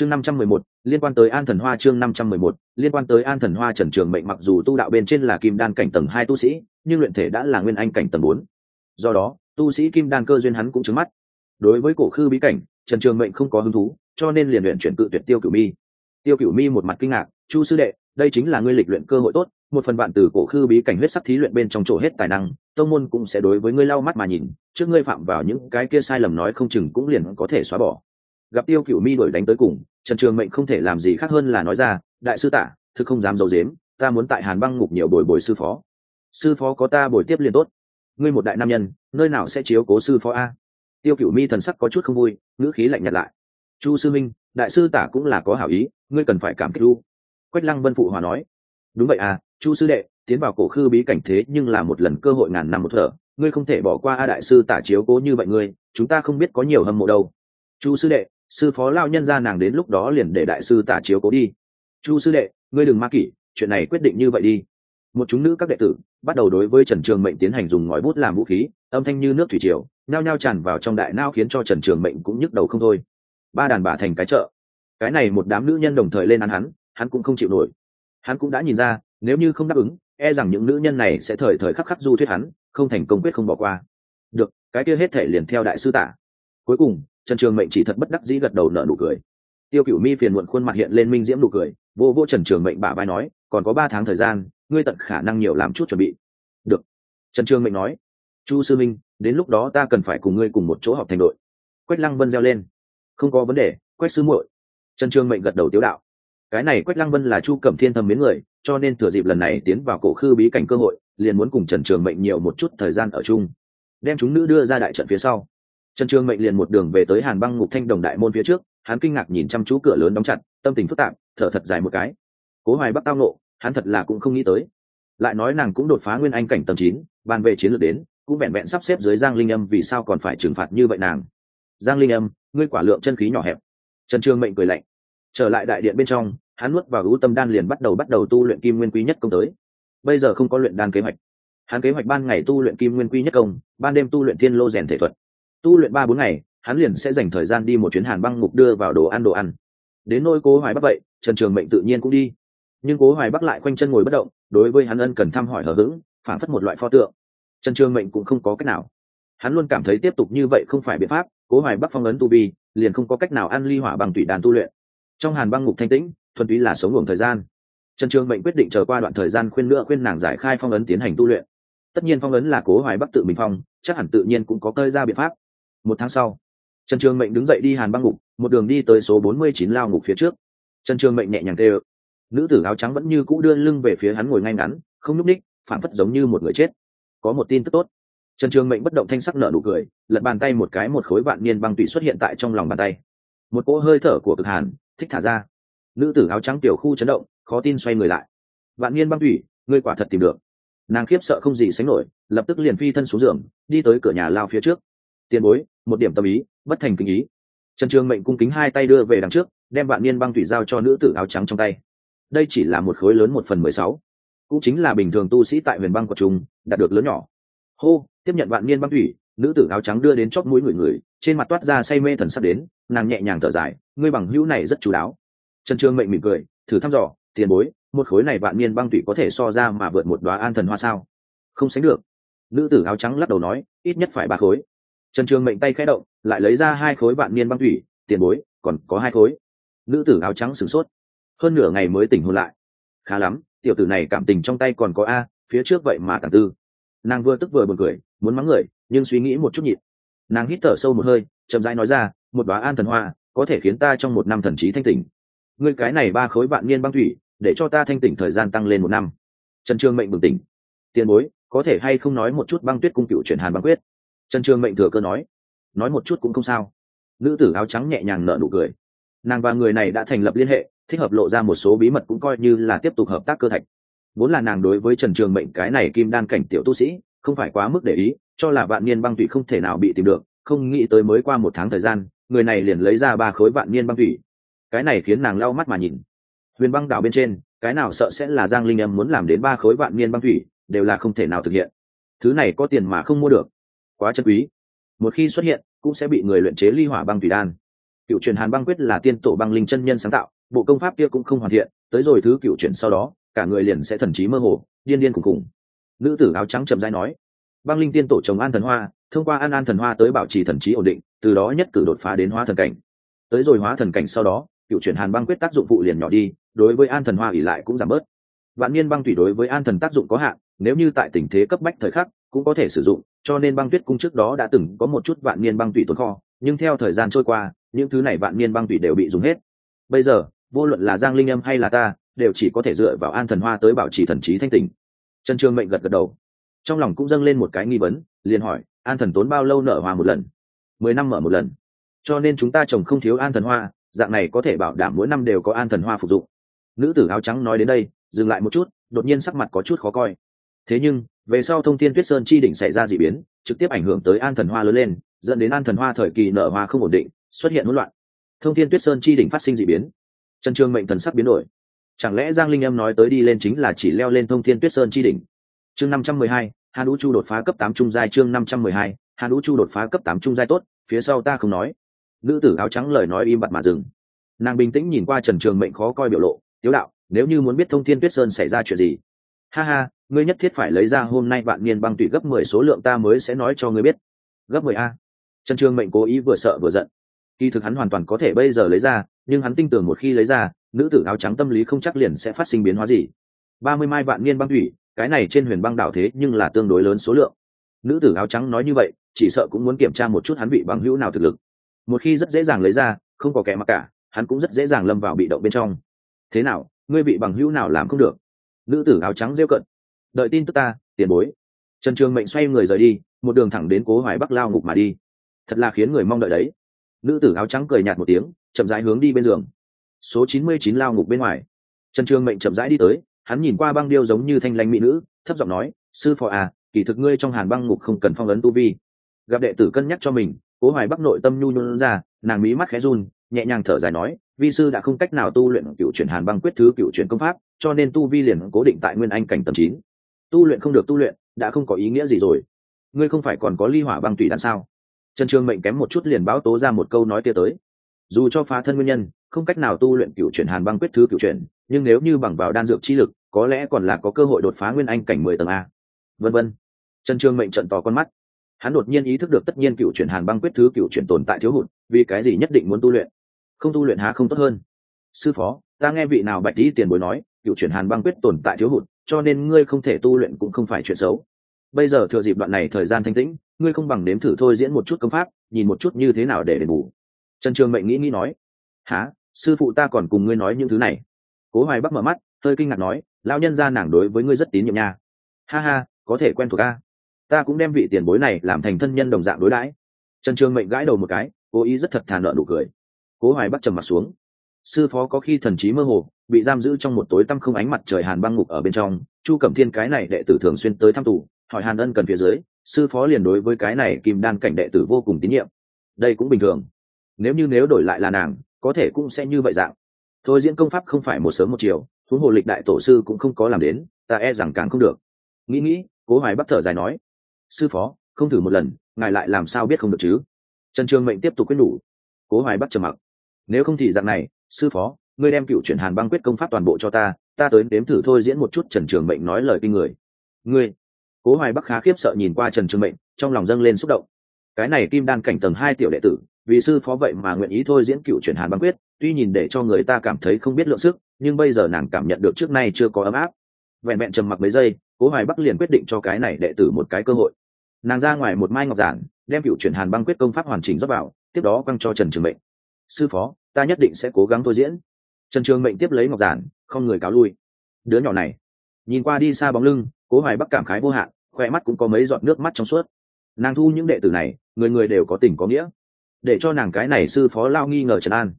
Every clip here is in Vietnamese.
chương năm trăm mười một, liên quan tới an thần hoa chương năm trăm mười một, liên quan tới an thần hoa trần trường mệnh mặc dù tu đạo bên trên là kim đan cảnh tầng hai tu sĩ, nhưng luyện thể đã là nguyên anh cảnh tầng bốn. Do đó, tu sĩ kim đan cơ duyên hắn cũng trứng mắt. Đối với cổ khư bí cảnh, trần trường mệnh không có hứng thú, cho nên liền luyện chuyển cự tuyệt tiêu cửu mi. Tiêu cửu mi một mặt kinh ngạc, chu sư đệ, đây chính là ngươi lịch luyện cơ hội tốt, một phần bạn từ cổ khư bí cảnh huyết sắc thí luyện bên trong chỗ hết tài năng, tông môn cũng sẽ đối với ngươi lau mắt mà nhìn, trước ngươi phạm vào những cái kia sai lầm nói không chừng cũng liền có thể xóa bỏ gặp tiêu cửu mi đuổi đánh tới cùng, trần trường mệnh không thể làm gì khác hơn là nói ra, đại sư tả thực không dám d i dếm ta muốn tại hàn băng ngục nhiều bồi bồi sư phó. Sư phó có ta bồi tiếp liền tốt. Ngươi một đại nam nhân, nơi nào sẽ chiếu cố sư phó a? Tiêu cửu mi thần sắc có chút không vui, ngữ khí lạnh nhạt lại. Chu sư minh, đại sư tả cũng là có hảo ý, ngươi cần phải cảm kích lu quách lăng vân phụ hòa nói. Đúng vậy à chu sư đệ, tiến vào cổ khư bí cảnh thế nhưng là một lần cơ hội ngàn năm một thở, ngươi không thể bỏ qua a đại sư tả chiếu cố như vậy ngươi, chúng ta không biết có nhiều hâm mộ đâu. Chu sư đệ sư phó lao nhân ra nàng đến lúc đó liền để đại sư tả chiếu cố đi. Chu sư đệ, ngươi đừng ma kỷ, chuyện này quyết định như vậy đi. Một chúng nữ các đệ tử, bắt đầu đối với trần trường mệnh tiến hành dùng ngòi bút làm vũ khí, âm thanh như nước thủy triều nao nhao tràn vào trong đại nao khiến cho trần trường mệnh cũng nhức đầu không thôi. Ba đàn bà thành cái chợ. Cái này một đám nữ nhân đồng thời lên ăn hắn hắn cũng không chịu nổi. Hắn cũng đã nhìn ra, nếu như không đáp ứng e rằng những nữ nhân này sẽ thời thời khắc khắc du thuyết hắn, không thành công quyết không bỏ qua. Được, cái kia hết thể liền theo đại sư tả. Cuối cùng trần trường mệnh chỉ thật bất đắc dĩ gật đầu nở nụ cười. Tiêu cựu mi phiền muộn khuôn mặt hiện lên minh diễm nụ cười, vô vô trần trường mệnh bả vai nói, còn có ba tháng thời gian, ngươi tận khả năng nhiều làm chút chuẩn bị. Được. Trần trường mệnh nói, chu sư minh, đến lúc đó ta cần phải cùng ngươi cùng một chỗ họp thành đội. Quách lăng vân reo lên, không có vấn đề, quách sư muội. Trần trường mệnh gật đầu tiếu đạo, cái này quách lăng vân là chu cẩm thiên thầm miến người, cho nên thừa dịp lần này tiến vào cổ khư bí cảnh cơ hội, liền muốn cùng trần trường mệnh nhiều một chút thời gian ở chung, đem chúng nữ đưa ra đại trận phía sau trần trường mệnh liền một đường về tới hàn băng ngục thanh đồng đại môn phía trước, hắn kinh ngạc nhìn chăm chú cửa lớn đóng chặt, tâm tình phức tạp, thở thật dài một cái. Cố hoài bắc tao nộ hắn thật là cũng không nghĩ tới. Lại nói nàng cũng đột phá nguyên anh cảnh tầm chín bàn về chiến lược đến, cũng vẹn vẹn sắp xếp dưới giang linh âm vì sao còn phải trừng phạt như vậy nàng. Giang linh âm, ngươi quả lượng chân khí nhỏ hẹp. Trần trường mệnh cười lạnh. Trở lại đại điện bên trong, hắn nuốt vào hữu tâm đan liền bắt đầu bắt đầu tu luyện kim nguyên quý nhất công tới. Bây giờ không có luyện đan kế hoạch. Hắn kế hoạch ban ngày tu luyện kim nguyên quy nhất công, ban đêm tu luyện thiên lô rèn thể thuật tu luyện ba bốn ngày, hắn liền sẽ dành thời gian đi một chuyến hàn băng ngục đưa vào đồ ăn đồ ăn. Đến nôi cố hoài bắc vậy, trần trường mệnh tự nhiên cũng đi. Nhưng cố hoài bắc lại quanh chân ngồi bất động, đối với hắn ân cần thăm hỏi hờ hững, phản phất một loại pho tượng. Trần trường mệnh cũng không có cách nào. Hắn luôn cảm thấy tiếp tục như vậy không phải biện pháp, cố hoài bắc phong ấn tu vi, liền không có cách nào ăn ly hỏa bằng tủy đàn tu luyện. Trong hàn băng ngục thanh tĩnh, thuần túy là sống luồng thời gian. Trần trường mệnh quyết định chờ qua đoạn thời gian khuyên nữa khuyên nàng giải khai phong ấn tiến hành tu luyện. Tất nhiên phong ấn là cố hoài bắc tự mình phong, chắc hẳn tự nhiên cũng có tơi ra biện pháp một tháng sau, trần trường mệnh đứng dậy đi hàn băng ngục, một đường đi tới số bốn mươi chín lao ngục phía trước. Trần trường mệnh nhẹ nhàng tê ơ nữ tử áo trắng vẫn như cũ đưa lưng về phía hắn ngồi ngay ngắn, không nhúc ních phản phất giống như một người chết. Có một tin tức tốt. Trần trường mệnh bất động thanh sắc nở nụ cười, lật bàn tay một cái, một khối vạn niên băng tụy xuất hiện tại trong lòng bàn tay. Một cỗ hơi thở của cực hàn, thích thả ra. Nữ tử áo trắng tiểu khu chấn động, khó tin xoay người lại. Vạn niên băng tụy ngươi quả thật tìm được. Nàng khiếp sợ không gì sánh nổi, lập tức liền phi thân xuống giường, đi tới cửa nhà lao phía trước tiền bối, một điểm tâm ý, bất thành kinh ý. Trần trường mệnh cung kính hai tay đưa về đằng trước, đem vạn niên băng thủy giao cho nữ tử áo trắng trong tay. Đây chỉ là một khối lớn một phần mười sáu. Cũng chính là bình thường tu sĩ tại huyền băng của chúng đạt được lớn nhỏ. Hô, tiếp nhận vạn niên băng thủy, nữ tử áo trắng đưa đến chót mũi người người, trên mặt toát ra say mê thần sắp đến, nàng nhẹ nhàng thở dài, ngươi bằng hữu này rất chú đáo. Trần trường mệnh mỉm cười, thử thăm dò, tiền bối, một khối này vạn niên băng thủy có thể so ra mà vượt một đoá an thần hoa sao? Không sánh được. Nữ tử áo trắng lắc đầu nói, ít nhất phải ba khối trần trường mệnh tay khẽ động, lại lấy ra hai khối vạn niên băng thủy, tiền bối, còn có hai khối. Nữ tử áo trắng sửng sốt. Hơn nửa ngày mới tỉnh hôn lại. Khá lắm, tiểu tử này cảm tình trong tay còn có a, phía trước vậy mà tàng tư. Nàng vừa tức vừa buồn cười, muốn mắng người, nhưng suy nghĩ một chút nhịn. Nàng hít thở sâu một hơi, chậm rãi nói ra, một đoá an thần hoa, có thể khiến ta trong một năm thần trí thanh tỉnh. Ngươi cái này ba khối vạn niên băng thủy, để cho ta thanh tỉnh thời gian tăng lên một năm. Trần trương mệnh bừng tỉnh. Tiền bối, có thể hay không nói một chút băng tuyết cung cựu chuyển hàn băng quyết? Trần Trường mệnh thừa cơ nói nói một chút cũng không sao. Nữ tử áo trắng nhẹ nhàng nở nụ cười. Nàng và người này đã thành lập liên hệ, thích hợp lộ ra một số bí mật cũng coi như là tiếp tục hợp tác cơ thạch. Vốn là nàng đối với trần trường mệnh cái này kim đan cảnh tiểu tu sĩ, không phải quá mức để ý, cho là vạn niên băng thủy không thể nào bị tìm được, không nghĩ tới mới qua một tháng thời gian, người này liền lấy ra ba khối vạn niên băng thủy. Cái này khiến nàng lau mắt mà nhìn. Huyền băng đảo bên trên, cái nào sợ sẽ là giang linh âm muốn làm đến ba khối vạn niên băng thủy, đều là không thể nào thực hiện. Thứ này có tiền mà không mua được quá chân quý. Một khi xuất hiện, cũng sẽ bị người luyện chế ly hỏa băng thủy đan. Cựu truyền hàn băng quyết là tiên tổ băng linh chân nhân sáng tạo, bộ công pháp kia cũng không hoàn thiện, tới rồi thứ cựu truyền sau đó, cả người liền sẽ thần trí mơ hồ, điên điên cùng cùng. nữ tử áo trắng chậm dai nói, băng linh tiên tổ trồng an thần hoa, thông qua an an thần hoa tới bảo trì thần trí ổn định, từ đó nhất cử đột phá đến hóa thần cảnh. Tới rồi hóa thần cảnh sau đó, cựu chuyển hàn băng quyết tác dụng phụ liền nhỏ đi, đối với an thần hoa ỉ lại cũng giảm bớt. Vạn niên băng thủy đối với an thần tác dụng có hạn, nếu như tại tình thế cấp bách thời khắc cũng có thể sử dụng, cho nên băng tuyết cung trước đó đã từng có một chút vạn niên băng thủy tồn kho, nhưng theo thời gian trôi qua, những thứ này vạn niên băng thủy đều bị dùng hết. Bây giờ, vô luận là giang linh âm hay là ta, đều chỉ có thể dựa vào an thần hoa tới bảo trì thần trí thanh tình trần trường mệnh gật gật đầu. Trong lòng cũng dâng lên một cái nghi vấn, liền hỏi, an thần tốn bao lâu nở hoa một lần? Mười năm mở một lần. Cho nên chúng ta trồng không thiếu an thần hoa, dạng này có thể bảo đảm mỗi năm đều có an thần hoa phục dụng. Nữ tử áo trắng nói đến đây, dừng lại một chút, đột nhiên sắc mặt có chút khó coi. Thế nhưng về sau thông tin tuyết sơn chi đỉnh xảy ra d ị biến, trực tiếp ảnh hưởng tới an thần hoa lớn lên, dẫn đến an thần hoa thời kỳ nở hoa không ổn định, xuất hiện hỗn loạn. Thông tin tuyết sơn chi đỉnh phát sinh d ị biến. Trần trương mệnh thần sắc biến đổi. Chẳng lẽ giang linh âm nói tới đi lên chính là chỉ leo lên thông thiên tuyết sơn chi đỉnh? Chương năm trăm mười hai hàn Lũ chu đột phá cấp tám trung giai chương năm trăm mười hai hàn Lũ chu đột phá cấp tám trung giai tốt, phía sau ta không nói. Nữ tử áo trắng lời nói im bặt mà dừng. Nàng bình tĩnh nhìn qua trần trường mệnh khó coi biểu lộ, tiếu đạo, nếu như muốn biết thông thiên tuyết sơn xảy ra chuyện gì? Ha ha ngươi nhất thiết phải lấy ra hôm nay bạn niên băng tụy gấp mười số lượng ta mới sẽ nói cho ngươi biết. Gấp mười a. Trần trường mệnh cố ý vừa sợ vừa giận. Kỳ thực hắn hoàn toàn có thể bây giờ lấy ra, nhưng hắn tin tưởng một khi lấy ra, nữ tử áo trắng tâm lý không chắc liền sẽ phát sinh biến hóa gì. Ba mươi mai vạn niên băng thủy cái này trên huyền băng đảo thế nhưng là tương đối lớn số lượng. Nữ tử áo trắng nói như vậy, chỉ sợ cũng muốn kiểm tra một chút hắn bị băng hữu nào thực lực. Một khi rất dễ dàng lấy ra, không có kẻ mặc cả, hắn cũng rất dễ dàng lâm vào bị động bên trong. Thế nào, ngươi bị bằng hữu nào làm không được? Nữ tử áo trắng rêu cận đợi tin tức ta, tiền bối. Trần trường mệnh xoay người rời đi, một đường thẳng đến cố hoài bắc lao ngục mà đi. Thật là khiến người mong đợi đấy. Nữ tử áo trắng cười nhạt một tiếng, chậm rãi hướng đi bên giường. Số chín mươi chín lao ngục bên ngoài. Trần trường mệnh chậm rãi đi tới, hắn nhìn qua băng điêu giống như thanh lanh mỹ nữ, thấp giọng nói, sư phò à kỳ thực ngươi trong hàn băng ngục không cần phong ấn tu vi. Gặp đệ tử cân nhắc cho mình, cố hoài bắc nội tâm nhu nhu ra, nàng mí mắt khẽ run, nhẹ nhàng thở dài nói, vi sư đã không cách nào tu luyện cựu chuyển hàn băng quyết thứ cựu chuyển công pháp, cho nên tu vi liền cố định tại nguyên anh cảnh tầm chín tu luyện không được tu luyện, đã không có ý nghĩa gì rồi. Ngươi không phải còn có ly hỏa băng tủy đạn sao? Trần trường mệnh kém một chút liền báo tố ra một câu nói kia tới. Dù cho phá thân nguyên nhân, không cách nào tu luyện cựu chuyển hàn băng quyết thứ cựu chuyển, nhưng nếu như bằng vào đan dược chi lực, có lẽ còn là có cơ hội đột phá nguyên anh cảnh mười tầng a. Vân vân. Trần trường mệnh trận tỏ con mắt. Hắn đột nhiên ý thức được tất nhiên cựu chuyển hàn băng quyết thứ cựu chuyển tồn tại thiếu hụt, vì cái gì nhất định muốn tu luyện? Không tu luyện há không tốt hơn? Sư phó, ta nghe vị nào bạch lý tiền bối nói cựu chuyển hàn băng quyết tồn tại thiếu hụt cho nên ngươi không thể tu luyện cũng không phải chuyện xấu. Bây giờ thừa dịp đoạn này thời gian thanh tĩnh, ngươi không bằng nếm thử thôi diễn một chút công pháp, nhìn một chút như thế nào để đền bù. Trần trường mệnh nghĩ nghĩ nói há sư phụ ta còn cùng ngươi nói những thứ này. Cố hoài bắc mở mắt, hơi kinh ngạc nói lao nhân ra nàng đối với ngươi rất tín nhiệm nha. Ha ha, có thể quen thuộc ta ta cũng đem vị tiền bối này làm thành thân nhân đồng dạng đối đãi. Trần trường mệnh gãi đầu một cái, cố ý rất thật thà nợ nụ cười. Cố hoài bắc trầm mặt xuống. Sư phó có khi thần trí mơ hồ bị giam giữ trong một tối tăm không ánh mặt trời hàn băng ngục ở bên trong. Chu cẩm thiên cái này đệ tử thường xuyên tới thăm tù, hỏi hàn ân cần phía dưới, sư phó liền đối với cái này kim đan cảnh đệ tử vô cùng tín nhiệm. Đây cũng bình thường. Nếu như nếu đổi lại là nàng, có thể cũng sẽ như vậy dạng. Thôi diễn công pháp không phải một sớm một chiều, huống hồ lịch đại tổ sư cũng không có làm đến, ta e rằng càng không được. Nghĩ nghĩ, cố hoài bắc thở dài nói, sư phó, không thử một lần, ngài lại làm sao biết không được chứ? Trần trường mệnh tiếp tục quyết đủ. Cố hoài bắc trầm mặc, nếu không thì dạng này, sư phó ngươi đem cựu chuyển hàn băng quyết công pháp toàn bộ cho ta ta tới đếm thử thôi diễn một chút trần trường mệnh nói lời kinh người. Ngươi? Cố hoài bắc khá khiếp sợ nhìn qua trần trường mệnh, trong lòng dâng lên xúc động. Cái này kim đan cảnh tầng hai tiểu đệ tử, vì sư phó vậy mà nguyện ý thôi diễn cựu chuyển hàn băng quyết, tuy nhìn để cho người ta cảm thấy không biết lượng sức, nhưng bây giờ nàng cảm nhận được trước nay chưa có ấm áp. Vẹn vẹn trầm mặc mấy giây, cố hoài bắc liền quyết định cho cái này đệ tử một cái cơ hội. Nàng ra ngoài một mai ngọc giản, đem cựu chuyển hàn băng quyết công pháp hoàn chỉnh dốc vào, tiếp đó quăng cho trần trường mệnh. Sư phó, ta nhất định sẽ cố gắng thôi diễn trần trường mệnh tiếp lấy ngọc giản, không người cáo lui. Đứa nhỏ này, nhìn qua đi xa bóng lưng, cố hoài bắc cảm khái vô hạn, khoe mắt cũng có mấy giọt nước mắt trong suốt. Nàng thu những đệ tử này, người người đều có tình có nghĩa. Để cho nàng cái này sư phó lao nghi ngờ trần an.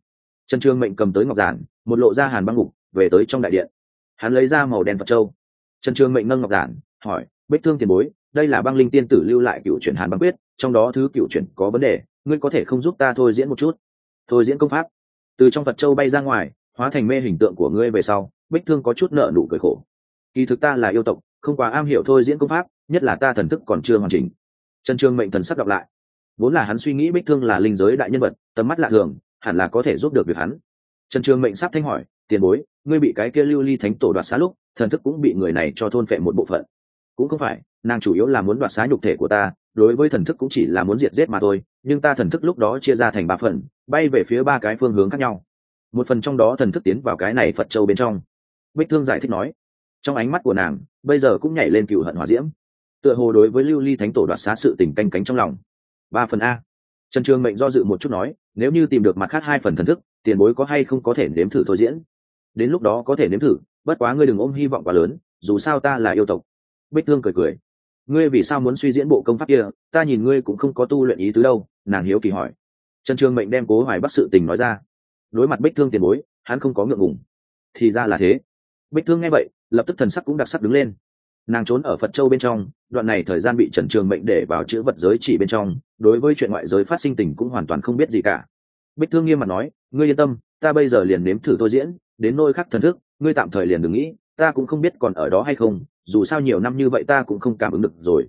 Trần trường mệnh cầm tới ngọc giản, một lộ ra hàn băng ngục, về tới trong đại điện. Hắn lấy ra màu đen phật châu. Trần trường mệnh nâng ngọc giản, hỏi, bích thương tiền bối, đây là băng linh tiên tử lưu lại cựu chuyển hàn băng quyết, trong đó thứ cựu chuyển có vấn đề, ngươi có thể không giúp ta thôi diễn một chút? Thôi diễn công pháp. Từ trong phật châu bay ra ngoài hóa thành mê hình tượng của ngươi về sau, bích thương có chút nợ nụ cười khổ. Kỳ thực ta là yêu tộc, không quá am hiểu thôi diễn công pháp, nhất là ta thần thức còn chưa hoàn chỉnh. Trần trương mệnh thần sắp đọc lại. Vốn là hắn suy nghĩ bích thương là linh giới đại nhân vật, tầm mắt lạ thường, hẳn là có thể giúp được việc hắn. Trần trương mệnh sắp thanh hỏi, tiền bối, ngươi bị cái kia lưu ly thánh tổ đoạt xá lúc, thần thức cũng bị người này cho thôn phệ một bộ phận. Cũng không phải, nàng chủ yếu là muốn đoạt xá nhục thể của ta, đối với thần thức cũng chỉ là muốn diệt giết mà thôi, nhưng ta thần thức lúc đó chia ra thành ba phần, bay về phía ba cái phương hướng khác nhau một phần trong đó thần thức tiến vào cái này phật châu bên trong. Bích thương giải thích nói, trong ánh mắt của nàng, bây giờ cũng nhảy lên cựu hận hòa diễm. Tựa hồ đối với lưu ly thánh tổ đoạt xá sự tình canh cánh trong lòng. Ba phần a. Trần trường mệnh do dự một chút nói, nếu như tìm được mặt khác hai phần thần thức, tiền bối có hay không có thể nếm thử thôi diễn? Đến lúc đó có thể nếm thử, bất quá ngươi đừng ôm hy vọng quá lớn, dù sao ta là yêu tộc. Bích thương cười cười. Ngươi vì sao muốn suy diễn bộ công pháp kia, ta nhìn ngươi cũng không có tu luyện ý tứ đâu, nàng hiếu kỳ hỏi. Trần trường mệnh đem cố hoài bắc sự tình nói ra đối mặt bích thương tiền bối, hắn không có ngượng ngùng. Thì ra là thế. Bích thương nghe vậy, lập tức thần sắc cũng đặc sắc đứng lên. Nàng trốn ở phật châu bên trong, đoạn này thời gian bị trần trường mệnh để vào chữ vật giới chỉ bên trong, đối với chuyện ngoại giới phát sinh tình cũng hoàn toàn không biết gì cả. Bích thương nghiêm mặt nói, ngươi yên tâm, ta bây giờ liền nếm thử thôi diễn, đến nôi khắc thần thức, ngươi tạm thời liền đừng nghĩ, ta cũng không biết còn ở đó hay không, dù sao nhiều năm như vậy ta cũng không cảm ứng được rồi.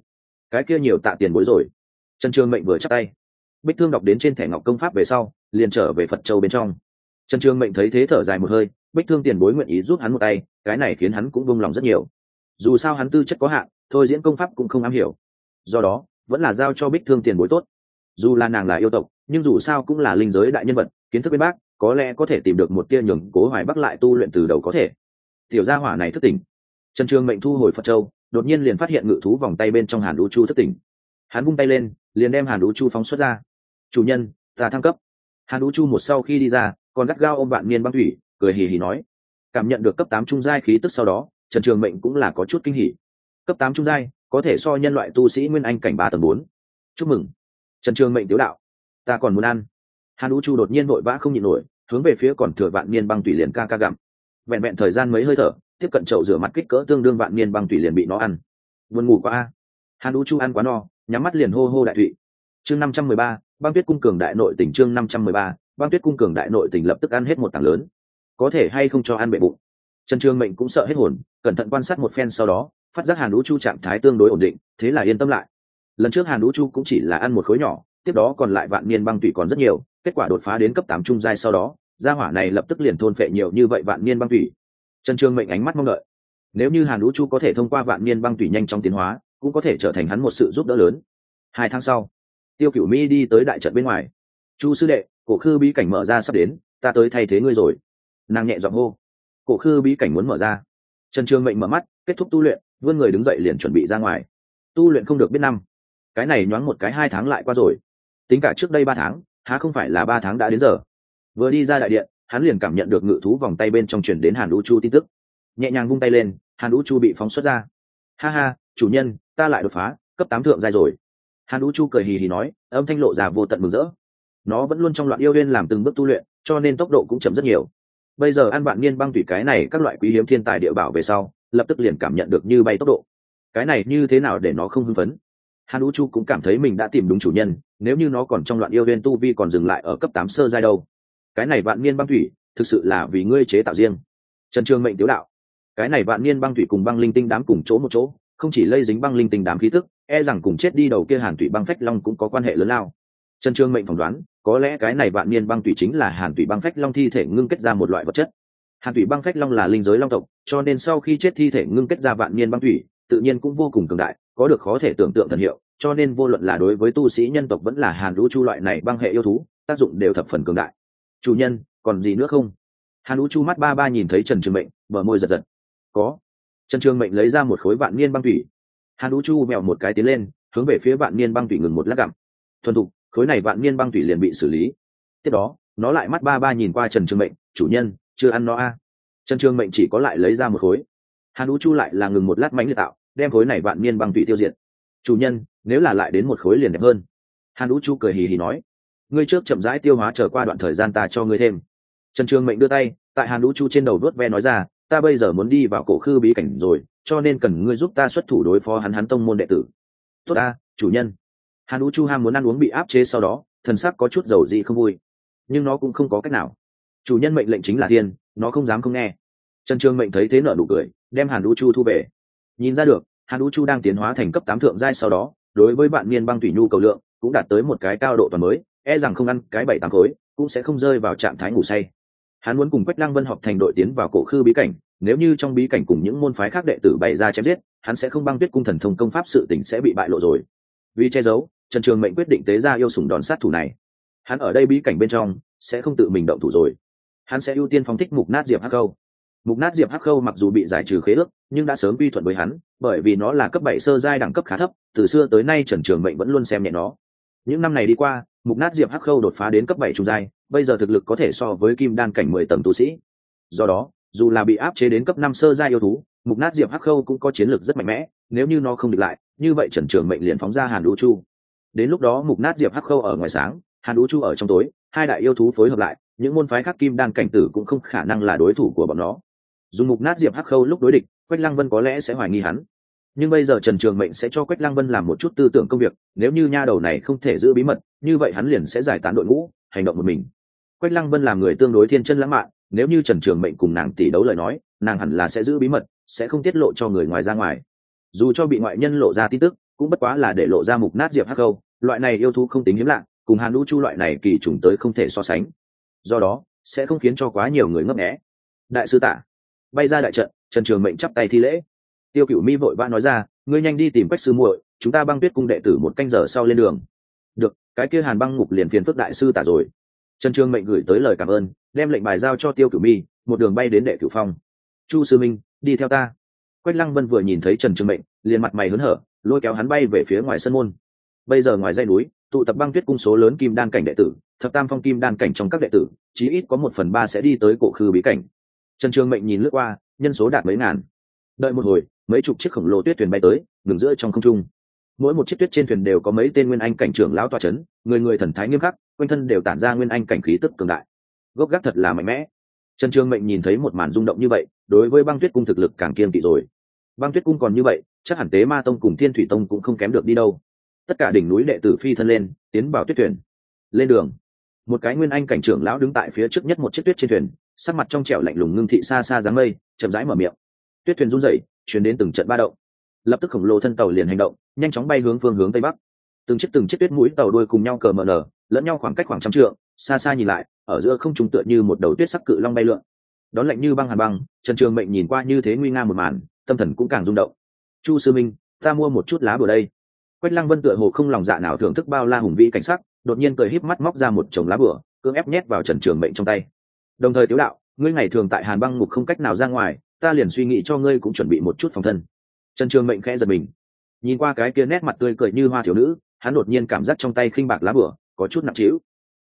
Cái kia nhiều tạ tiền bối rồi. Trần trường mệnh vừa chắc tay. Bích thương đọc đến trên thẻ ngọc công pháp về sau, liền trở về phật châu bên trong trần trường mệnh thấy thế thở dài một hơi, bích thương tiền bối nguyện ý giúp hắn một tay, cái này khiến hắn cũng vung lòng rất nhiều. Dù sao hắn tư chất có hạn, thôi diễn công pháp cũng không am hiểu. Do đó, vẫn là giao cho bích thương tiền bối tốt. Dù là nàng là yêu tộc, nhưng dù sao cũng là linh giới đại nhân vật, kiến thức bên bác, có lẽ có thể tìm được một tia nhường cố hoài bắc lại tu luyện từ đầu có thể. Tiểu gia hỏa này thất tỉnh trần trường mệnh thu hồi phật châu, đột nhiên liền phát hiện ngự thú vòng tay bên trong hàn đũ chu thất tỉnh hắn vung tay lên, liền đem hàn đũ chu phóng xuất ra. Chủ nhân, ta thăng cấp. Hàn đũ chu một sau khi đi ra còn gắt gao ôm vạn niên băng thủy, cười hì hì nói. Cảm nhận được cấp tám trung giai khí tức sau đó, trần trường mệnh cũng là có chút kinh hỉ. Cấp tám trung giai, có thể so nhân loại tu sĩ nguyên anh cảnh ba tầng bốn. Chúc mừng. Trần trường mệnh tiếu đạo. Ta còn muốn ăn. Hàn u chu đột nhiên vội vã không nhịn nổi, hướng về phía còn thừa vạn niên băng thủy liền ca ca gặm. Vẹn vẹn thời gian mấy hơi thở, tiếp cận chậu rửa mặt kích cỡ tương đương vạn niên băng thủy liền bị nó ăn. Buồn ngủ quá a. Hàn u chu ăn quá no, nhắm mắt liền hô hô đại thụy. Chương năm trăm mười ba, băng tuyết cung cường đại nội tỉnh chương năm trăm mười ba băng tuyết cung cường đại nội tình lập tức ăn hết một tảng lớn. Có thể hay không cho ăn bệ bụng? Trần trường mệnh cũng sợ hết hồn, cẩn thận quan sát một phen sau đó, phát giác hàn đũ chu trạng thái tương đối ổn định, thế là yên tâm lại. Lần trước hàn đũ chu cũng chỉ là ăn một khối nhỏ, tiếp đó còn lại vạn niên băng tủy còn rất nhiều, kết quả đột phá đến cấp tám trung giai sau đó, gia hỏa này lập tức liền thôn phệ nhiều như vậy vạn niên băng tủy. Trần trường mệnh ánh mắt mong đợi. Nếu như hàn đũ chu có thể thông qua vạn niên băng tủy nhanh trong tiến hóa, cũng có thể trở thành hắn một sự giúp đỡ lớn. Hai tháng sau, tiêu cửu mi đi tới đại trận bên ngoài. Chu sư đệ cổ khư bí cảnh mở ra sắp đến, ta tới thay thế ngươi rồi. Nàng nhẹ giọng hô. Cổ khư bí cảnh muốn mở ra. Trần trường mệnh mở mắt, kết thúc tu luyện, vươn người đứng dậy liền chuẩn bị ra ngoài. Tu luyện không được biết năm. Cái này nhoáng một cái hai tháng lại qua rồi. Tính cả trước đây ba tháng, há không phải là ba tháng đã đến giờ. Vừa đi ra đại điện, hắn liền cảm nhận được ngự thú vòng tay bên trong chuyển đến hàn u chu tin tức. Nhẹ nhàng vung tay lên, hàn u chu bị phóng xuất ra. Ha ha, chủ nhân, ta lại đột phá, cấp tám thượng giai rồi. Hàn u chu cười hì hì nói, âm thanh lộ già vô tận mừng rỡ nó vẫn luôn trong loạn yêu đen làm từng bước tu luyện, cho nên tốc độ cũng chậm rất nhiều. Bây giờ ăn bạn niên băng tủy cái này các loại quý hiếm thiên tài địa bảo về sau, lập tức liền cảm nhận được như bay tốc độ. Cái này như thế nào để nó không hưng phấn? Hàn u chu cũng cảm thấy mình đã tìm đúng chủ nhân, nếu như nó còn trong loạn yêu đen tu vi còn dừng lại ở cấp tám sơ giai đâu. Cái này vạn niên băng thủy thực sự là vì ngươi chế tạo riêng. Trần trương mệnh tiếu đạo. Cái này vạn niên băng thủy cùng băng linh tinh đám cùng chỗ một chỗ, không chỉ lây dính băng linh tinh đám khí tức e rằng cùng chết đi đầu kia hàn thủy băng phách long cũng có quan hệ lớn lao. Trần trương mệnh phỏng đoán có lẽ cái này vạn niên băng thủy chính là hàn thủy băng phách long thi thể ngưng kết ra một loại vật chất. Hàn thủy băng phách long là linh giới long tộc, cho nên sau khi chết thi thể ngưng kết ra vạn niên băng thủy tự nhiên cũng vô cùng cường đại, có được khó thể tưởng tượng thần hiệu, cho nên vô luận là đối với tu sĩ nhân tộc vẫn là hàn lũ chu loại này băng hệ yêu thú, tác dụng đều thập phần cường đại. Chủ nhân, còn gì nữa không? Hàn lũ chu mắt ba ba nhìn thấy trần trường mệnh, bờ môi giật giật. Có. Trần trường mệnh lấy ra một khối vạn niên băng thủy hàn lũ chu mèo một cái tiến lên, hướng về phía vạn niên băng thủy ngừng một lát gặm. Thuần thục khối này vạn niên băng thủy liền bị xử lý. Tiếp đó, nó lại mắt ba ba nhìn qua trần trường mệnh, chủ nhân, chưa ăn nó a? Trần trường mệnh chỉ có lại lấy ra một khối. Hàn ú chu lại là ngừng một lát mánh liệt tạo, đem khối này vạn niên băng thủy tiêu diệt. Chủ nhân, nếu là lại đến một khối liền đẹp hơn. Hàn ú chu cười hì hì nói, ngươi trước chậm rãi tiêu hóa trở qua đoạn thời gian ta cho ngươi thêm. Trần trường mệnh đưa tay, tại hàn ú chu trên đầu vớt ve nói ra, ta bây giờ muốn đi vào cổ khư bí cảnh rồi, cho nên cần ngươi giúp ta xuất thủ đối phó hắn hắn tông môn đệ tử. Tốt ta chủ nhân hàn U chu ham muốn ăn uống bị áp chế sau đó thần sắc có chút dầu dị không vui. Nhưng nó cũng không có cách nào. Chủ nhân mệnh lệnh chính là thiên, nó không dám không nghe. Trần Trương mệnh thấy thế nợ nụ cười đem hàn U chu thu về. Nhìn ra được hàn U chu đang tiến hóa thành cấp tám thượng giai sau đó đối với bạn niên băng thủy nhu cầu lượng cũng đạt tới một cái cao độ toàn mới e rằng không ăn cái bảy tám khối cũng sẽ không rơi vào trạng thái ngủ say. Hắn muốn cùng quách lăng vân họp thành đội tiến vào cổ khư bí cảnh nếu như trong bí cảnh cùng những môn phái khác đệ tử bày ra chém giết hắn sẽ không băng tuyết cung thần thông công pháp sự tình sẽ bị bại lộ rồi. Vì che giấu trần trường mệnh quyết định tế ra yêu sủng đòn sát thủ này. Hắn ở đây bí cảnh bên trong, sẽ không tự mình động thủ rồi. Hắn sẽ ưu tiên phóng thích mục nát diệp hắc khâu. Mục nát diệp hắc khâu mặc dù bị giải trừ khế ước, nhưng đã sớm quy thuận với hắn, bởi vì nó là cấp bảy sơ giai đẳng cấp khá thấp, từ xưa tới nay trần trường mệnh vẫn luôn xem nhẹ nó. Những năm này đi qua, mục nát diệp hắc khâu đột phá đến cấp bảy trung giai, bây giờ thực lực có thể so với kim đan cảnh mười tầng tu sĩ. Do đó, dù là bị áp chế đến cấp năm sơ giai yêu thú, mục nát diệp hắc khâu cũng có chiến lược rất mạnh mẽ, nếu như nó không địch lại, như vậy trần trường mệnh liền phóng ra hàn đũ chu đến lúc đó mục nát diệp hắc khâu ở ngoài sáng, hàn đũ chu ở trong tối, hai đại yêu thú phối hợp lại, những môn phái khác kim đan cảnh tử cũng không khả năng là đối thủ của bọn nó. Dùng mục nát diệp hắc khâu lúc đối địch, quách lăng vân có lẽ sẽ hoài nghi hắn. Nhưng bây giờ trần trường mệnh sẽ cho quách lăng vân làm một chút tư tưởng công việc, nếu như nha đầu này không thể giữ bí mật, như vậy hắn liền sẽ giải tán đội ngũ, hành động một mình. Quách lăng vân là người tương đối thiên chân lãng mạn, nếu như trần trường mệnh cùng nàng tỷ đấu lời nói, nàng hẳn là sẽ giữ bí mật, sẽ không tiết lộ cho người ngoài ra ngoài. Dù cho bị ngoại nhân lộ ra tin tức cũng bất quá là để lộ ra mục nát diệp hắc câu, loại này yêu thú không tính hiếm lạ, cùng hàn lũ chu loại này kỳ trùng tới không thể so sánh. Do đó, sẽ không khiến cho quá nhiều người ngấp nghé. Đại sư tả bay ra đại trận, trần trường mệnh chắp tay thi lễ. Tiêu cựu mi vội vã nói ra, ngươi nhanh đi tìm quách sư muội, chúng ta băng tuyết cung đệ tử một canh giờ sau lên đường. Được, cái kia hàn băng ngục liền phiền phức đại sư tả rồi. Trần trường mệnh gửi tới lời cảm ơn, đem lệnh bài giao cho tiêu cửu mi, một đường bay đến đệ cửu phong. Chu sư minh, đi theo ta. Quách lăng vân vừa nhìn thấy trần trường mệnh, liền mặt mày hớn hở lôi kéo hắn bay về phía ngoài sân môn. Bây giờ ngoài dãy núi, tụ tập băng tuyết cung số lớn kim đan cảnh đệ tử, thập tam phong kim đan cảnh trong các đệ tử, chí ít có một phần ba sẽ đi tới cổ khư bí cảnh. Trần trường mệnh nhìn lướt qua, nhân số đạt mấy ngàn. Đợi một hồi, mấy chục chiếc khổng lồ tuyết thuyền bay tới, ngừng giữa trong không trung. Mỗi một chiếc tuyết trên thuyền đều có mấy tên nguyên anh cảnh trưởng lão tòa c h ấ n người người thần thái nghiêm khắc, quanh thân đều tản ra nguyên anh cảnh khí tức cường đại. Gốc gác thật là mạnh mẽ. Trần trường mệnh nhìn thấy một màn rung động như vậy, đối với băng tuyết cung thực lực càng kiên kỵ rồi. Băng tuyết cung còn như vậy chắc hẳn tế ma tông cùng thiên thủy tông cũng không kém được đi đâu. Tất cả đỉnh núi đệ tử phi thân lên, tiến vào tuyết thuyền. Lên đường, một cái nguyên anh cảnh trưởng lão đứng tại phía trước nhất một chiếc tuyết trên thuyền, sắc mặt trong trẻo lạnh lùng ngưng thị xa xa dáng mây, chậm rãi mở miệng. Tuyết thuyền run rẩy chuyển đến từng trận ba động. Lập tức khổng lồ thân tàu liền hành động, nhanh chóng bay hướng phương hướng tây bắc. Từng chiếc từng chiếc tuyết mũi tàu đuôi cùng nhau cờ mở nở, lẫn nhau khoảng cách khoảng trăm trượng, xa xa nhìn lại, ở giữa không trùng tựa như một đầu tuyết sắc cự long bay lượn. Đón lạnh như băng hàn băng, trần trường mệnh nhìn qua như thế nguy nga một màn, tâm thần cũng càng rung động chu sư minh, ta mua một chút lá bừa đây. Quách lăng vân tựa hồ không lòng dạ nào thưởng thức bao la hùng vĩ cảnh sắc, đột nhiên cười híp mắt móc ra một chồng lá bừa cưỡng ép nhét vào trần trường mệnh trong tay. Đồng thời tiếu đạo, ngươi ngày thường tại hàn băng ngục không cách nào ra ngoài, ta liền suy nghĩ cho ngươi cũng chuẩn bị một chút phòng thân. Trần trường mệnh khẽ giật mình. Nhìn qua cái kia nét mặt tươi cười như hoa thiếu nữ, hắn đột nhiên cảm giác trong tay khinh bạc lá bửa có chút nặng trĩu.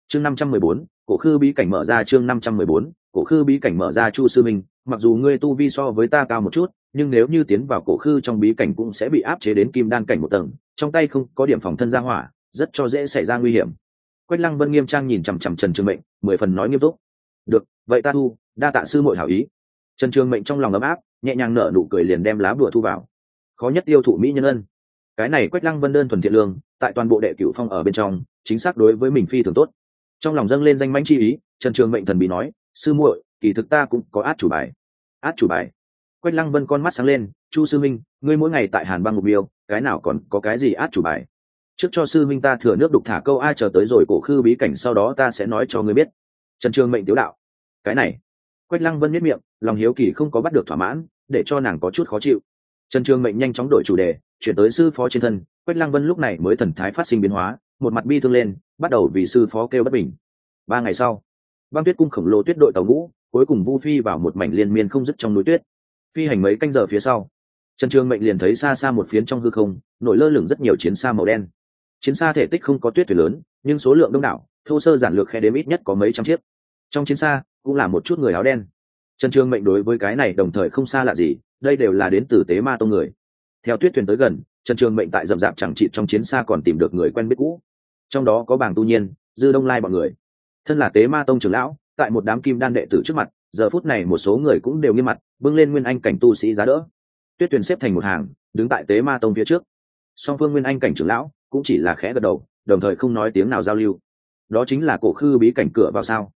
Chương năm trăm mười bốn, cổ khư bí cảnh mở ra chương năm trăm mười bốn cổ khư bí cảnh mở ra chu sư minh, mặc dù ngươi tu vi so với ta cao một chút, nhưng nếu như tiến vào cổ khư trong bí cảnh cũng sẽ bị áp chế đến kim đan cảnh một tầng, trong tay không có điểm phòng thân ra hỏa, rất cho dễ xảy ra nguy hiểm. Quách lăng vân nghiêm trang nhìn chằm chằm trần trường mệnh, mười phần nói nghiêm túc. Được, vậy ta thu, đa tạ sư mội hảo ý. Trần trường mệnh trong lòng ấm áp, nhẹ nhàng nở nụ cười liền đem lá bùa thu vào. Khó nhất tiêu thụ mỹ nhân ân. Cái này quách lăng vân đơn thuần thiện lương, tại toàn bộ đệ cửu phong ở bên trong, chính xác đối với mình phi thường tốt. Trong lòng dâng lên danh mãnh chi ý, trần trường mệnh thần bị nói sư muội, kỳ thực ta cũng có át chủ bài. Át chủ bài? Quách lăng vân con mắt sáng lên, chu sư minh, ngươi mỗi ngày tại hàn băng mục miêu, cái nào còn có cái gì át chủ bài? Trước cho sư minh ta thừa nước đục thả câu ai chờ tới rồi cổ khư bí cảnh, sau đó ta sẽ nói cho ngươi biết. Trần trường mệnh tiếu đạo, cái này? Quách lăng vân miết miệng, lòng hiếu kỳ không có bắt được thỏa mãn, để cho nàng có chút khó chịu. Trần trường mệnh nhanh chóng đổi chủ đề, chuyển tới sư phó trên thân, quách lăng vân lúc này mới thần thái phát sinh biến hóa, một mặt bi thương lên, bắt đầu vì sư phó kêu bất bình. Ba ngày sau băng tuyết cung khổng lồ tuyết đội tàu ngũ, cuối cùng vu phi vào một mảnh liên miên không dứt trong núi tuyết. Phi hành mấy canh giờ phía sau, trần trường mệnh liền thấy xa xa một phiến trong hư không, nổi lơ lửng rất nhiều chiến xa màu đen. Chiến xa thể tích không có tuyết thuyền lớn, nhưng số lượng đông đảo, thô sơ giản lược khe đếm ít nhất có mấy trăm chiếc. Trong chiến xa, cũng là một chút người áo đen. Trần trường mệnh đối với cái này đồng thời không xa lạ gì, đây đều là đến từ tế ma tông người. Theo tuyết thuyền tới gần, trần trường mệnh tại rậm rạp chẳng trị trong chiến xa còn tìm được người quen biết cũ. Trong đó có bảng tu nhiên, dư đông lai bọn người thân là tế ma tông trưởng lão, tại một đám kim đan đệ tử trước mặt, giờ phút này một số người cũng đều nghiêm mặt, bưng lên nguyên anh cảnh tu sĩ giá đỡ. Tuyết thuyền xếp thành một hàng, đứng tại tế ma tông phía trước. Song phương nguyên anh cảnh trưởng lão cũng chỉ là khẽ gật đầu, đồng thời không nói tiếng nào giao lưu. Đó chính là cổ khư bí cảnh cửa vào sao?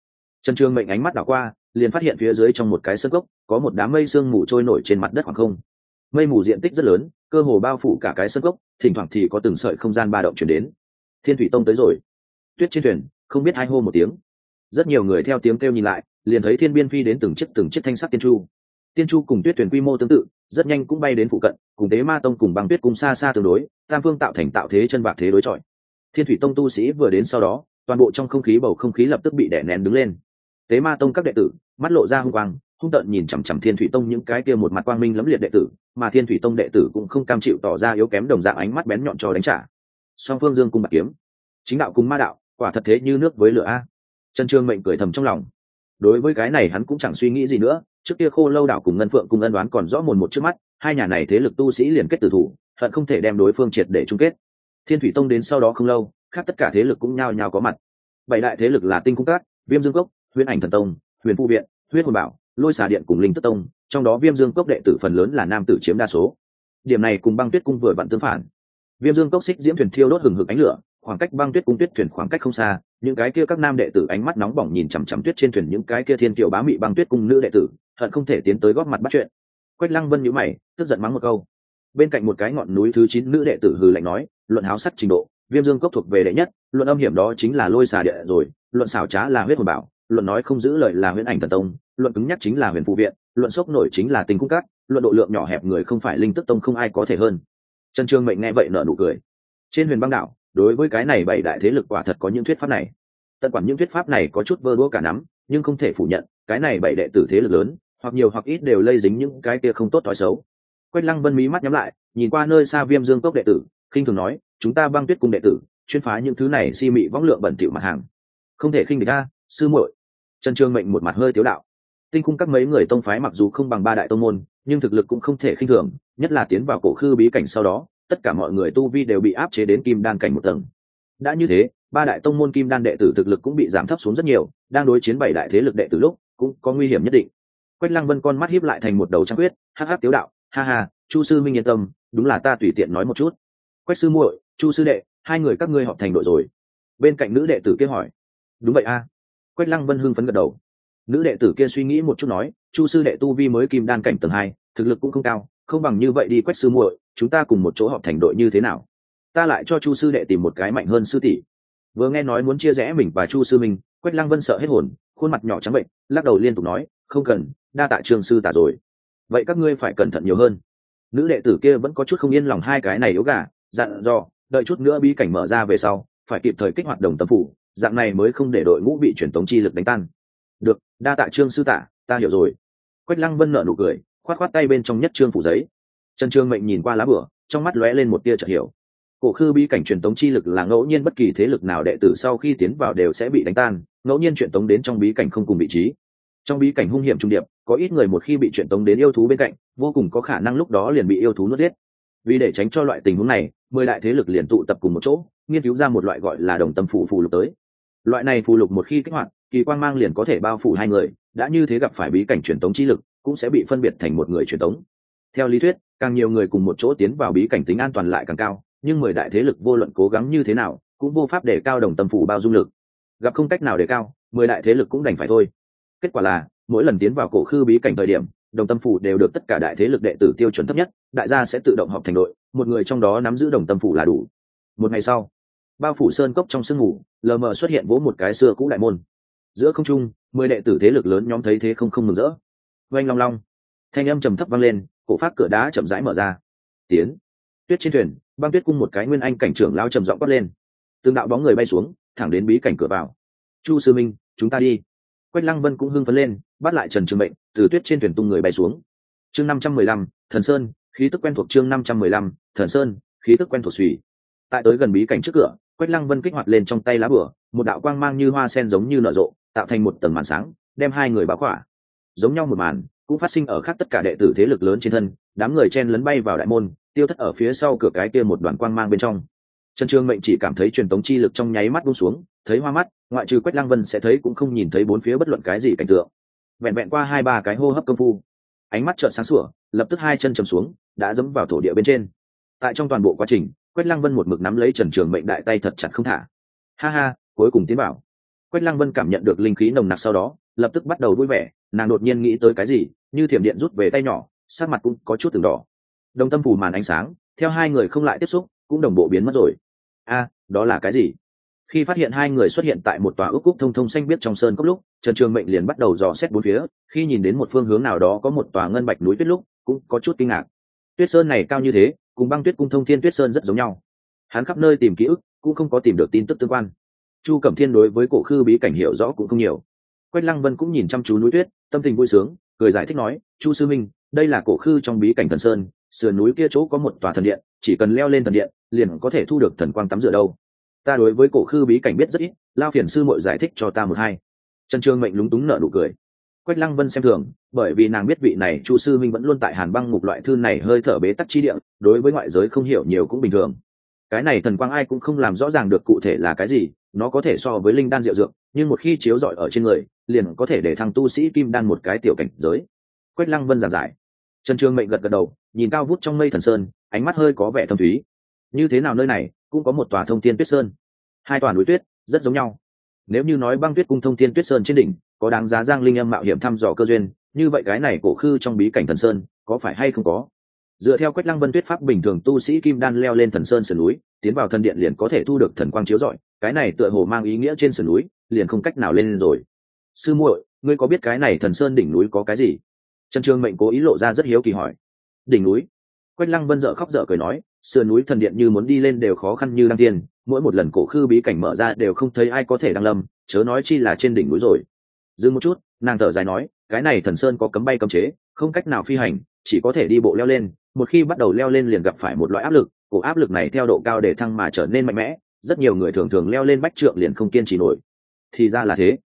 Trần trương mệnh ánh mắt đảo qua, liền phát hiện phía dưới trong một cái sân gốc có một đám mây sương mù trôi nổi trên mặt đất khoảng không. Mây mù diện tích rất lớn, cơ hồ bao phủ cả cái sân gốc thỉnh thoảng thì có từng sợi không gian ba động chuyển đến. Thiên thủy tông tới rồi. Tuyết trên thuyền không biết hai hô một tiếng. Rất nhiều người theo tiếng kêu nhìn lại, liền thấy thiên biên phi đến từng chiếc từng chiếc thanh sắc tiên chu. Tiên chu cùng tuyết thuyền quy mô tương tự, rất nhanh cũng bay đến phụ cận, cùng tế ma tông cùng băng tuyết cùng xa xa tương đối, tam phương tạo thành tạo thế chân bạc thế đối chọi. Thiên thủy tông tu sĩ vừa đến sau đó, toàn bộ trong không khí bầu không khí lập tức bị đè nén đứng lên. Tế ma tông các đệ tử, mắt lộ ra hung quang, hung tợn nhìn chằm chằm thiên thủy tông những cái kia một mặt quang minh lẫm liệt đệ tử, mà thiên thủy tông đệ tử cũng không cam chịu tỏ ra yếu kém đồng dạng ánh mắt bén nhọn cho đánh trả. Song phương dương cùng bạc kiếm. Chính đạo cùng ma đạo quả thật thế như nước với lửa a. Trần trương mệnh cười thầm trong lòng. Đối với cái này hắn cũng chẳng suy nghĩ gì nữa, trước kia khô lâu đảo cùng ngân phượng cùng ân đoán còn rõ mồn một trước mắt, hai nhà này thế lực tu sĩ liền kết tử thủ, hận không thể đem đối phương triệt để chung kết. Thiên thủy tông đến sau đó không lâu, khác tất cả thế lực cũng nhao nhao có mặt. Bảy đại thế lực là tinh cung cát viêm dương cốc, huyền ảnh thần tông, huyền phu viện, huyết hồn bảo, lôi xà điện cùng linh tất tông, trong đó viêm dương cốc đệ tử phần lớn là nam tử chiếm đa số. Điểm này cùng băng tuyết cung vừa vặn tương phản. Viêm dương cốc xích diễm thuyền thiêu đốt hừng hực ánh lửa khoảng cách băng tuyết cung tuyết thuyền khoảng cách không xa, những cái kia các nam đệ tử ánh mắt nóng bỏng nhìn chằm chằm tuyết trên thuyền những cái kia thiên kiều bá mị băng tuyết cung nữ đệ tử, hận không thể tiến tới góp mặt bắt chuyện. Quách lăng vân nhíu mày, tức giận mắng một câu. Bên cạnh một cái ngọn núi thứ chín nữ đệ tử hừ lạnh nói, luận háo sắc trình độ, viêm dương cốc thuộc về đệ nhất, luận âm hiểm đó chính là lôi xà địa rồi, luận xảo trá là huyết hồn bảo, luận nói không giữ lời là huyễn ảnh thần tông, luận cứng nhắc chính là huyền phụ viện, luận sốc nổi chính là tình cung cát, luận độ lượng nhỏ hẹp người không phải linh tức tông không ai có thể hơn. Trần trương mệnh nghe vậy nở nụ cười. Trên huyền băng đảo đối với cái này bảy đại thế lực quả thật có những thuyết pháp này. Tận quản những thuyết pháp này có chút vơ đũa cả nắm, nhưng không thể phủ nhận, cái này bảy đệ tử thế lực lớn, hoặc nhiều hoặc ít đều lây dính những cái kia không tốt thói xấu. Quách lăng vân mí mắt nhắm lại, nhìn qua nơi xa viêm dương cốc đệ tử, khinh thường nói, chúng ta băng tuyết cung đệ tử, chuyên phá những thứ này si mị võng lượng bẩn thỉu mặt hàng. Không thể khinh địch a, sư muội. Trần trương mệnh một mặt hơi tiếu đạo. Tinh cung các mấy người tông phái mặc dù không bằng ba đại tông môn, nhưng thực lực cũng không thể khinh thường, nhất là tiến vào cổ khư bí cảnh sau đó tất cả mọi người tu vi đều bị áp chế đến kim đan cảnh một tầng. Đã như thế, ba đại tông môn kim đan đệ tử thực lực cũng bị giảm thấp xuống rất nhiều, đang đối chiến bảy đại thế lực đệ tử lúc, cũng có nguy hiểm nhất định. Quách lăng vân con mắt hiếp lại thành một đầu trăng quyết hắc tiếu đạo, ha ha, chu sư minh yên tâm, đúng là ta tùy tiện nói một chút. Quách sư muội, chu sư đệ, hai người các ngươi họp thành đội rồi. Bên cạnh nữ đệ tử kia hỏi. Đúng vậy a. Quách lăng vân hưng phấn gật đầu. Nữ đệ tử kia suy nghĩ một chút nói, chu sư đệ tu vi mới kim đan cảnh tầng hai, thực lực cũng không cao không bằng như vậy đi quách sư muội, chúng ta cùng một chỗ họp thành đội như thế nào? Ta lại cho chu sư đệ tìm một cái mạnh hơn sư tỷ. Vừa nghe nói muốn chia rẽ mình và chu sư minh, quách lăng vân sợ hết hồn, khuôn mặt nhỏ trắng bệnh, lắc đầu liên tục nói, không cần, đa tạ trường sư tả rồi. Vậy các ngươi phải cẩn thận nhiều hơn. Nữ đệ tử kia vẫn có chút không yên lòng hai cái này yếu gà, dặn dò, đợi chút nữa bí cảnh mở ra về sau, phải kịp thời kích hoạt đồng tâm phủ, dạng này mới không để đội ngũ bị truyền tống chi lực đánh tan. Được, đa tạ trương sư tả, ta hiểu rồi. Quách lăng vân nợ nụ cười khoát khoát tay bên trong nhất trương phủ giấy. Trần trương mệnh nhìn qua lá bửa, trong mắt lóe lên một tia chợt hiểu. Cổ khư bí cảnh truyền tống chi lực là ngẫu nhiên bất kỳ thế lực nào đệ tử sau khi tiến vào đều sẽ bị đánh tan, ngẫu nhiên truyền tống đến trong bí cảnh không cùng vị trí. Trong bí cảnh hung hiểm trung điệp, có ít người một khi bị truyền tống đến yêu thú bên cạnh, vô cùng có khả năng lúc đó liền bị yêu thú nuốt giết. Vì để tránh cho loại tình huống này, mười đại thế lực liền tụ tập cùng một chỗ, nghiên cứu ra một loại gọi là đồng tâm phủ phù lục tới. Loại này phù lục một khi kích hoạt, kỳ quang mang liền có thể bao phủ hai người, đã như thế gặp phải bí cảnh truyền tống chi lực cũng sẽ bị phân biệt thành một người truyền tống theo lý thuyết, càng nhiều người cùng một chỗ tiến vào bí cảnh tính an toàn lại càng cao, nhưng mười đại thế lực vô luận cố gắng như thế nào, cũng vô pháp để cao đồng tâm phủ bao dung lực. Gặp không cách nào để cao, mười đại thế lực cũng đành phải thôi. Kết quả là, mỗi lần tiến vào cổ khư bí cảnh thời điểm, đồng tâm phủ đều được tất cả đại thế lực đệ tử tiêu chuẩn thấp nhất, đại gia sẽ tự động họp thành đội, một người trong đó nắm giữ đồng tâm phủ là đủ. Một ngày sau, bao phủ sơn cốc trong sương ngủ lờ mờ xuất hiện vỗ một cái xưa cũ đại môn. Giữa không trung, mười đệ tử thế lực lớn nhóm thấy thế không không mừng rỡ oanh long long. Thanh âm trầm thấp vang lên, cổ phát cửa đá chậm rãi mở ra. Tiến. Tuyết trên thuyền, băng tuyết cung một cái nguyên anh cảnh trưởng lao trầm giọng quát lên. Tương đạo bóng người bay xuống, thẳng đến bí cảnh cửa vào. Chu sư minh, chúng ta đi. Quách lăng vân cũng hưng phấn lên, bắt lại trần trường mệnh, từ tuyết trên thuyền tung người bay xuống. Chương năm trăm mười lăm, thần sơn, khí tức quen thuộc chương năm trăm mười lăm, thần sơn, khí tức quen thuộc suy. Tại tới gần bí cảnh trước cửa, quách lăng vân kích hoạt lên trong tay lá bửa một đạo quang mang như hoa sen giống như nở rộ, tạo thành một tầng màn sáng, đem hai người báo khỏa giống nhau một màn, cũng phát sinh ở khác tất cả đệ tử thế lực lớn trên thân, đám người chen lấn bay vào đại môn, tiêu thất ở phía sau cửa cái kia một đoàn quang mang bên trong. Trần trương mệnh chỉ cảm thấy truyền tống chi lực trong nháy mắt buông xuống, thấy hoa mắt, ngoại trừ quách lăng vân sẽ thấy cũng không nhìn thấy bốn phía bất luận cái gì cảnh tượng. Vẹn vẹn qua hai ba cái hô hấp công phu, ánh mắt trợn sáng sủa, lập tức hai chân chầm xuống, đã dẫm vào thổ địa bên trên. Tại trong toàn bộ quá trình, quách lăng vân một mực nắm lấy trần trường mệnh đại tay thật chặt không thả. Ha ha, cuối cùng tiến bảo quách lăng vân cảm nhận được linh khí nồng nặc sau đó, lập tức bắt đầu vui vẻ nàng đột nhiên nghĩ tới cái gì, như thiểm điện rút về tay nhỏ sát mặt cũng có chút từng đỏ. Đồng tâm phủ màn ánh sáng, theo hai người không lại tiếp xúc, cũng đồng bộ biến mất rồi. A, đó là cái gì? Khi phát hiện hai người xuất hiện tại một tòa ước cúc thông thông xanh biết trong sơn cốc lúc, trần trường mệnh liền bắt đầu dò xét bốn phía, khi nhìn đến một phương hướng nào đó có một tòa ngân bạch núi tuyết lúc, cũng có chút kinh ngạc. Tuyết sơn này cao như thế, cùng băng tuyết cung thông thiên tuyết sơn rất giống nhau. Hắn khắp nơi tìm ký ức, cũng không có tìm được tin tức tương quan. Chu cẩm thiên đối với cổ khư bí cảnh hiểu rõ cũng không nhiều. Quách lăng vân cũng nhìn chăm chú núi tuyết tâm tình vui sướng, cười giải thích nói, chu sư minh đây là cổ khư trong bí cảnh thần sơn, sườn núi kia chỗ có một tòa thần điện, chỉ cần leo lên thần điện, liền có thể thu được thần quang tắm rửa đâu. Ta đối với cổ khư bí cảnh biết rất ít, lao phiền sư mội giải thích cho ta một hai. Trần trương mệnh lúng túng nợ nụ cười. Quách lăng vân xem thường, bởi vì nàng biết vị này chu sư minh vẫn luôn tại hàn băng ngục loại thư này hơi thở bế tắc chi địa, đối với ngoại giới không hiểu nhiều cũng bình thường cái này thần quang ai cũng không làm rõ ràng được cụ thể là cái gì, nó có thể so với linh đan diệu dược, nhưng một khi chiếu rọi ở trên người, liền có thể để thằng tu sĩ kim đan một cái tiểu cảnh giới. Quách lăng vân giảng giải. Trần trương mệnh gật gật đầu, nhìn cao vút trong mây thần sơn, ánh mắt hơi có vẻ thâm thúy. Như thế nào nơi này, cũng có một tòa thông tiên tuyết sơn. Hai tòa núi tuyết, rất giống nhau. Nếu như nói băng tuyết cung thông tiên tuyết sơn trên đỉnh, có đáng giá giang linh âm mạo hiểm thăm dò cơ duyên, như vậy cái này cổ khư trong bí cảnh thần sơn, có phải hay không có? Dựa theo quách lăng vân tuyết pháp bình thường tu sĩ kim đan leo lên thần sơn sườn núi, tiến vào thần điện liền có thể thu được thần quang chiếu rọi, cái này tựa hồ mang ý nghĩa trên sườn núi, liền không cách nào lên rồi. Sư muội, ngươi có biết cái này thần sơn đỉnh núi có cái gì? Trần trương mệnh cố ý lộ ra rất hiếu kỳ hỏi. Đỉnh núi? Quách lăng vân dợ khóc dợ cười nói, sườn núi thần điện như muốn đi lên đều khó khăn như đăng tiên mỗi một lần cổ khư bí cảnh mở ra đều không thấy ai có thể đăng lâm, chớ nói chi là trên đỉnh núi rồi. Dừng một chút, nàng thở dài nói, cái này thần sơn có cấm bay cấm chế, không cách nào phi hành, chỉ có thể đi bộ leo lên một khi bắt đầu leo lên liền gặp phải một loại áp lực, cổ áp lực này theo độ cao để thăng mà trở nên mạnh mẽ, rất nhiều người thường thường leo lên bách trượng liền không kiên trì nổi. Thì ra là thế.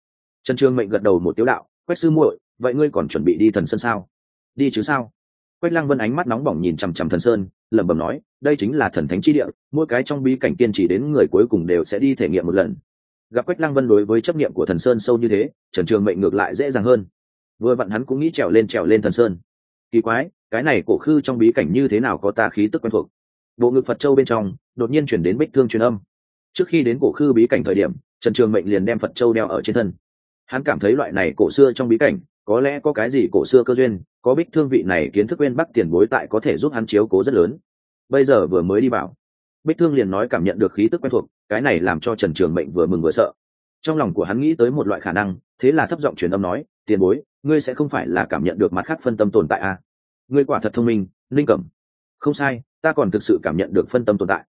Trần trương mệnh gật đầu một tiếu đạo, quách sư muội, vậy ngươi còn chuẩn bị đi thần sơn sao? Đi chứ sao? Quách lăng vân ánh mắt nóng bỏng nhìn chằm chằm thần sơn, lẩm bẩm nói, đây chính là thần thánh chi địa, mỗi cái trong bí cảnh kiên trì đến người cuối cùng đều sẽ đi thể nghiệm một lần. Gặp quách lăng vân đối với chấp nghiệm của thần sơn sâu như thế, trần trường mệnh ngược lại dễ dàng hơn. Vừa vặn hắn cũng nghĩ trèo lên trèo lên thần sơn. Kỳ quái cái này cổ khư trong bí cảnh như thế nào có ta khí tức quen thuộc? Bộ ngực phật châu bên trong, đột nhiên chuyển đến bích thương truyền âm. Trước khi đến cổ khư bí cảnh thời điểm, trần trường mệnh liền đem phật châu đeo ở trên thân. Hắn cảm thấy loại này cổ xưa trong bí cảnh, có lẽ có cái gì cổ xưa cơ duyên, có bích thương vị này kiến thức quên bắc tiền bối tại có thể giúp hắn chiếu cố rất lớn. Bây giờ vừa mới đi vào, bích thương liền nói cảm nhận được khí tức quen thuộc, cái này làm cho trần trường mệnh vừa mừng vừa sợ. Trong lòng của hắn nghĩ tới một loại khả năng, thế là thấp giọng truyền âm nói, tiền bối, ngươi sẽ không phải là cảm nhận được mặt khác phân tâm tồn tại à? Ngươi quả thật thông minh, linh cẩm. Không sai, ta còn thực sự cảm nhận được phân tâm tồn tại.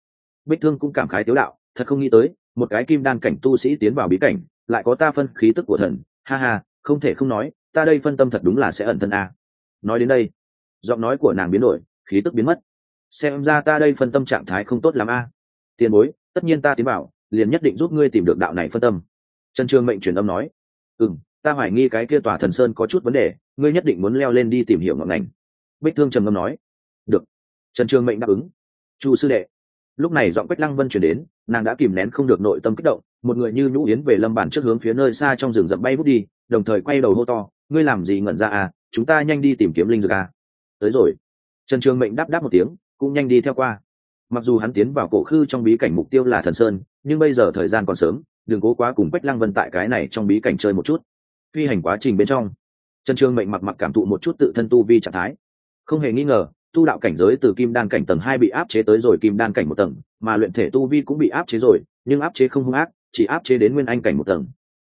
Bích thương cũng cảm khái tiếu đạo, thật không nghĩ tới, một cái kim đan cảnh tu sĩ tiến vào bí cảnh, lại có ta phân khí tức của thần. Ha ha, không thể không nói, ta đây phân tâm thật đúng là sẽ ẩn thân a. Nói đến đây, giọng nói của nàng biến đổi, khí tức biến mất. Xem ra ta đây phân tâm trạng thái không tốt l ắ m a. Tiền bối, tất nhiên ta tiến bảo liền nhất định giúp ngươi tìm được đạo này phân tâm. Trần trương mệnh truyền âm nói. Ừ m ta hoài nghi cái kia tòa thần sơn có chút vấn đề, ngươi nhất định muốn leo lên đi tìm hiểu ngọn ngành bích thương trầm ngâm nói, được. Trần Trường mệnh đáp ứng. Chu sư đệ. Lúc này giọng quách lăng vân chuyển đến, nàng đã kìm nén không được nội tâm kích động, một người như nhũ yến về lâm bản trước hướng phía nơi xa trong rừng rậm bay vút đi, đồng thời quay đầu hô to, ngươi làm gì ngẩn ra à chúng ta nhanh đi tìm kiếm linh dược à. Tới rồi. Trần trường mệnh đáp đáp một tiếng, cũng nhanh đi theo qua. Mặc dù hắn tiến vào cổ khư trong bí cảnh mục tiêu là thần sơn, nhưng bây giờ thời gian còn sớm, đừng cố quá cùng quách lăng vân tại cái này trong bí cảnh chơi một chút. Phi hành quá trình bên trong, trần trường mệnh mặc mặc cảm thụ một chút tự thân tu vi trạng thái không hề nghi ngờ, tu đạo cảnh giới từ kim đan cảnh tầng hai bị áp chế tới rồi kim đan cảnh một tầng, mà luyện thể tu vi cũng bị áp chế rồi, nhưng áp chế không hung ác, chỉ áp chế đến nguyên anh cảnh một tầng.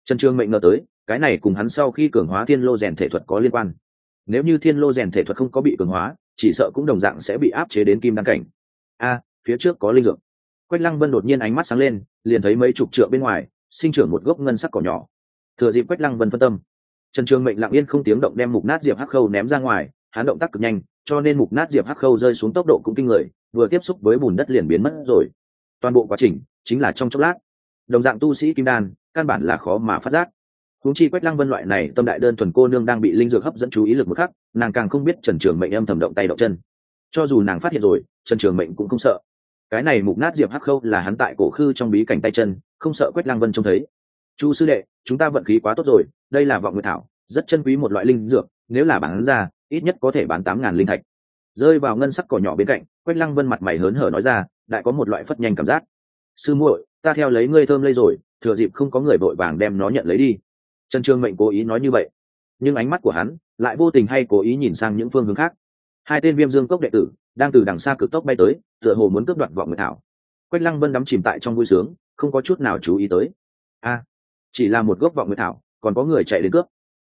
Trần trương mệnh ngờ tới, cái này cùng hắn sau khi cường hóa thiên lô rèn thể thuật có liên quan. Nếu như thiên lô rèn thể thuật không có bị cường hóa, chỉ sợ cũng đồng dạng sẽ bị áp chế đến kim đan cảnh. A, phía trước có linh dược. Quách lăng vân đột nhiên ánh mắt sáng lên, liền thấy mấy chục trượng bên ngoài, sinh trưởng một gốc ngân sắc cỏ nhỏ. Thừa dịp quách lăng vân phân tâm, trần trường mệnh lặng yên không tiếng động đem mục nát diệp hắc khâu ném ra ngoài hắn động tác cực nhanh, cho nên mục nát diệp hắc khâu rơi xuống tốc độ cũng kinh người, vừa tiếp xúc với bùn đất liền biến mất rồi. Toàn bộ quá trình chính là trong chốc lát. Đồng dạng tu sĩ kim đan, căn bản là khó mà phát giác. Huống chi quách lăng vân loại này tâm đại đơn thuần cô nương đang bị linh dược hấp dẫn chú ý lực một khắc, nàng càng không biết trần trường mệnh âm thầm động tay động chân. Cho dù nàng phát hiện rồi, trần trường mệnh cũng không sợ. Cái này mục nát diệp hắc khâu là hắn tại cổ khư trong bí cảnh tay chân, không sợ quách lăng vân trông thấy. Chu sư đệ, chúng ta vận khí quá tốt rồi, đây là vọng nguyệt thảo, rất chân quý một loại linh dược, nếu là bán ra ít nhất có thể bán tám ngàn linh thạch. Rơi vào ngân sắc cỏ nhỏ bên cạnh, quách lăng vân mặt mày hớn hở nói ra đại có một loại phất nhanh cảm giác. Sư muội, ta theo lấy ngươi thơm lây rồi, thừa dịp không có người vội vàng đem nó nhận lấy đi. Trần trương mệnh cố ý nói như vậy, nhưng ánh mắt của hắn lại vô tình hay cố ý nhìn sang những phương hướng khác. Hai tên viêm dương cốc đệ tử đang từ đằng xa cực tốc bay tới, tựa hồ muốn cướp đoạt vọng người thảo. Quách lăng vân đắm chìm tại trong vui sướng, không có chút nào chú ý tới. A, chỉ là một gốc vọng người thảo, còn có người chạy đến cướp.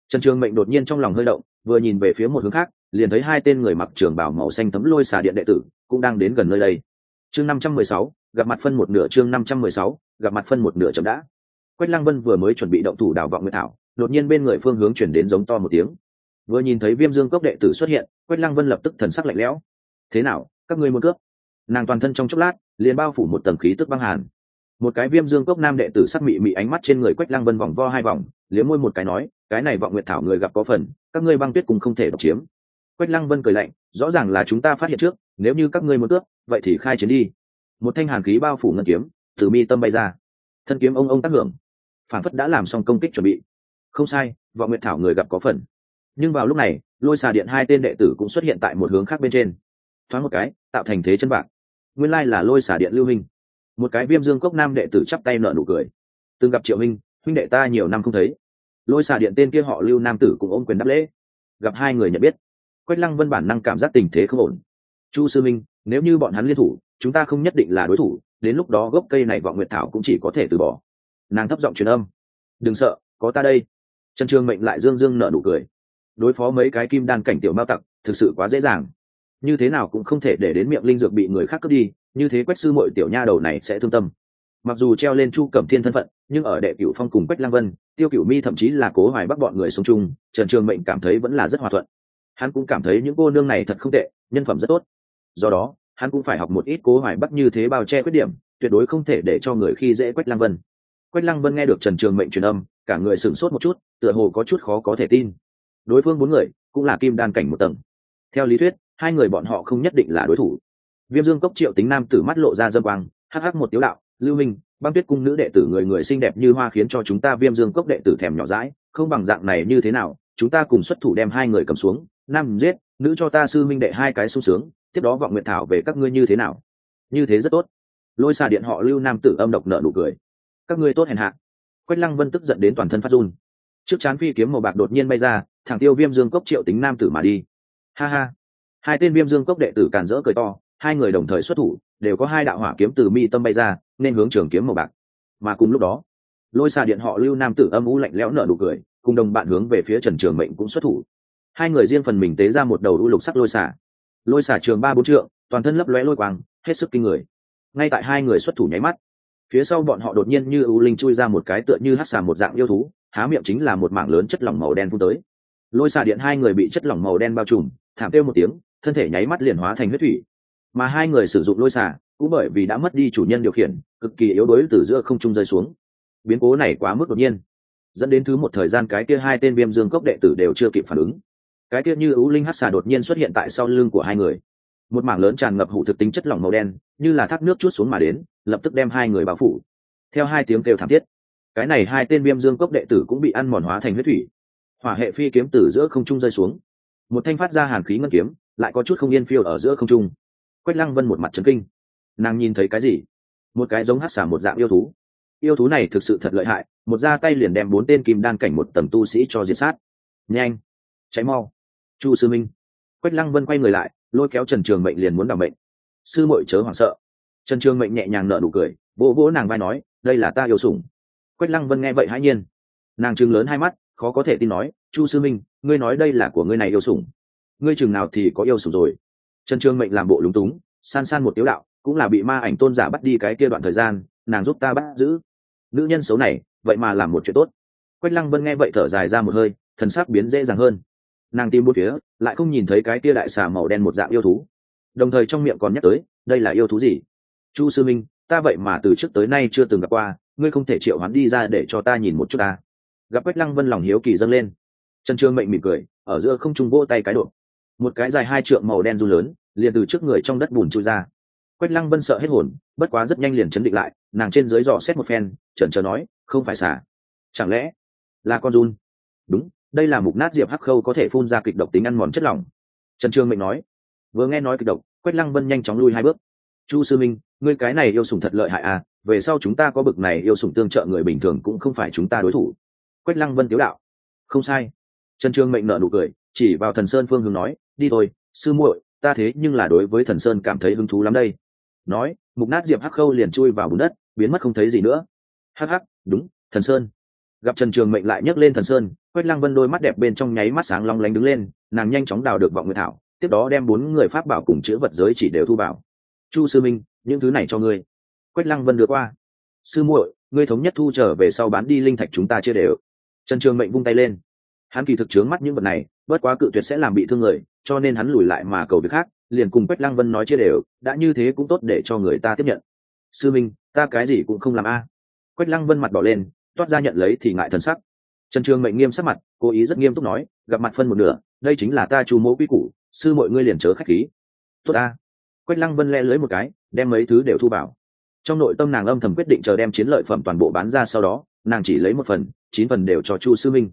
Trần trường mệnh đột nhiên trong lòng hơi động vừa nhìn về phía một hướng khác, liền thấy hai tên người mặc trường bảo màu xanh tấm lôi xà điện đệ tử cũng đang đến gần nơi đây. Chương năm trăm mười sáu, gặp mặt phân một nửa chương năm trăm mười sáu, gặp mặt phân một nửa chậm đã. Quách lăng vân vừa mới chuẩn bị động thủ đào vọng nguyệt thảo, đột nhiên bên người phương hướng chuyển đến giống to một tiếng. Vừa nhìn thấy viêm dương cốc đệ tử xuất hiện, quách lăng vân lập tức thần sắc lạnh lẽo. Thế nào, các ngươi muốn cướp? Nàng toàn thân trong chốc lát, liền bao phủ một tầng khí tức băng hàn một cái viêm dương cốc nam đệ tử sắc mị mị ánh mắt trên người quách lăng vân vòng vo hai vòng, liếm môi một cái nói, cái này vọng nguyệt thảo người gặp có phần, các ngươi băng tuyết cùng không thể độc chiếm. Quách lăng vân cười lạnh, rõ ràng là chúng ta phát hiện trước, nếu như các ngươi muốn cướp vậy thì khai chiến đi. Một thanh hàn khí bao phủ ngân kiếm, từ mi tâm bay ra. Thân kiếm ông ông tác hưởng. Phản phất đã làm xong công kích chuẩn bị. Không sai, vọng nguyệt thảo người gặp có phần. Nhưng vào lúc này, lôi xà điện hai tên đệ tử cũng xuất hiện tại một hướng khác bên trên. Thoáng một cái, tạo thành thế chân bạc. Nguyên lai là lôi xà điện lưu hình một cái viêm dương cốc nam đệ tử chắp tay nợ nụ cười. Từng gặp triệu huynh huynh đệ ta nhiều năm không thấy. Lôi xà điện tên kia họ lưu nam tử cũng ôm quyền đáp lễ. Gặp hai người nhận biết. Quách lăng vân bản năng cảm giác tình thế không ổn. Chu sư minh, nếu như bọn hắn liên thủ, chúng ta không nhất định là đối thủ, đến lúc đó gốc cây này vọng nguyệt thảo cũng chỉ có thể từ bỏ. Nàng thấp giọng truyền âm. Đừng sợ, có ta đây. Trần trường mệnh lại dương dương nợ nụ cười. Đối phó mấy cái kim đan cảnh tiểu mao tặc, thực sự quá dễ dàng. Như thế nào cũng không thể để đến miệng linh dược bị người khác cướp đi như thế quách sư mội tiểu nha đầu này sẽ thương tâm. Mặc dù treo lên chu cẩm thiên thân phận, nhưng ở đệ cửu phong cùng quách lang vân, tiêu cửu mi thậm chí là cố hoài bắt bọn người sống chung, trần trường mệnh cảm thấy vẫn là rất hòa thuận. Hắn cũng cảm thấy những cô nương này thật không tệ, nhân phẩm rất tốt. Do đó, hắn cũng phải học một ít cố hoài bắt như thế bao che khuyết điểm, tuyệt đối không thể để cho người khi dễ quách lang vân. Quách lang vân nghe được trần trường mệnh truyền âm, cả người sửng sốt một chút, tựa hồ có chút khó có thể tin. Đối phương bốn người, cũng là kim đan cảnh một tầng. Theo lý thuyết, hai người bọn họ không nhất định là đối thủ viêm dương cốc triệu tính nam tử mắt lộ ra dâm quang, hắc hắc một tiếu đạo, lưu minh, băng tuyết cung nữ đệ tử người người xinh đẹp như hoa khiến cho chúng ta viêm dương cốc đệ tử thèm nhỏ rãi không bằng dạng này như thế nào, chúng ta cùng xuất thủ đem hai người cầm xuống, nam giết, nữ cho ta sư minh đệ hai cái sung sướng, tiếp đó vọng nguyện thảo về các ngươi như thế nào? Như thế rất tốt. Lôi xà điện họ lưu nam tử âm độc nợ nụ cười. Các ngươi tốt hèn hạ. Quách lăng vân tức giận đến toàn thân phát run. Trước chán phi kiếm màu bạc đột nhiên bay ra, thẳng tiêu viêm dương cốc triệu tính nam tử mà đi. Ha ha. Hai tên viêm dương cốc đệ tử càn rỡ cười to hai người đồng thời xuất thủ, đều có hai đạo hỏa kiếm từ mi tâm bay ra, nên hướng trường kiếm màu bạc. Mà cùng lúc đó, lôi xà điện họ lưu nam tử âm u lạnh lẽo nở nụ cười, cùng đồng bạn hướng về phía trần trường mệnh cũng xuất thủ. Hai người riêng phần mình tế ra một đầu u lục sắc lôi xà. Lôi xà trường ba bốn trượng, toàn thân lấp lóe lôi quang, hết sức kinh người. Ngay tại hai người xuất thủ nháy mắt, phía sau bọn họ đột nhiên như ưu linh chui ra một cái tựa như hát xà một dạng yêu thú, há miệng chính là một mảng lớn chất lỏng màu đen phun tới. Lôi xà điện hai người bị chất lỏng màu đen bao trùm, thảm kêu một tiếng, thân thể nháy mắt liền hóa thành huyết thủy mà hai người sử dụng lôi xà cũng bởi vì đã mất đi chủ nhân điều khiển, cực kỳ yếu đuối từ giữa không trung rơi xuống. Biến cố này quá mức đột nhiên, dẫn đến thứ một thời gian cái kia hai tên viêm dương cốc đệ tử đều chưa kịp phản ứng. Cái kia như ưu linh hát xà đột nhiên xuất hiện tại sau lưng của hai người. Một mảng lớn tràn ngập hụ thực tính chất lỏng màu đen, như là thác nước chút xuống mà đến, lập tức đem hai người bao phủ. Theo hai tiếng kêu thảm thiết, cái này hai tên viêm dương cốc đệ tử cũng bị ăn mòn hóa thành huyết thủy. Hỏa hệ phi kiếm từ giữa không trung rơi xuống. Một thanh phát ra hàn khí ngân kiếm, lại có chút không yên phiêu ở giữa không trung quách lăng vân một mặt trấn kinh. Nàng nhìn thấy cái gì? Một cái giống hát xả một dạng yêu thú. Yêu thú này thực sự thật lợi hại, một ra tay liền đem bốn tên kim đan cảnh một tầm tu sĩ cho diệt sát. Nhanh cháy mau. Chu sư minh. Quách lăng vân quay người lại, lôi kéo trần trường mệnh liền muốn đảm mệnh. Sư mội chớ hoảng sợ. Trần trường mệnh nhẹ nhàng nở nụ cười, vỗ vỗ nàng vai nói, đây là ta yêu sủng. Quách lăng vân nghe vậy hãi nhiên. Nàng chừng lớn hai mắt, khó có thể tin nói, chu sư minh, ngươi nói đây là của ngươi này yêu sủng. Ngươi chừng nào thì có yêu sủng rồi? Trần trường mệnh làm bộ lúng túng, san san một tiếu đạo, cũng là bị ma ảnh tôn giả bắt đi cái kia đoạn thời gian, nàng giúp ta bắt giữ. Nữ nhân xấu này, vậy mà làm một chuyện tốt. Quách lăng vân nghe vậy thở dài ra một hơi, thần sắc biến dễ dàng hơn. Nàng tìm bốn phía, lại không nhìn thấy cái tia đại xà màu đen một dạng yêu thú. Đồng thời trong miệng còn nhắc tới, đây là yêu thú gì? Chu sư minh, ta vậy mà từ trước tới nay chưa từng gặp qua, ngươi không thể triệu hắn đi ra để cho ta nhìn một chút ta. Gặp quách lăng vân lòng hiếu kỳ dâng lên. Trần trương mệnh mỉm cười, ở giữa không trung vỗ tay cái độ một cái dài hai trượng màu đen du lớn, liền từ trước người trong đất bùn chui ra. Quách lăng vân sợ hết hồn, bất quá rất nhanh liền chấn định lại, nàng trên dưới dò xét một phen, chần chờ nói, không phải xả. Chẳng lẽ là con run? Đúng, đây là mục nát diệp hắc khâu có thể phun ra kịch độc tính ăn mòn chất lỏng. Trần trương mệnh nói. Vừa nghe nói kịch độc, quách lăng vân nhanh chóng lui hai bước. Chu sư minh, ngươi cái này yêu sủng thật lợi hại à về sau chúng ta có bực này yêu sủng tương trợ người bình thường cũng không phải chúng ta đối thủ. Quách lăng vân tiếu đạo. Không sai. Trần trương mệnh nợ nụ cười, chỉ vào thần sơn phương hướng nói đi thôi, sư muội, ta thế nhưng là đối với thần sơn cảm thấy hứng thú lắm đây. Nói, mục nát diệp hắc khâu liền chui vào bùn đất, biến mất không thấy gì nữa. Hắc hắc, đúng, thần sơn. Gặp trần trường mệnh lại nhấc lên thần sơn, quách lăng vân đôi mắt đẹp bên trong nháy mắt sáng long lánh đứng lên, nàng nhanh chóng đào được vọng nguyệt thảo, tiếp đó đem bốn người pháp bảo cùng chữ vật giới chỉ đều thu bảo chu sư minh, những thứ này cho ngươi. Quách lăng vân đưa qua. Sư muội, ngươi thống nhất thu trở về sau bán đi linh thạch chúng ta chia đều. Trần trường mệnh vung tay lên. Hắn kỳ thực trướng mắt những vật này, bất quá cự tuyệt sẽ làm bị thương người cho nên hắn lùi lại mà cầu việc khác, liền cùng quách lăng vân nói chia đều, đã như thế cũng tốt để cho người ta tiếp nhận. Sư minh, ta cái gì cũng không làm a. Quách lăng vân mặt bỏ lên, toát ra nhận lấy thì ngại thần sắc. Trần trường mệnh nghiêm sắc mặt, cố ý rất nghiêm túc nói, gặp mặt phân một nửa, đây chính là ta chu mỗ quy củ, sư mọi ngươi liền chớ khách khí. Tốt ta quách lăng vân le lưới một cái, đem mấy thứ đều thu bảo trong nội tâm nàng âm thầm quyết định chờ đem chiến lợi phẩm toàn bộ bán ra sau đó, nàng chỉ lấy một phần, chín phần đều cho chu sư minh.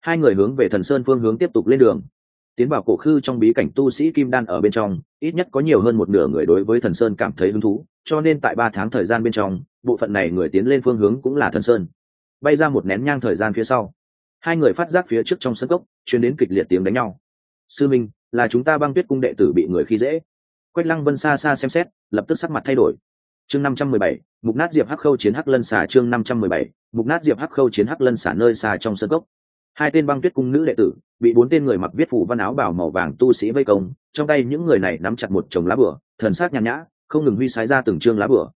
Hai người hướng về thần sơn phương hướng tiếp tục lên đường tiến vào cổ khư trong bí cảnh tu sĩ kim đan ở bên trong, ít nhất có nhiều hơn một nửa người đối với thần sơn cảm thấy hứng thú, cho nên tại ba tháng thời gian bên trong, bộ phận này người tiến lên phương hướng cũng là thần sơn. Bay ra một nén nhang thời gian phía sau, hai người phát giác phía trước trong sân cốc chuyển đến kịch liệt tiếng đánh nhau. Sư minh, là chúng ta băng tuyết cung đệ tử bị người khi dễ. Quách lăng vân xa xa xem xét, lập tức sắc mặt thay đổi. Chương năm trăm mười bảy, mục nát diệp hắc khâu chiến hắc lân xả chương năm trăm mười bảy, mục nát diệp hắc khâu chiến hắc lân xả nơi xa trong sân cốc hai tên băng tuyết cung nữ đệ tử, bị bốn tên người mặc viết phủ văn áo bảo màu vàng tu sĩ vây công, trong tay những người này nắm chặt một chồng lá bửa thần sắc nhàn nhã, không ngừng huy sái ra từng chương lá bửa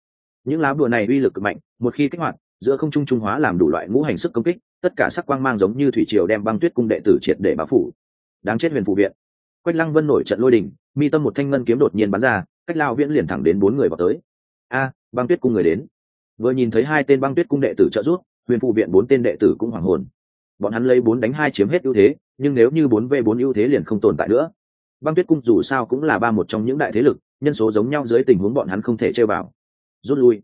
những lá bửa này uy lực cực mạnh, một khi kích hoạt, giữa không trung trung hóa làm đủ loại ngũ hành sức công kích, tất cả sắc quang mang giống như thủy triều đem băng tuyết cung đệ tử triệt để bá phủ. Đáng chết huyền phụ viện. Quách lăng vân nổi trận lôi đình, mi tâm một thanh ngân kiếm đột nhiên bắn ra, cách lao viễn liền thẳng đến bốn người vào tới. A, băng tuyết cung người đến. Vừa nhìn thấy hai tên băng tuyết cung đệ tử trợ giúp, huyền phụ viện bốn tên đệ tử cũng hoảng hồn bọn hắn lấy bốn đánh hai chiếm hết ưu thế, nhưng nếu như bốn v bốn ưu thế liền không tồn tại nữa. Băng tuyết cung dù sao cũng là ba một trong những đại thế lực, nhân số giống nhau dưới tình huống bọn hắn không thể chơi vào. Rút lui.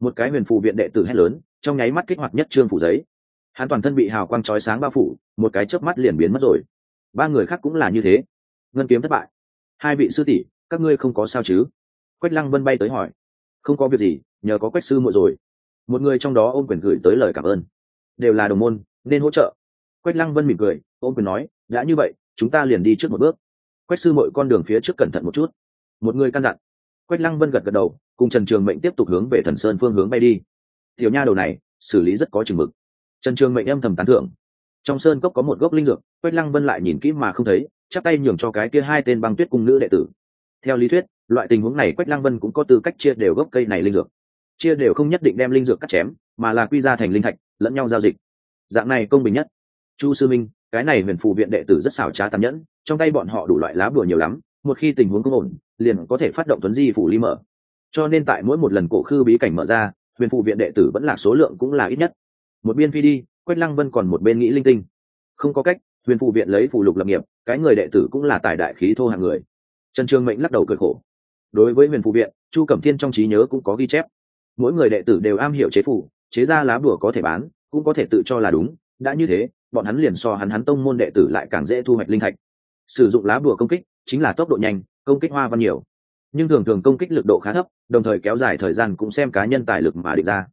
Một cái huyền phụ viện đệ tử hét lớn, trong nháy mắt kích hoạt nhất trương phủ giấy. Hắn toàn thân bị hào quang chói sáng bao phủ, một cái chớp mắt liền biến mất rồi. Ba người khác cũng là như thế. Ngân kiếm thất bại. Hai vị sư tỷ, các ngươi không có sao chứ? Quách lăng vân bay tới hỏi. Không có việc gì, nhờ có quách sư muội rồi. Một người trong đó ôm quyền gửi tới lời cảm ơn. Đều là đồng môn, nên hỗ trợ quách lăng vân mỉm cười, ôm quyền nói, đã như vậy, chúng ta liền đi trước một bước. Quách sư mọi con đường phía trước cẩn thận một chút. Một người căn dặn. Quách lăng vân gật gật đầu, cùng trần trường mệnh tiếp tục hướng về thần sơn phương hướng bay đi. Tiểu nha đầu này, xử lý rất có chừng mực. Trần trường mệnh âm thầm tán thưởng. Trong sơn cốc có một gốc linh dược, quách lăng vân lại nhìn kỹ mà không thấy, chắp tay nhường cho cái kia hai tên băng tuyết cung nữ đệ tử. Theo lý thuyết, loại tình huống này quách lăng vân cũng có tư cách chia đều gốc cây này linh dược. Chia đều không nhất định đem linh dược cắt chém, mà là quy ra thành linh thạch, lẫn nhau giao dịch. Dạng này công bình nhất chu sư minh, cái này huyền phụ viện đệ tử rất xảo trá tàn nhẫn, trong tay bọn họ đủ loại lá bùa nhiều lắm, một khi tình huống không ổn, liền có thể phát động tuấn di phủ ly mở. Cho nên tại mỗi một lần cổ khư bí cảnh mở ra, huyền phụ viện đệ tử vẫn là số lượng cũng là ít nhất. Một biên phi đi, quách lăng vân còn một bên nghĩ linh tinh. Không có cách, huyền phụ viện lấy phụ lục lập nghiệp, cái người đệ tử cũng là tài đại khí thô hàng người. Trần Trương mệnh lắc đầu cười khổ. Đối với huyền phụ viện, chu cẩm thiên trong trí nhớ cũng có ghi chép. Mỗi người đệ tử đều am hiểu chế phủ chế ra lá bùa có thể bán, cũng có thể tự cho là đúng, đã như thế bọn hắn liền so hắn hắn tông môn đệ tử lại càng dễ thu hoạch linh thạch. Sử dụng lá bùa công kích chính là tốc độ nhanh, công kích hoa văn nhiều. Nhưng thường thường công kích lực độ khá thấp, đồng thời kéo dài thời gian cũng xem cá nhân tài lực mà định ra.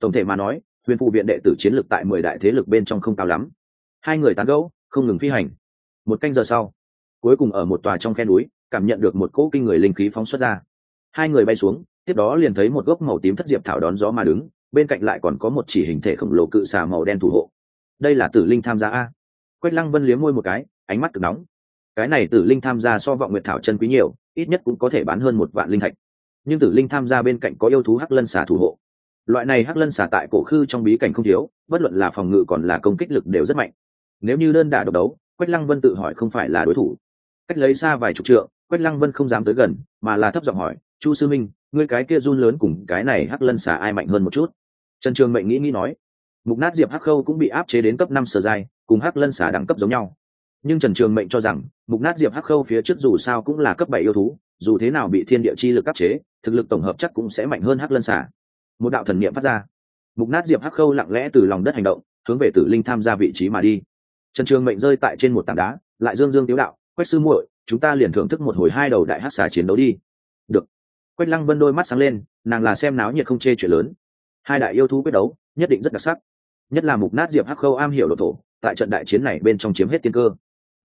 Tổng thể mà nói, huyền phụ viện đệ tử chiến lược tại mười đại thế lực bên trong không cao lắm. Hai người tán gẫu, không ngừng phi hành. Một canh giờ sau, cuối cùng ở một tòa trong khe núi, cảm nhận được một cỗ kinh người linh khí phóng xuất ra. Hai người bay xuống, tiếp đó liền thấy một gốc màu tím thất diệp thảo đón gió mà đứng, bên cạnh lại còn có một chỉ hình thể khổng lồ cự xà màu đen thủ hộ đây là tử linh tham gia a. Quách lăng vân liếm môi một cái, ánh mắt cực nóng. Cái này tử linh tham gia so vọng nguyệt thảo chân quý nhiều, ít nhất cũng có thể bán hơn một vạn linh thạch. Nhưng tử linh tham gia bên cạnh có yêu thú hắc lân xà thủ hộ. Loại này hắc lân xà tại cổ khư trong bí cảnh không thiếu, bất luận là phòng ngự còn là công kích lực đều rất mạnh. Nếu như đơn đả độc đấu, quách lăng vân tự hỏi không phải là đối thủ. Cách lấy xa vài chục trượng, quách lăng vân không dám tới gần, mà là thấp giọng hỏi, chu sư minh, ngươi cái kia run lớn cùng cái này hắc lân xà ai mạnh hơn một chút? Trần trường mệnh nghĩ nghĩ nói mục nát diệp hắc khâu cũng bị áp chế đến cấp năm sở dài, cùng hắc lân Xả đẳng cấp giống nhau. Nhưng trần trường mệnh cho rằng mục nát diệp hắc khâu phía trước dù sao cũng là cấp bảy yêu thú dù thế nào bị thiên địa chi lực áp chế thực lực tổng hợp chắc cũng sẽ mạnh hơn hắc lân Xả. một đạo thần niệm phát ra. Mục nát diệp hắc khâu lặng lẽ từ lòng đất hành động hướng về tử linh tham gia vị trí mà đi. Trần trường mệnh rơi tại trên một tảng đá lại dương dương tiếu đạo quách sư muội chúng ta liền thưởng thức một hồi hai đầu đại hắc xà chiến đấu đi. Được. Quách lăng vân đôi mắt sáng lên nàng là xem náo nhiệt không chê chuyện lớn. Hai đại yêu thú quyết đấu nhất định rất đặc sắc nhất là mục nát diệp hắc khâu am hiểu độ thổ, tại trận đại chiến này bên trong chiếm hết tiên cơ.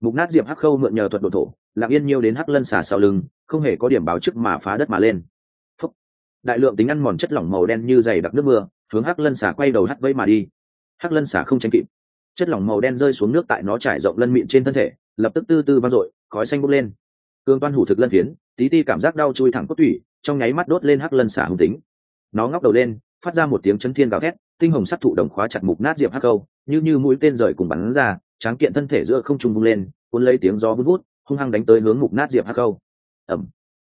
Mục nát diệp hắc khâu mượn nhờ thuật độ thổ, lặng yên nhiều đến hắc lân xà sau lưng, không hề có điểm báo trước mà phá đất mà lên. Phúc. đại lượng tính ăn mòn chất lỏng màu đen như dày đặc nước mưa, hướng hắc lân xả quay đầu hắt vây mà đi. Hắc lân xả không tranh kịp. Chất lỏng màu đen rơi xuống nước tại nó trải rộng lân mịn trên thân thể, lập tức tư tư vang dội, khói xanh bốc lên. Cương toan hủ thực lân phiến, tí ti cảm giác đau chui thẳng cốt tủy, trong nháy mắt đốt lên hắc lân xả hung tính. Nó ngóc đầu lên, phát ra một tiếng chấn thiên gào thét tinh hồng sắc thụ đồng khóa chặt mục nát diệp hắc câu, như như mũi tên rời cùng bắn ra, tráng kiện thân thể giữa không trung bung lên, cuốn lấy tiếng gió vút vút hung hăng đánh tới hướng mục nát diệp hắc câu. Ẩm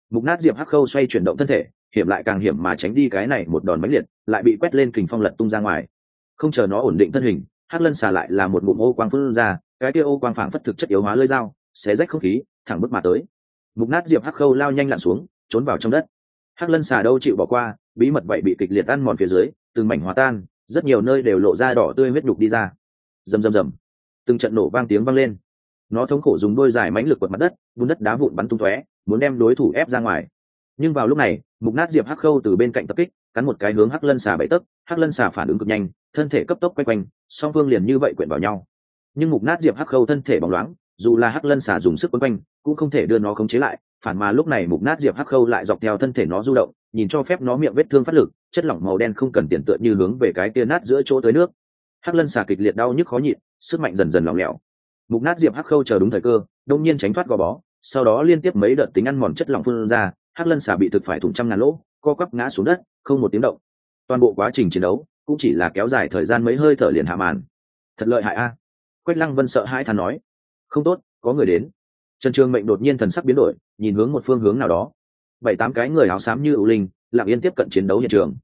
mục nát diệp hắc khâu xoay chuyển động thân thể, hiểm lại càng hiểm mà tránh đi cái này một đòn mãnh liệt, lại bị quét lên kình phong lật tung ra ngoài. Không chờ nó ổn định thân hình, hắc lân xà lại là một ngụm ô quang phun ra, cái kia ô quang phảng phất thực chất yếu hóa lưỡi dao, xé rách không khí, thẳng bước mà tới. Mục nát diệp hắc khâu lao nhanh lặn xuống, trốn vào trong đất. Hắc lân xà đâu chịu bỏ qua, bí mật vậy bị kịch liệt ăn mòn phía dưới, từng mảnh hòa tan rất nhiều nơi đều lộ ra đỏ tươi huyết nhục đi ra. Rầm rầm rầm. Từng trận nổ vang tiếng vang lên. Nó thống khổ dùng đôi dài mãnh lực quật mặt đất, bùn đất đá vụn bắn tung tóe, muốn đem đối thủ ép ra ngoài. Nhưng vào lúc này, mục nát diệp hắc khâu từ bên cạnh tập kích, cắn một cái hướng hắc lân xà bậy tấc, hắc lân xà phản ứng cực nhanh, thân thể cấp tốc quay quanh, song phương liền như vậy quyện vào nhau. Nhưng mục nát diệp hắc khâu thân thể bóng loáng dù là hắc lân xà dùng sức quấn quanh, cũng không thể đưa nó khống chế lại, phản mà lúc này mục nát diệp hắc khâu lại dọc theo thân thể nó du động, nhìn cho phép nó miệng vết thương phát lực, chất lỏng màu đen không cần tiền tựa như hướng về cái tia nát giữa chỗ tới nước. Hắc lân xà kịch liệt đau nhức khó nhịn, sức mạnh dần dần lỏng lẻo. Mục nát diệp hắc khâu chờ đúng thời cơ đông nhiên tránh thoát gò bó, sau đó liên tiếp mấy đợt tính ăn mòn chất lỏng phun ra, hắc lân xà bị thực phải thủng trăm ngàn lỗ, co quắp ngã xuống đất, không một tiếng động. Toàn bộ quá trình chiến đấu, cũng chỉ là kéo dài thời gian mấy hơi thở liền hạ màn. Thật lợi hại a. Quách lăng vân sợ hai thà nói không tốt, có người đến. Trần trường mệnh đột nhiên thần sắc biến đổi, nhìn hướng một phương hướng nào đó. Bảy tám cái người áo xám như ưu linh, lặng yên tiếp cận chiến đấu hiện trường.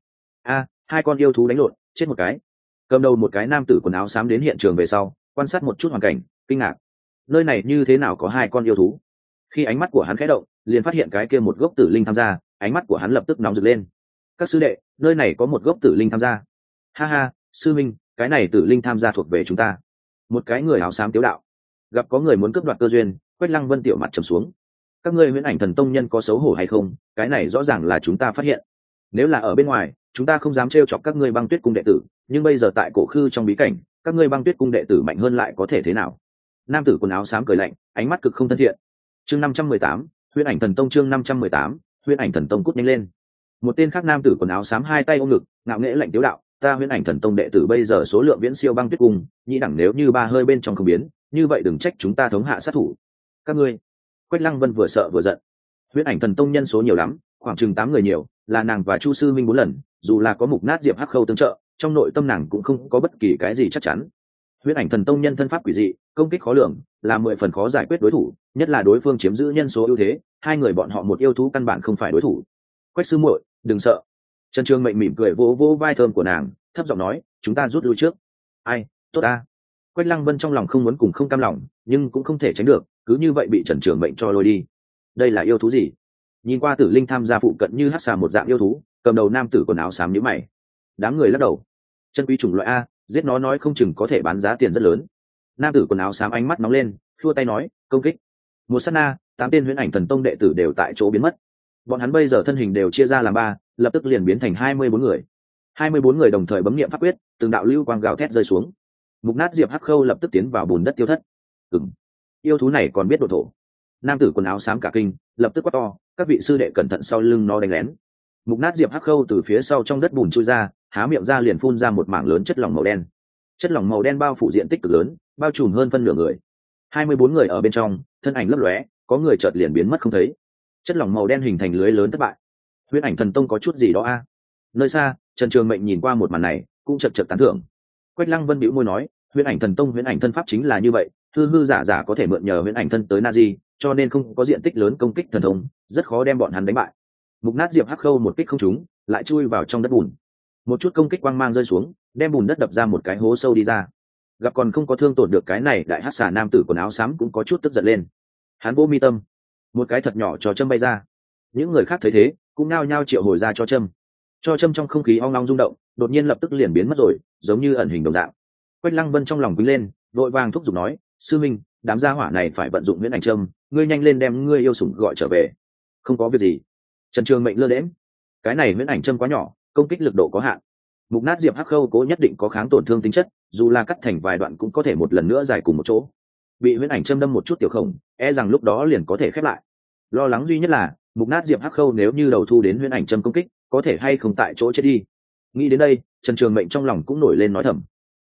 A, hai con yêu thú đánh lộn, chết một cái. Cầm đầu một cái nam tử quần áo xám đến hiện trường về sau, quan sát một chút hoàn cảnh, kinh ngạc. Nơi này như thế nào có hai con yêu thú? Khi ánh mắt của hắn khẽ động, liền phát hiện cái kia một gốc tử linh tham gia, ánh mắt của hắn lập tức nóng rực lên. Các sư đệ, nơi này có một gốc tử linh tham gia. Ha ha, sư minh, cái này tử linh tham gia thuộc về chúng ta. Một cái người áo xám tiếu đạo gặp có người muốn cướp đoạt cơ duyên, quách lăng vân tiểu mặt trầm xuống. Các ngươi huyễn ảnh thần tông nhân có xấu hổ hay không? Cái này rõ ràng là chúng ta phát hiện. Nếu là ở bên ngoài, chúng ta không dám trêu chọc các ngươi băng tuyết cung đệ tử, nhưng bây giờ tại cổ khư trong bí cảnh, các ngươi băng tuyết cung đệ tử mạnh hơn lại có thể thế nào? Nam tử quần áo xám cười lạnh, ánh mắt cực không thân thiện. Chương năm trăm mười tám, huyễn ảnh thần tông chương năm trăm mười tám, huyễn ảnh thần tông cút nhanh lên. Một tên khác nam tử quần áo xám hai tay ôm ngực, ngạo nghễ lạnh tiếu đạo, ta huyễn ảnh thần tông đệ tử bây giờ số lượng viễn siêu băng tuyết cung nhĩ đẳng nếu như ba hơi bên trong không biến như vậy đừng trách chúng ta thống hạ sát thủ. Các ngươi, quách lăng vân vừa sợ vừa giận. Huyễn ảnh thần tông nhân số nhiều lắm, khoảng chừng tám người nhiều, là nàng và chu sư minh bốn lần, dù là có mục nát diệp hắc khâu tương trợ, trong nội tâm nàng cũng không có bất kỳ cái gì chắc chắn. Huyễn ảnh thần tông nhân thân pháp quỷ dị, công kích khó lường, là mười phần khó giải quyết đối thủ, nhất là đối phương chiếm giữ nhân số ưu thế, hai người bọn họ một yêu thú căn bản không phải đối thủ. Quách sư muội, đừng sợ. Trần trương mệnh mỉm cười vỗ vỗ vai thơm của nàng, thấp giọng nói, chúng ta rút lui trước. Ai, tốt ta quách lăng vân trong lòng không muốn cùng không cam lòng, nhưng cũng không thể tránh được, cứ như vậy bị trần trường mệnh cho lôi đi. Đây là yêu thú gì? Nhìn qua tử linh tham gia phụ cận như hát xà một dạng yêu thú, cầm đầu nam tử quần áo xám nhữ mày. Đám người lắc đầu. Chân quý chủng loại a, giết nó nói không chừng có thể bán giá tiền rất lớn. Nam tử quần áo xám ánh mắt nóng lên thua tay nói, công kích. Một s á t na, tám tên huyễn ảnh thần tông đệ tử đều tại chỗ biến mất. Bọn hắn bây giờ thân hình đều chia ra làm ba, lập tức liền biến thành hai mươi bốn người. Hai mươi bốn người đồng thời bấm niệm pháp quyết, từng đạo lưu quang gào thét rơi xuống mục nát diệp hắc khâu lập tức tiến vào bùn đất tiêu thất. Ừng yêu thú này còn biết độ thổ. Nam tử quần áo xám cả kinh, lập tức quát to, các vị sư đệ cẩn thận sau lưng nó đánh lén. Mục nát diệp hắc khâu từ phía sau trong đất bùn trôi ra, há miệng ra liền phun ra một mảng lớn chất lỏng màu đen. Chất lỏng màu đen bao phủ diện tích cực lớn, bao trùm hơn phân nửa người. Hai mươi bốn người ở bên trong, thân ảnh lấp lóe, có người chợt liền biến mất không thấy. Chất lỏng màu đen hình thành lưới lớn thất bại. Huyễn ảnh thần tông có chút gì đó a? Nơi xa, trần trường mệnh nhìn qua một màn này, cũng chật chật tán thưởng quách lăng vân bĩu môi nói, huyễn ảnh thần tông, huyễn ảnh thân pháp chính là như vậy, hư hư giả giả có thể mượn nhờ huyễn ảnh thân tới na di cho nên không có diện tích lớn công kích thần thông, rất khó đem bọn hắn đánh bại. Mục nát diệp hắc khâu một kích không trúng, lại chui vào trong đất bùn. Một chút công kích quang mang rơi xuống, đem bùn đất đập ra một cái hố sâu đi ra. Gặp còn không có thương tổn được cái này đại hát xà nam tử quần áo xám cũng có chút tức giận lên. Hắn vô mi tâm, một cái thật nhỏ cho châm bay ra. Những người khác thấy thế, cũng nao nhao triệu hồi ra cho châm cho châm trong không khí ong long rung động, đột nhiên lập tức liền biến mất rồi, giống như ẩn hình đồng dạng. Quách lăng vân trong lòng quý lên, vội vàng thúc giục nói, sư minh, đám gia hỏa này phải vận dụng nguyễn ảnh trâm ngươi nhanh lên đem ngươi yêu sủng gọi trở về. Không có việc gì. Trần trường mệnh lơ lễm cái này nguyễn ảnh trâm quá nhỏ, công kích lực độ có hạn. Mục nát diệp hắc khâu cố nhất định có kháng tổn thương tính chất, dù là cắt thành vài đoạn cũng có thể một lần nữa dài cùng một chỗ. Bị huyễn ảnh châm đâm một chút tiểu khổng e rằng lúc đó liền có thể khép lại. Lo lắng duy nhất là, mục nát diệp hắc khâu nếu như đầu thu đến huyễn ảnh châm công kích có thể hay không tại chỗ chết đi. Nghĩ đến đây, trần trường mệnh trong lòng cũng nổi lên nói thầm.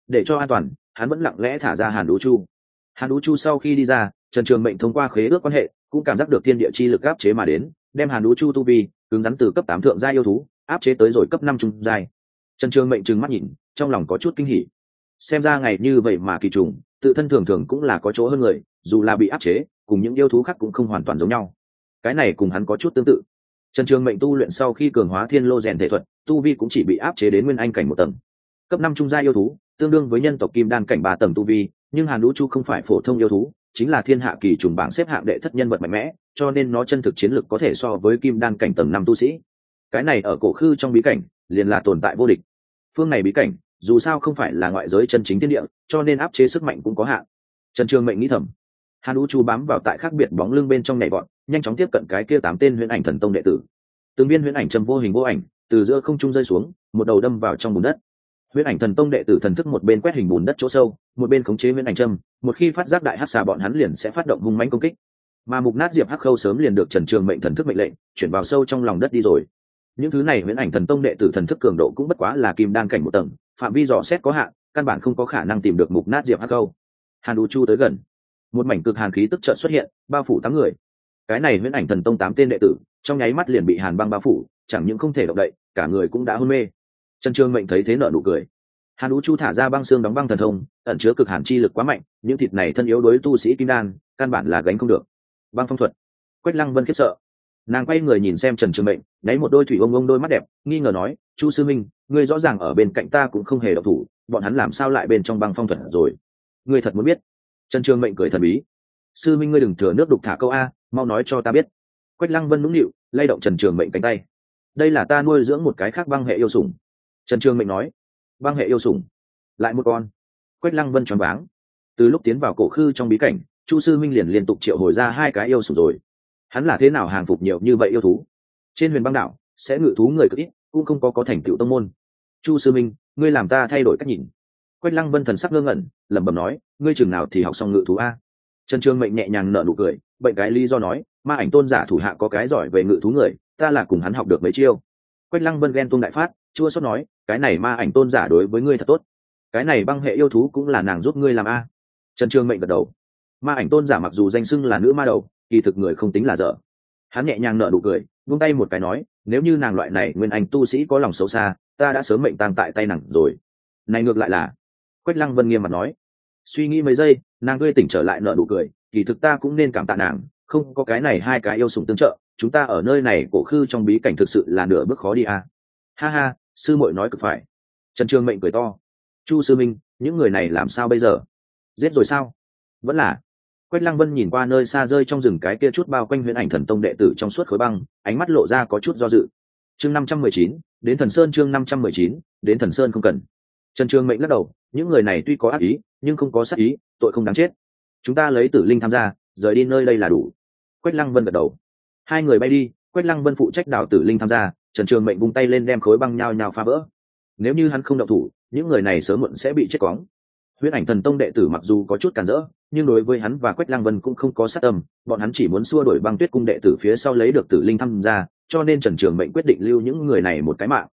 Để cho an toàn, hắn vẫn lặng lẽ thả ra hàn đũ chu. Hàn đũ chu sau khi đi ra, trần trường mệnh thông qua khế ước quan hệ, cũng cảm giác được thiên địa chi lực áp chế mà đến, đem hàn đũ chu tu vi, cứng rắn từ cấp tám thượng gia yêu thú, áp chế tới rồi cấp năm trung giai. Trần trường mệnh trừng mắt nhìn, trong lòng có chút kinh hỉ. Xem ra ngày như vậy mà kỳ trùng, tự thân thường thường cũng là có chỗ hơn người, dù là bị áp chế, cùng những yêu thú khác cũng không hoàn toàn giống nhau. Cái này cùng hắn có chút tương tự trần trường mệnh tu luyện sau khi cường hóa thiên lô rèn thể thuật, tu vi cũng chỉ bị áp chế đến nguyên anh cảnh một tầng. Cấp năm trung gia yêu thú, tương đương với nhân tộc kim đan cảnh ba tầng tu vi, nhưng hàn lũ chu không phải phổ thông yêu thú, chính là thiên hạ kỳ trùng bảng xếp hạng đệ thất nhân vật mạnh mẽ, cho nên nó chân thực chiến lực có thể so với kim đan cảnh tầng năm tu sĩ. Cái này ở cổ khư trong bí cảnh, liền là tồn tại vô địch. Phương này bí cảnh, dù sao không phải là ngoại giới chân chính thiên địa, cho nên áp chế sức mạnh cũng có hạn. Trần trường mệnh nghĩ thầm. Hàn u chu bám vào tại khác biệt bóng lưng bên trong nhảy bọn nhanh chóng tiếp cận cái kia tám tên huyễn ảnh thần tông đệ tử. Từng viên huyễn ảnh châm vô hình vô ảnh, từ giữa không trung rơi xuống, một đầu đâm vào trong bùn đất. Huyễn ảnh thần tông đệ tử thần thức một bên quét hình bùn đất chỗ sâu, một bên khống chế huyễn ảnh châm một khi phát giác đại hát xà bọn hắn liền sẽ phát động hung mãnh công kích. Mà mục nát diệp hắc khâu sớm liền được trần trường mệnh thần thức mệnh lệnh, chuyển vào sâu trong lòng đất đi rồi. Những thứ này huyễn ảnh thần tông đệ tử thần thức cường độ cũng bất quá là kim đan cảnh một tầng, phạm vi dò xét có hạn, căn bản không có khả năng tìm được mục nát diệp hắc khâu. Hàn u chu tới gần. Một mảnh cực hàn khí tức trợn xuất hiện, bao phủ tám người cái này huyễn ảnh thần tông tám tên đệ tử, trong nháy mắt liền bị hàn băng bao phủ, chẳng những không thể động đậy, cả người cũng đã hôn mê. Trần trương mệnh thấy thế nợ nụ cười. Hàn ú chu thả ra băng xương đóng băng thần thông, ẩn chứa cực hàn chi lực quá mạnh, những thịt này thân yếu đối tu sĩ kim đan, căn bản là gánh không được. Băng phong thuật. Quách lăng vân khiếp sợ. Nàng quay người nhìn xem trần trường mệnh, nháy một đôi thủy ông ông đôi mắt đẹp, nghi ngờ nói, chu sư minh, ngươi rõ ràng ở bên cạnh ta cũng không hề độc thủ, bọn hắn làm sao lại bên trong băng phong thuật rồi? Ngươi thật muốn biết. Trần trường mệnh cười thần bí sư minh ngươi đừng thừa nước đục thả câu a, mau nói cho ta biết. Quách lăng vân nũng nịu, lay động trần trường mệnh cánh tay. Đây là ta nuôi dưỡng một cái khác băng hệ yêu sủng. Trần trường mệnh nói, băng hệ yêu sủng, lại một con. Quách lăng vân choáng váng. Từ lúc tiến vào cổ khư trong bí cảnh, chu sư minh liền liên tục triệu hồi ra hai cái yêu sủng rồi. Hắn là thế nào hàng phục nhiều như vậy yêu thú? Trên huyền băng đảo, sẽ ngự thú người cực ít, cũng không có có thành tựu tông môn. Chu sư minh, ngươi làm ta thay đổi cách nhìn. Quách lăng vân thần sắc ngơ ngẩn, lẩm bẩm nói, ngươi chừng nào thì học xong ngự thú a? Trần trương mệnh nhẹ nhàng nở nụ cười, bệnh cái lý do nói, ma ảnh tôn giả thủ hạ có cái giỏi về ngự thú người, ta là cùng hắn học được mấy chiêu. Quách lăng vân ghen tôn đại phát, chua xót nói, cái này ma ảnh tôn giả đối với ngươi thật tốt. Cái này băng hệ yêu thú cũng là nàng giúp ngươi làm a. Trần trương mệnh gật đầu. Ma ảnh tôn giả mặc dù danh xưng là nữ ma đầu, kỳ thực người không tính là dở. Hắn nhẹ nhàng nở nụ cười, vung tay một cái nói, nếu như nàng loại này nguyên anh tu sĩ có lòng xấu xa, ta đã sớm mệnh tang tại tay nàng rồi. Này ngược lại là, quách lăng vân nghiêm mặt nói. Suy nghĩ mấy giây nàng tươi tỉnh trở lại nợ nụ cười, kỳ thực ta cũng nên cảm tạ nàng, không có cái này hai cái yêu sủng tương trợ, chúng ta ở nơi này cổ khư trong bí cảnh thực sự là nửa bước khó đi à. ha ha, sư muội nói cực phải. Trần trường mệnh cười to. Chu sư minh, những người này làm sao bây giờ? Giết rồi sao? Vẫn là. Quách lăng vân nhìn qua nơi xa rơi trong rừng cái kia chút bao quanh huyễn ảnh thần tông đệ tử trong suốt khối băng, ánh mắt lộ ra có chút do dự. Chương năm trăm mười chín, đến thần sơn chương năm trăm mười chín, đến thần sơn không cần. Trần trường mệnh lắc đầu, những người này tuy có ác ý nhưng không có sát ý, tội không đáng chết. Chúng ta lấy tử linh tham gia, rời đi nơi đây là đủ. Quách lăng vân gật đầu. Hai người bay đi, quách lăng vân phụ trách đào tử linh tham gia, trần trường mệnh vung tay lên đem khối băng nhao nhao phá vỡ. Nếu như hắn không đậu thủ, những người này sớm muộn sẽ bị chết cóng. Huyết ảnh thần tông đệ tử mặc dù có chút cản rỡ, nhưng đối với hắn và quách lăng vân cũng không có sát tâm, bọn hắn chỉ muốn xua đổi băng tuyết cung đệ tử phía sau lấy được tử linh tham gia, cho nên trần trường mệnh quyết định lưu những người này một cái mạng.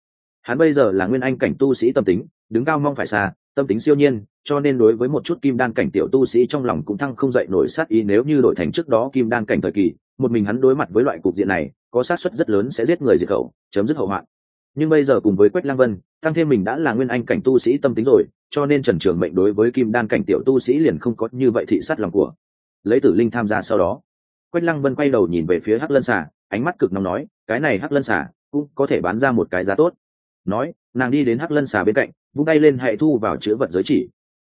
Hắn bây giờ là nguyên anh cảnh tu sĩ tâm tính, đứng cao mong phải xa tâm tính siêu nhiên, cho nên đối với một chút kim đan cảnh tiểu tu sĩ trong lòng cũng thăng không dậy nổi sát ý nếu như đổi thành trước đó kim đan cảnh thời kỳ, một mình hắn đối mặt với loại cục diện này, có sát suất rất lớn sẽ giết người diệt khẩu, chấm dứt hậu hoạn. Nhưng bây giờ cùng với quách lang vân, tăng thêm mình đã là nguyên anh cảnh tu sĩ tâm tính rồi, cho nên trần trường mệnh đối với kim đan cảnh tiểu tu sĩ liền không có như vậy thị sát lòng của. Lấy tử linh tham gia sau đó, quách lăng vân quay đầu nhìn về phía hắc lân xà, ánh mắt cực nóng nói, cái này hắc lân xà cũng có thể bán ra một cái giá tốt. Nói, nàng đi đến hắc lân xà bên cạnh vung tay lên hãy thu vào chữ vật giới chỉ.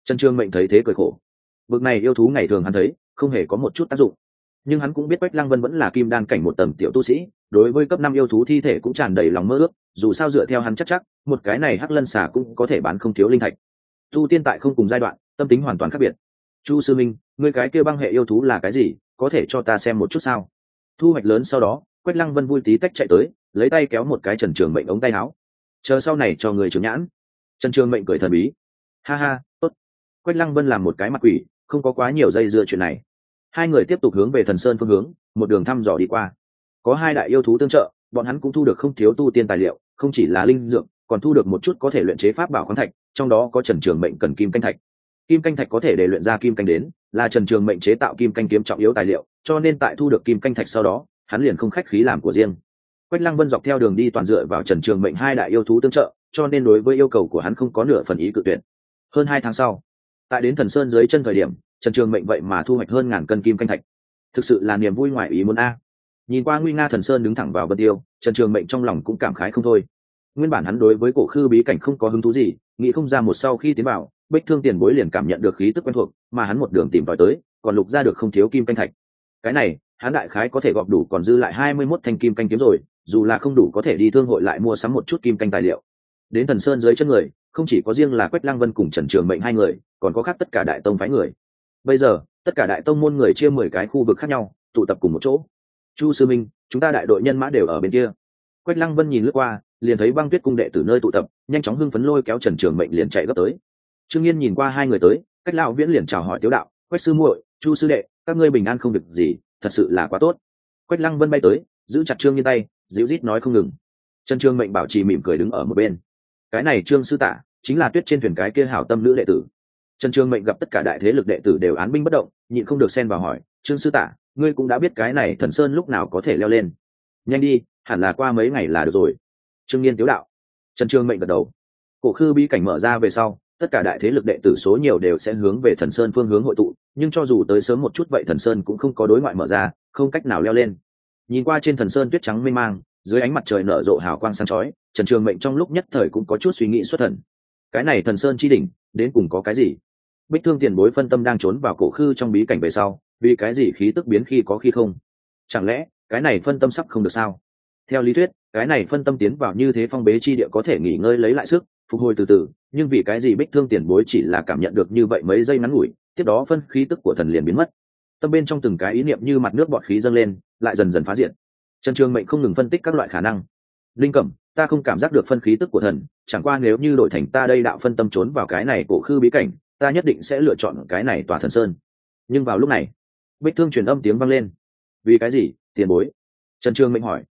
Trần trương mệnh thấy thế cười khổ. Bực này yêu thú ngày thường hắn thấy, không hề có một chút tác dụng. Nhưng hắn cũng biết quách lăng vân vẫn là kim đan cảnh một tầm tiểu tu sĩ, đối với cấp năm yêu thú thi thể cũng tràn đầy lòng mơ ước, dù sao dựa theo hắn chắc chắc, một cái này hắc lân xà cũng có thể bán không thiếu linh thạch. Tu tiên tại không cùng giai đoạn, tâm tính hoàn toàn khác biệt. Chu sư minh người cái kêu băng hệ yêu thú là cái gì, có thể cho ta xem một chút sao? Thu hoạch lớn sau đó, quách lăng vân vui tí tách chạy tới, lấy tay kéo một cái trần trường mệnh ống tay áo. Chờ sau này cho người trưởng nhãn trần trường mệnh cười thần bí. Ha ha, tốt. Quách lăng vân làm một cái mặt quỷ, không có quá nhiều dây dưa chuyện này. Hai người tiếp tục hướng về thần sơn phương hướng, một đường thăm dò đi qua. Có hai đại yêu thú tương trợ, bọn hắn cũng thu được không thiếu tu tiên tài liệu, không chỉ là linh dược, còn thu được một chút có thể luyện chế pháp bảo khoáng thạch, trong đó có trần trường mệnh cần kim canh thạch. Kim canh thạch có thể để luyện ra kim canh đến, là trần trường mệnh chế tạo kim canh kiếm trọng yếu tài liệu, cho nên tại thu được kim canh thạch sau đó, hắn liền không khách khí làm của riêng. Quách lăng vân dọc theo đường đi toàn dựa vào trần trường mệnh hai đại yêu thú tương trợ cho nên đối với yêu cầu của hắn không có nửa phần ý cự tuyệt. Hơn hai tháng sau, tại đến thần sơn dưới chân thời điểm, trần trường mệnh vậy mà thu hoạch hơn ngàn cân kim canh thạch. Thực sự là niềm vui ngoài ý muốn a. Nhìn qua nguy nga thần sơn đứng thẳng vào vân tiêu, trần trường mệnh trong lòng cũng cảm khái không thôi. Nguyên bản hắn đối với cổ khư bí cảnh không có hứng thú gì, nghĩ không ra một sau khi tiến vào, bích thương tiền bối liền cảm nhận được khí tức quen thuộc, mà hắn một đường tìm tòi tới, còn lục ra được không thiếu kim canh thạch. Cái này, hắn đại khái có thể gọp đủ còn dư lại hai mươi mốt thanh kim canh kiếm rồi, dù là không đủ có thể đi thương hội lại mua sắm một chút kim canh tài liệu đến thần sơn dưới chân người, không chỉ có riêng là quách lăng vân cùng trần trường mệnh hai người, còn có khác tất cả đại tông phái người. Bây giờ, tất cả đại tông môn người chia mười cái khu vực khác nhau, tụ tập cùng một chỗ. Chu sư minh, chúng ta đại đội nhân mã đều ở bên kia. Quách lăng vân nhìn lướt qua, liền thấy băng tuyết cung đệ từ nơi tụ tập, nhanh chóng hưng phấn lôi kéo trần trường mệnh liền chạy gấp tới. Trương yên nhìn qua hai người tới cách lão viễn liền chào hỏi tiếu đạo, quách sư muội, chu sư đệ, các ngươi bình an không việc gì, thật sự là quá tốt. Quách lăng vân bay tới, giữ chặt trương yên tay, dịu rít nói không ngừng. Trần trương mệnh bảo trì mỉm cười đứng ở một bên cái này trương sư tả chính là tuyết trên thuyền cái kia hảo tâm nữ đệ tử. Trần trương mệnh gặp tất cả đại thế lực đệ tử đều án binh bất động, nhịn không được xen vào hỏi, trương sư tả, ngươi cũng đã biết cái này thần sơn lúc nào có thể leo lên? Nhanh đi, hẳn là qua mấy ngày là được rồi. Trương nhiên tiếu đạo. Trần trương mệnh gật đầu. Cổ khư bí cảnh mở ra về sau, tất cả đại thế lực đệ tử số nhiều đều sẽ hướng về thần sơn phương hướng hội tụ, nhưng cho dù tới sớm một chút vậy thần sơn cũng không có đối ngoại mở ra, không cách nào leo lên. Nhìn qua trên thần sơn tuyết trắng mênh mang dưới ánh mặt trời nở rộ hào quang sáng chói, trần trường mệnh trong lúc nhất thời cũng có chút suy nghĩ xuất thần. Cái này thần sơn chi đỉnh, đến cùng có cái gì? Bích thương tiền bối phân tâm đang trốn vào cổ khư trong bí cảnh về sau, vì cái gì khí tức biến khi có khi không? Chẳng lẽ, cái này phân tâm sắp không được sao? Theo lý thuyết, cái này phân tâm tiến vào như thế phong bế chi địa có thể nghỉ ngơi lấy lại sức, phục hồi từ từ, nhưng vì cái gì bích thương tiền bối chỉ là cảm nhận được như vậy mấy giây ngắn ngủi, tiếp đó phân khí tức của thần liền biến mất. Tâm bên trong từng cái ý niệm như mặt nước bọt khí dâng lên, lại dần dần phá diện trần trường mệnh không ngừng phân tích các loại khả năng. Linh cẩm, ta không cảm giác được phân khí tức của thần, chẳng qua nếu như đổi thành ta đây đạo phân tâm trốn vào cái này cổ khư bí cảnh, ta nhất định sẽ lựa chọn cái này tòa thần sơn. Nhưng vào lúc này, bích thương truyền âm tiếng vang lên. Vì cái gì, tiền bối? Trần trường mệnh hỏi.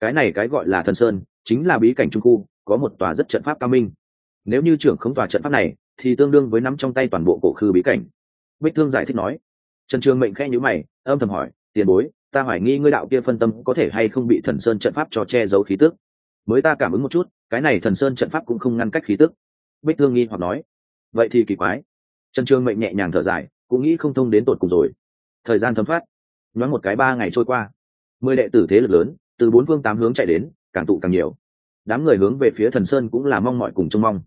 Cái này cái gọi là thần sơn, chính là bí cảnh trung khu, có một tòa rất trận pháp cao minh. Nếu như trưởng không tòa trận pháp này, thì tương đương với nắm trong tay toàn bộ cổ khư bí cảnh. Bích thương giải thích nói. Trần trường mệnh khẽ nhữ mày, âm thầm hỏi, tiền bối ta hoài nghi ngươi đạo kia phân tâm có thể hay không bị thần sơn trận pháp cho che giấu khí tức. Mới ta cảm ứng một chút, cái này thần sơn trận pháp cũng không ngăn cách khí tức. Bích thương nghi hoặc nói, vậy thì kỳ quái. Trần trương mệnh nhẹ nhàng thở dài, cũng nghĩ không thông đến tột cùng rồi. Thời gian thấm thoát, nhoáng một cái ba ngày trôi qua. Mười đệ tử thế lực lớn, từ bốn phương tám hướng chạy đến, càng tụ càng nhiều. Đám người hướng về phía thần sơn cũng là mong mọi cùng trông mong.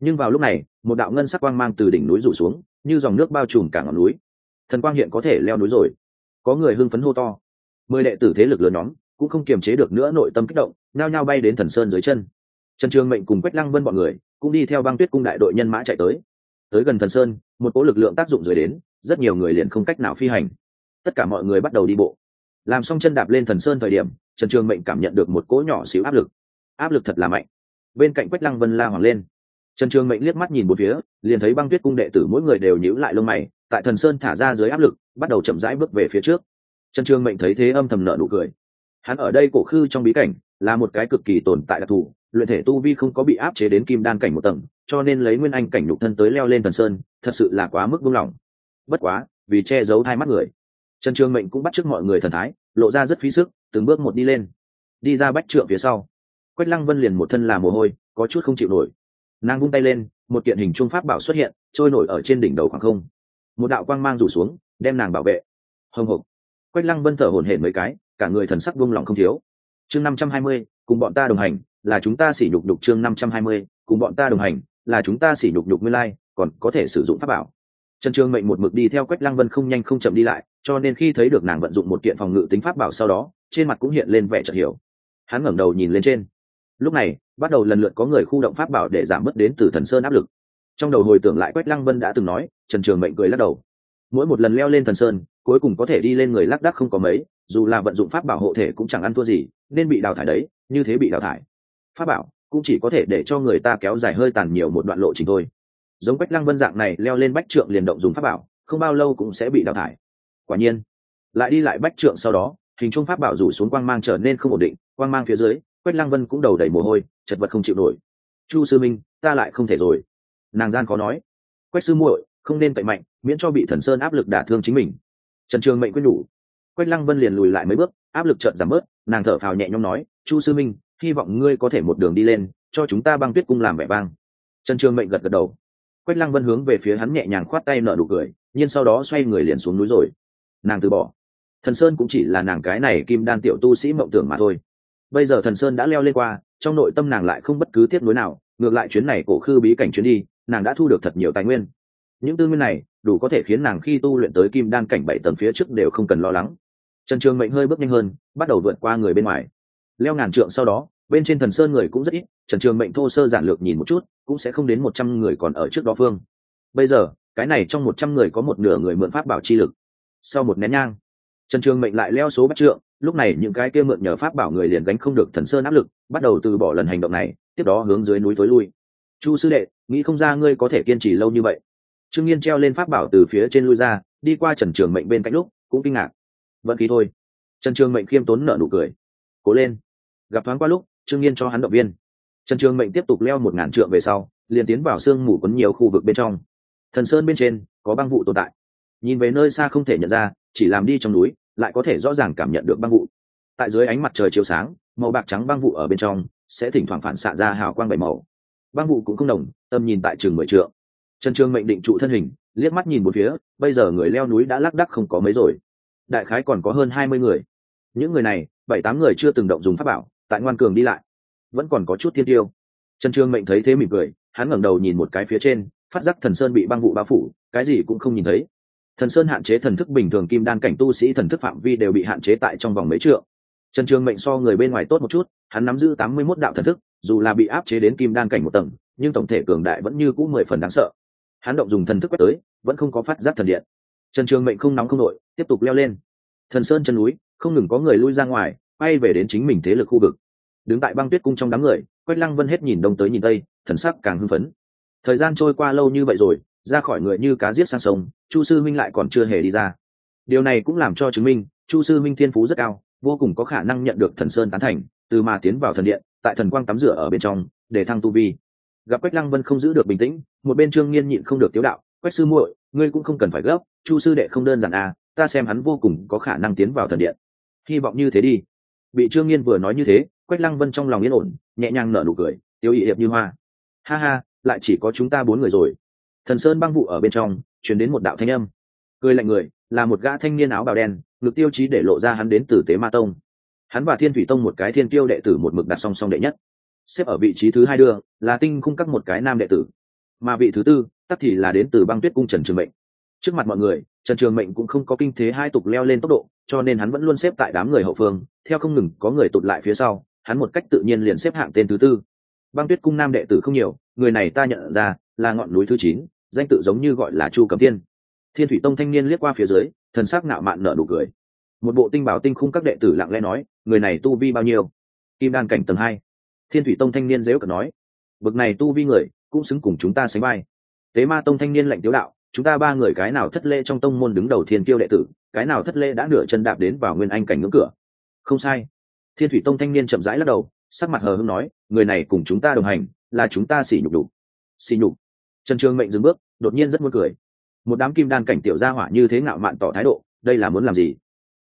Nhưng vào lúc này, một đạo ngân sắc quang mang từ đỉnh núi rủ xuống, như dòng nước bao trùm cả ngọn núi. Thần quang hiện có thể leo núi rồi. Có người hưng phấn hô to mười đệ tử thế lực lớn nhóm cũng không kiềm chế được nữa nội tâm kích động nao nhao bay đến thần sơn dưới chân. Trần trường mệnh cùng quách lăng vân bọn người cũng đi theo băng tuyết cung đại đội nhân mã chạy tới. Tới gần thần sơn, một cỗ lực lượng tác dụng rồi đến, rất nhiều người liền không cách nào phi hành. Tất cả mọi người bắt đầu đi bộ. Làm xong chân đạp lên thần sơn thời điểm, trần trường mệnh cảm nhận được một cỗ nhỏ xíu áp lực. Áp lực thật là mạnh. Bên cạnh quách lăng vân la hoàng lên. Trần trường mệnh liếc mắt nhìn một phía, liền thấy băng tuyết cung đệ tử mỗi người đều nhíu lại lông mày, tại thần sơn thả ra dưới áp lực, bắt đầu chậm rãi bước về phía trước trần trường mệnh thấy thế âm thầm nợ nụ cười. Hắn ở đây cổ khư trong bí cảnh là một cái cực kỳ tồn tại đặc thù, luyện thể tu vi không có bị áp chế đến kim đan cảnh một tầng, cho nên lấy nguyên anh cảnh nhục thân tới leo lên thần sơn, thật sự là quá mức buông lỏng. Bất quá, vì che giấu hai mắt người, trần trường mệnh cũng bắt chước mọi người thần thái, lộ ra rất phí sức, từng bước một đi lên. Đi ra bách trượng phía sau, quách lăng vân liền một thân là mồ hôi, có chút không chịu nổi. Nàng vung tay lên, một kiện hình trung pháp bảo xuất hiện, trôi nổi ở trên đỉnh đầu khoảng không. Một đạo quang mang rủ xuống, đem nàng bảo vệ. Hồng hộc quách lăng vân thở hổn hển mấy cái, cả người thần sắc buông lỏng không thiếu. Chương năm trăm hai mươi, cùng bọn ta đồng hành, là chúng ta xỉ nhục nhục chương năm trăm hai mươi, cùng bọn ta đồng hành, là chúng ta xỉ nhục nhục nguyên lai, còn có thể sử dụng pháp bảo. Trần trường mệnh một mực đi theo quách lăng vân không nhanh không chậm đi lại, cho nên khi thấy được nàng vận dụng một kiện phòng ngự tính pháp bảo sau đó, trên mặt cũng hiện lên vẻ chợt hiểu. Hắn ngẩng đầu nhìn lên trên. Lúc này, bắt đầu lần lượt có người khu động pháp bảo để giảm bớt đến từ thần sơn áp lực. Trong đầu hồi tưởng lại quách lăng vân đã từng nói, trần trường mệnh cười lắc đầu. Mỗi một lần leo lên thần sơn cuối cùng có thể đi lên người lác đác không có mấy, dù là vận dụng pháp bảo hộ thể cũng chẳng ăn thua gì, nên bị đào thải đấy, như thế bị đào thải. Pháp bảo cũng chỉ có thể để cho người ta kéo dài hơi tàn nhiều một đoạn lộ trình thôi. Giống bách lăng vân dạng này leo lên bách trượng liền động dùng pháp bảo, không bao lâu cũng sẽ bị đào thải. Quả nhiên, lại đi lại bách trượng sau đó, hình trung pháp bảo rủ xuống quang mang trở nên không ổn định, quang mang phía dưới, quách lăng vân cũng đầu đầy mồ hôi, chật vật không chịu nổi. Chu sư minh, ta lại không thể rồi. Nàng gian khó nói. Quách sư muội, không nên cậy mạnh, miễn cho bị thần sơn áp lực đả thương chính mình trần trường mệnh quyết nhủ. Quách lăng vân liền lùi lại mấy bước, áp lực chợt giảm bớt, nàng thở phào nhẹ nhõm nói, chu sư minh, hy vọng ngươi có thể một đường đi lên, cho chúng ta băng tuyết cung làm vẻ vang. Trần trường mệnh gật gật đầu. Quách lăng vân hướng về phía hắn nhẹ nhàng khoát tay nở nụ cười, nhưng sau đó xoay người liền xuống núi rồi. Nàng từ bỏ. Thần sơn cũng chỉ là nàng cái này kim đan tiểu tu sĩ mộng tưởng mà thôi. Bây giờ thần sơn đã leo lên qua, trong nội tâm nàng lại không bất cứ tiếc nuối nào, ngược lại chuyến này cổ khư bí cảnh chuyến đi, nàng đã thu được thật nhiều tài nguyên. Những tư nguyên này đủ có thể khiến nàng khi tu luyện tới kim đan cảnh bảy tầng phía trước đều không cần lo lắng. Trần trường mệnh hơi bước nhanh hơn, bắt đầu vượt qua người bên ngoài. Leo ngàn trượng sau đó, bên trên thần sơn người cũng rất ít, trần trường mệnh thô sơ giản lược nhìn một chút, cũng sẽ không đến một trăm người còn ở trước đó phương. Bây giờ, cái này trong một trăm người có một nửa người mượn pháp bảo chi lực. Sau một nén nhang, trần trường mệnh lại leo số bắt trượng, lúc này những cái kia mượn nhờ pháp bảo người liền gánh không được thần sơn áp lực, bắt đầu từ bỏ lần hành động này, tiếp đó hướng dưới núi tối lui. Chu sư đệ, nghĩ không ra ngươi có thể kiên trì lâu như vậy trương nhiên treo lên pháp bảo từ phía trên lui ra, đi qua trần trường mệnh bên cạnh lúc, cũng kinh ngạc. Vẫn khí thôi. Trần trường mệnh khiêm tốn nợ nụ cười. Cố lên. Gặp thoáng qua lúc, trương nhiên cho hắn động viên. Trần trường mệnh tiếp tục leo một ngàn trượng về sau, liền tiến vào sương mù quấn nhiều khu vực bên trong. Thần sơn bên trên, có băng vụ tồn tại. Nhìn về nơi xa không thể nhận ra, chỉ làm đi trong núi, lại có thể rõ ràng cảm nhận được băng vụ. Tại dưới ánh mặt trời chiếu sáng, màu bạc trắng băng vụ ở bên trong, sẽ thỉnh thoảng phản xạ ra hào quang bảy màu. Băng vụ cũng không đồng, tầm nhìn tại trường mười trượng trần trường mệnh định trụ thân hình, liếc mắt nhìn một phía, bây giờ người leo núi đã lác đắc không có mấy rồi. Đại khái còn có hơn hai mươi người. Những người này, bảy tám người chưa từng động dùng pháp bảo, tại ngoan cường đi lại. Vẫn còn có chút thiên tiêu. Trần trường mệnh thấy thế mỉm cười, hắn ngẩng đầu nhìn một cái phía trên, phát giác thần sơn bị băng vụ bao phủ, cái gì cũng không nhìn thấy. Thần sơn hạn chế thần thức bình thường, kim đan cảnh tu sĩ thần thức phạm vi đều bị hạn chế tại trong vòng mấy trượng. Trần trường mệnh so người bên ngoài tốt một chút, hắn nắm giữ tám mươi mốt đạo thần thức, dù là bị áp chế đến kim đan cảnh một tầng, nhưng tổng thể cường đại vẫn như c ũ mười phần đáng sợ hắn động dùng thần thức quét tới, vẫn không có phát giác thần điện. Trần trường mệnh không nóng không nội, tiếp tục leo lên. Thần sơn chân núi, không ngừng có người lui ra ngoài quay về đến chính mình thế lực khu vực. Đứng tại băng tuyết cung trong đám người, quách lăng vân hết nhìn đông tới nhìn tây, thần sắc càng hưng phấn. Thời gian trôi qua lâu như vậy rồi, ra khỏi người như cá giết sang sông, chu sư minh lại còn chưa hề đi ra. Điều này cũng làm cho chứng minh, chu sư minh thiên phú rất cao, vô cùng có khả năng nhận được thần sơn tán thành, từ mà tiến vào thần điện, tại thần quang tắm rửa ở bên trong, để thăng tu vi gặp quách lăng vân không giữ được bình tĩnh, một bên trương nghiên nhịn không được tiếu đạo, quách sư muội, ngươi cũng không cần phải gấp, chu sư đệ không đơn giản à ta xem hắn vô cùng có khả năng tiến vào thần điện. Hy vọng như thế đi. Bị trương nghiên vừa nói như thế, quách lăng vân trong lòng yên ổn, nhẹ nhàng nở nụ cười, tiêu ỵ hiệp như hoa. Ha ha, lại chỉ có chúng ta bốn người rồi. Thần sơn băng vụ ở bên trong chuyển đến một đạo thanh âm. Cười lạnh người, là một gã thanh niên áo bào đen, ngực tiêu chí để lộ ra hắn đến từ tế ma tông. Hắn và thiên thủy tông một cái thiên tiêu đệ tử một mực đặt song song đệ nhất xếp ở vị trí thứ hai đưa, là tinh khung các một cái nam đệ tử. Mà vị thứ tư, tắc thì là đến từ băng tuyết cung trần trường mệnh. Trước mặt mọi người, trần trường mệnh cũng không có kinh thế hai tục leo lên tốc độ, cho nên hắn vẫn luôn xếp tại đám người hậu phương, theo không ngừng có người tụt lại phía sau, hắn một cách tự nhiên liền xếp hạng tên thứ tư. Băng tuyết cung nam đệ tử không nhiều, người này ta nhận ra, là ngọn núi thứ chín, danh tự giống như gọi là chu cẩm thiên. Thiên thủy tông thanh niên liếc qua phía dưới, thần sắc nạo mạn nở nụ cười. Một bộ tinh bảo tinh khung các đệ tử lặng lẽ nói, người này tu vi bao nhiêu? Kim đan cảnh tầng hai thiên thủy tông thanh niên dễu cợt nói, bực này tu vi người, cũng xứng cùng chúng ta sánh vai. Tế ma tông thanh niên lạnh tiếu đạo, chúng ta ba người cái nào thất lễ trong tông môn đứng đầu thiên kiêu đệ tử, cái nào thất lễ đã nửa chân đạp đến vào nguyên anh cảnh ngưỡng cửa? Không sai. Thiên thủy tông thanh niên chậm rãi lắc đầu, sắc mặt hờ hưng nói, người này cùng chúng ta đồng hành, là chúng ta xỉ nhục đủ. Xỉ nhục? Trần trường mệnh dừng bước, đột nhiên rất muốn cười. Một đám kim đan cảnh tiểu gia hỏa như thế ngạo mạn tỏ thái độ, đây là muốn làm gì?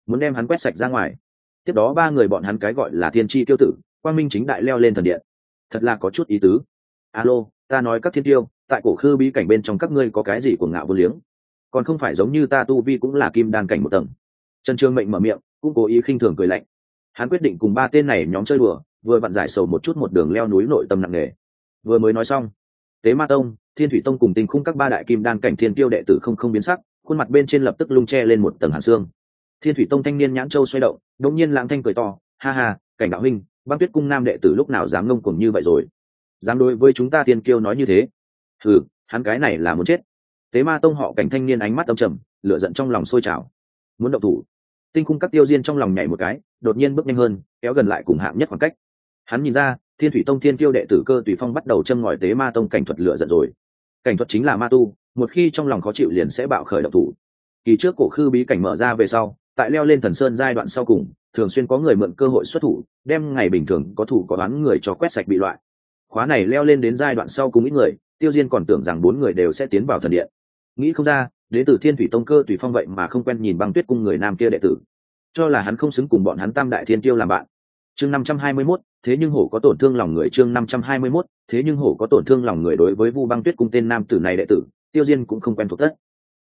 Muốn đem hắn quét sạch ra ngoài. Tiếp đó ba người bọn hắn cái gọi là thiên tri tiêu tử quang minh chính đại leo lên thần điện. Thật là có chút ý tứ. Alo, ta nói các thiên tiêu, tại cổ khư bí cảnh bên trong các ngươi có cái gì của ngạo vô liếng? Còn không phải giống như ta tu vi cũng là kim đan cảnh một tầng. Trần trương mệnh mở miệng, cũng cố ý khinh thường cười lạnh. Hắn quyết định cùng ba tên này nhóm chơi đùa, vừa vặn giải sầu một chút một đường leo núi nội tâm nặng nề. Vừa mới nói xong, tế ma tông, thiên thủy tông cùng tình khung các ba đại kim đan cảnh thiên tiêu đệ tử không không biến sắc, khuôn mặt bên trên lập tức lung che lên một tầng hàn xương. Thiên thủy tông thanh niên nhãn châu xoay động, đột nhiên lãng thanh cười to, ha ha, cảnh đạo huynh băng tuyết cung nam đệ tử lúc nào dám ngông cuồng như vậy rồi? Dám đối với chúng ta tiên kiêu nói như thế? Ừ hắn cái này là muốn chết. Tế ma tông họ cảnh thanh niên ánh mắt âm trầm, lửa giận trong lòng sôi trào. Muốn động thủ. Tinh khung các tiêu diên trong lòng nhảy một cái, đột nhiên bước nhanh hơn, kéo gần lại cùng hạng nhất khoảng cách. Hắn nhìn ra, thiên thủy tông thiên Kiêu đệ tử cơ tùy phong bắt đầu châm ngòi tế ma tông cảnh thuật lửa giận rồi. Cảnh thuật chính là ma tu, một khi trong lòng khó chịu liền sẽ bạo khởi động thủ. Kỳ trước cổ khư bí cảnh mở ra về sau, tại leo lên thần sơn giai đoạn sau cùng thường xuyên có người mượn cơ hội xuất thủ đem ngày bình thường có thủ có đoán người cho quét sạch bị loại. Khóa này leo lên đến giai đoạn sau cùng ít người tiêu diên còn tưởng rằng bốn người đều sẽ tiến vào thần điện. Nghĩ không ra đến từ thiên thủy tông cơ tùy phong vậy mà không quen nhìn băng tuyết cung người nam kia đệ tử. Cho là hắn không xứng cùng bọn hắn tam đại thiên tiêu làm bạn. Chương năm trăm hai mươi 521, thế nhưng hổ có tổn thương lòng người chương năm trăm hai mươi 521, thế nhưng hổ có tổn thương lòng người đối với vu băng tuyết cung tên nam tử này đệ tử tiêu diên cũng không quen thuộc tất.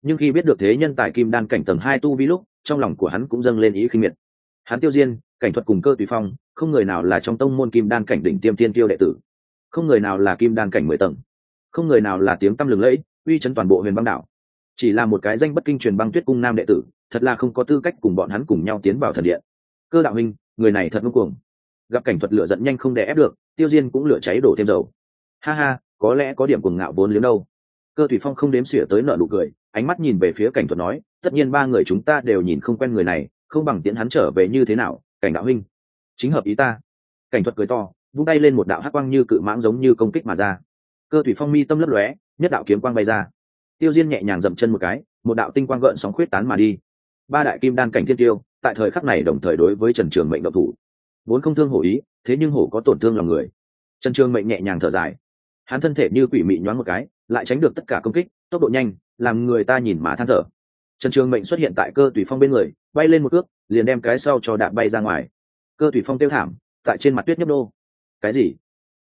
Nhưng khi biết được thế nhân tại kim đan cảnh tầng hai tu vi lúc trong lòng của hắn cũng dâng lên ý khinh miệt hắn tiêu diên cảnh thuật cùng cơ tùy phong không người nào là trong tông môn kim đan cảnh đỉnh tiêm tiên tiêu đệ tử. Không người nào là kim đan cảnh mười tầng. Không người nào là tiếng tăm lừng lẫy uy chấn toàn bộ huyền băng đảo. Chỉ là một cái danh bất kinh truyền băng tuyết cung nam đệ tử thật là không có tư cách cùng bọn hắn cùng nhau tiến vào thần điện. Cơ đạo Minh, người này thật ngông cuồng. Gặp cảnh thuật lửa giận nhanh không đè ép được tiêu diên cũng lửa cháy đổ thêm dầu. Ha ha có lẽ có điểm cuồng ngạo vốn liếng đâu. Cơ thủy phong không đếm xỉa tới nợ nụ cười ánh mắt nhìn về phía cảnh thuật nói tất nhiên ba người chúng ta đều nhìn không quen người này không bằng tiễn hắn trở về như thế nào, cảnh đạo huynh? Chính hợp ý ta. Cảnh thuật cười to, vung tay lên một đạo hắc quang như cự mãng giống như công kích mà ra. Cơ thủy phong mi tâm lấp lóe, nhất đạo kiếm quang bay ra. Tiêu diên nhẹ nhàng dậm chân một cái, một đạo tinh quang gợn sóng khuyết tán mà đi. Ba đại kim đan cảnh thiên tiêu, tại thời khắc này đồng thời đối với trần trường mệnh độc thủ. Vốn không thương hổ ý, thế nhưng hổ có tổn thương lòng người. Trần trường mệnh nhẹ nhàng thở dài. Hắn thân thể như quỷ mị nhoáng một cái, lại tránh được tất cả công kích, tốc độ nhanh, làm người ta nhìn mà than thở trần trường mệnh xuất hiện tại cơ tùy phong bên người bay lên một cước, liền đem cái sau cho đạp bay ra ngoài. Cơ tùy phong tiêu thảm tại trên mặt tuyết nhấp đô cái gì?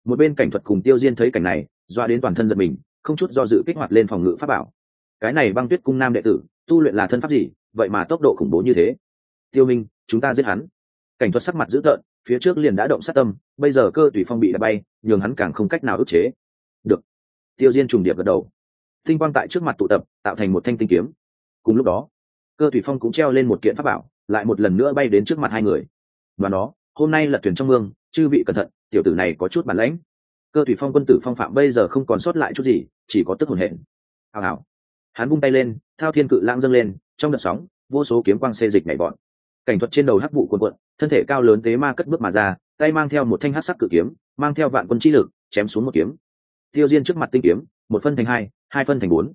Một bên cảnh thuật cùng tiêu diên thấy cảnh này doa đến toàn thân giật mình không chút do dự kích hoạt lên phòng ngự pháp bảo. Cái này băng tuyết cung nam đệ tử tu luyện là thân pháp gì vậy mà tốc độ khủng bố như thế. Tiêu minh chúng ta giết hắn. Cảnh thuật sắc mặt dữ tợn phía trước liền đã động sát tâm bây giờ cơ tùy phong bị đạp bay nhường hắn càng không cách nào ức chế. Được. Tiêu diên trùng điệp gật đầu. Tinh quang tại trước mặt tụ tập tạo thành một thanh tinh kiếm cùng lúc đó cơ thủy phong cũng treo lên một kiện pháp bảo lại một lần nữa bay đến trước mặt hai người. Và nó, hôm nay lật thuyền trong mương chư vị cẩn thận tiểu tử này có chút bản lãnh. Cơ thủy phong quân tử phong phạm bây giờ không còn sót lại chút gì chỉ có tức hồn hển. Hào hào. Hắn vung tay lên thao thiên cự lãng dâng lên trong đợt sóng vô số kiếm quang xê dịch nhảy bọn cảnh thuật trên đầu hắc vụ quần quận thân thể cao lớn tế ma cất bước mà ra tay mang theo một thanh hắc sắc cự kiếm mang theo vạn quân chi lực chém xuống một kiếm. Tiêu diên trước mặt tinh kiếm một phân thành hai hai phân thành bốn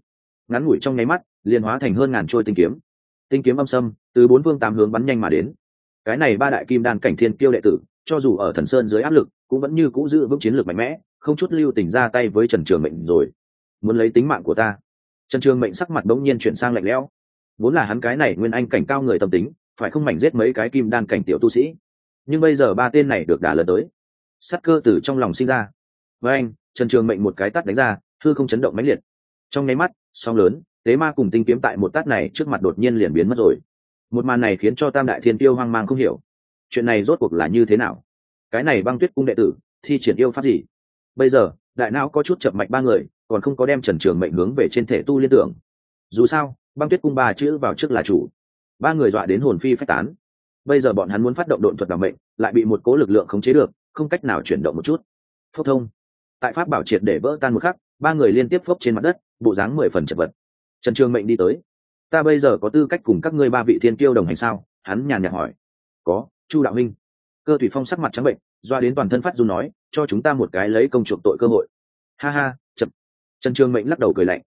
ngắn ngủi trong nháy mắt, liền hóa thành hơn ngàn trôi tinh kiếm. Tinh kiếm âm sâm, từ bốn phương tám hướng bắn nhanh mà đến. Cái này ba đại kim đan cảnh thiên kiêu đệ tử, cho dù ở thần sơn dưới áp lực, cũng vẫn như cũ giữ vững chiến lược mạnh mẽ, không chút lưu tình ra tay với trần trường mệnh rồi. Muốn lấy tính mạng của ta. Trần trường mệnh sắc mặt bỗng nhiên chuyển sang lạnh lẽo. Vốn là hắn cái này nguyên anh cảnh cao người tâm tính, phải không mảnh giết mấy cái kim đan cảnh tiểu tu sĩ. Nhưng bây giờ ba tên này được đả lần tới. Sắt cơ từ trong lòng sinh ra. Với anh, trần trường mệnh một cái tắt đánh ra thư không chấn động mãnh liệt. Trong nháy mắt song lớn, tế ma cùng tinh kiếm tại một tát này trước mặt đột nhiên liền biến mất rồi. Một màn này khiến cho tam đại thiên tiêu hoang mang không hiểu. Chuyện này rốt cuộc là như thế nào? Cái này băng tuyết cung đệ tử, thi triển yêu pháp gì? Bây giờ, đại não có chút chậm mạch ba người, còn không có đem trần trường mệnh hướng về trên thể tu liên tưởng. Dù sao, băng tuyết cung ba chữ vào trước là chủ. Ba người dọa đến hồn phi phách tán. Bây giờ bọn hắn muốn phát động độn thuật đ mệnh, lại bị một cố lực lượng khống chế được, không cách nào chuyển động một chút. Phốc thông. Tại pháp bảo triệt để vỡ tan một khắc ba người liên tiếp phốc trên mặt đất, bộ dáng mười phần chật vật. Trần trường mệnh đi tới. Ta bây giờ có tư cách cùng các ngươi ba vị thiên kiêu đồng hành sao? Hắn nhàn nhạt hỏi. Có, chu đạo minh cơ thủy phong sắc mặt trắng bệnh, doa đến toàn thân phát du nói, cho chúng ta một cái lấy công chuộc tội cơ hội. Ha ha, chậm. Trần trường mệnh lắc đầu cười lạnh.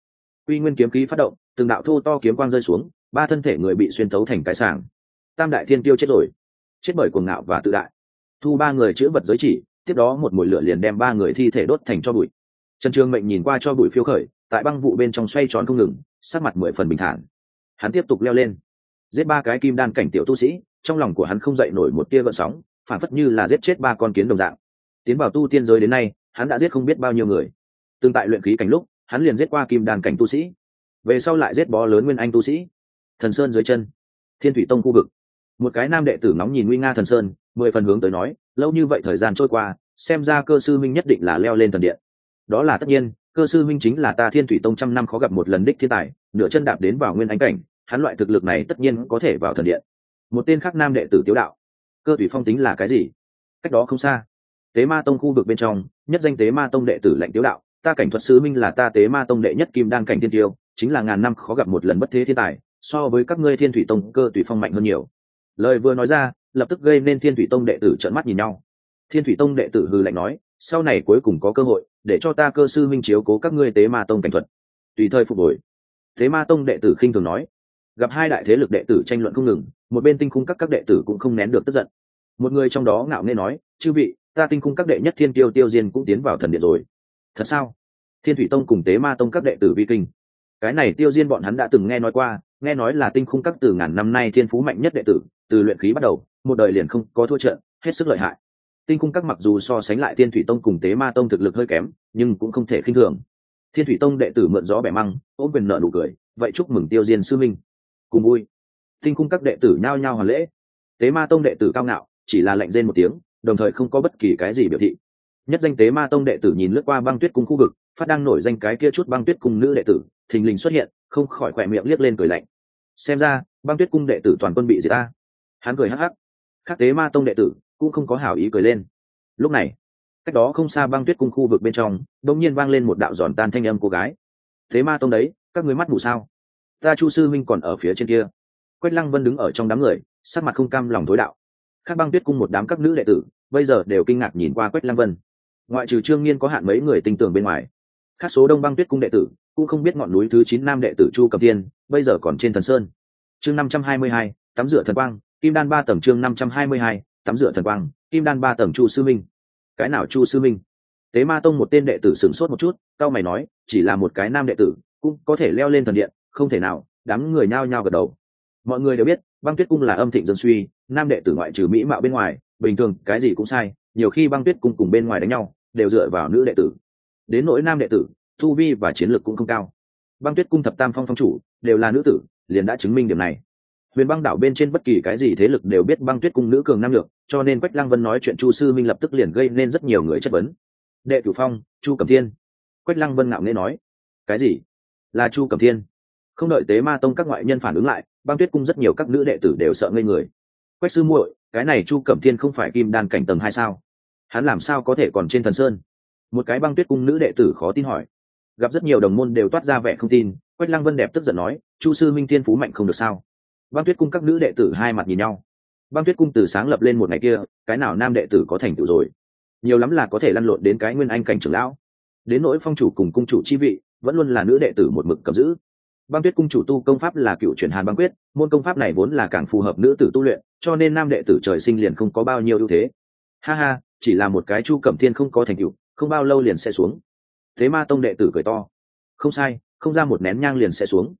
Quy nguyên kiếm khí phát động, từng đạo thô to kiếm quang rơi xuống, ba thân thể người bị xuyên tấu thành cái sàng tam đại thiên tiêu chết rồi. Chết bởi cuồng ngạo và tự đại. Thu ba người chữ vật giới chỉ, tiếp đó một mùi lửa liền đem ba người thi thể đốt thành cho bụi trần trường mệnh nhìn qua cho bụi phiêu khởi, tại băng vụ bên trong xoay tròn không ngừng sát mặt mười phần bình thản. Hắn tiếp tục leo lên. Giết ba cái kim đan cảnh tiểu tu sĩ, trong lòng của hắn không dậy nổi một tia gợn sóng, phản phất như là giết chết ba con kiến đồng dạng. Tiến vào tu tiên giới đến nay, hắn đã giết không biết bao nhiêu người. Tương tại luyện khí cảnh lúc, hắn liền giết qua kim đan cảnh tu sĩ. Về sau lại giết bó lớn nguyên anh tu sĩ. Thần sơn dưới chân, thiên thủy tông khu vực. Một cái nam đệ tử nóng nhìn nguy nga thần sơn, mười phần hướng tới nói, lâu như vậy thời gian trôi qua, xem ra cơ sư minh nhất định là leo lên thần điện đó là tất nhiên, cơ sư minh chính là ta thiên thủy tông trăm năm khó gặp một lần đích thiên tài, nửa chân đạp đến vào nguyên ánh cảnh, hắn loại thực lực này tất nhiên có thể vào thần điện. Một tên khác nam đệ tử tiếu đạo. Cơ thủy phong tính là cái gì? Cách đó không xa. Tế ma tông khu vực bên trong, nhất danh tế ma tông đệ tử lệnh tiếu đạo, ta cảnh thuật sứ minh là ta tế ma tông đệ nhất kim đan cảnh thiên tiêu, chính là ngàn năm khó gặp một lần bất thế thiên tài, so với các ngươi thiên thủy tông, cơ thủy phong mạnh hơn nhiều. Lời vừa nói ra, lập tức gây nên thiên thủy tông đệ tử trợn mắt nhìn nhau. Thiên thủy tông đệ tử hư lạnh nói sau này cuối cùng có cơ hội, để cho ta cơ sư minh chiếu cố các ngươi tế ma tông cảnh thuật. Tùy thời phục hồi. Tế ma tông đệ tử khinh thường nói. Gặp hai đại thế lực đệ tử tranh luận không ngừng, một bên tinh khung các các đệ tử cũng không nén được tức giận. Một người trong đó ngạo nghê nói, chư vị, ta tinh khung các đệ nhất thiên tiêu tiêu diên cũng tiến vào thần điện rồi. Thật sao? Thiên thủy tông cùng tế ma tông các đệ tử vi kinh. Cái này tiêu diên bọn hắn đã từng nghe nói qua, nghe nói là tinh khung các từ ngàn năm nay thiên phú mạnh nhất đệ tử, từ luyện khí bắt đầu, một đời liền không có thua trận, hết sức lợi hại tinh cung các mặc dù so sánh lại thiên thủy tông cùng tế ma tông thực lực hơi kém, nhưng cũng không thể khinh thường. Thiên thủy tông đệ tử mượn gió bẻ măng, ôm quyền nợ nụ cười, vậy chúc mừng tiêu diên sư minh. Cùng vui. Tinh cung các đệ tử nhao nhao hoàn lễ. Tế ma tông đệ tử cao ngạo, chỉ là lệnh rên một tiếng, đồng thời không có bất kỳ cái gì biểu thị. Nhất danh tế ma tông đệ tử nhìn lướt qua băng tuyết cung khu vực, phát đang nổi danh cái kia chút băng tuyết cung nữ đệ tử, thình lình xuất hiện, không khỏi khỏe miệng liếc lên cười lạnh. Xem ra, băng tuyết cung đệ tử toàn quân bị diệt ta. Hắn cười hắc hắc. Các tế ma tông đệ tử cũng không có hảo ý cười lên. Lúc này, cách đó không xa băng tuyết cung khu vực bên trong đông nhiên vang lên một đạo giòn tan thanh âm cô gái. Thế ma tông đấy, các người mắt mù sao? Ta chu sư minh còn ở phía trên kia. Quách lăng vân đứng ở trong đám người, sắc mặt không cam lòng thối đạo. Các băng tuyết cung một đám các nữ đệ tử, bây giờ đều kinh ngạc nhìn qua quách lăng vân. Ngoại trừ trương nghiên có hạn mấy người tinh tường bên ngoài, khác số đông băng tuyết cung đệ tử cũng không biết ngọn núi thứ chín nam đệ tử chu cầm tiên bây giờ còn trên thần sơn. Chương năm trăm hai mươi hai, tắm rửa thần quang, kim đan ba tầng chương năm trăm hai mươi hai tắm rửa thần quang, kim đan ba tầng chu sư minh. Cái nào chu sư minh? Tế ma tông một tên đệ tử sửng sốt một chút, cao mày nói, chỉ là một cái nam đệ tử, cũng có thể leo lên thần điện, không thể nào, đám người nhao nhao gật đầu. Mọi người đều biết, băng tuyết cung là âm thịnh dân suy, nam đệ tử ngoại trừ mỹ mạo bên ngoài, bình thường cái gì cũng sai, nhiều khi băng tuyết cung cùng bên ngoài đánh nhau, đều dựa vào nữ đệ tử. Đến nỗi nam đệ tử thu vi và chiến lược cũng không cao. Băng tuyết cung thập tam phong phong chủ, đều là nữ tử, liền đã chứng minh điểm này huyền băng đảo bên trên bất kỳ cái gì thế lực đều biết băng tuyết cung nữ cường nam lực cho nên quách lăng vân nói chuyện chu sư minh lập tức liền gây nên rất nhiều người chất vấn. Đệ cửu phong, chu cẩm thiên. Quách lăng vân ngạo nghễ nói, cái gì? Là chu cẩm thiên? Không đợi tế ma tông các ngoại nhân phản ứng lại, băng tuyết cung rất nhiều các nữ đệ tử đều sợ ngây người. Quách sư muội, cái này chu cẩm thiên không phải kim đan cảnh tầng hai sao? Hắn làm sao có thể còn trên thần sơn? Một cái băng tuyết cung nữ đệ tử khó tin hỏi. Gặp rất nhiều đồng môn đều toát ra vẻ không tin, quách lăng vân đẹp tức giận nói, chu sư minh thiên phú mạnh không được sao? Băng tuyết cung các nữ đệ tử hai mặt nhìn nhau. Băng tuyết cung từ sáng lập lên một ngày kia, cái nào nam đệ tử có thành tựu rồi? Nhiều lắm là có thể lăn lộn đến cái nguyên anh cảnh trưởng lão. Đến nỗi phong chủ cùng cung chủ chi vị, vẫn luôn là nữ đệ tử một mực cầm giữ. Băng tuyết cung chủ tu công pháp là cựu truyền hàn băng quyết, môn công pháp này vốn là càng phù hợp nữ tử tu luyện, cho nên nam đệ tử trời sinh liền không có bao nhiêu ưu thế. Ha ha, chỉ là một cái chu cẩm thiên không có thành tựu, không bao lâu liền sẽ xuống. Thế ma tông đệ tử cười to. Không sai, không ra một nén nhang liền sẽ xuống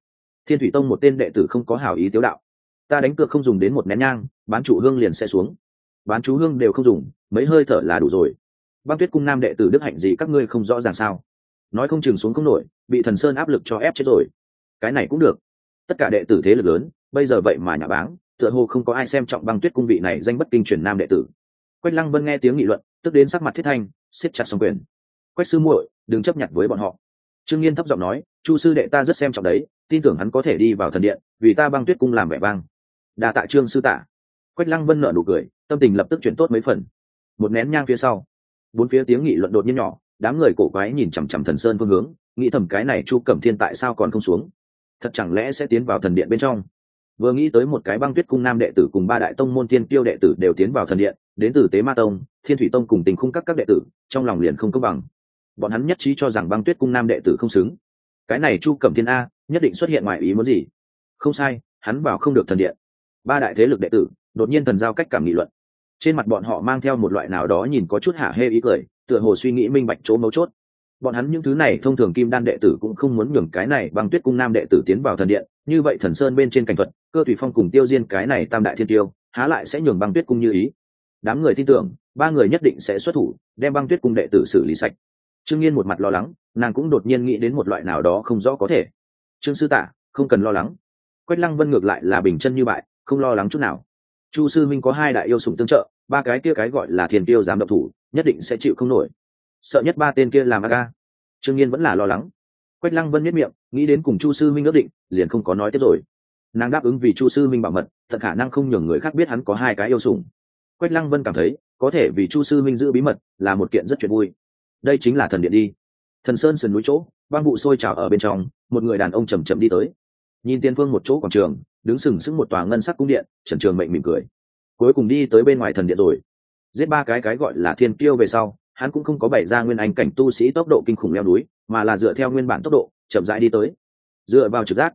thiên thủy tông một tên đệ tử không có hảo ý tiếu đạo. Ta đánh cược không dùng đến một nén nhang, bán chủ hương liền sẽ xuống. Bán chú hương đều không dùng, mấy hơi thở là đủ rồi. Băng tuyết cung nam đệ tử đức hạnh gì các ngươi không rõ ràng sao? Nói không chừng xuống không nổi, bị thần sơn áp lực cho ép chết rồi. Cái này cũng được. Tất cả đệ tử thế lực lớn, bây giờ vậy mà nhà báng, tựa hồ không có ai xem trọng băng tuyết cung vị này danh bất kinh truyền nam đệ tử. Quách lăng vân nghe tiếng nghị luận, tức đến sắc mặt thiết thanh, siết chặt xong quyền. Quách sư muội, đừng chấp nhận với bọn họ. Trương nhiên thấp giọng nói, chu sư đệ ta rất xem trọng đấy tin tưởng hắn có thể đi vào thần điện, vì ta băng tuyết cung làm vẻ vang. Đa tạ trương sư tạ. Quách lăng vân nợ nụ cười, tâm tình lập tức chuyển tốt mấy phần. Một nén nhang phía sau, bốn phía tiếng nghị luận đột nhiên nhỏ, đám người cổ quái nhìn chằm chằm thần sơn phương hướng, nghĩ thầm cái này chu cẩm thiên tại sao còn không xuống? Thật chẳng lẽ sẽ tiến vào thần điện bên trong? Vừa nghĩ tới một cái băng tuyết cung nam đệ tử cùng ba đại tông môn thiên tiêu đệ tử đều tiến vào thần điện, đến từ tế ma tông, thiên thủy tông cùng tình khung các các đệ tử, trong lòng liền không công bằng. Bọn hắn nhất trí cho rằng băng tuyết cung nam đệ tử không xứng. Cái này chu cẩm thiên a nhất định xuất hiện ngoài ý muốn gì? Không sai, hắn vào không được thần điện. Ba đại thế lực đệ tử, đột nhiên thần giao cách cảm nghị luận. Trên mặt bọn họ mang theo một loại nào đó nhìn có chút hạ hê ý cười, tựa hồ suy nghĩ minh bạch chỗ mấu chốt. Bọn hắn những thứ này thông thường kim đan đệ tử cũng không muốn nhường cái này băng tuyết cung nam đệ tử tiến vào thần điện, như vậy thần sơn bên trên cảnh thuật, cơ thủy phong cùng tiêu diên cái này tam đại thiên tiêu, há lại sẽ nhường băng tuyết cung như ý. Đám người tin tưởng, ba người nhất định sẽ xuất thủ, đem băng tuyết cung đệ tử xử lý sạch. Trương nhiên một mặt lo lắng, nàng cũng đột nhiên nghĩ đến một loại nào đó không rõ có thể trương sư tả, không cần lo lắng. Quách lăng vân ngược lại là bình chân như bại, không lo lắng chút nào. Chu sư minh có hai đại yêu sủng tương trợ, ba cái kia cái gọi là thiền tiêu dám độc thủ, nhất định sẽ chịu không nổi. Sợ nhất ba tên kia làm aga trương nhiên vẫn là lo lắng. Quách lăng vân nhất miệng, nghĩ đến cùng chu sư minh ước định, liền không có nói tiếp rồi. Nàng đáp ứng vì chu sư minh bảo mật thật khả năng không nhường người khác biết hắn có hai cái yêu sủng. Quách lăng vân cảm thấy, có thể vì chu sư minh giữ bí mật là một kiện rất chuyện vui. Đây chính là thần điện đi thần sơn sườn núi chỗ, băng vụ sôi trào ở bên trong, một người đàn ông chầm chậm đi tới. Nhìn tiên phương một chỗ quảng trường, đứng sừng sững một tòa ngân sắc cung điện, trần trường mệnh mỉm cười. Cuối cùng đi tới bên ngoài thần điện rồi. Giết ba cái cái gọi là thiên tiêu về sau, hắn cũng không có bày ra nguyên anh cảnh tu sĩ tốc độ kinh khủng leo núi, mà là dựa theo nguyên bản tốc độ, chậm rãi đi tới. Dựa vào trực giác,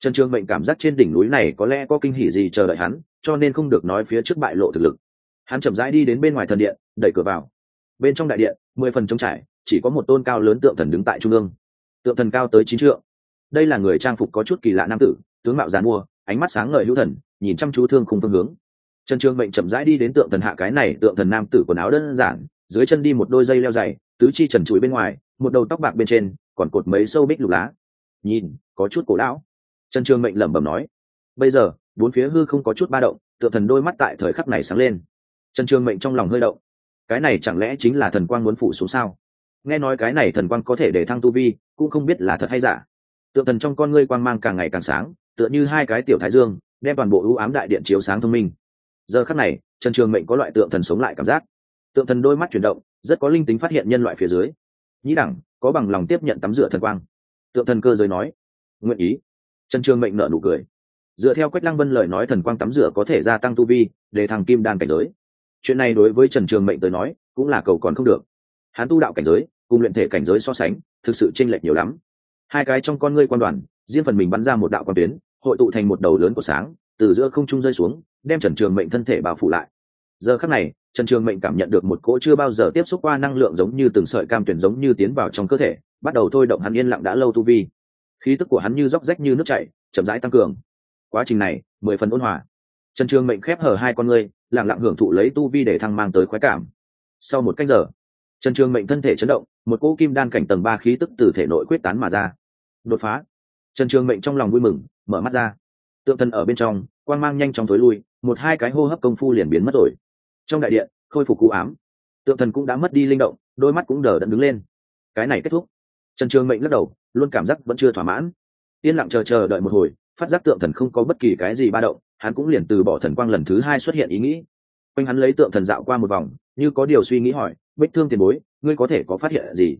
trần trường mệnh cảm giác trên đỉnh núi này có lẽ có kinh hỉ gì chờ đợi hắn, cho nên không được nói phía trước bại lộ thực lực. Hắn chậm rãi đi đến bên ngoài thần điện, đẩy cửa vào. Bên trong đại điện, mười phần trống trải chỉ có một tôn cao lớn tượng thần đứng tại trung ương. Tượng thần cao tới chín trượng. Đây là người trang phục có chút kỳ lạ nam tử, tướng mạo giàn mua, ánh mắt sáng ngời hữu thần, nhìn chăm chú thương khung phương hướng. Trần trường mệnh chậm rãi đi đến tượng thần hạ cái này, tượng thần nam tử quần áo đơn giản, dưới chân đi một đôi dây leo dày, tứ chi trần chuối bên ngoài, một đầu tóc bạc bên trên, còn cột mấy sâu bích lục lá. Nhìn, có chút cổ lão. Trần trường mệnh lẩm bẩm nói. Bây giờ, bốn phía hư không có chút ba động, tượng thần đôi mắt tại thời khắc này sáng lên. Trần trường mệnh trong lòng hơi động. Cái này chẳng lẽ chính là thần quang muốn phủ xuống sao? Nghe nói cái này thần quang có thể để thăng tu vi, cũng không biết là thật hay giả. Tượng thần trong con ngươi quang mang càng ngày càng sáng, tựa như hai cái tiểu thái dương, đem toàn bộ ưu ám đại điện chiếu sáng thông minh. Giờ khắc này, trần trường mệnh có loại tượng thần sống lại cảm giác. Tượng thần đôi mắt chuyển động, rất có linh tính phát hiện nhân loại phía dưới. Nhĩ đẳng, có bằng lòng tiếp nhận tắm rửa thần quang. Tượng thần cơ giới nói, nguyện ý. Trần trường mệnh nợ nụ cười. Dựa theo quách lăng vân lời nói thần quang tắm rửa có thể gia tăng tu vi, để thằng kim đan cảnh giới. Chuyện này đối với trần trường mệnh tới nói, cũng là cầu còn không được hắn tu đạo cảnh giới, cùng luyện thể cảnh giới so sánh, thực sự chênh lệch nhiều lắm. Hai cái trong con ngươi quan đoàn, riêng phần mình bắn ra một đạo quan tuyến, hội tụ thành một đầu lớn của sáng, từ giữa không trung rơi xuống, đem trần trường mệnh thân thể bao phủ lại. Giờ khắc này, trần trường mệnh cảm nhận được một cỗ chưa bao giờ tiếp xúc qua năng lượng giống như từng sợi cam tuyển giống như tiến vào trong cơ thể, bắt đầu thôi động hắn yên lặng đã lâu tu vi. Khí tức của hắn như róc rách như nước chảy, chậm rãi tăng cường. Quá trình này, mười phần ôn hòa. Trần trường mệnh khép hở hai con ngươi, lặng lặng hưởng thụ lấy tu vi để thăng mang tới khoái cảm. Sau một cách giờ trần trường mệnh thân thể chấn động, một cỗ kim đan cảnh tầng ba khí tức từ thể nội quyết tán mà ra. Đột phá. Trần trường mệnh trong lòng vui mừng, mở mắt ra. Tượng thần ở bên trong, quang mang nhanh chóng tối lui, một hai cái hô hấp công phu liền biến mất rồi. Trong đại điện, khôi phục cú ám. Tượng thần cũng đã mất đi linh động, đôi mắt cũng đờ đẫn đứng lên. Cái này kết thúc. Trần trường mệnh lắc đầu, luôn cảm giác vẫn chưa thỏa mãn. Yên lặng chờ chờ đợi một hồi, phát giác tượng thần không có bất kỳ cái gì ba động, hắn cũng liền từ bỏ thần quang lần thứ hai xuất hiện ý nghĩ. Quanh hắn lấy tượng thần dạo qua một vòng, như có điều suy nghĩ hỏi bích thương tiền bối, ngươi có thể có phát hiện gì?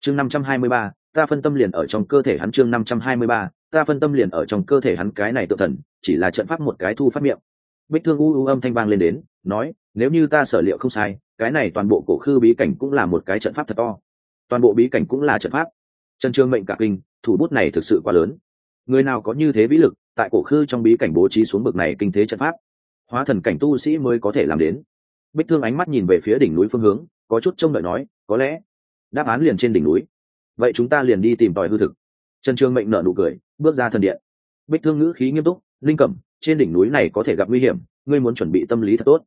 Chương năm trăm hai mươi ba, ta phân tâm liền ở trong cơ thể hắn chương năm trăm hai mươi ba, ta phân tâm liền ở trong cơ thể hắn cái này tự thần, chỉ là trận pháp một cái thu phát miệng. Bích thương u u âm thanh vang lên đến, nói, nếu như ta sở liệu không sai, cái này toàn bộ cổ khư bí cảnh cũng là một cái trận pháp thật to. Toàn bộ bí cảnh cũng là trận pháp. Trần trương mệnh cả kinh, thủ bút này thực sự quá lớn. Người nào có như thế vĩ lực, tại cổ khư trong bí cảnh bố trí xuống bực này kinh thế trận pháp? Hóa thần cảnh tu sĩ mới có thể làm đến. Bích thương ánh mắt nhìn về phía đỉnh núi phương hướng có chút trông đợi nói, có lẽ đáp án liền trên đỉnh núi. Vậy chúng ta liền đi tìm tòi hư thực. Trần trương mệnh nở nụ cười, bước ra thần điện. Bích thương ngữ khí nghiêm túc, linh cẩm, trên đỉnh núi này có thể gặp nguy hiểm, ngươi muốn chuẩn bị tâm lý thật tốt.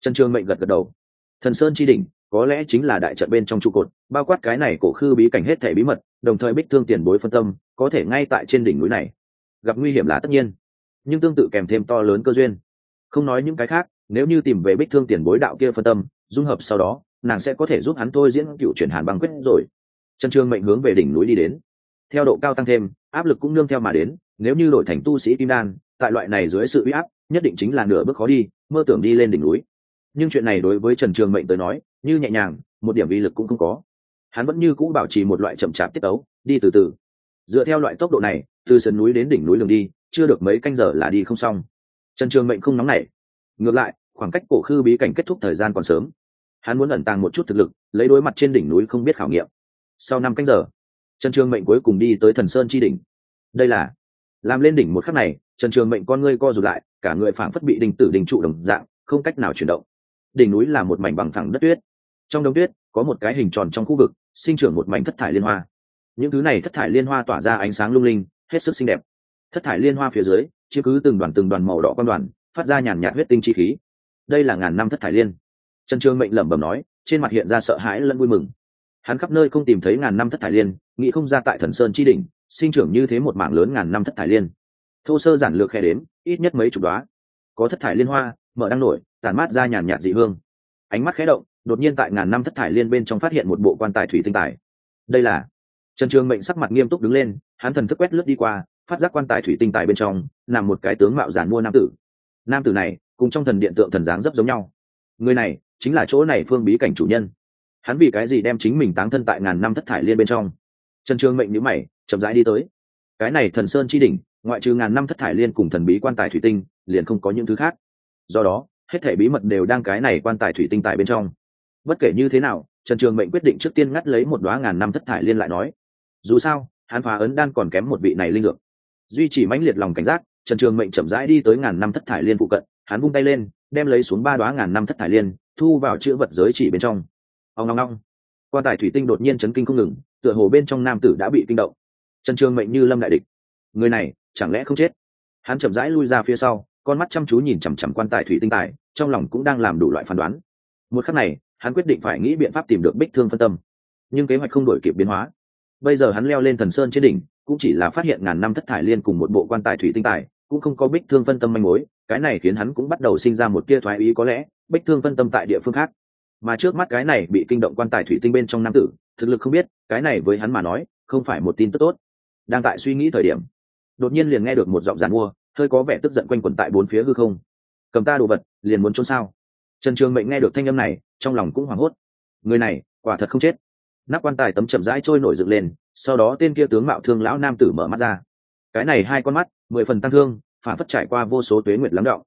Trần trương mệnh gật gật đầu. Thần sơn chi đỉnh, có lẽ chính là đại trận bên trong trụ cột, bao quát cái này cổ khư bí cảnh hết thể bí mật, đồng thời bích thương tiền bối phân tâm, có thể ngay tại trên đỉnh núi này gặp nguy hiểm là tất nhiên, nhưng tương tự kèm thêm to lớn cơ duyên. Không nói những cái khác, nếu như tìm về bích thương tiền bối đạo kia phân tâm, dung hợp sau đó nàng sẽ có thể giúp hắn thôi diễn cựu chuyển hàn băng quyết rồi. Trần trương mệnh hướng về đỉnh núi đi đến. Theo độ cao tăng thêm, áp lực cũng nương theo mà đến, nếu như đổi thành tu sĩ kim đan, tại loại này dưới sự uy áp, nhất định chính là nửa bước khó đi, mơ tưởng đi lên đỉnh núi. Nhưng chuyện này đối với trần trường mệnh tới nói, như nhẹ nhàng, một điểm vi lực cũng không có. Hắn vẫn như cũ bảo trì một loại chậm chạp tiết ấu đi từ từ. Dựa theo loại tốc độ này, từ sườn núi đến đỉnh núi đường đi, chưa được mấy canh giờ là đi không xong. Trần trường mệnh không nóng nảy. Ngược lại, khoảng cách cổ khư bí cảnh kết thúc thời gian còn sớm hắn muốn ẩn tàng một chút thực lực, lấy đối mặt trên đỉnh núi không biết khảo nghiệm. Sau năm canh giờ, trần trường mệnh cuối cùng đi tới thần sơn chi đỉnh. Đây là, làm lên đỉnh một khắc này, trần trường mệnh con ngươi co rụt lại, cả người phảng phất bị đình tử đình trụ đồng dạng, không cách nào chuyển động. Đỉnh núi là một mảnh bằng thẳng đất tuyết. Trong đống tuyết, có một cái hình tròn trong khu vực, sinh trưởng một mảnh thất thải liên hoa. Những thứ này thất thải liên hoa tỏa ra ánh sáng lung linh, hết sức xinh đẹp. Thất thải liên hoa phía dưới, chiếm cứ từng đoàn từng đoàn màu đỏ con đoàn, phát ra nhàn nhạt huyết tinh chi khí. Đây là ngàn năm thất thải liên trần trường mệnh lẩm bẩm nói, trên mặt hiện ra sợ hãi lẫn vui mừng. Hắn khắp nơi không tìm thấy ngàn năm thất thải liên, nghĩ không ra tại thần sơn chi đỉnh, sinh trưởng như thế một mảng lớn ngàn năm thất thải liên. Thô sơ giản lược khe đến ít nhất mấy chục đoá có thất thải liên hoa, mở đang nổi, tản mát ra nhàn nhạt dị hương. Ánh mắt khẽ động, đột nhiên tại ngàn năm thất thải liên bên trong phát hiện một bộ quan tài thủy tinh tài. Đây là trần trường mệnh sắc mặt nghiêm túc đứng lên, hắn thần thức quét lướt đi qua, phát giác quan tài thủy tinh tài bên trong nằm một cái tướng mạo giản mua nam tử. Nam tử này, cùng trong thần điện tượng thần dáng rất giống nhau. Người này chính là chỗ này phương bí cảnh chủ nhân. Hắn vì cái gì đem chính mình táng thân tại ngàn năm thất thải liên bên trong? Trần trường mệnh nhữ mày, chậm rãi đi tới. Cái này thần sơn chi đỉnh, ngoại trừ ngàn năm thất thải liên cùng thần bí quan tài thủy tinh, liền không có những thứ khác. Do đó, hết thể bí mật đều đang cái này quan tài thủy tinh tại bên trong. Bất kể như thế nào, trần trường mệnh quyết định trước tiên ngắt lấy một đoá ngàn năm thất thải liên lại nói. Dù sao, hắn phá ấn đan còn kém một vị này linh dược. Duy chỉ mãnh liệt lòng cảnh giác, trần trường mệnh chậm rãi đi tới ngàn năm thất thải liên phụ cận. Hắn vung tay lên, đem lấy xuống ba đoá ngàn năm thất thải liên thu vào chữ vật giới chỉ bên trong. Ông ngong ngong quan tài thủy tinh đột nhiên chấn kinh không ngừng, tựa hồ bên trong nam tử đã bị kinh động. Trần trường mệnh như lâm đại địch. Người này, chẳng lẽ không chết? Hắn chậm rãi lui ra phía sau, con mắt chăm chú nhìn chằm chằm quan tài thủy tinh tài, trong lòng cũng đang làm đủ loại phán đoán. Một khắc này, hắn quyết định phải nghĩ biện pháp tìm được bích thương phân tâm. Nhưng kế hoạch không đổi kịp biến hóa. Bây giờ hắn leo lên thần sơn trên đỉnh, cũng chỉ là phát hiện ngàn năm thất thải liên cùng một bộ quan tài thủy tinh tài, cũng không có bích thương phân tâm manh mối. Cái này khiến hắn cũng bắt đầu sinh ra một tia thoái ý có lẽ bích thương phân tâm tại địa phương khác. Mà trước mắt cái này bị kinh động quan tài thủy tinh bên trong nam tử, thực lực không biết, cái này với hắn mà nói, không phải một tin tức tốt. Đang tại suy nghĩ thời điểm, đột nhiên liền nghe được một giọng giàn mua, hơi có vẻ tức giận quanh quẩn tại bốn phía hư không. Cầm ta đồ vật, liền muốn trốn sao? Trần trường mệnh nghe được thanh âm này, trong lòng cũng hoảng hốt. Người này, quả thật không chết. Nắp quan tài tấm chậm rãi trôi nổi dựng lên, sau đó tên kia tướng mạo thương lão nam tử mở mắt ra. Cái này hai con mắt, mười phần tăng thương, phản phất trải qua vô số tuế nguyệt lắng đọng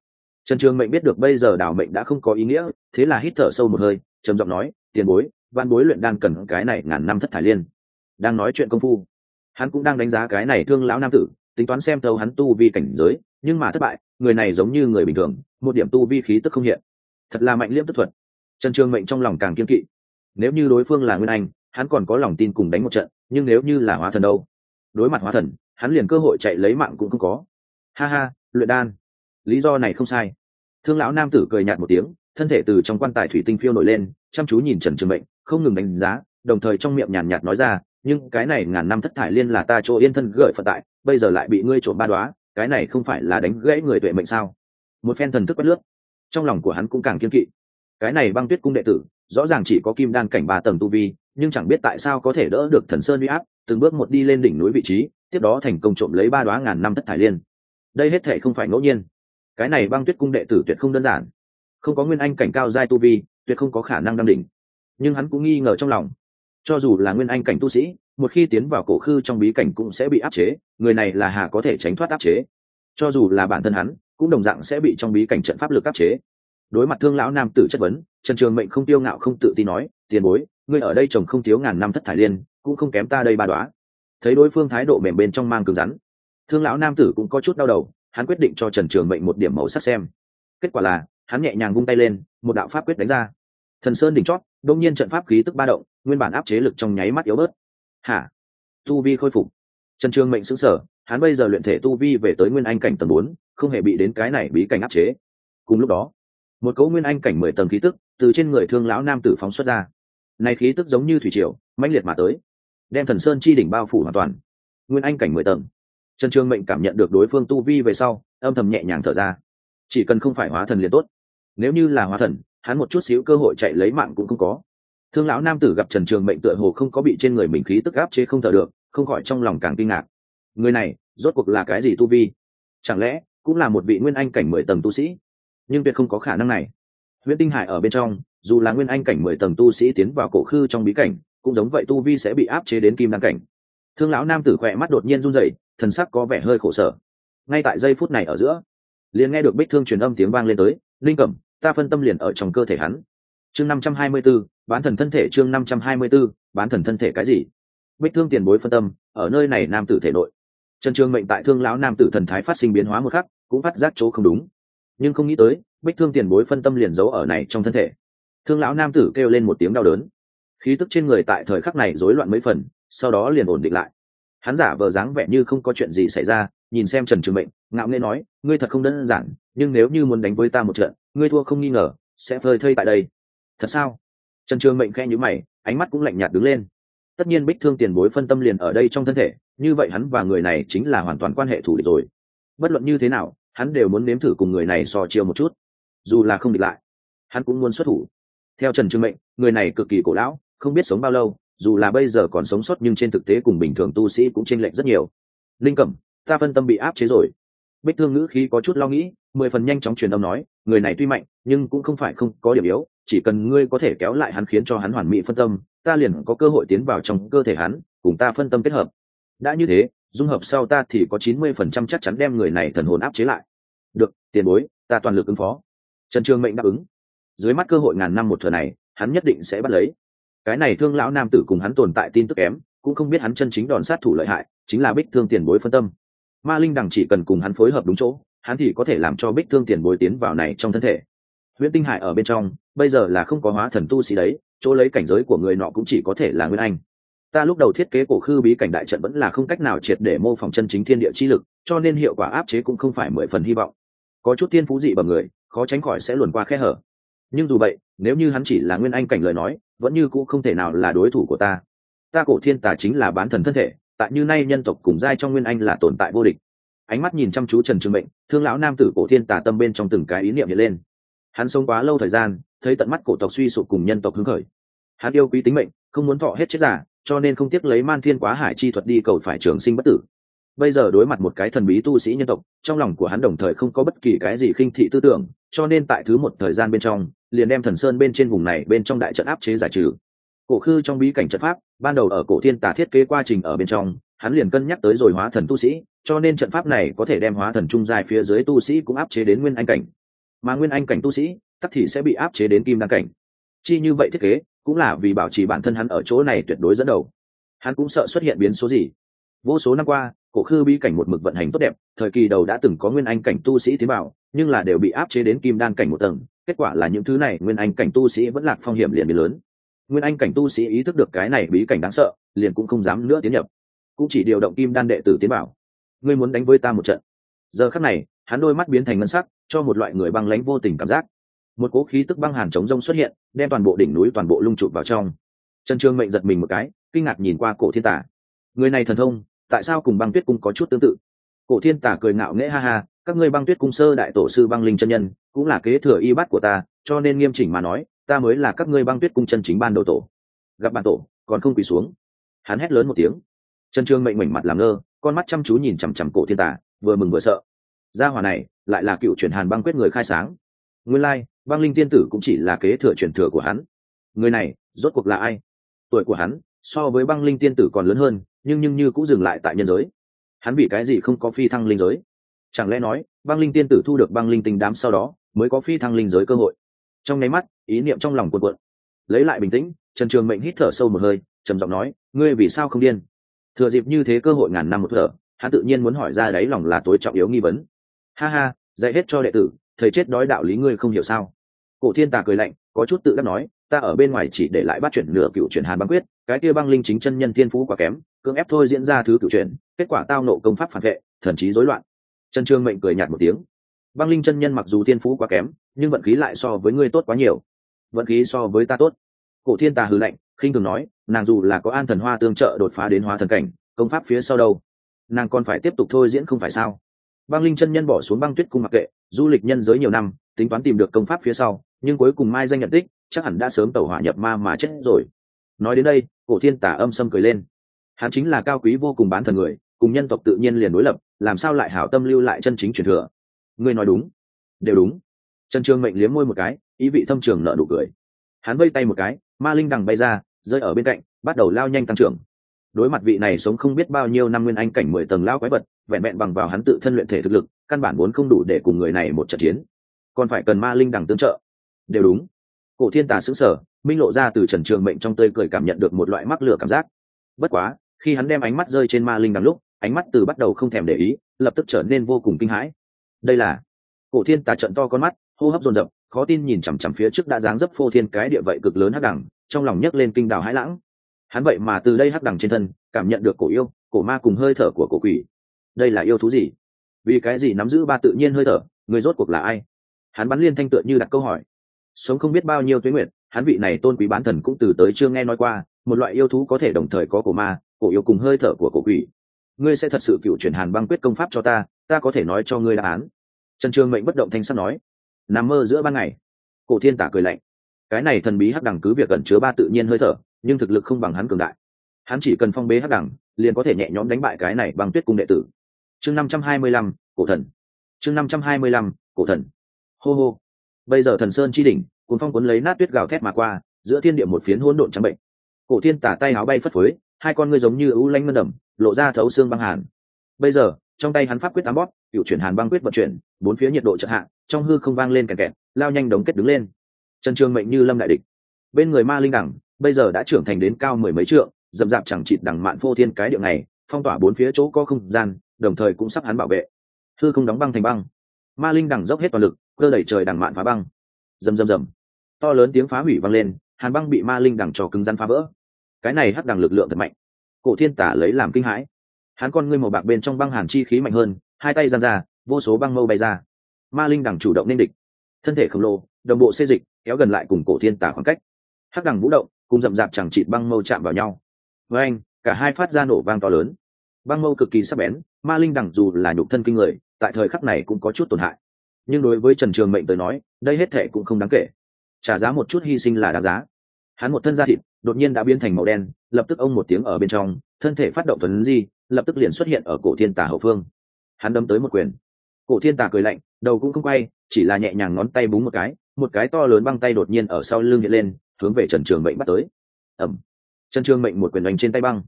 trần trường mệnh biết được bây giờ đảo mệnh đã không có ý nghĩa, thế là hít thở sâu một hơi, trầm giọng nói, tiền bối, văn bối luyện đan cần cái này ngàn năm thất thải liên. Đang nói chuyện công phu, hắn cũng đang đánh giá cái này thương lão nam tử, tính toán xem thâu hắn tu vi cảnh giới, nhưng mà thất bại, người này giống như người bình thường, một điểm tu vi khí tức không hiện. Thật là mạnh liễm tức thuật. Trần trường mệnh trong lòng càng kiên kỵ. Nếu như đối phương là nguyên anh, hắn còn có lòng tin cùng đánh một trận, nhưng nếu như là hóa thần đâu? Đối mặt hóa thần, hắn liền cơ hội chạy lấy mạng cũng không có. Ha ha, luyện đan lý do này không sai. Thương lão nam tử cười nhạt một tiếng, thân thể từ trong quan tài thủy tinh phiêu nổi lên, chăm chú nhìn trần trường mệnh, không ngừng đánh giá, đồng thời trong miệng nhàn nhạt nói ra, nhưng cái này ngàn năm thất thải liên là ta chỗ yên thân gợi phật tại, bây giờ lại bị ngươi trộm ba đoá cái này không phải là đánh gãy người tuệ mệnh sao? Một phen thần thức bất lướt, trong lòng của hắn cũng càng kiên kỵ. Cái này băng tuyết cung đệ tử, rõ ràng chỉ có kim đan cảnh ba tầng tu vi, nhưng chẳng biết tại sao có thể đỡ được thần sơn uy áp, từng bước một đi lên đỉnh núi vị trí, tiếp đó thành công trộm lấy ba đoá ngàn năm thất thải liên. Đây hết thể không phải ngẫu nhiên cái này băng tuyết cung đệ tử tuyệt không đơn giản. Không có nguyên anh cảnh cao giai tu vi, tuyệt không có khả năng đăng đỉnh. Nhưng hắn cũng nghi ngờ trong lòng. Cho dù là nguyên anh cảnh tu sĩ, một khi tiến vào cổ khư trong bí cảnh cũng sẽ bị áp chế, người này là hà có thể tránh thoát áp chế. Cho dù là bản thân hắn, cũng đồng dạng sẽ bị trong bí cảnh trận pháp lực áp chế. Đối mặt thương lão nam tử chất vấn, trần trường mệnh không tiêu ngạo không tự tin nói, tiền bối, ngươi ở đây trồng không thiếu ngàn năm thất thải liên, cũng không kém ta đây ba đoá thấy đối phương thái độ mềm bên trong mang cứng rắn, thương lão nam tử cũng có chút đau đầu hắn quyết định cho trần trường mệnh một điểm màu sắc xem. Kết quả là, hắn nhẹ nhàng vung tay lên, một đạo pháp quyết đánh ra. Thần sơn đỉnh chót đông nhiên trận pháp khí tức ba động, nguyên bản áp chế lực trong nháy mắt yếu bớt. Hả? Tu vi khôi phục. Trần trường mệnh xứng sở hắn bây giờ luyện thể tu vi về tới nguyên anh cảnh tầng bốn, không hề bị đến cái này bí cảnh áp chế. Cùng lúc đó, một cấu nguyên anh cảnh mười tầng khí tức từ trên người thương lão nam tử phóng xuất ra. Này khí tức giống như thủy triều, mãnh liệt mà tới, đem thần sơn chi đỉnh bao phủ hoàn toàn. Nguyên anh cảnh mười tầng trần trường mệnh cảm nhận được đối phương tu vi về sau, âm thầm nhẹ nhàng thở ra. Chỉ cần không phải hóa thần liền tốt. Nếu như là hóa thần, hắn một chút xíu cơ hội chạy lấy mạng cũng không có. Thương lão nam tử gặp trần trường mệnh tựa hồ không có bị trên người mình khí tức áp chế không thở được, không khỏi trong lòng càng kinh ngạc. Người này, rốt cuộc là cái gì tu vi? Chẳng lẽ cũng là một vị nguyên anh cảnh mười tầng tu sĩ? Nhưng tuyệt không có khả năng này. Nguyễn tinh hải ở bên trong, dù là nguyên anh cảnh mười tầng tu sĩ tiến vào cổ khư trong bí cảnh, cũng giống vậy tu vi sẽ bị áp chế đến kim đăng cảnh. Thương lão nam tử khỏe mắt đột nhiên run rẩy thần sắc có vẻ hơi khổ sở. Ngay tại giây phút này ở giữa, liền nghe được bích thương truyền âm tiếng vang lên tới, linh cẩm, ta phân tâm liền ở trong cơ thể hắn. Chương năm trăm hai mươi b ố bán thần thân thể chương năm trăm hai mươi b ố bán thần thân thể cái gì? Bích thương tiền bối phân tâm, ở nơi này nam tử thể nội. Trần trương mệnh tại thương lão nam tử thần thái phát sinh biến hóa một khắc, cũng phát giác chỗ không đúng. Nhưng không nghĩ tới, bích thương tiền bối phân tâm liền giấu ở này trong thân thể. Thương lão nam tử kêu lên một tiếng đau đớn. Khí tức trên người tại thời khắc này rối loạn mấy phần, sau đó liền ổn định lại hắn giả vờ dáng vẻ như không có chuyện gì xảy ra, nhìn xem trần trường mệnh, ngạo nghễ nói, ngươi thật không đơn giản, nhưng nếu như muốn đánh với ta một trận, ngươi thua không nghi ngờ, sẽ phơi thây tại đây. Thật sao? Trần trường mệnh khe nhữ mày, ánh mắt cũng lạnh nhạt đứng lên. Tất nhiên bích thương tiền bối phân tâm liền ở đây trong thân thể, như vậy hắn và người này chính là hoàn toàn quan hệ thủ địch rồi. Bất luận như thế nào, hắn đều muốn nếm thử cùng người này so chiêu một chút, dù là không địch lại, hắn cũng muốn xuất thủ. Theo trần trương mệnh, người này cực kỳ cổ lão, không biết sống bao lâu dù là bây giờ còn sống sót nhưng trên thực tế cùng bình thường tu sĩ cũng chênh lệch rất nhiều. Linh cẩm, ta phân tâm bị áp chế rồi. Bích thương ngữ khí có chút lo nghĩ, mười phần nhanh chóng truyền âm nói, người này tuy mạnh, nhưng cũng không phải không có điểm yếu, chỉ cần ngươi có thể kéo lại hắn khiến cho hắn hoàn mỹ phân tâm, ta liền có cơ hội tiến vào trong cơ thể hắn, cùng ta phân tâm kết hợp. Đã như thế, dung hợp sau ta thì có chín mươi phần trăm chắc chắn đem người này thần hồn áp chế lại. Được, tiền bối, ta toàn lực ứng phó. Trần trường mệnh đáp ứng. Dưới mắt cơ hội ngàn năm một thừa này, hắn nhất định sẽ bắt lấy cái này thương lão nam tử cùng hắn tồn tại tin tức kém, cũng không biết hắn chân chính đòn sát thủ lợi hại, chính là bích thương tiền bối phân tâm. Ma linh đằng chỉ cần cùng hắn phối hợp đúng chỗ, hắn thì có thể làm cho bích thương tiền bối tiến vào này trong thân thể. Huyễn tinh hải ở bên trong, bây giờ là không có hóa thần tu sĩ đấy, chỗ lấy cảnh giới của người nọ cũng chỉ có thể là nguyên anh. Ta lúc đầu thiết kế cổ khư bí cảnh đại trận vẫn là không cách nào triệt để mô phỏng chân chính thiên địa chi lực, cho nên hiệu quả áp chế cũng không phải mười phần hy vọng. Có chút thiên phú dị bằng người, khó tránh khỏi sẽ luồn qua khe hở. Nhưng dù vậy, nếu như hắn chỉ là nguyên anh cảnh lời nói vẫn như cũng không thể nào là đối thủ của ta. Ta cổ thiên tà chính là bán thần thân thể, tại như nay nhân tộc cùng giai trong nguyên anh là tồn tại vô địch. Ánh mắt nhìn chăm chú trần trường mệnh, thương lão nam tử cổ thiên tà tâm bên trong từng cái ý niệm hiện lên. Hắn sống quá lâu thời gian, thấy tận mắt cổ tộc suy sụp cùng nhân tộc hứng khởi. Hắn yêu quý tính mệnh, không muốn thọ hết chết giả, cho nên không tiếc lấy man thiên quá hải chi thuật đi cầu phải trường sinh bất tử. Bây giờ đối mặt một cái thần bí tu sĩ nhân tộc, trong lòng của hắn đồng thời không có bất kỳ cái gì khinh thị tư tưởng, cho nên tại thứ một thời gian bên trong liền đem thần sơn bên trên vùng này bên trong đại trận áp chế giải trừ. Cổ khư trong bí cảnh trận pháp, ban đầu ở cổ thiên tà thiết kế quá trình ở bên trong, hắn liền cân nhắc tới rồi hóa thần tu sĩ, cho nên trận pháp này có thể đem hóa thần trung dài phía dưới tu sĩ cũng áp chế đến nguyên anh cảnh. Mà nguyên anh cảnh tu sĩ, tắc thì sẽ bị áp chế đến kim đăng cảnh. Chi như vậy thiết kế, cũng là vì bảo trì bản thân hắn ở chỗ này tuyệt đối dẫn đầu. Hắn cũng sợ xuất hiện biến số gì. Vô số năm qua, cổ khư bí cảnh một mực vận hành tốt đẹp, thời kỳ đầu đã từng có nguyên anh cảnh tu sĩ tiến bảo nhưng là đều bị áp chế đến kim đan cảnh một tầng kết quả là những thứ này, nguyên anh cảnh tu sĩ vẫn lạc phong hiểm liền biến lớn. Nguyên anh cảnh tu sĩ ý thức được cái này bí cảnh đáng sợ, liền cũng không dám nữa tiến nhập. Cũng chỉ điều động kim đan đệ tử tiến bảo ngươi muốn đánh với ta một trận. Giờ khắc này, hắn đôi mắt biến thành ngân sắc, cho một loại người băng lãnh vô tình cảm giác. Một cố khí tức băng hàn chống rông xuất hiện, đem toàn bộ đỉnh núi toàn bộ lung trụt vào trong. Trần trương mệnh giật mình một cái, kinh ngạc nhìn qua cổ thiên tả. Người này thần thông, tại sao cùng băng tuyết cung có chút tương tự? Cổ thiên tả cười ngạo nghễ ha ha các ngươi băng tuyết cung sơ đại tổ sư băng linh chân nhân, cũng là kế thừa y bát của ta, cho nên nghiêm chỉnh mà nói, ta mới là các ngươi băng tuyết cung chân chính ban đầu tổ. Gặp bản tổ, còn không quỳ xuống. Hắn hét lớn một tiếng. Trần trương mệnh mảnh mặt làm ngơ, con mắt chăm chú nhìn chằm chằm cổ thiên tả vừa mừng vừa sợ. Gia hỏa này, lại là cựu truyền hàn băng quyết người khai sáng. Nguyên lai, băng linh tiên tử cũng chỉ là kế thừa truyền thừa của hắn. Người này, rốt cuộc là ai? Tuổi của hắn, so với băng linh tiên tử còn lớn hơn, nhưng nhưng như cũng dừng lại tại nhân giới. Hắn bị cái gì không có phi thăng linh giới? Chẳng lẽ nói, băng linh tiên tử thu được băng linh tình đám sau đó, mới có phi thăng linh giới cơ hội? Trong nháy mắt, ý niệm trong lòng cuộn cuộn. Lấy lại bình tĩnh, trần trường mệnh hít thở sâu một hơi, trầm giọng nói, ngươi vì sao không điên? Thừa dịp như thế cơ hội ngàn năm một thở, hắn tự nhiên muốn hỏi ra đấy lòng là tối trọng yếu nghi vấn. Ha ha, dạy hết cho đệ tử, thầy chết đói đạo lý ngươi không hiểu sao? Cổ thiên tà cười lạnh, có chút tự đắc nói, ta ở bên ngoài chỉ để lại bắt chuyển nửa cựu chuyển hàn băng quyết, cái kia băng linh chính chân nhân thiên phú quá kém, cưỡng ép thôi diễn ra thứ cựu chuyển, kết quả tao nộ công pháp phản vệ, thần trí rối loạn trần trương mệnh cười nhạt một tiếng. Băng linh chân nhân mặc dù thiên phú quá kém, nhưng vận khí lại so với ngươi tốt quá nhiều. Vận khí so với ta tốt. Cổ thiên tà hư lạnh, khinh thường nói, nàng dù là có an thần hoa tương trợ đột phá đến hóa thần cảnh, công pháp phía sau đâu? Nàng còn phải tiếp tục thôi diễn không phải sao? Băng linh chân nhân bỏ xuống băng tuyết cung mặc kệ, du lịch nhân giới nhiều năm, tính toán tìm được công pháp phía sau, nhưng cuối cùng mai danh nhận tích, chắc hẳn đã sớm tẩu hỏa nhập ma mà chết rồi. Nói đến đây, cổ thiên tả âm sâm cười lên. Hắn chính là cao quý vô cùng bán thần người, cùng nhân tộc tự nhiên liền đối lập làm sao lại hảo tâm lưu lại chân chính truyền thừa? Ngươi nói đúng. Đều đúng. Trần Trường mệnh liếm môi một cái, ý vị thâm trường nợ nụ cười. Hắn vây tay một cái, ma linh đằng bay ra, rơi ở bên cạnh, bắt đầu lao nhanh tăng trưởng. Đối mặt vị này sống không biết bao nhiêu năm nguyên anh cảnh mười tầng lao quái vật, vẹn vẹn bằng vào hắn tự thân luyện thể thực lực, căn bản vốn không đủ để cùng người này một trận chiến. Còn phải cần ma linh đằng tương trợ. Đều đúng. Cổ thiên tà xứng sở minh lộ ra từ trần trường mệnh trong tươi cười cảm nhận được một loại mắc lửa cảm giác. Bất quá, khi hắn đem ánh mắt rơi trên ma linh đằng lúc ánh mắt từ bắt đầu không thèm để ý, lập tức trở nên vô cùng kinh hãi. Đây là, cổ thiên tà trận to con mắt, hô hấp dồn dập khó tin nhìn chằm chằm phía trước đã dáng dấp phô thiên cái địa vậy cực lớn hắc đẳng trong lòng nhấc lên kinh đào hãi lãng. Hắn vậy mà từ đây hắc đẳng trên thân, cảm nhận được cổ yêu, cổ ma cùng hơi thở của cổ quỷ. Đây là yêu thú gì? Vì cái gì nắm giữ ba tự nhiên hơi thở, người rốt cuộc là ai? Hắn bắn liên thanh tựa như đặt câu hỏi. Sống không biết bao nhiêu tuế nguyện hắn vị này tôn quý bán thần cũng từ tới chưa nghe nói qua, một loại yêu thú có thể đồng thời có cổ ma, cổ yêu cùng hơi thở của cổ quỷ ngươi sẽ thật sự cựu chuyển hàn băng quyết công pháp cho ta ta có thể nói cho ngươi đáp án. Trần trường mệnh bất động thanh sắt nói. Nằm mơ giữa ban ngày. Cổ thiên tả cười lạnh. Cái này thần bí hắc đẳng cứ việc ẩn chứa ba tự nhiên hơi thở, nhưng thực lực không bằng hắn cường đại. Hắn chỉ cần phong bế hắc đẳng, liền có thể nhẹ nhõm đánh bại cái này bằng tuyết cung đệ tử. Chương năm trăm hai mươi lăm, cổ thần. Chương năm trăm hai mươi lăm, cổ thần. Hô hô. Bây giờ thần sơn chi đỉnh, cuốn phong cuốn lấy nát tuyết gào thét mà qua, giữa thiên địa một phiến hỗn độn trắng bệnh. Cổ thiên tả tay áo bay phất phới, hai con ngươi giống như ưu lanh ngân đầm lộ ra thấu xương băng hàn. Bây giờ, trong tay hắn pháp quyết ám bóp, cựu chuyển hàn băng quyết vận chuyển, bốn phía nhiệt độ chợt hạ, trong hư không vang lên kẹt kẹt, lao nhanh đống kết đứng lên. Trần trường mệnh như lâm đại địch. Bên người ma linh đẳng, bây giờ đã trưởng thành đến cao mười mấy trượng, dậm dạp chẳng chịt đằng mạn phô thiên cái điệu này, phong tỏa bốn phía chỗ có không gian, đồng thời cũng sắp hắn bảo vệ. Hư không đóng băng thành băng. Ma linh đằng dốc hết toàn lực, cơ đẩy trời đằng mạn phá băng. Rầm rầm rầm. To lớn tiếng phá hủy vang lên, hàn băng bị ma linh đằng trò cứng rắn phá vỡ. Cái này hắc đằng lực lượng thật mạnh cổ thiên tả lấy làm kinh hãi. Hắn con ngươi màu bạc bên trong băng hàn chi khí mạnh hơn, hai tay giang ra, vô số băng mâu bay ra. Ma linh đằng chủ động nên địch. Thân thể khổng lồ, đồng bộ xê dịch, kéo gần lại cùng cổ thiên tả khoảng cách. Hắc đằng vũ động, cùng rậm rạp chẳng chịt băng mâu chạm vào nhau. Với anh, cả hai phát ra nổ vang to lớn. Băng mâu cực kỳ sắc bén, ma linh đằng dù là nhục thân kinh người, tại thời khắc này cũng có chút tổn hại. Nhưng đối với trần trường mệnh tới nói, đây hết thệ cũng không đáng kể. Trả giá một chút hy sinh là đáng giá. Hắn một thân da thịt đột nhiên đã biến thành màu đen lập tức ông một tiếng ở bên trong thân thể phát động tuấn di lập tức liền xuất hiện ở cổ thiên tả hậu phương. Hắn đâm tới một quyền. Cổ thiên tả cười lạnh đầu cũng không quay chỉ là nhẹ nhàng ngón tay búng một cái một cái to lớn băng tay đột nhiên ở sau lưng hiện lên hướng về trần trường mệnh bắt tới. Ẩm trần trường mệnh một quyền đánh trên tay băng.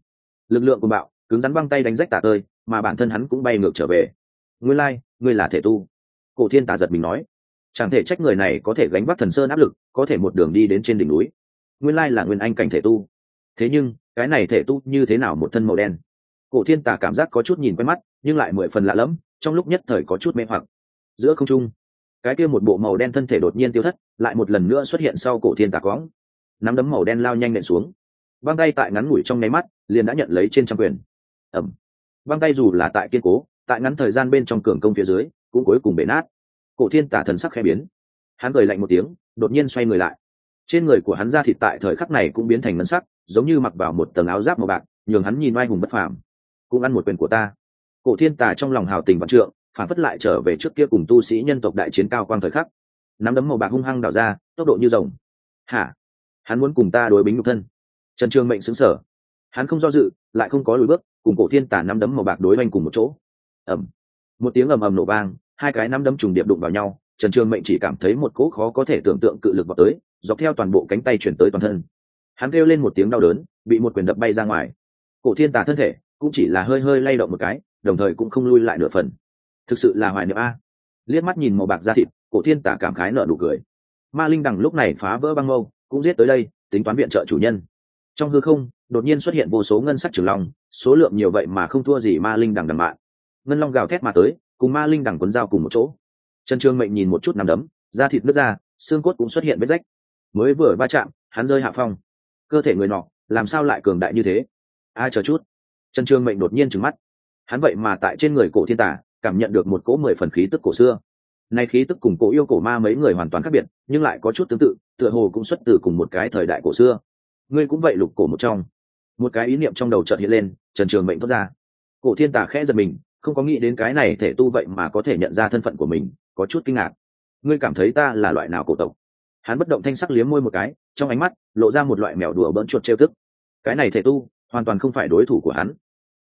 Lực lượng của bạo cứng rắn băng tay đánh rách tả tơi mà bản thân hắn cũng bay ngược trở về. Ngươi lai、like, ngươi là thể tu. Cổ thiên tả giật mình nói. Chẳng thể trách người này có thể gánh vác thần sơn áp lực có thể một đường đi đến trên đỉnh núi nguyên lai là nguyên anh cảnh thể tu. Thế nhưng, cái này thể tu như thế nào một thân màu đen? Cổ thiên tả cảm giác có chút nhìn quen mắt, nhưng lại mười phần lạ lẫm, trong lúc nhất thời có chút mê hoặc. Giữa không trung, cái kia một bộ màu đen thân thể đột nhiên tiêu thất, lại một lần nữa xuất hiện sau cổ thiên tả cóng nắm đấm màu đen lao nhanh nện xuống. Băng tay tại ngắn ngủi trong nháy mắt, liền đã nhận lấy trên trăm quyền. Ẩm băng tay dù là tại kiên cố, tại ngắn thời gian bên trong cường công phía dưới, cũng cuối cùng bể nát. Cổ thiên tả thần sắc khẽ biến. Hắn cười lạnh một tiếng, đột nhiên xoay người lại trên người của hắn ra thịt tại thời khắc này cũng biến thành ngân sắc, giống như mặc vào một tầng áo giáp màu bạc, nhường hắn nhìn oai hùng bất phàm. Cũng ăn một quyền của ta. Cổ thiên tả trong lòng hào tình văn trượng, phản phất lại trở về trước kia cùng tu sĩ nhân tộc đại chiến cao quang thời khắc. Nắm đấm màu bạc hung hăng đảo ra, tốc độ như rồng. Hả? Hắn muốn cùng ta đối bính nhục thân. Trần trường mệnh xứng sở hắn không do dự, lại không có lùi bước, cùng cổ thiên tả nắm đấm màu bạc đối oanh cùng một chỗ. Ẩm một tiếng ầm ầm nổ vang, hai cái nắm đấm trùng điệp đụng vào nhau, trần trường mệnh chỉ cảm thấy một cỗ khó có thể tưởng tượng cự lực vào tới dọc theo toàn bộ cánh tay chuyển tới toàn thân. Hắn kêu lên một tiếng đau đớn, bị một quyền đập bay ra ngoài. Cổ thiên tả thân thể cũng chỉ là hơi hơi lay động một cái, đồng thời cũng không lui lại nửa phần. Thực sự là hoài niệm a. Liếc mắt nhìn màu bạc da thịt, cổ thiên tả cảm khái nở đủ cười. Ma linh đằng lúc này phá vỡ băng mâu, cũng giết tới đây, tính toán viện trợ chủ nhân. Trong hư không, đột nhiên xuất hiện vô số ngân sắc trường long, số lượng nhiều vậy mà không thua gì ma linh đằng đằng mạng ngân long gào thét mà tới, cùng ma linh đằng quấn dao cùng một chỗ. Trần trương mệnh nhìn một chút nằm đấm, da thịt nứt ra, xương cốt cũng xuất hiện vết rách mới vừa va chạm, hắn rơi hạ phong. Cơ thể người nọ, làm sao lại cường đại như thế? Ai chờ chút. Trần trương mệnh đột nhiên trừng mắt. Hắn vậy mà tại trên người cổ thiên tả cảm nhận được một cỗ mười phần khí tức cổ xưa. Nay khí tức cùng cổ yêu cổ ma mấy người hoàn toàn khác biệt, nhưng lại có chút tương tự, tựa hồ cũng xuất từ cùng một cái thời đại cổ xưa. Ngươi cũng vậy lục cổ một trong. Một cái ý niệm trong đầu chợt hiện lên, trần trường mệnh thoát ra. Cổ thiên tả khẽ giật mình, không có nghĩ đến cái này thể tu vậy mà có thể nhận ra thân phận của mình, có chút kinh ngạc. Ngươi cảm thấy ta là loại nào cổ tộc? Hắn bất động thanh sắc liếm môi một cái, trong ánh mắt lộ ra một loại mèo đùa bỡn chuột trêu tức. Cái này thể tu hoàn toàn không phải đối thủ của hắn.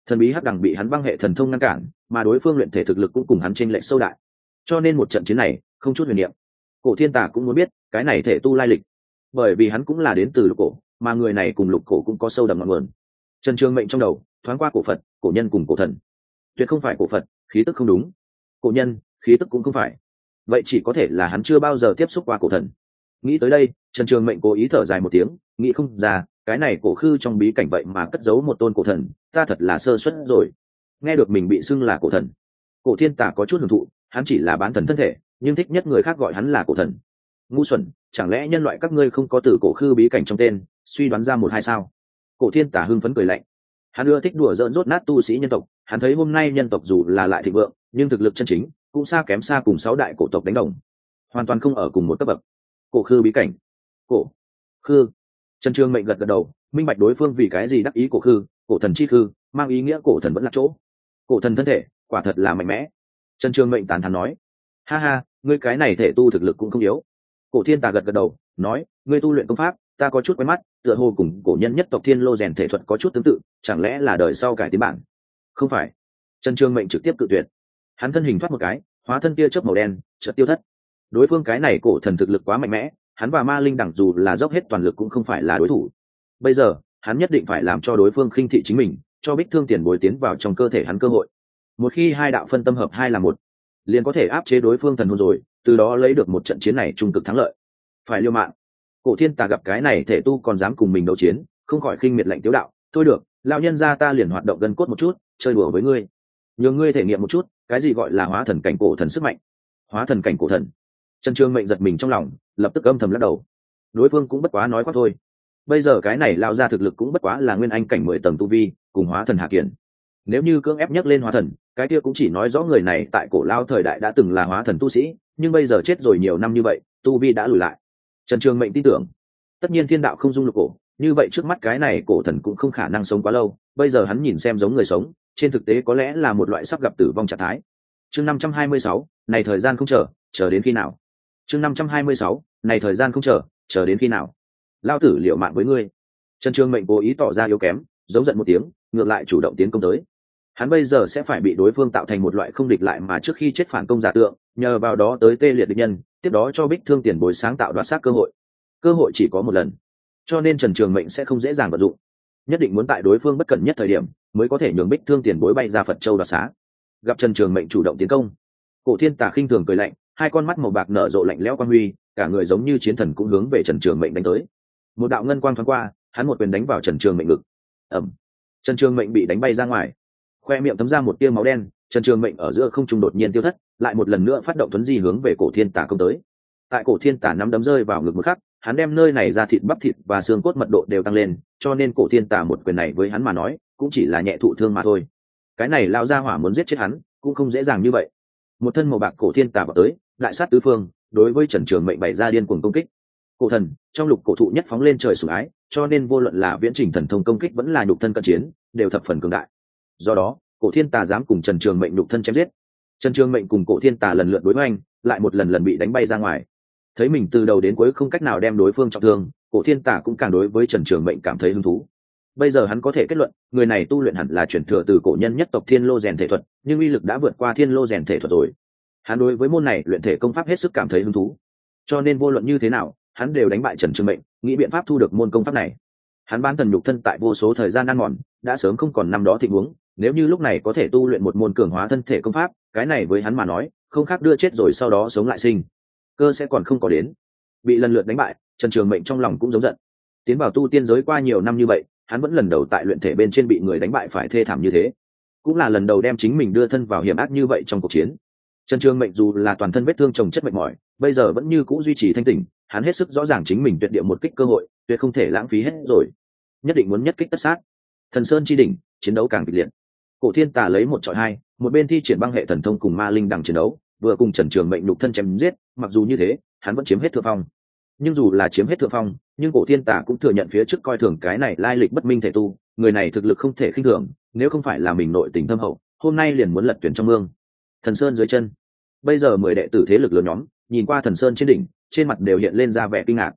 Thần bí hắc đằng bị hắn băng hệ thần thông ngăn cản, mà đối phương luyện thể thực lực cũng cùng hắn tranh lệch sâu đại. Cho nên một trận chiến này, không chút huyền niệm. Cổ thiên tả cũng muốn biết, cái này thể tu lai lịch. Bởi vì hắn cũng là đến từ lục cổ, mà người này cùng lục cổ cũng có sâu đậm ngọn nguồn. Trần trường mệnh trong đầu, thoáng qua cổ phật, cổ nhân cùng cổ thần. Tuyệt không phải cổ phật, khí tức không đúng. Cổ nhân, khí tức cũng không phải. Vậy chỉ có thể là hắn chưa bao giờ tiếp xúc qua cổ thần nghĩ tới đây, trần trường mệnh cố ý thở dài một tiếng, nghĩ không ra, cái này cổ khư trong bí cảnh vậy mà cất giấu một tôn cổ thần, ta thật là sơ suất rồi. Nghe được mình bị xưng là cổ thần, cổ thiên tả có chút hưởng thụ, hắn chỉ là bán thần thân thể, nhưng thích nhất người khác gọi hắn là cổ thần. Ngu xuẩn, chẳng lẽ nhân loại các ngươi không có từ cổ khư bí cảnh trong tên, suy đoán ra một hai sao? Cổ thiên tả hưng phấn cười lạnh. Hắn ưa thích đùa dỡn rốt nát tu sĩ nhân tộc, hắn thấy hôm nay nhân tộc dù là lại thịnh vượng, nhưng thực lực chân chính cũng xa kém xa cùng sáu đại cổ tộc đánh đồng. Hoàn toàn không ở cùng một cấp bậc cổ khư bí cảnh. Cổ khư. Trần trương mệnh gật gật đầu, minh bạch đối phương vì cái gì đắc ý cổ khư, cổ thần chi khư, mang ý nghĩa cổ thần vẫn là chỗ. Cổ thần thân thể, quả thật là mạnh mẽ. Trần trương mệnh tán thắn nói, ha ha, ngươi cái này thể tu thực lực cũng không yếu. Cổ thiên tà gật gật đầu, nói, ngươi tu luyện công pháp, ta có chút quen mắt, tựa hồ cùng cổ nhân nhất tộc thiên lô rèn thể thuật có chút tương tự, chẳng lẽ là đời sau cải tiến bản? Không phải. Trần trương mệnh trực tiếp cự tuyệt. Hắn thân hình thoát một cái, hóa thân tia chớp màu đen, chợt tiêu thất đối phương cái này cổ thần thực lực quá mạnh mẽ, hắn và ma linh đẳng dù là dốc hết toàn lực cũng không phải là đối thủ. Bây giờ, hắn nhất định phải làm cho đối phương khinh thị chính mình, cho bích thương tiền bồi tiến vào trong cơ thể hắn cơ hội. Một khi hai đạo phân tâm hợp hai là một, liền có thể áp chế đối phương thần hồn rồi, từ đó lấy được một trận chiến này trung cực thắng lợi. Phải liêu mạng. Cổ thiên tà gặp cái này thể tu còn dám cùng mình đấu chiến, không khỏi khinh miệt lệnh tiếu đạo, thôi được, lão nhân ra ta liền hoạt động gần cốt một chút, chơi đùa với ngươi. Nhờ ngươi thể nghiệm một chút, cái gì gọi là hóa thần cảnh cổ thần sức mạnh? Hóa thần cảnh cổ thần trần trường mệnh giật mình trong lòng, lập tức âm thầm lắc đầu. Đối phương cũng bất quá nói quá thôi. Bây giờ cái này lao ra thực lực cũng bất quá là nguyên anh cảnh mười tầng tu vi, cùng hóa thần hạ kiển nếu như cưỡng ép nhắc lên hóa thần, cái kia cũng chỉ nói rõ người này tại cổ lao thời đại đã từng là hóa thần tu sĩ, nhưng bây giờ chết rồi nhiều năm như vậy, tu vi đã lùi lại. Trần trường mệnh tin tưởng. Tất nhiên thiên đạo không dung lục cổ, như vậy trước mắt cái này cổ thần cũng không khả năng sống quá lâu, bây giờ hắn nhìn xem giống người sống, trên thực tế có lẽ là một loại sắp gặp tử vong trạng thái. Chương năm trăm hai mươi sáu, này thời gian không chờ chờ đến khi nào? Chương năm trăm hai mươi sáu, này thời gian không chờ chờ đến khi nào? Lao tử liệu mạng với ngươi. Trần trường mệnh cố ý tỏ ra yếu kém, giống giận một tiếng, ngược lại chủ động tiến công tới. Hắn bây giờ sẽ phải bị đối phương tạo thành một loại không địch lại mà trước khi chết phản công giả tượng, nhờ vào đó tới tê liệt địch nhân, tiếp đó cho bích thương tiền bối sáng tạo đoạt xác cơ hội. Cơ hội chỉ có một lần. Cho nên trần trường mệnh sẽ không dễ dàng vận dụng. Nhất định muốn tại đối phương bất cẩn nhất thời điểm, mới có thể nhường bích thương tiền bối bay ra phật châu đoạt xá. Gặp trần trường mệnh chủ động tiến công, cổ thiên tả khinh thường cười lạnh hai con mắt màu bạc nở rộ lạnh lẽo quan huy, cả người giống như chiến thần cũng hướng về trần trường mệnh đánh tới. Một đạo ngân quang thoáng qua, hắn một quyền đánh vào trần trường mệnh ngực. Ẩm trần trường mệnh bị đánh bay ra ngoài. Khoe miệng thấm ra một tia máu đen, trần trường mệnh ở giữa không trung đột nhiên tiêu thất, lại một lần nữa phát động tuấn di hướng về cổ thiên tả công tới. Tại cổ thiên tả nắm đấm rơi vào ngực một khắc, hắn đem nơi này ra thịt bắp thịt và xương cốt mật độ đều tăng lên, cho nên cổ thiên tả một quyền này với hắn mà nói, cũng chỉ là nhẹ thụ thương mà thôi. Cái này lao ra hỏa muốn giết chết hắn, cũng không dễ dàng như vậy. Một thân màu bạc cổ thiên tả vào tới đại sát tứ phương, đối với trần trường mệnh bày ra điên cuồng công kích. Cổ thần, trong lục cổ thụ nhất phóng lên trời sủng ái, cho nên vô luận là viễn trình thần thông công kích vẫn là nhục thân cận chiến, đều thập phần cường đại. Do đó, cổ thiên tà dám cùng trần trường mệnh nhục thân chém giết. Trần trường mệnh cùng cổ thiên tà lần lượt đối với anh lại một lần lần bị đánh bay ra ngoài. Thấy mình từ đầu đến cuối không cách nào đem đối phương trọng thương, cổ thiên tà cũng càng đối với trần trường mệnh cảm thấy hứng thú. Bây giờ hắn có thể kết luận, người này tu luyện hẳn là chuyển thừa từ cổ nhân nhất tộc thiên lô rèn thể thuật, nhưng uy lực đã vượt qua thiên lô rèn thể thuật rồi hắn đối với môn này luyện thể công pháp hết sức cảm thấy hứng thú. Cho nên vô luận như thế nào, hắn đều đánh bại trần trường mệnh, nghĩ biện pháp thu được môn công pháp này. Hắn ban thần nhục thân tại vô số thời gian ăn mòn, đã sớm không còn năm đó thịnh huống nếu như lúc này có thể tu luyện một môn cường hóa thân thể công pháp, cái này với hắn mà nói, không khác đưa chết rồi sau đó sống lại sinh. Cơ sẽ còn không có đến. Bị lần lượt đánh bại, trần trường mệnh trong lòng cũng giống giận. Tiến vào tu tiên giới qua nhiều năm như vậy, hắn vẫn lần đầu tại luyện thể bên trên bị người đánh bại phải thê thảm như thế. Cũng là lần đầu đem chính mình đưa thân vào hiểm ác như vậy trong cuộc chiến trần trường mệnh dù là toàn thân vết thương trồng chất mệt mỏi, bây giờ vẫn như c ũ duy trì thanh tình hắn hết sức rõ ràng chính mình tuyệt địa một kích cơ hội, tuyệt không thể lãng phí hết rồi. Nhất định muốn nhất kích tất sát. Thần sơn chi đỉnh, chiến đấu càng kịch liệt. Cổ thiên tà lấy một trọi hai, một bên thi triển băng hệ thần thông cùng ma linh đằng chiến đấu, vừa cùng trần trường mệnh nhục thân chém giết, mặc dù như thế, hắn vẫn chiếm hết thượng phong. Nhưng dù là chiếm hết thượng phong, nhưng cổ thiên tà cũng thừa nhận phía trước coi thường cái này lai lịch bất minh thể tu, người này thực lực không thể khinh thường, nếu không phải là mình nội tình thâm hậu, hôm nay liền muốn lật tuyển trong mương thần sơn dưới chân. Bây giờ mười đệ tử thế lực lớn nhóm, nhìn qua thần sơn trên đỉnh, trên mặt đều hiện lên ra vẻ kinh ngạc.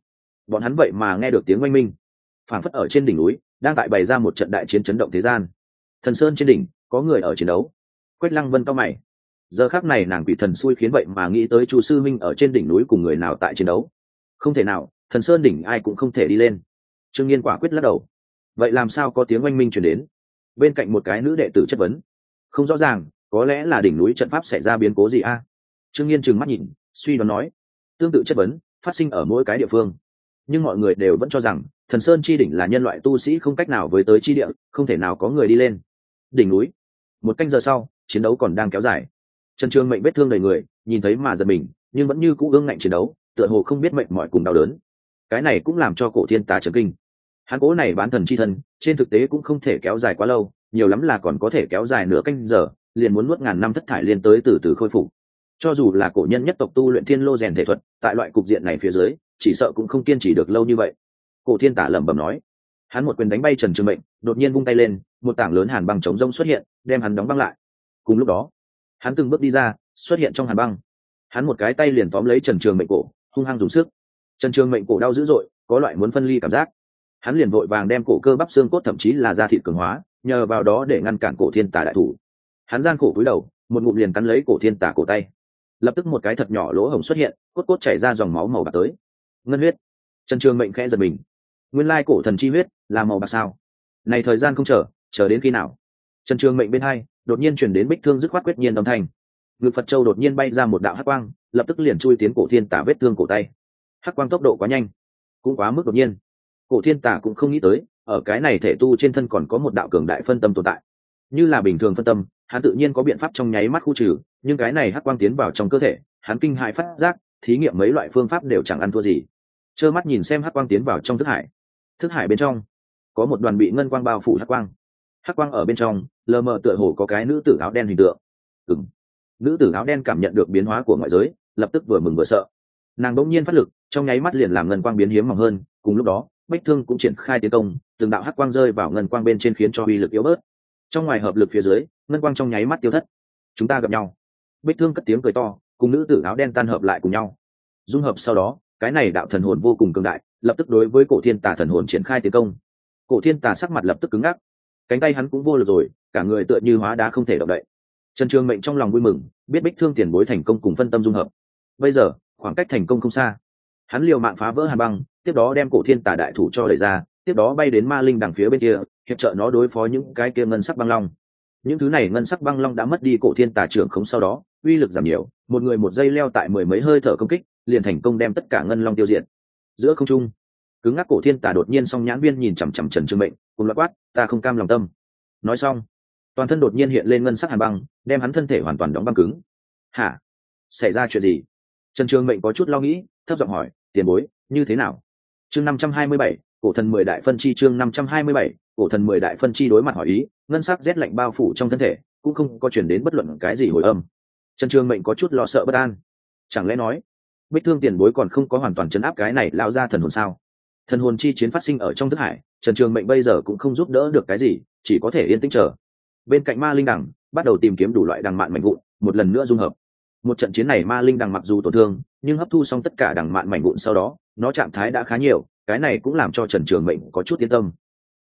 Bọn hắn vậy mà nghe được tiếng oanh minh. Phảng phất ở trên đỉnh núi, đang tại bày ra một trận đại chiến chấn động thế gian. Thần sơn trên đỉnh, có người ở chiến đấu. Quách lăng vân cao mày. Giờ khác này nàng bị thần xui khiến vậy mà nghĩ tới chu sư minh ở trên đỉnh núi cùng người nào tại chiến đấu. Không thể nào, thần sơn đỉnh ai cũng không thể đi lên. Trương nhiên quả quyết lắc đầu. Vậy làm sao có tiếng oanh minh chuyển đến? Bên cạnh một cái nữ đệ tử chất vấn. Không rõ ràng có lẽ là đỉnh núi trận pháp xảy ra biến cố gì a? Trương nhiên trừng mắt nhìn, suy đoán nói, tương tự chất vấn, phát sinh ở mỗi cái địa phương. Nhưng mọi người đều vẫn cho rằng, thần sơn chi đỉnh là nhân loại tu sĩ không cách nào với tới chi địa, không thể nào có người đi lên. Đỉnh núi. Một canh giờ sau, chiến đấu còn đang kéo dài. Trần trương mệnh vết thương đầy người, nhìn thấy mà giật mình, nhưng vẫn như cũ gương ngạnh chiến đấu, tựa hồ không biết mệnh mọi cùng đau đớn. Cái này cũng làm cho cổ thiên tá trấn kinh. Hắn cố này bán thần chi thân, trên thực tế cũng không thể kéo dài quá lâu, nhiều lắm là còn có thể kéo dài nửa canh giờ liền muốn nuốt ngàn năm thất thải liên tới từ từ khôi phục. Cho dù là cổ nhân nhất tộc tu luyện thiên lô rèn thể thuật, tại loại cục diện này phía dưới, chỉ sợ cũng không kiên trì được lâu như vậy. Cổ thiên tả lẩm bẩm nói. Hắn một quyền đánh bay trần trường mệnh, đột nhiên vung tay lên, một tảng lớn hàn băng chống rông xuất hiện, đem hắn đóng băng lại. Cùng lúc đó, hắn từng bước đi ra, xuất hiện trong hàn băng. Hắn một cái tay liền tóm lấy trần trường mệnh cổ, hung hăng dùng sức. Trần trường mệnh cổ đau dữ dội, có loại muốn phân ly cảm giác. Hắn liền vội vàng đem cổ cơ bắp xương cốt thậm chí là da thịt cường hóa, nhờ vào đó để ngăn cản cổ thiên tả đại thủ hắn gian khổ cúi đầu, một ngụm liền cắn lấy cổ thiên tả cổ tay. Lập tức một cái thật nhỏ lỗ hổng xuất hiện, cốt cốt chảy ra dòng máu màu bạc tới. Ngân huyết. Trần trường mệnh khẽ giật mình. Nguyên lai cổ thần chi huyết là màu bạc sao? Này thời gian không chờ chờ đến khi nào? Trần trường mệnh bên hai, đột nhiên chuyển đến bích thương dứt khoát quyết nhiên âm thanh. Ngự phật châu đột nhiên bay ra một đạo hắc quang, lập tức liền chui tiến cổ thiên tả vết thương cổ tay. Hắc quang tốc độ quá nhanh, cũng quá mức đột nhiên. Cổ thiên tả cũng không nghĩ tới, ở cái này thể tu trên thân còn có một đạo cường đại phân tâm tồn tại. Như là bình thường phân tâm hắn tự nhiên có biện pháp trong nháy mắt khu trừ, nhưng cái này hắc quang tiến vào trong cơ thể, hắn kinh hại phát giác, thí nghiệm mấy loại phương pháp đều chẳng ăn thua gì. Trơ mắt nhìn xem hắc quang tiến vào trong thức hải. Thức hải bên trong, có một đoàn bị ngân quang bao phủ hắc quang. Hắc quang ở bên trong, lờ mờ tựa hồ có cái nữ tử áo đen hình tượng. Ừng nữ tử áo đen cảm nhận được biến hóa của ngoại giới, lập tức vừa mừng vừa sợ. Nàng đ ỗ n g nhiên phát lực, trong nháy mắt liền làm ngân quang biến hiếm mỏng hơn, cùng lúc đó bách thương cũng triển khai tiến công, từng đạo hắc quang rơi vào ngân quang bên trên khiến cho uy lực yếu bớt trong ngoài hợp lực phía dưới, ngân quang trong nháy mắt tiêu thất. Chúng ta gặp nhau. Bích thương cất tiếng cười to, cùng nữ tử áo đen tan hợp lại cùng nhau. Dung hợp sau đó, cái này đạo thần hồn vô cùng cường đại, lập tức đối với cổ thiên tà thần hồn triển khai tiến công. Cổ thiên tà sắc mặt lập tức cứng ngắc. Cánh tay hắn cũng vô lực rồi, cả người tựa như hóa đá không thể động đậy. Trần trường mệnh trong lòng vui mừng, biết bích thương tiền bối thành công cùng phân tâm dung hợp. Bây giờ, khoảng cách thành công không xa. Hắn liều mạng phá vỡ hàn băng, tiếp đó đem cổ thiên tà đại thủ cho đẩy ra, tiếp đó bay đến ma linh đằng phía bên kia hiệp trợ nó đối phó những cái kia ngân sắc băng long. Những thứ này ngân sắc băng long đã mất đi cổ thiên tả trưởng khống sau đó, uy lực giảm nhiều, một người một giây leo tại mười mấy hơi thở công kích, liền thành công đem tất cả ngân long tiêu diệt. Giữa không trung, cứng ngắc cổ thiên tả đột nhiên song nhãn viên nhìn chằm chằm trần trương mệnh, cùng loại quát, ta không cam lòng tâm. Nói xong, toàn thân đột nhiên hiện lên ngân sắc hàn băng, đem hắn thân thể hoàn toàn đóng băng cứng. Hả? Xảy ra chuyện gì? Trần trường mệnh có chút lo nghĩ, thấp giọng hỏi, tiền bối, như thế nào? Chương năm trăm hai mươi bảy, cổ thần mười đại phân chi chương năm trăm hai mươi bảy cổ thần mười đại phân chi đối mặt hỏi ý, ngân sắc rét lạnh bao phủ trong thân thể, cũng không có chuyển đến bất luận cái gì hồi âm. Trần trường mệnh có chút lo sợ bất an. Chẳng lẽ nói, bích thương tiền bối còn không có hoàn toàn chấn áp cái này lao ra thần hồn sao? Thần hồn chi chiến phát sinh ở trong thức hải, trần trường mệnh bây giờ cũng không giúp đỡ được cái gì, chỉ có thể yên tĩnh chờ. Bên cạnh ma linh đằng, bắt đầu tìm kiếm đủ loại đằng mạn mạnh vụn, một lần nữa dung hợp. Một trận chiến này ma linh đằng mặc dù tổn thương, nhưng hấp thu xong tất cả đằng mạn mảnh vụn sau đó, nó trạng thái đã khá nhiều, cái này cũng làm cho trần trường mệnh có chút yên tâm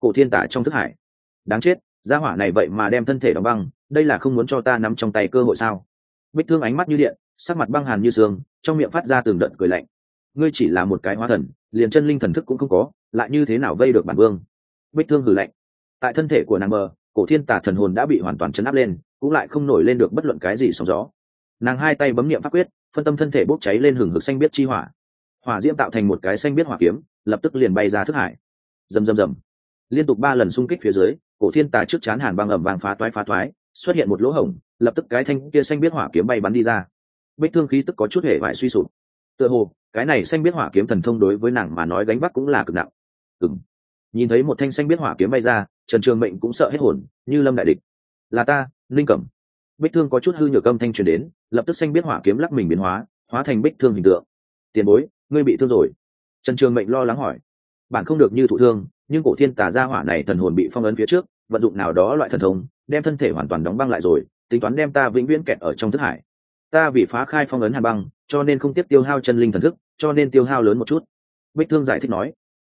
cổ thiên tả trong thức hải. Đáng chết, gia hỏa này vậy mà đem thân thể đóng băng, đây là không muốn cho ta nắm trong tay cơ hội sao? Bích thương ánh mắt như điện, sắc mặt băng hàn như sương, trong miệng phát ra từng đợt cười lạnh. Ngươi chỉ là một cái hóa thần, liền chân linh thần thức cũng không có, lại như thế nào vây được bản vương? Bích thương hử lạnh. Tại thân thể của nàng mờ, cổ thiên tả thần hồn đã bị hoàn toàn chấn áp lên, cũng lại không nổi lên được bất luận cái gì sóng gió. Nàng hai tay bấm n i ệ m pháp quyết, phân tâm thân thể bốc cháy lên hừng hực xanh biết chi hỏa. Hỏa diễm tạo thành một cái xanh biết hỏa kiếm, lập tức liền bay ra thức hải. Rầm rầm rầm liên tục ba lần xung kích phía dưới, cổ thiên tà trước chán hàn băng ẩm vàng phá toái phá toái, xuất hiện một lỗ hổng, lập tức cái thanh kia xanh biết hỏa kiếm bay bắn đi ra. Bích thương khí tức có chút hệ vải suy sụp. Tựa hồ, cái này xanh biết hỏa kiếm thần thông đối với nàng mà nói gánh vác cũng là cực nặng. Ừng nhìn thấy một thanh xanh biết hỏa kiếm bay ra, trần trường mệnh cũng sợ hết hồn, như lâm đại địch. Là ta linh cẩm. Bích thương có chút hư nhược âm thanh truyền đến, lập tức xanh biết hỏa kiếm lắc mình biến hóa hóa thành bích thương hình tượng. Tiền bối, ngươi bị thương rồi. Trần trường mệnh lo lắng hỏi. Bạn không được như thụ thương nhưng cổ thiên tà gia hỏa này thần hồn bị phong ấn phía trước, vận dụng nào đó loại thần thông, đem thân thể hoàn toàn đóng băng lại rồi, tính toán đem ta vĩnh viễn kẹt ở trong thức hải. Ta vì phá khai phong ấn hàn băng, cho nên không tiếp tiêu hao chân linh thần thức, cho nên tiêu hao lớn một chút. Bích thương giải thích nói,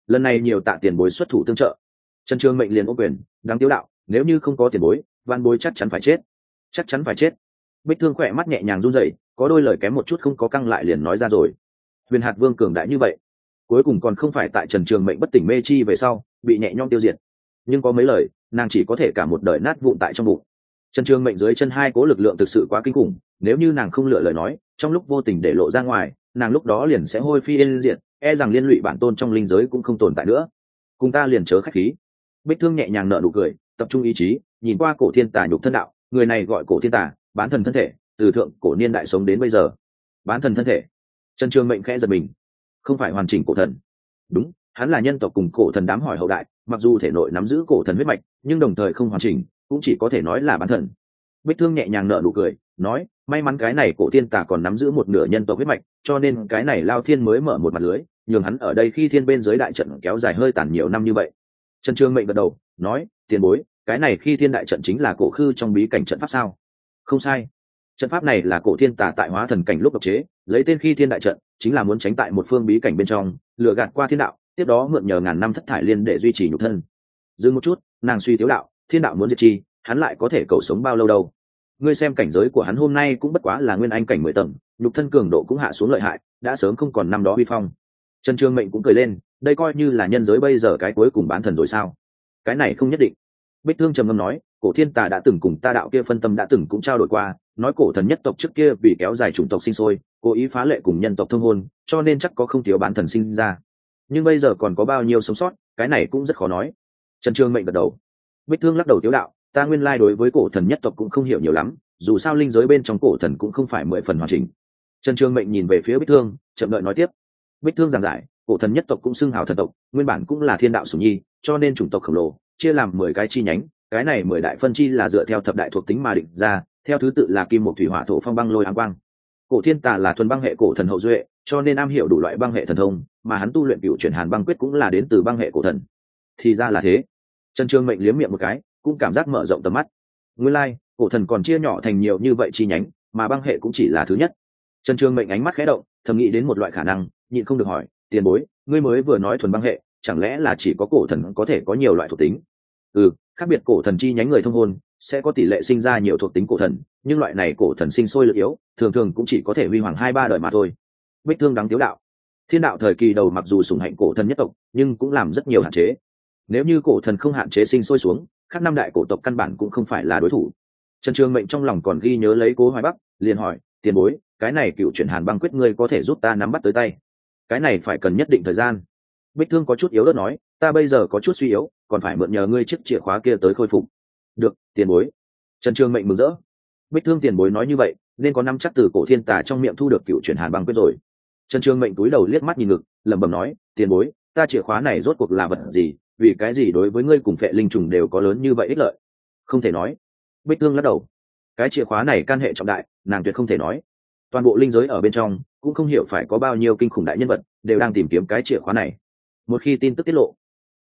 lần này nhiều tạ tiền bối xuất thủ tương trợ. Trần trương mệnh liền ô quyền, đáng tiêu đạo, nếu như không có tiền bối, văn bối chắc chắn phải chết. Chắc chắn phải chết. Bích thương khỏe mắt nhẹ nhàng run rẩy, có đôi lời kém một chút không có căng lại liền nói ra rồi. Huyền hạt vương cường đại như vậy cuối cùng còn không phải tại trần trường mệnh bất tỉnh mê chi về sau, bị nhẹ nhõm tiêu diệt. Nhưng có mấy lời, nàng chỉ có thể cả một đời nát vụn tại trong bụng. Trần trường mệnh dưới chân hai cố lực lượng thực sự quá kinh khủng, nếu như nàng không lựa lời nói, trong lúc vô tình để lộ ra ngoài, nàng lúc đó liền sẽ hôi phi yên diện e rằng liên lụy bản tôn trong linh giới cũng không tồn tại nữa. Cùng ta liền chớ khách khí. Bích thương nhẹ nhàng nợ nụ cười, tập trung ý chí, nhìn qua cổ thiên tả nhục thân đạo, người này gọi cổ thiên tả bán thần thân thể, từ thượng cổ niên đại sống đến bây giờ. Bán thần thân thể. Trần trường mệnh khẽ giật mình không phải hoàn chỉnh cổ thần. Đúng, hắn là nhân tộc cùng cổ thần đám hỏi hậu đại, mặc dù thể nội nắm giữ cổ thần huyết mạch, nhưng đồng thời không hoàn chỉnh, cũng chỉ có thể nói là bán thần. Bích thương nhẹ nhàng nợ nụ cười, nói, may mắn cái này cổ thiên tả còn nắm giữ một nửa nhân tộc huyết mạch, cho nên cái này lao thiên mới mở một mặt lưới, nhường hắn ở đây khi thiên bên dưới đại trận kéo dài hơi tàn nhiều năm như vậy. Trần trương mệnh gật đầu, nói, tiền bối, cái này khi thiên đại trận chính là cổ khư trong bí cảnh trận pháp sao? Không sai. Trận pháp này là cổ thiên tả tại hóa thần cảnh lúc độc chế, lấy tên khi thiên đại trận chính là muốn tránh tại một phương bí cảnh bên trong, lừa gạt qua thiên đạo, tiếp đó mượn nhờ ngàn năm thất thải liên để duy trì nhục thân. Dừng một chút, nàng suy tiếu đạo, thiên đạo muốn diệt chi, hắn lại có thể cầu sống bao lâu đâu? Ngươi xem cảnh giới của hắn hôm nay cũng bất quá là nguyên anh cảnh mười tầng, nhục thân cường độ cũng hạ xuống lợi hại, đã sớm không còn năm đó uy phong. Trần trương mệnh cũng cười lên, đây coi như là nhân giới bây giờ cái cuối cùng bán thần rồi sao? Cái này không nhất định bích thương trầm ngâm nói, cổ thiên tà đã từng cùng ta đạo kia phân tâm đã từng cũng trao đổi qua, nói cổ thần nhất tộc trước kia vì kéo dài chủng tộc sinh sôi, cố ý phá lệ cùng nhân tộc thông hôn, cho nên chắc có không thiếu bán thần sinh ra. Nhưng bây giờ còn có bao nhiêu sống sót, cái này cũng rất khó nói. Trần trương mệnh gật đầu. Bích thương lắc đầu tiếu đạo, ta nguyên lai đối với cổ thần nhất tộc cũng không hiểu nhiều lắm, dù sao linh giới bên trong cổ thần cũng không phải mười phần hoàn chỉnh. Trần trường mệnh nhìn về phía bích thương, chậm đợi nói tiếp. Bích thương giảng giải, cổ thần nhất tộc cũng xưng hào thần tộc, nguyên bản cũng là thiên đạo sủng nhi, cho nên chủng tộc khổng lồ chia làm mười cái chi nhánh cái này mười đại phân chi là dựa theo thập đại thuộc tính mà định ra theo thứ tự là kim một thủy hỏa thổ phong băng lôi áng quang. Cổ thiên tà là thuần băng hệ cổ thần hậu duệ cho nên am hiểu đủ loại băng hệ thần thông mà hắn tu luyện cựu chuyển hàn băng quyết cũng là đến từ băng hệ cổ thần. Thì ra là thế. Trần trương mệnh liếm miệng một cái cũng cảm giác mở rộng tầm mắt. Nguyên lai、like, cổ thần còn chia nhỏ thành nhiều như vậy chi nhánh mà băng hệ cũng chỉ là thứ nhất. Trần trương mệnh ánh mắt khẽ động thầm nghĩ đến một loại khả năng nhịn không được hỏi tiền bối ngươi mới vừa nói thuần băng hệ chẳng lẽ là chỉ có cổ thần có thể có nhiều loại thuộc tính? Ừ khác biệt cổ thần chi nhánh người thông hôn, sẽ có tỷ lệ sinh ra nhiều thuộc tính cổ thần, nhưng loại này cổ thần sinh sôi lực yếu, thường thường cũng chỉ có thể huy hoàng hai ba đời mà thôi. Bích thương đáng tiếu đạo. Thiên đạo thời kỳ đầu mặc dù sủng hạnh cổ thần nhất tộc, nhưng cũng làm rất nhiều hạn chế. Nếu như cổ thần không hạn chế sinh sôi xuống các năm đại cổ tộc căn bản cũng không phải là đối thủ. Trần trường mệnh trong lòng còn ghi nhớ lấy cố hoài bắc, liền hỏi, tiền bối, cái này cựu chuyển hàn băng quyết ngươi có thể giúp ta nắm bắt tới tay? Cái này phải cần nhất định thời gian. Bích thương có chút yếu đất nói, ta bây giờ có chút suy yếu còn phải mượn nhờ ngươi chiếc chìa khóa kia tới khôi phục. Được, tiền bối. Trần trường mệnh mừng rỡ. Bích thương tiền bối nói như vậy, nên có năm chắc từ cổ thiên tà trong miệng thu được cựu chuyển hàn băng quyết rồi. Trần trường mệnh túi đầu liếc mắt nhìn ngực, lẩm bẩm nói, tiền bối, ta chìa khóa này rốt cuộc là vật gì? Vì cái gì đối với ngươi cùng phệ linh trùng đều có lớn như vậy ích lợi? Không thể nói. Bích thương lắc đầu. Cái chìa khóa này can hệ trọng đại, nàng tuyệt không thể nói. Toàn bộ linh giới ở bên trong, cũng không hiểu phải có bao nhiêu kinh khủng đại nhân vật đều đang tìm kiếm cái chìa khóa này. Một khi tin tức tiết lộ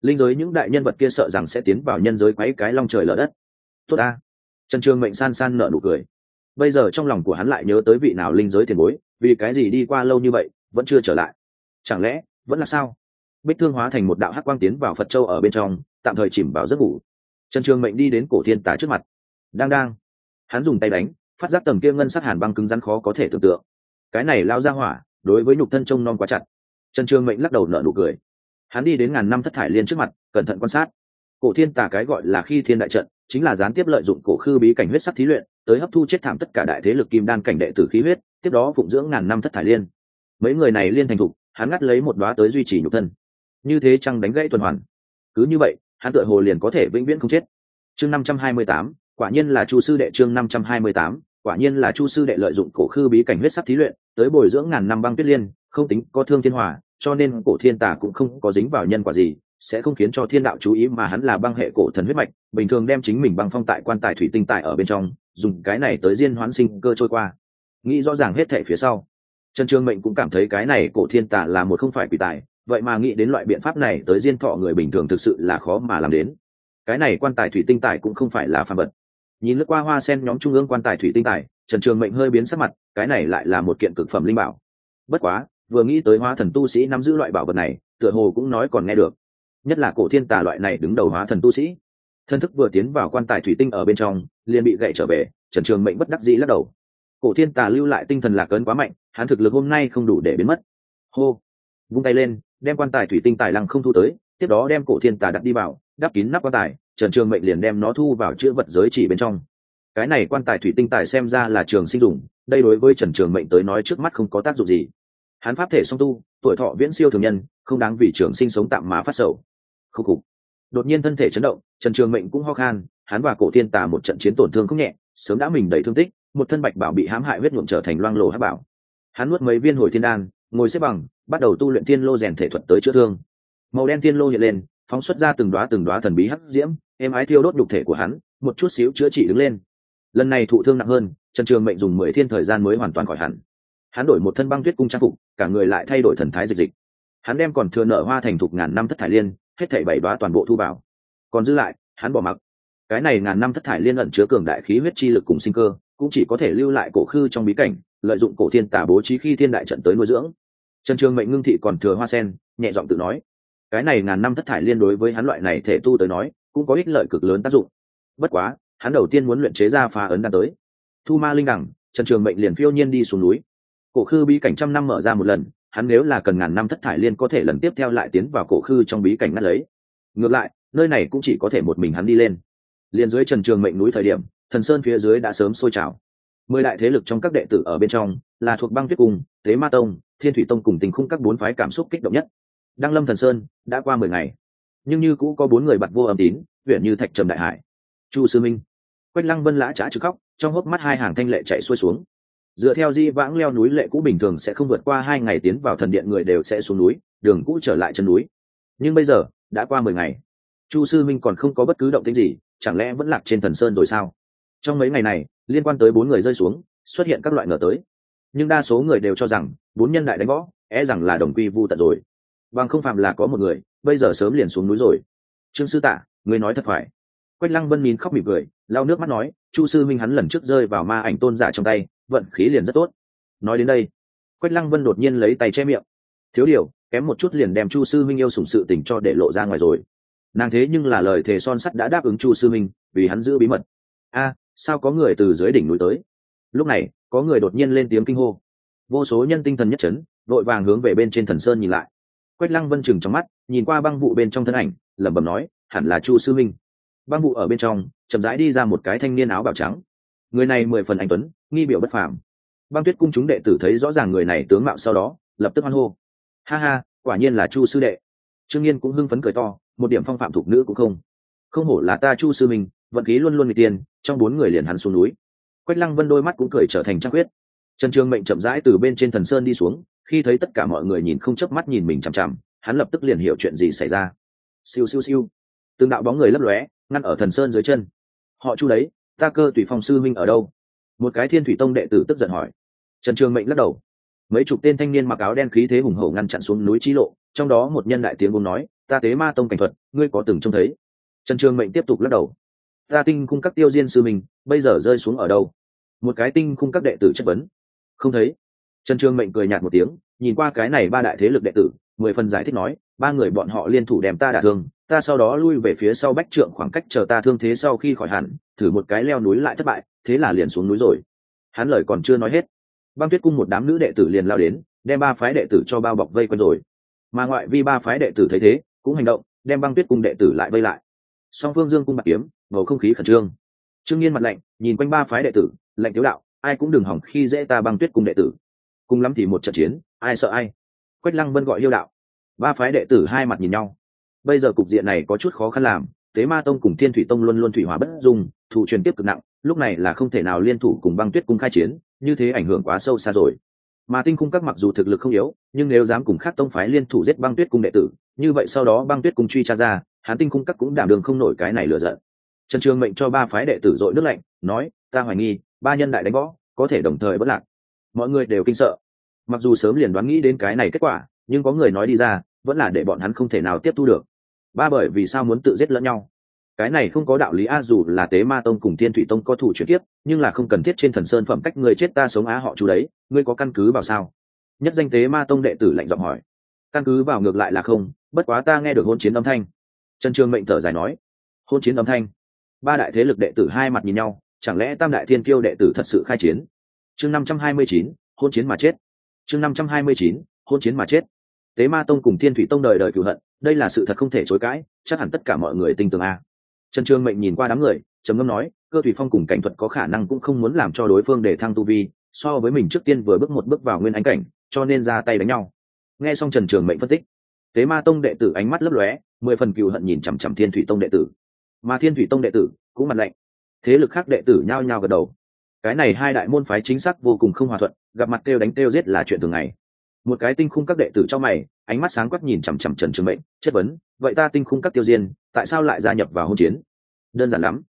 linh giới những đại nhân vật kia sợ rằng sẽ tiến vào nhân giới quấy cái long trời lở đất. Tốt ta. Trần trường mệnh san san nở nụ cười. Bây giờ trong lòng của hắn lại nhớ tới vị nào linh giới tiền bối, vì cái gì đi qua lâu như vậy, vẫn chưa trở lại. Chẳng lẽ, vẫn là sao? Bích thương hóa thành một đạo hắc quang tiến vào phật châu ở bên trong, tạm thời chìm vào giấc ngủ. Trần trường mệnh đi đến cổ thiên tả trước mặt. Đang đang. Hắn dùng tay đánh, phát giác tầm kia ngân sắc hàn băng cứng rắn khó có thể tưởng tượng. Cái này lao ra hỏa, đối với nhục thân trông non quá chặt. Trần trường mệnh lắc đầu nở nụ cười hắn đi đến ngàn năm thất thải liên trước mặt, cẩn thận quan sát. Cổ thiên tà cái gọi là khi thiên đại trận, chính là gián tiếp lợi dụng cổ khư bí cảnh huyết sắc thí luyện, tới hấp thu chết thảm tất cả đại thế lực kim đan cảnh đệ tử khí huyết, tiếp đó phụng dưỡng ngàn năm thất thải liên. Mấy người này liên thành thục, hắn ngắt lấy một đoá tới duy trì nhục thân. Như thế chăng đánh gãy tuần hoàn? Cứ như vậy, hắn tựa hồ liền có thể vĩnh viễn không chết. Chương năm trăm hai mươi tám, quả nhiên là chu sư đệ chương năm trăm hai mươi tám, quả nhiên là chu sư đệ lợi dụng cổ khư bí cảnh huyết sắc thí luyện, tới bồi dưỡng ngàn năm băng tuyết liên, không tính có thương thiên hòa cho nên cổ thiên tà cũng không có dính vào nhân quả gì, sẽ không khiến cho thiên đạo chú ý mà hắn là băng hệ cổ thần huyết mạch, bình thường đem chính mình băng phong tại quan tài thủy tinh tại ở bên trong, dùng cái này tới diên hoán sinh cơ trôi qua. Nghĩ rõ ràng hết thể phía sau, trần trương mệnh cũng cảm thấy cái này cổ thiên tà là một không phải quỷ tài, vậy mà nghĩ đến loại biện pháp này tới diên thọ người bình thường thực sự là khó mà làm đến. Cái này quan tài thủy tinh tài cũng không phải là phàm vật. Nhìn lướt qua hoa sen nhóm trung ương quan tài thủy tinh tài, trần trường mệnh hơi biến sắc mặt, cái này lại là một kiện cực phẩm linh bảo. Bất quá vừa nghĩ tới hóa thần tu sĩ nắm giữ loại bảo vật này, tựa hồ cũng nói còn nghe được. Nhất là cổ thiên tà loại này đứng đầu hóa thần tu sĩ. Thân thức vừa tiến vào quan tài thủy tinh ở bên trong, liền bị gậy trở về, trần trường mệnh bất đắc dĩ lắc đầu. Cổ thiên tà lưu lại tinh thần lạc ấn quá mạnh, hắn thực lực hôm nay không đủ để biến mất. Hô! Vung tay lên, đem quan tài thủy tinh tài lăng không thu tới, tiếp đó đem cổ thiên tà đặt đi vào, đắp kín nắp quan tài, trần trường mệnh liền đem nó thu vào chữ vật giới chỉ bên trong. Cái này quan tài thủy tinh tài xem ra là trường sinh dùng đây đối với trần trường mệnh tới nói trước mắt không có tác dụng gì hắn pháp thể song tu, tuổi thọ viễn siêu thường nhân, không đáng vì trường sinh sống tạm má phát sầu. Khúc khục. Đột nhiên thân thể chấn động, trần trường mệnh cũng ho khan, hắn và cổ thiên tà một trận chiến tổn thương không nhẹ, sớm đã mình đầy thương tích, một thân bạch bảo bị hãm hại huyết nhuộm trở thành loang lổ hát bảo. Hắn nuốt mấy viên hồi thiên đan, ngồi xếp bằng, bắt đầu tu luyện thiên lô rèn thể thuật tới chữa thương. Màu đen thiên lô hiện lên, phóng xuất ra từng đoá từng đoá thần bí hắc diễm, êm ái thiêu đốt đục thể của hắn, một chút xíu chữa trị đứng lên. Lần này thụ thương nặng hơn, trần trường mệnh dùng mười thiên thời gian mới hoàn toàn khỏi hẳn hắn đổi một thân băng tuyết cung trang phục, cả người lại thay đổi thần thái dịch dịch. Hắn đem còn thừa nợ hoa thành thục ngàn năm thất thải liên, hết thảy bảy đoá toàn bộ thu vào. Còn giữ lại, hắn bỏ mặc. Cái này ngàn năm thất thải liên ẩn chứa cường đại khí huyết chi lực cùng sinh cơ, cũng chỉ có thể lưu lại cổ khư trong bí cảnh, lợi dụng cổ thiên tả bố trí khi thiên đại trận tới nuôi dưỡng. Trần trường mệnh ngưng thị còn thừa hoa sen, nhẹ giọng tự nói. Cái này ngàn năm thất thải liên đối với hắn loại này thể tu tới nói, cũng có ích lợi cực lớn tác dụng. Bất quá, hắn đầu tiên muốn luyện chế ra phá ấn đan tới. Thu ma linh đẳng trần trường mệnh liền phiêu nhiên đi xuống núi cổ khư bí cảnh trăm năm mở ra một lần, hắn nếu là cần ngàn năm thất thải liên có thể lần tiếp theo lại tiến vào cổ khư trong bí cảnh ngắt lấy. Ngược lại, nơi này cũng chỉ có thể một mình hắn đi lên. Liền dưới trần trường mệnh núi thời điểm, thần sơn phía dưới đã sớm sôi trào. Mười đại thế lực trong các đệ tử ở bên trong, là thuộc băng tuyết cung, tế ma tông, thiên thủy tông cùng tình khung các bốn phái cảm xúc kích động nhất. Đăng lâm thần sơn, đã qua mười ngày. Nhưng như cũ có bốn người bặt vô âm tín, huyện như thạch trầm đại hải. Chu sư minh, quách lăng vân lã trả trừ khóc, trong hốc mắt hai hàng thanh lệ chạy xuôi xuống dựa theo di vãng leo núi lệ cũ bình thường sẽ không vượt qua hai ngày tiến vào thần điện người đều sẽ xuống núi, đường cũ trở lại chân núi. Nhưng bây giờ, đã qua mười ngày. Chu sư minh còn không có bất cứ động tĩnh gì, chẳng lẽ vẫn lạc trên thần sơn rồi sao? Trong mấy ngày này, liên quan tới bốn người rơi xuống, xuất hiện các loại ngờ tới. Nhưng đa số người đều cho rằng, bốn nhân đại đánh võ é rằng là đồng quy vu tận rồi. Bằng không phạm là có một người, bây giờ sớm liền xuống núi rồi. Trương sư tạ, người nói thật phải. Quách lăng vân mìn khóc mỉm cười, lau nước mắt nói, chu sư minh hắn lần trước rơi vào ma ảnh tôn giả trong tay vận khí liền rất tốt. Nói đến đây, quách lăng vân đột nhiên lấy tay che miệng. Thiếu điều, kém một chút liền đem chu sư minh yêu sủng sự tình cho để lộ ra ngoài rồi. Nàng thế nhưng là lời thề son sắt đã đáp ứng chu sư minh, vì hắn giữ bí mật. A, sao có người từ dưới đỉnh núi tới? Lúc này, có người đột nhiên lên tiếng kinh hô. Vô số nhân tinh thần nhất chấn đội vàng hướng về bên trên thần sơn nhìn lại. Quách lăng vân chừng trong mắt, nhìn qua băng vụ bên trong thân ảnh, lẩm bẩm nói, hẳn là chu sư minh. Băng vụ ở bên trong, chậm rãi đi ra một cái thanh niên áo bào trắng người này mười phần anh tuấn, nghi biểu bất phàm. Băng tuyết cung chúng đệ tử thấy rõ ràng người này tướng mạo sau đó, lập tức hoan hô. Ha ha, quả nhiên là chu sư đệ. Trương nhiên cũng hưng phấn cười to, một điểm phong phạm thuộc nữ cũng không. Không hổ là ta chu sư mình vận khí luôn luôn người tiền, trong bốn người liền hắn xuống núi. Quách lăng vân đôi mắt cũng cười trở thành trăng quyết trần trương mệnh chậm rãi từ bên trên thần sơn đi xuống, khi thấy tất cả mọi người nhìn không chớp mắt nhìn mình chằm chằm, hắn lập tức liền hiểu chuyện gì xảy ra. Siêu siêu siêu. Từng đạo bóng người lấp lóe, ngăn ở thần sơn dưới chân. Họ chu đấy ta cơ tùy phong sư minh ở đâu? Một cái thiên thủy tông đệ tử tức giận hỏi. Trần trường mệnh lắc đầu. Mấy chục tên thanh niên mặc áo đen khí thế hùng hổ ngăn chặn xuống núi trí lộ, trong đó một nhân đại tiếng ngôn nói, ta tế ma tông cảnh thuật, ngươi có từng trông thấy? Trần trường mệnh tiếp tục lắc đầu. Ta tinh cung các tiêu diên sư mình, bây giờ rơi xuống ở đâu? Một cái tinh cung các đệ tử chất vấn. Không thấy. Trần trường mệnh cười nhạt một tiếng, nhìn qua cái này ba đại thế lực đệ tử, mười phần giải thích nói, ba người bọn họ liên thủ đem ta đả thương, ta sau đó lui về phía sau bách trượng khoảng cách chờ ta thương thế sau khi khỏi hẳn thử một cái leo núi lại thất bại, thế là liền xuống núi rồi. Hắn lời còn chưa nói hết, băng tuyết cung một đám nữ đệ tử liền lao đến, đem ba phái đệ tử cho bao bọc vây quanh rồi. Mà ngoại vi ba phái đệ tử thấy thế, cũng hành động, đem băng tuyết cung đệ tử lại vây lại. Song phương dương cung bạc kiếm, bầu không khí khẩn trương. Trương nhiên mặt lạnh, nhìn quanh ba phái đệ tử, lạnh tiếu đạo, ai cũng đừng hỏng khi dễ ta băng tuyết cung đệ tử. Cùng lắm thì một trận chiến, ai sợ ai. Quách lăng vân gọi yêu đạo. Ba phái đệ tử hai mặt nhìn nhau. Bây giờ cục diện này có chút khó khăn làm, tế ma tông cùng thiên thủy tông luôn luôn thủy hóa bất dung thủ truyền tiếp cực nặng, lúc này là không thể nào liên thủ cùng băng tuyết cung khai chiến, như thế ảnh hưởng quá sâu xa rồi. Mà tinh cung các mặc dù thực lực không yếu, nhưng nếu dám cùng khác tông phái liên thủ giết băng tuyết cung đệ tử, như vậy sau đó băng tuyết cung truy tra ra hán tinh cung các cũng đảm đường không nổi cái này lựa giận. Trần trường mệnh cho ba phái đệ tử dội nước lạnh, nói, ta hoài nghi, ba nhân đại đánh võ, có thể đồng thời bất lạc. Mọi người đều kinh sợ. Mặc dù sớm liền đoán nghĩ đến cái này kết quả, nhưng có người nói đi ra, vẫn là để bọn hắn không thể nào tiếp thu được. Ba bởi vì sao muốn tự giết lẫn nhau? Cái này không có đạo lý a, dù là tế ma tông cùng thiên thủy tông có thủ chuyển tiếp nhưng là không cần thiết trên thần sơn phẩm cách người chết ta sống á họ chú đấy, ngươi có căn cứ vào sao? Nhất danh tế ma tông đệ tử lạnh giọng hỏi. Căn cứ vào ngược lại là không, bất quá ta nghe được hôn chiến âm thanh. Trần trường mệnh thở dài nói. Hôn chiến âm thanh. Ba đại thế lực đệ tử hai mặt nhìn nhau, chẳng lẽ tam đại thiên kiêu đệ tử thật sự khai chiến? Chương năm trăm hai mươi chín, hôn chiến mà chết. Chương năm trăm hai mươi chín, hôn chiến mà chết. Tế ma tông cùng thiên thủy tông đời đời cựu hận, đây là sự thật không thể chối cãi, chắc hẳn tất cả mọi người tin tưởng a trần trường mệnh nhìn qua đám người, trầm ngâm nói, cơ thủy phong cùng cảnh thuật có khả năng cũng không muốn làm cho đối phương để thăng tu vi, so với mình trước tiên vừa bước một bước vào nguyên ánh cảnh, cho nên ra tay đánh nhau. Nghe xong trần trường mệnh phân tích, tế ma tông đệ tử ánh mắt lấp lóe, mười phần cựu hận nhìn chằm chằm thiên thủy tông đệ tử. Mà thiên thủy tông đệ tử cũng mặt lạnh. Thế lực khác đệ tử nhao nhao gật đầu. Cái này hai đại môn phái chính xác vô cùng không hòa thuận, gặp mặt kêu đánh kêu giết là chuyện thường ngày. Một cái tinh khung các đệ tử trong mày ánh mắt sáng quắc nhìn chằm chằm trần trường mệnh, chất vấn, vậy ta tinh khung các tiêu diên, tại sao lại gia nhập vào hôn chiến? Đơn giản lắm.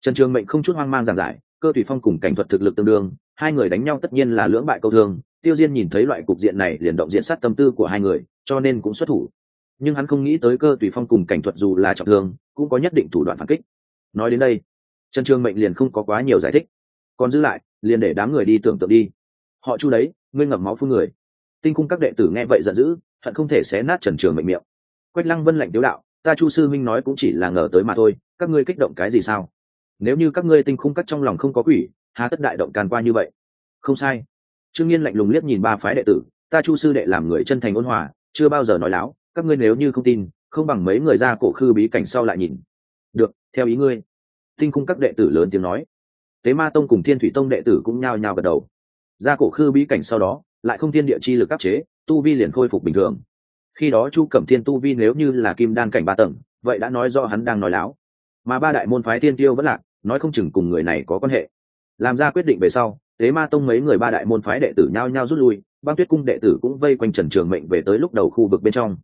Trần trường mệnh không chút hoang mang giảng giải, cơ thủy phong cùng cảnh thuật thực lực tương đương, hai người đánh nhau tất nhiên là lưỡng bại câu thương, tiêu diên nhìn thấy loại cục diện này liền động diện sát tâm tư của hai người, cho nên cũng xuất thủ. Nhưng hắn không nghĩ tới cơ tùy phong cùng cảnh thuật dù là trọng thương, cũng có nhất định thủ đoạn phản kích. Nói đến đây, trần trường mệnh liền không có quá nhiều giải thích. Còn giữ lại, liền để đám người đi tưởng tượng đi. Họ chu đấy, ngươi ngậm máu phun người. Tinh cung các đệ tử nghe vậy giận dữ hận không thể xé nát trần trường mệnh miệng. Quách lăng vân lạnh tiếu đạo, ta chu sư minh nói cũng chỉ là ngờ tới mà thôi, các ngươi kích động cái gì sao? Nếu như các ngươi tinh khung cắt trong lòng không có quỷ, hà tất đại động càn qua như vậy. Không sai. Trương nhiên lạnh lùng liếc nhìn ba phái đệ tử, ta chu sư đệ làm người chân thành ôn hòa, chưa bao giờ nói láo, các ngươi nếu như không tin, không bằng mấy người ra cổ khư bí cảnh sau lại nhìn. Được, theo ý ngươi. Tinh khung các đệ tử lớn tiếng nói. Tế ma tông cùng thiên thủy tông đệ tử cũng nhao nhao gật đầu. Ra cổ khư bí cảnh sau đó lại không thiên địa chi lực áp chế, tu vi liền khôi phục bình thường. Khi đó chu cẩm thiên tu vi nếu như là kim đan cảnh ba tầng, vậy đã nói do hắn đang nói láo. Mà ba đại môn phái tiên tiêu vẫn lạc, nói không chừng cùng người này có quan hệ. Làm ra quyết định về sau, tế ma tông mấy người ba đại môn phái đệ tử nhao nhao rút lui, băng tuyết cung đệ tử cũng vây quanh trần trường mệnh về tới lúc đầu khu vực bên trong.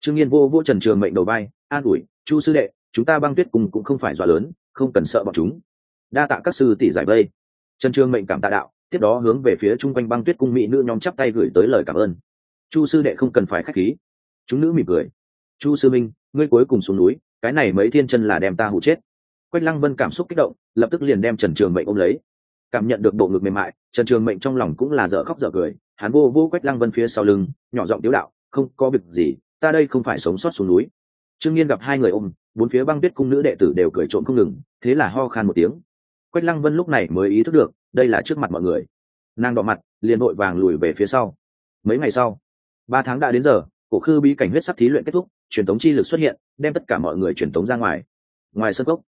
Trương nhiên vô vô trần trường mệnh đầu vai, an ủi, chu sư đệ, chúng ta băng tuyết cung cũng không phải dọa lớn, không cần sợ bọn chúng. Đa tạ các sư tỷ giải vây. Trần trường mệnh cảm tạ đạo tiếp đó hướng về phía chung quanh băng tuyết cung mỹ nữ nhóm chắp tay gửi tới lời cảm ơn. Chu sư đệ không cần phải k h á c h khí. Chúng nữ mỉm cười. Chu sư minh, ngươi cuối cùng xuống núi, cái này mấy thiên chân là đem ta hụ chết. Quách lăng vân cảm xúc kích động, lập tức liền đem trần trường mệnh ôm lấy. Cảm nhận được bộ ngực mềm mại, trần trường mệnh trong lòng cũng là dở khóc dở cười, hắn vô vô quách lăng vân phía sau lưng, nhỏ giọng tiếu đạo, không có việc gì, ta đây không phải sống sót xuống núi. Trương nhiên gặp hai người ôm, bốn phía băng tuyết cung nữ đệ tử đều cười trộm không ngừng, thế là ho khan một tiếng quách lăng vân lúc này mới ý thức được, đây là trước mặt mọi người. Nàng đỏ mặt, liền vội vàng lùi về phía sau. Mấy ngày sau, ba tháng đã đến giờ, cổ khư bí cảnh huyết sắc thí luyện kết thúc, truyền thống chi lực xuất hiện, đem tất cả mọi người truyền thống ra ngoài. Ngoài sân cốc,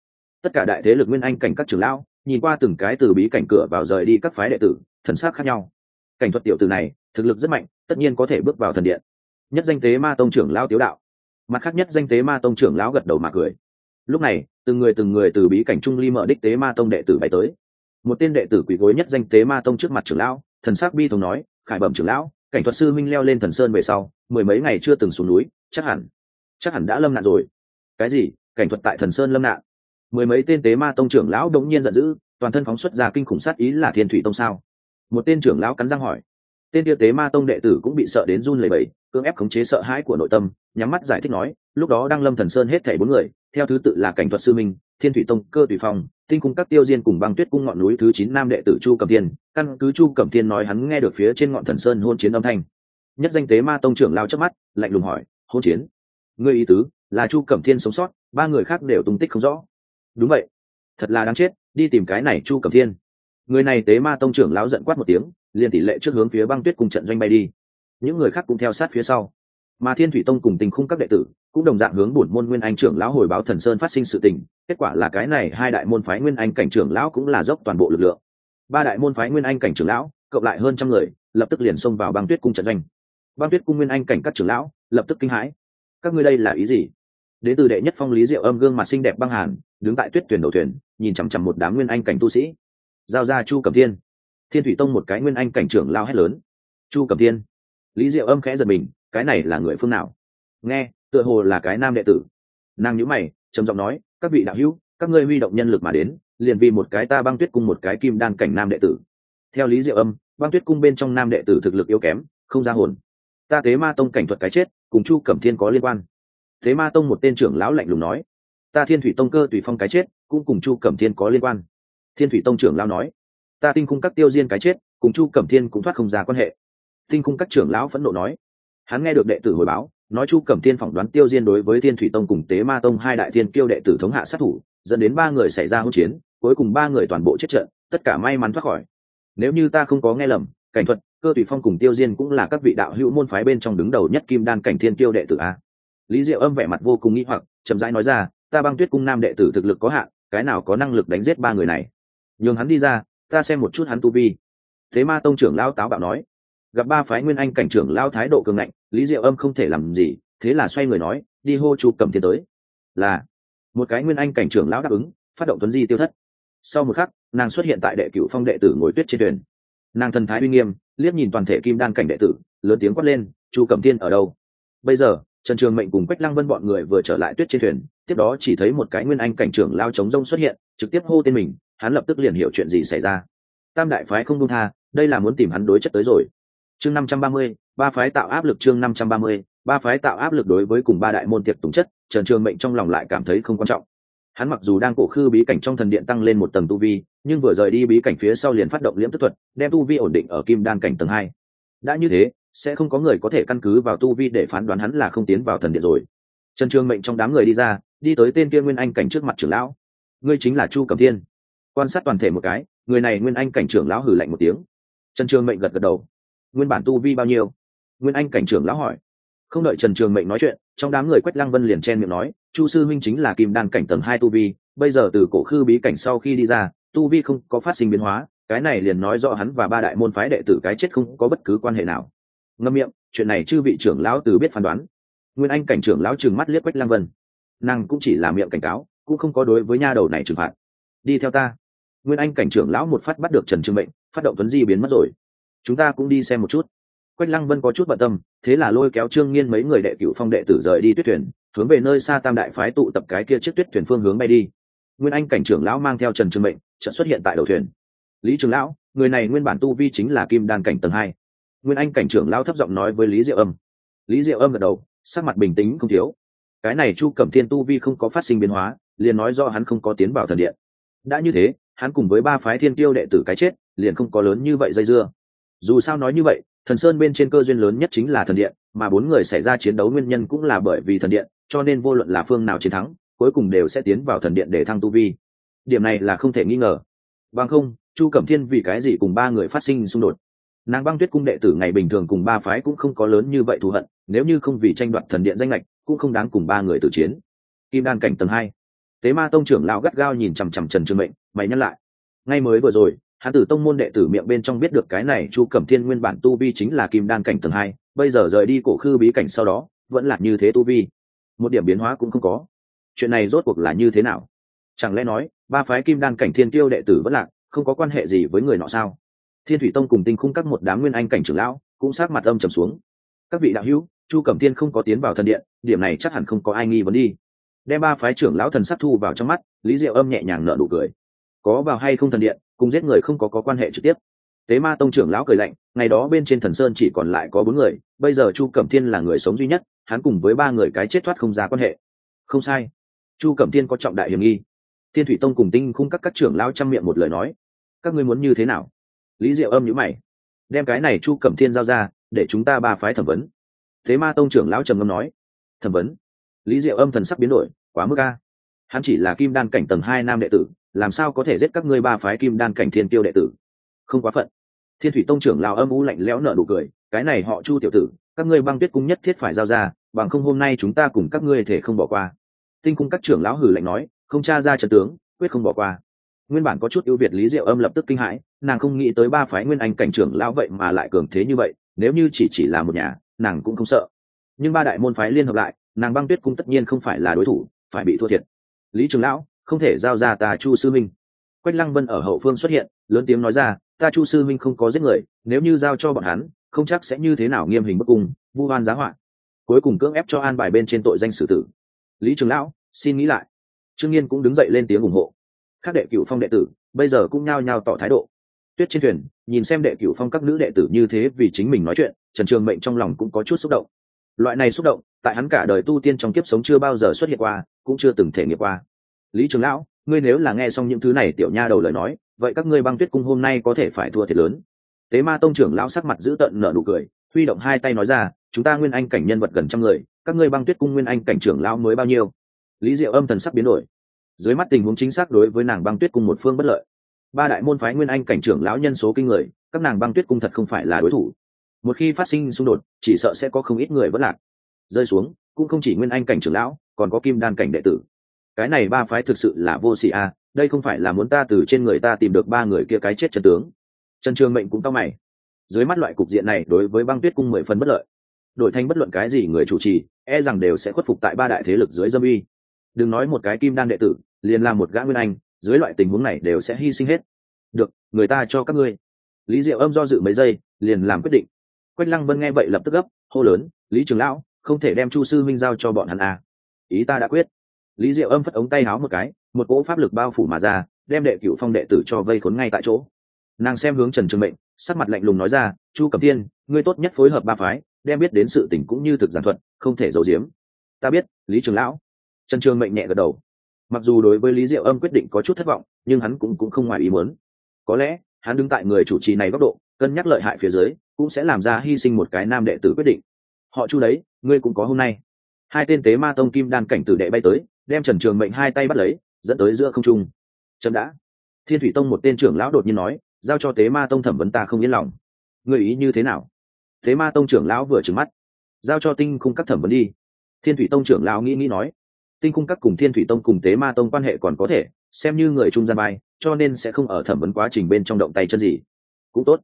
tất cả đại thế lực nguyên anh cảnh các trường lão, nhìn qua từng cái từ bí cảnh cửa vào rời đi các phái đệ tử, thần sắc khác nhau. Cảnh thuật tiểu tử này, thực lực rất mạnh, tất nhiên có thể bước vào thần điện. Nhất danh tế ma tông trưởng lão tiếu đạo. Mặt khác nhất danh tế ma tông trưởng lão gật đầu mà cười lúc này, từng người từng người từ bí cảnh trung ly mở đích tế ma tông đệ tử bay tới. Một tên đệ tử quỳ gối nhất danh tế ma tông trước mặt trưởng lão, thần sắc bi thống nói, khải bẩm trưởng lão, cảnh thuật sư minh leo lên thần sơn về sau, mười mấy ngày chưa từng xuống núi, chắc hẳn chắc hẳn đã lâm nạn rồi. Cái gì? Cảnh thuật tại thần sơn lâm nạn? Mười mấy tên tế ma tông trưởng lão đống nhiên giận dữ, toàn thân phóng xuất ra kinh khủng sát ý là thiên thủy tông sao? Một tên trưởng lão cắn răng hỏi tên tiêu tế ma tông đệ tử cũng bị sợ đến run lẩy bẩy, cưỡng ép khống chế sợ hãi của nội tâm, nhắm mắt giải thích nói, lúc đó đang lâm thần sơn hết thảy bốn người, theo thứ tự là cảnh thuật sư minh, thiên thủy tông, cơ tùy phong, tinh cung các tiêu diên cùng băng tuyết cung ngọn núi thứ chín nam đệ tử chu cẩm thiên. Căn cứ chu cẩm thiên nói hắn nghe được phía trên ngọn thần sơn hôn chiến âm thanh. Nhất danh tế ma tông trưởng lao trước mắt, lạnh lùng hỏi, hôn chiến? Ngươi ý tứ là chu cẩm thiên sống sót, ba người khác đều tung tích không rõ. Đúng vậy. Thật là đáng chết, đi tìm cái này chu cẩm thiên. Người này tế ma tông trưởng lão giận quát một tiếng liền tỷ lệ trước hướng phía băng tuyết cùng trận doanh bay đi. Những người khác cũng theo sát phía sau. Mà thiên thủy tông cùng tình khung các đệ tử cũng đồng dạng hướng bổn môn nguyên anh trưởng lão hồi báo thần sơn phát sinh sự tình. Kết quả là cái này hai đại môn phái nguyên anh cảnh trưởng lão cũng là dốc toàn bộ lực lượng. Ba đại môn phái nguyên anh cảnh trưởng lão, cộng lại hơn trăm người, lập tức liền xông vào băng tuyết cung trận doanh. Băng tuyết cung nguyên anh cảnh các trưởng lão lập tức kinh hãi. Các ngươi đây là ý gì? Đến từ đệ nhất phong lý diệu âm gương mặt xinh đẹp băng hàn, đứng tại tuyết thuyền đầu thuyền, nhìn chằm chằm một đám nguyên anh cảnh tu sĩ. Giao ra chu cẩm thiên thiên thủy tông một cái nguyên anh cảnh trưởng lao hét lớn. Chu cẩm thiên. Lý diệu âm khẽ giật mình, cái này là người phương nào? Nghe, tựa hồ là cái nam đệ tử. Nàng nhữ mày, trầm giọng nói, các vị đạo hữu, các ngươi huy động nhân lực mà đến, liền vì một cái ta băng tuyết cung một cái kim đan cảnh nam đệ tử. Theo lý diệu âm, băng tuyết cung bên trong nam đệ tử thực lực yếu kém, không ra hồn. Ta tế ma tông cảnh thuật cái chết, cùng chu cẩm thiên có liên quan. Thế ma tông một tên trưởng lão lạnh lùng nói, ta thiên thủy tông cơ tùy phong cái chết, cũng cùng chu cẩm thiên có liên quan. Thiên thủy tông trưởng lão nói ta tinh cung các tiêu diên cái chết, cùng chu cẩm thiên cũng thoát không ra quan hệ. Tinh cung các trưởng lão phẫn nộ nói. Hắn nghe được đệ tử hồi báo, nói chu cẩm thiên phỏng đoán tiêu diên đối với thiên thủy tông cùng tế ma tông hai đại thiên kiêu đệ tử thống hạ sát thủ, dẫn đến ba người xảy ra hỗn chiến, cuối cùng ba người toàn bộ chết trận, tất cả may mắn thoát khỏi. Nếu như ta không có nghe lầm, cảnh thuật, cơ tùy phong cùng tiêu diên cũng là các vị đạo hữu môn phái bên trong đứng đầu nhất kim đan cảnh thiên kiêu đệ tử a. Lý diệu âm vẻ mặt vô cùng nghĩ hoặc, chậm rãi nói ra, ta băng tuyết cung nam đệ tử thực lực có hạn, cái nào có năng lực đánh giết ba người này? Nhường hắn đi ra ta xem một chút hắn tu vi. Thế ma tông trưởng lao táo bạo nói, gặp ba phái nguyên anh cảnh trưởng lao thái độ cường ngạnh, lý diệu âm không thể làm gì, thế là xoay người nói, đi hô chu cầm tiền tới. Là, một cái nguyên anh cảnh trưởng lão đáp ứng, phát động tuấn di tiêu thất. Sau một khắc, nàng xuất hiện tại đệ cửu phong đệ tử ngồi tuyết trên thuyền. Nàng thần thái uy nghiêm, liếc nhìn toàn thể kim đan cảnh đệ tử, lớn tiếng quát lên, chu cầm thiên ở đâu? Bây giờ, trần trường mệnh cùng quách lăng vân bọn người vừa trở lại tuyết trên thuyền, tiếp đó chỉ thấy một cái nguyên anh cảnh trưởng lao chống rông xuất hiện, trực tiếp hô tên mình hắn lập tức liền hiểu chuyện gì xảy ra. Tam đại phái không công tha, đây là muốn tìm hắn đối chất tới rồi. Chương năm trăm ba mươi, ba phái tạo áp lực chương năm trăm ba mươi, ba phái tạo áp lực đối với cùng ba đại môn tiệp tùng chất, trần trường mệnh trong lòng lại cảm thấy không quan trọng. Hắn mặc dù đang cổ khư bí cảnh trong thần điện tăng lên một tầng tu vi, nhưng vừa rời đi bí cảnh phía sau liền phát động liễm tức thuật, đem tu vi ổn định ở kim đan cảnh tầng hai. Đã như thế, sẽ không có người có thể căn cứ vào tu vi để phán đoán hắn là không tiến vào thần điện rồi. Trần trường mệnh trong đám người đi ra, đi tới tên kia nguyên anh cảnh trước mặt trưởng lão. Ngươi chính là chu cẩm thiên quan sát toàn thể một cái, người này nguyên anh cảnh trưởng lão hử lạnh một tiếng. Trần trường mệnh gật gật đầu. Nguyên bản tu vi bao nhiêu? Nguyên anh cảnh trưởng lão hỏi. Không đợi trần trường mệnh nói chuyện, trong đám người quách lăng vân liền chen miệng nói, chu sư minh chính là kim đan cảnh tầng hai tu vi, bây giờ từ cổ khư bí cảnh sau khi đi ra, tu vi không có phát sinh biến hóa, cái này liền nói rõ hắn và ba đại môn phái đệ tử cái chết không có bất cứ quan hệ nào. Ngâm miệng, chuyện này chư vị trưởng lão từ biết phán đoán. Nguyên anh cảnh trưởng lão trừng mắt liếc quách lăng vân. Nàng cũng chỉ là miệng cảnh cáo, cũng không có đối với nha đầu này trừng phạt. Đi theo ta nguyên anh cảnh trưởng lão một phát bắt được trần trương mệnh, phát động tuấn di biến mất rồi. Chúng ta cũng đi xem một chút. Quách lăng vân có chút bận tâm, thế là lôi kéo trương nghiên mấy người đệ cựu phong đệ tử rời đi tuyết thuyền, hướng về nơi xa tam đại phái tụ tập cái kia chiếc tuyết thuyền phương hướng bay đi. Nguyên anh cảnh trưởng lão mang theo trần trương mệnh trận xuất hiện tại đầu thuyền. Lý trường lão, người này nguyên bản tu vi chính là kim đan cảnh tầng hai. Nguyên anh cảnh trưởng lão thấp giọng nói với lý diệu âm. Lý diệu âm gật đầu, sắc mặt bình tĩnh không thiếu. Cái này chu cẩm thiên tu vi không có phát sinh biến hóa, liền nói do hắn không có tiến vào thần điện. Đã như thế hắn cùng với ba phái thiên tiêu đệ tử cái chết, liền không có lớn như vậy dây dưa. Dù sao nói như vậy, thần sơn bên trên cơ duyên lớn nhất chính là thần điện, mà bốn người xảy ra chiến đấu nguyên nhân cũng là bởi vì thần điện, cho nên vô luận là phương nào chiến thắng, cuối cùng đều sẽ tiến vào thần điện để thăng tu vi. Điểm này là không thể nghi ngờ. Bằng không, chu cẩm thiên vì cái gì cùng ba người phát sinh xung đột? Nàng băng tuyết cung đệ tử ngày bình thường cùng ba phái cũng không có lớn như vậy thù hận, nếu như không vì tranh đoạt thần điện danh lệch cũng không đáng cùng ba người tử chiến. Kim đan cảnh tầng hai. Tế ma tông trưởng lão gắt gao nhìn chằm chằm trần trương mệnh mày nhắc lại. Ngay mới vừa rồi, hắn tử tông môn đệ tử miệng bên trong biết được cái này chu cẩm thiên nguyên bản tu vi chính là kim đan cảnh tầng hai, bây giờ rời đi cổ khư bí cảnh sau đó, vẫn là như thế tu vi. Một điểm biến hóa cũng không có. Chuyện này rốt cuộc là như thế nào? Chẳng lẽ nói, ba phái kim đan cảnh thiên tiêu đệ tử vẫn lạc không có quan hệ gì với người nọ sao? Thiên thủy tông cùng tinh khung các một đám nguyên anh cảnh trưởng lão cũng sát mặt âm trầm xuống. Các vị đạo hữu, chu cẩm thiên không có tiến vào thần điện, điểm này chắc hẳn không có ai nghi vấn đi. Đem ba phái trưởng lão thần sát thu vào trong mắt, lý diệu âm nhẹ nhàng nở nụ cười có vào hay không thần điện cùng giết người không có, có quan hệ trực tiếp. Tế ma tông trưởng lão cười lạnh ngày đó bên trên thần sơn chỉ còn lại có bốn người bây giờ chu cẩm thiên là người sống duy nhất hắn cùng với ba người cái chết thoát không ra quan hệ. Không sai. Chu cẩm thiên có trọng đại hiểm nghi. Thiên thủy tông cùng tinh khung các các trưởng lão chăm miệng một lời nói các ngươi muốn như thế nào? Lý diệu âm nhữ mày đem cái này chu cẩm thiên giao ra để chúng ta ba phái thẩm vấn. Thế ma tông trưởng lão trầm ngâm nói thẩm vấn? Lý diệu âm thần sắc biến đổi quá mức ca hắn chỉ là kim đan cảnh tầng hai nam đệ tử làm sao có thể giết các ngươi ba phái kim đan cảnh thiên tiêu đệ tử? Không quá phận. Thiên thủy tông trưởng lao âm u lạnh lẽo nở nụ cười, cái này họ chu tiểu tử, các ngươi băng tuyết cung nhất thiết phải giao ra, bằng không hôm nay chúng ta cùng các ngươi thể không bỏ qua. Tinh cung các trưởng lão hử lạnh nói, không tra ra trận tướng, quyết không bỏ qua. Nguyên bản có chút ưu việt lý diệu âm lập tức kinh hãi, nàng không nghĩ tới ba phái nguyên anh cảnh trưởng lão vậy mà lại cường thế như vậy, nếu như chỉ chỉ là một nhà, nàng cũng không sợ. Nhưng ba đại môn phái liên hợp lại, nàng băng tuyết cung tất nhiên không phải là đối thủ, phải bị thua thiệt. Lý trường lão không thể giao ra ta chu sư minh. Quách lăng vân ở hậu phương xuất hiện, lớn tiếng nói ra, ta chu sư minh không có giết người, nếu như giao cho bọn hắn, không chắc sẽ như thế nào nghiêm hình bất cung, vu oan giá họa. Cuối cùng cưỡng ép cho an bài bên trên tội danh xử tử. Lý trường lão, xin nghĩ lại. Trương nhiên cũng đứng dậy lên tiếng ủng hộ. Các đệ cửu phong đệ tử, bây giờ cũng nhao nhao tỏ thái độ. Tuyết trên thuyền, nhìn xem đệ cửu phong các nữ đệ tử như thế vì chính mình nói chuyện, trần trường mệnh trong lòng cũng có chút xúc động. Loại này xúc động, tại hắn cả đời tu tiên trong kiếp sống chưa bao giờ xuất hiện qua, cũng chưa từng thể nghiệm qua lý trường lão, ngươi nếu là nghe xong những thứ này tiểu nha đầu lời nói, vậy các ngươi băng tuyết cung hôm nay có thể phải thua thiệt lớn. Tế ma tông trưởng lão sắc mặt giữ tận nở nụ cười, huy động hai tay nói ra, chúng ta nguyên anh cảnh nhân vật gần trăm người, các ngươi băng tuyết cung nguyên anh cảnh trưởng lão mới bao nhiêu? Lý diệu âm thần sắc biến đổi. Dưới mắt tình huống chính xác đối với nàng băng tuyết cung một phương bất lợi. Ba đại môn phái nguyên anh cảnh trưởng lão nhân số kinh người, các nàng băng tuyết cung thật không phải là đối thủ. Một khi phát sinh xung đột, chỉ sợ sẽ có không ít người vẫn lạc. Rơi xuống, cũng không chỉ nguyên anh cảnh trưởng lão, còn có kim đan cảnh đệ tử cái này ba phái thực sự là vô sỉ a, đây không phải là muốn ta từ trên người ta tìm được ba người kia cái chết trần tướng. Trần trường mệnh cũng cao mày. Dưới mắt loại cục diện này đối với băng tuyết cung mười phần bất lợi. Đổi thành bất luận cái gì người chủ trì e rằng đều sẽ khuất phục tại ba đại thế lực dưới dâm uy. Đừng nói một cái kim đan đệ tử, liền làm một gã nguyên anh, dưới loại tình huống này đều sẽ hy sinh hết. Được, người ta cho các ngươi. Lý diệu âm do dự mấy giây, liền làm quyết định. Quách lăng vân nghe vậy lập tức gấp, hô lớn, lý trường lão, không thể đem chu sư minh giao cho bọn hắn à. ý ta đã quyết lý diệu âm phất ống tay háo một cái, một cỗ pháp lực bao phủ mà ra, đem đệ cựu phong đệ tử cho vây khốn ngay tại chỗ. Nàng xem hướng trần trường mệnh, sắc mặt lạnh lùng nói ra, chu cẩm tiên ngươi tốt nhất phối hợp ba phái, đem biết đến sự tình cũng như thực giản thuận không thể giấu giếm. Ta biết, lý trường lão. Trần trường mệnh nhẹ gật đầu. Mặc dù đối với lý diệu âm quyết định có chút thất vọng, nhưng hắn cũng cũng không ngoài ý muốn. Có lẽ, hắn đứng tại người chủ trì này góc độ, cân nhắc lợi hại phía dưới, cũng sẽ làm ra hy sinh một cái nam đệ tử quyết định. Họ chu đấy, ngươi cũng có hôm nay. Hai tên tế ma tông kim đan cảnh tử đệ bay tới đem trần trường mệnh hai tay bắt lấy, dẫn tới giữa không trung. Chậm đã. Thiên thủy tông một tên trưởng lão đột nhiên nói, giao cho tế ma tông thẩm vấn ta không yên lòng. Người ý như thế nào? Tế ma tông trưởng lão vừa trừng mắt. Giao cho tinh khung các thẩm vấn đi. Thiên thủy tông trưởng lão nghĩ nghĩ nói, tinh khung các cùng thiên thủy tông cùng tế ma tông quan hệ còn có thể, xem như người trung gian bay cho nên sẽ không ở thẩm vấn quá trình bên trong động tay chân gì. Cũng tốt.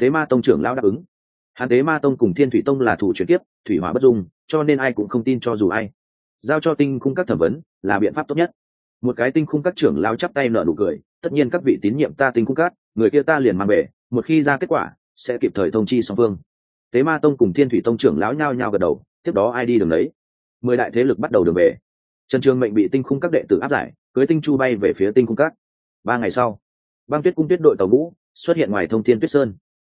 Tế ma tông trưởng lão đáp ứng. Hàn tế ma tông cùng thiên thủy tông là thủ chuyển tiếp thủy hỏa bất dung, cho nên ai cũng không tin cho dù ai giao cho tinh cung các thẩm vấn, là biện pháp tốt nhất. Một cái tinh khung các trưởng lao chắp tay nở nụ cười, tất nhiên các vị tín nhiệm ta tinh khung các, người kia ta liền mang về, một khi ra kết quả, sẽ kịp thời thông chi song phương. Tế ma tông cùng thiên thủy tông trưởng lão nhao nhao gật đầu, tiếp đó ai đi đường đấy? Mười đại thế lực bắt đầu đường về. Trần trường mệnh bị tinh khung các đệ tử áp giải, cưới tinh chu bay về phía tinh khung các. Ba ngày sau, băng tuyết cung tuyết đội tàu ngũ xuất hiện ngoài thông thiên tuyết sơn.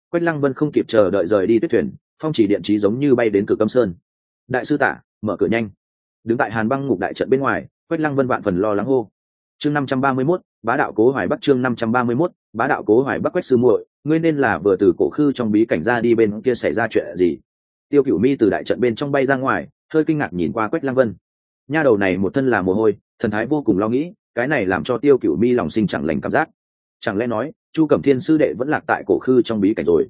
Quách lăng vân không kịp chờ đợi rời đi tuyết thuyền, phong chỉ điện trí giống như bay đến cửa câm sơn. Đại sư tả, mở cửa nhanh đứng tại hàn băng ngục đại trận bên ngoài, quách lăng vân vạn phần lo lắng hô. Chương năm trăm ba mươi mốt, bá đạo cố hoài bắc chương năm trăm ba mươi mốt, bá đạo cố hoài bắc quách sư muội, ngươi nên là vừa từ cổ khư trong bí cảnh ra đi bên kia xảy ra chuyện gì? Tiêu cửu mi từ đại trận bên trong bay ra ngoài, hơi kinh ngạc nhìn qua quách lăng vân. Nha đầu này một thân là mồ hôi, thần thái vô cùng lo nghĩ, cái này làm cho tiêu cửu mi lòng sinh chẳng lành cảm giác. Chẳng lẽ nói, chu cẩm thiên sư đệ vẫn lạc tại cổ khư trong bí cảnh rồi?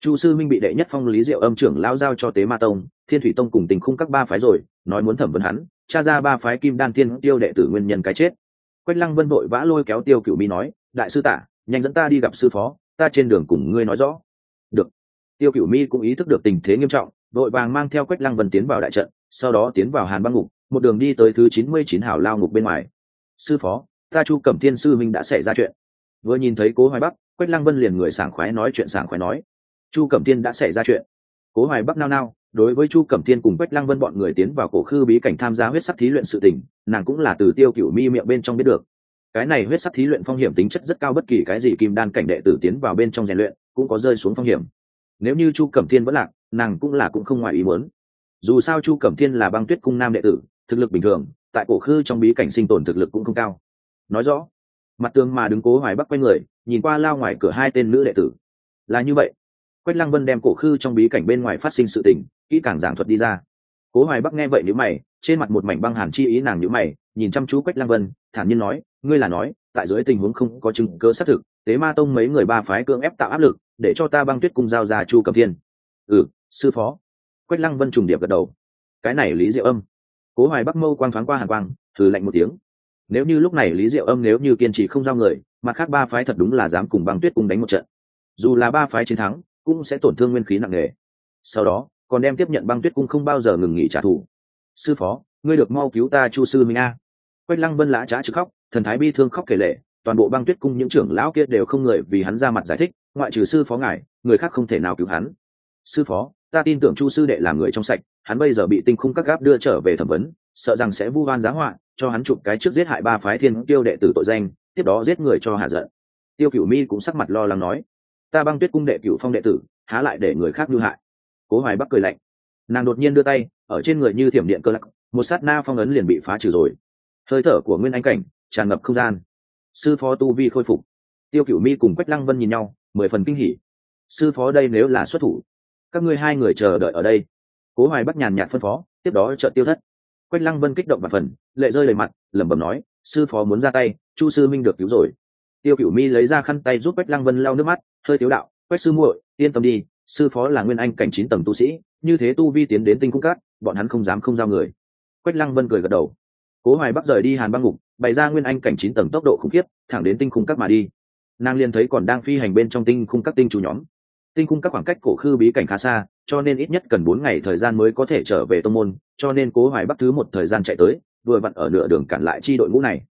Chu sư minh bị đệ nhất phong lý diệu âm trưởng lao giao cho tế ma tông, thiên thủy tông cùng tình khung các ba phái rồi, nói muốn thẩm vấn hắn, Cha ra ba phái kim đan tiên tiêu đệ tử nguyên nhân cái chết. Quách lăng vân vội vã lôi kéo tiêu cửu mi nói, đại sư tả, nhanh dẫn ta đi gặp sư phó, ta trên đường cùng ngươi nói rõ. Được. Tiêu cửu mi cũng ý thức được tình thế nghiêm trọng, vội vàng mang theo quách lăng vân tiến vào đại trận, sau đó tiến vào hàn băng ngục, một đường đi tới thứ chín mươi chín hảo lao ngục bên ngoài. Sư phó, ta chu cẩm thiên sư minh đã xảy ra chuyện. Vừa nhìn thấy cố hoài bắc, quách lăng vân liền người sảng khoái nói chuyện sảng khoái nói chu cẩm thiên đã xảy ra chuyện. Cố hoài bắc nao nao, đối với chu cẩm thiên cùng quách lăng vân bọn người tiến vào cổ khư bí cảnh tham gia huyết sắc thí luyện sự tình, nàng cũng là từ tiêu cựu mi miệng bên trong biết được. Cái này huyết sắc thí luyện phong hiểm tính chất rất cao, bất kỳ cái gì kim đan cảnh đệ tử tiến vào bên trong rèn luyện cũng có rơi xuống phong hiểm. Nếu như chu cẩm thiên vẫn lạc, nàng cũng là cũng không ngoài ý muốn. Dù sao chu cẩm thiên là băng tuyết cung nam đệ tử, thực lực bình thường, tại cổ khư trong bí cảnh sinh tồn thực lực cũng không cao. Nói rõ, mặt tường mà đứng cố hoài bắc quay người, nhìn qua lao ngoài cửa hai tên nữ đệ tử. Là như vậy quách lăng vân đem cổ khư trong bí cảnh bên ngoài phát sinh sự tình, kỹ càng giảng thuật đi ra. Cố hoài bắc nghe vậy nếu mày, trên mặt một mảnh băng hàn chi ý nàng nhữ mày, nhìn chăm chú quách lăng vân, thản nhiên nói, ngươi là nói, tại dưới tình huống không có chứng cơ xác thực, tế ma tông mấy người ba phái cưỡng ép tạo áp lực, để cho ta băng tuyết cung giao ra chu cầm thiên. Ừ sư phó. Quách lăng vân trùng điệp gật đầu. Cái này lý diệu âm. Cố hoài bắc mâu quang thoáng qua hàn quang, thử lạnh một tiếng. Nếu như lúc này lý diệu âm nếu như kiên trì không giao người, mặt khác ba phái thật đúng là dám cùng băng tuyết cung đánh một trận. Dù là ba phái chiến thắng cũng sẽ tổn thương nguyên khí nặng nề. Sau đó, còn đem tiếp nhận băng tuyết cung không bao giờ ngừng nghỉ trả thù. Sư phó, ngươi được mau cứu ta chu sư minh a. Quách lăng vân lã trá chứ khóc, thần thái bi thương khóc kể lệ, toàn bộ băng tuyết cung những trưởng lão kia đều không người vì hắn ra mặt giải thích, ngoại trừ sư phó ngài, người khác không thể nào cứu hắn. Sư phó, ta tin tưởng chu sư đệ là người trong sạch, hắn bây giờ bị tinh khung các gáp đưa trở về thẩm vấn, sợ rằng sẽ vu oan giá họa, cho hắn chụp cái trước giết hại ba phái thiên tiêu đệ tử tội danh, tiếp đó giết người cho hạ giận. Tiêu cửu mi cũng sắc mặt lo lắng nói ta băng tuyết cung đệ cửu phong đệ tử, há lại để người khác lưu hại. Cố hoài bắc cười lạnh. Nàng đột nhiên đưa tay, ở trên người như thiểm điện cơ lắc, một sát na phong ấn liền bị phá trừ rồi. Hơi thở của nguyên anh cảnh tràn ngập không gian. Sư phó tu vi khôi phục. Tiêu cửu mi cùng quách lăng vân nhìn nhau, mười phần kinh hỉ. Sư phó đây nếu là xuất thủ, các ngươi hai người chờ đợi ở đây. Cố hoài bắc nhàn nhạt phân phó, tiếp đó trợ tiêu thất. Quách lăng vân kích động và phần, lệ rơi lời mặt, lẩm bẩm nói, sư phó muốn ra tay, chu sư minh được cứu rồi tiêu cửu mi lấy ra khăn tay giúp quách lăng vân lau nước mắt, hơi tiếu đạo, quách sư muội, yên tâm đi, sư phó là nguyên anh cảnh chín tầng tu sĩ, như thế tu vi tiến đến tinh cung cát bọn hắn không dám không giao người. Quách lăng vân cười gật đầu. Cố hoài bắc rời đi hàn băng ngục, bày ra nguyên anh cảnh chín tầng tốc độ khủng khiếp, thẳng đến tinh khung các mà đi. Nàng liền thấy còn đang phi hành bên trong tinh khung các tinh chủ nhóm. Tinh khung các khoảng cách cổ khư bí cảnh khá xa, cho nên ít nhất cần bốn ngày thời gian mới có thể trở về tô môn, cho nên cố hoài bắc thứ một thời gian chạy tới, vừa vặn ở nửa đường cản lại chi đội ngũ này.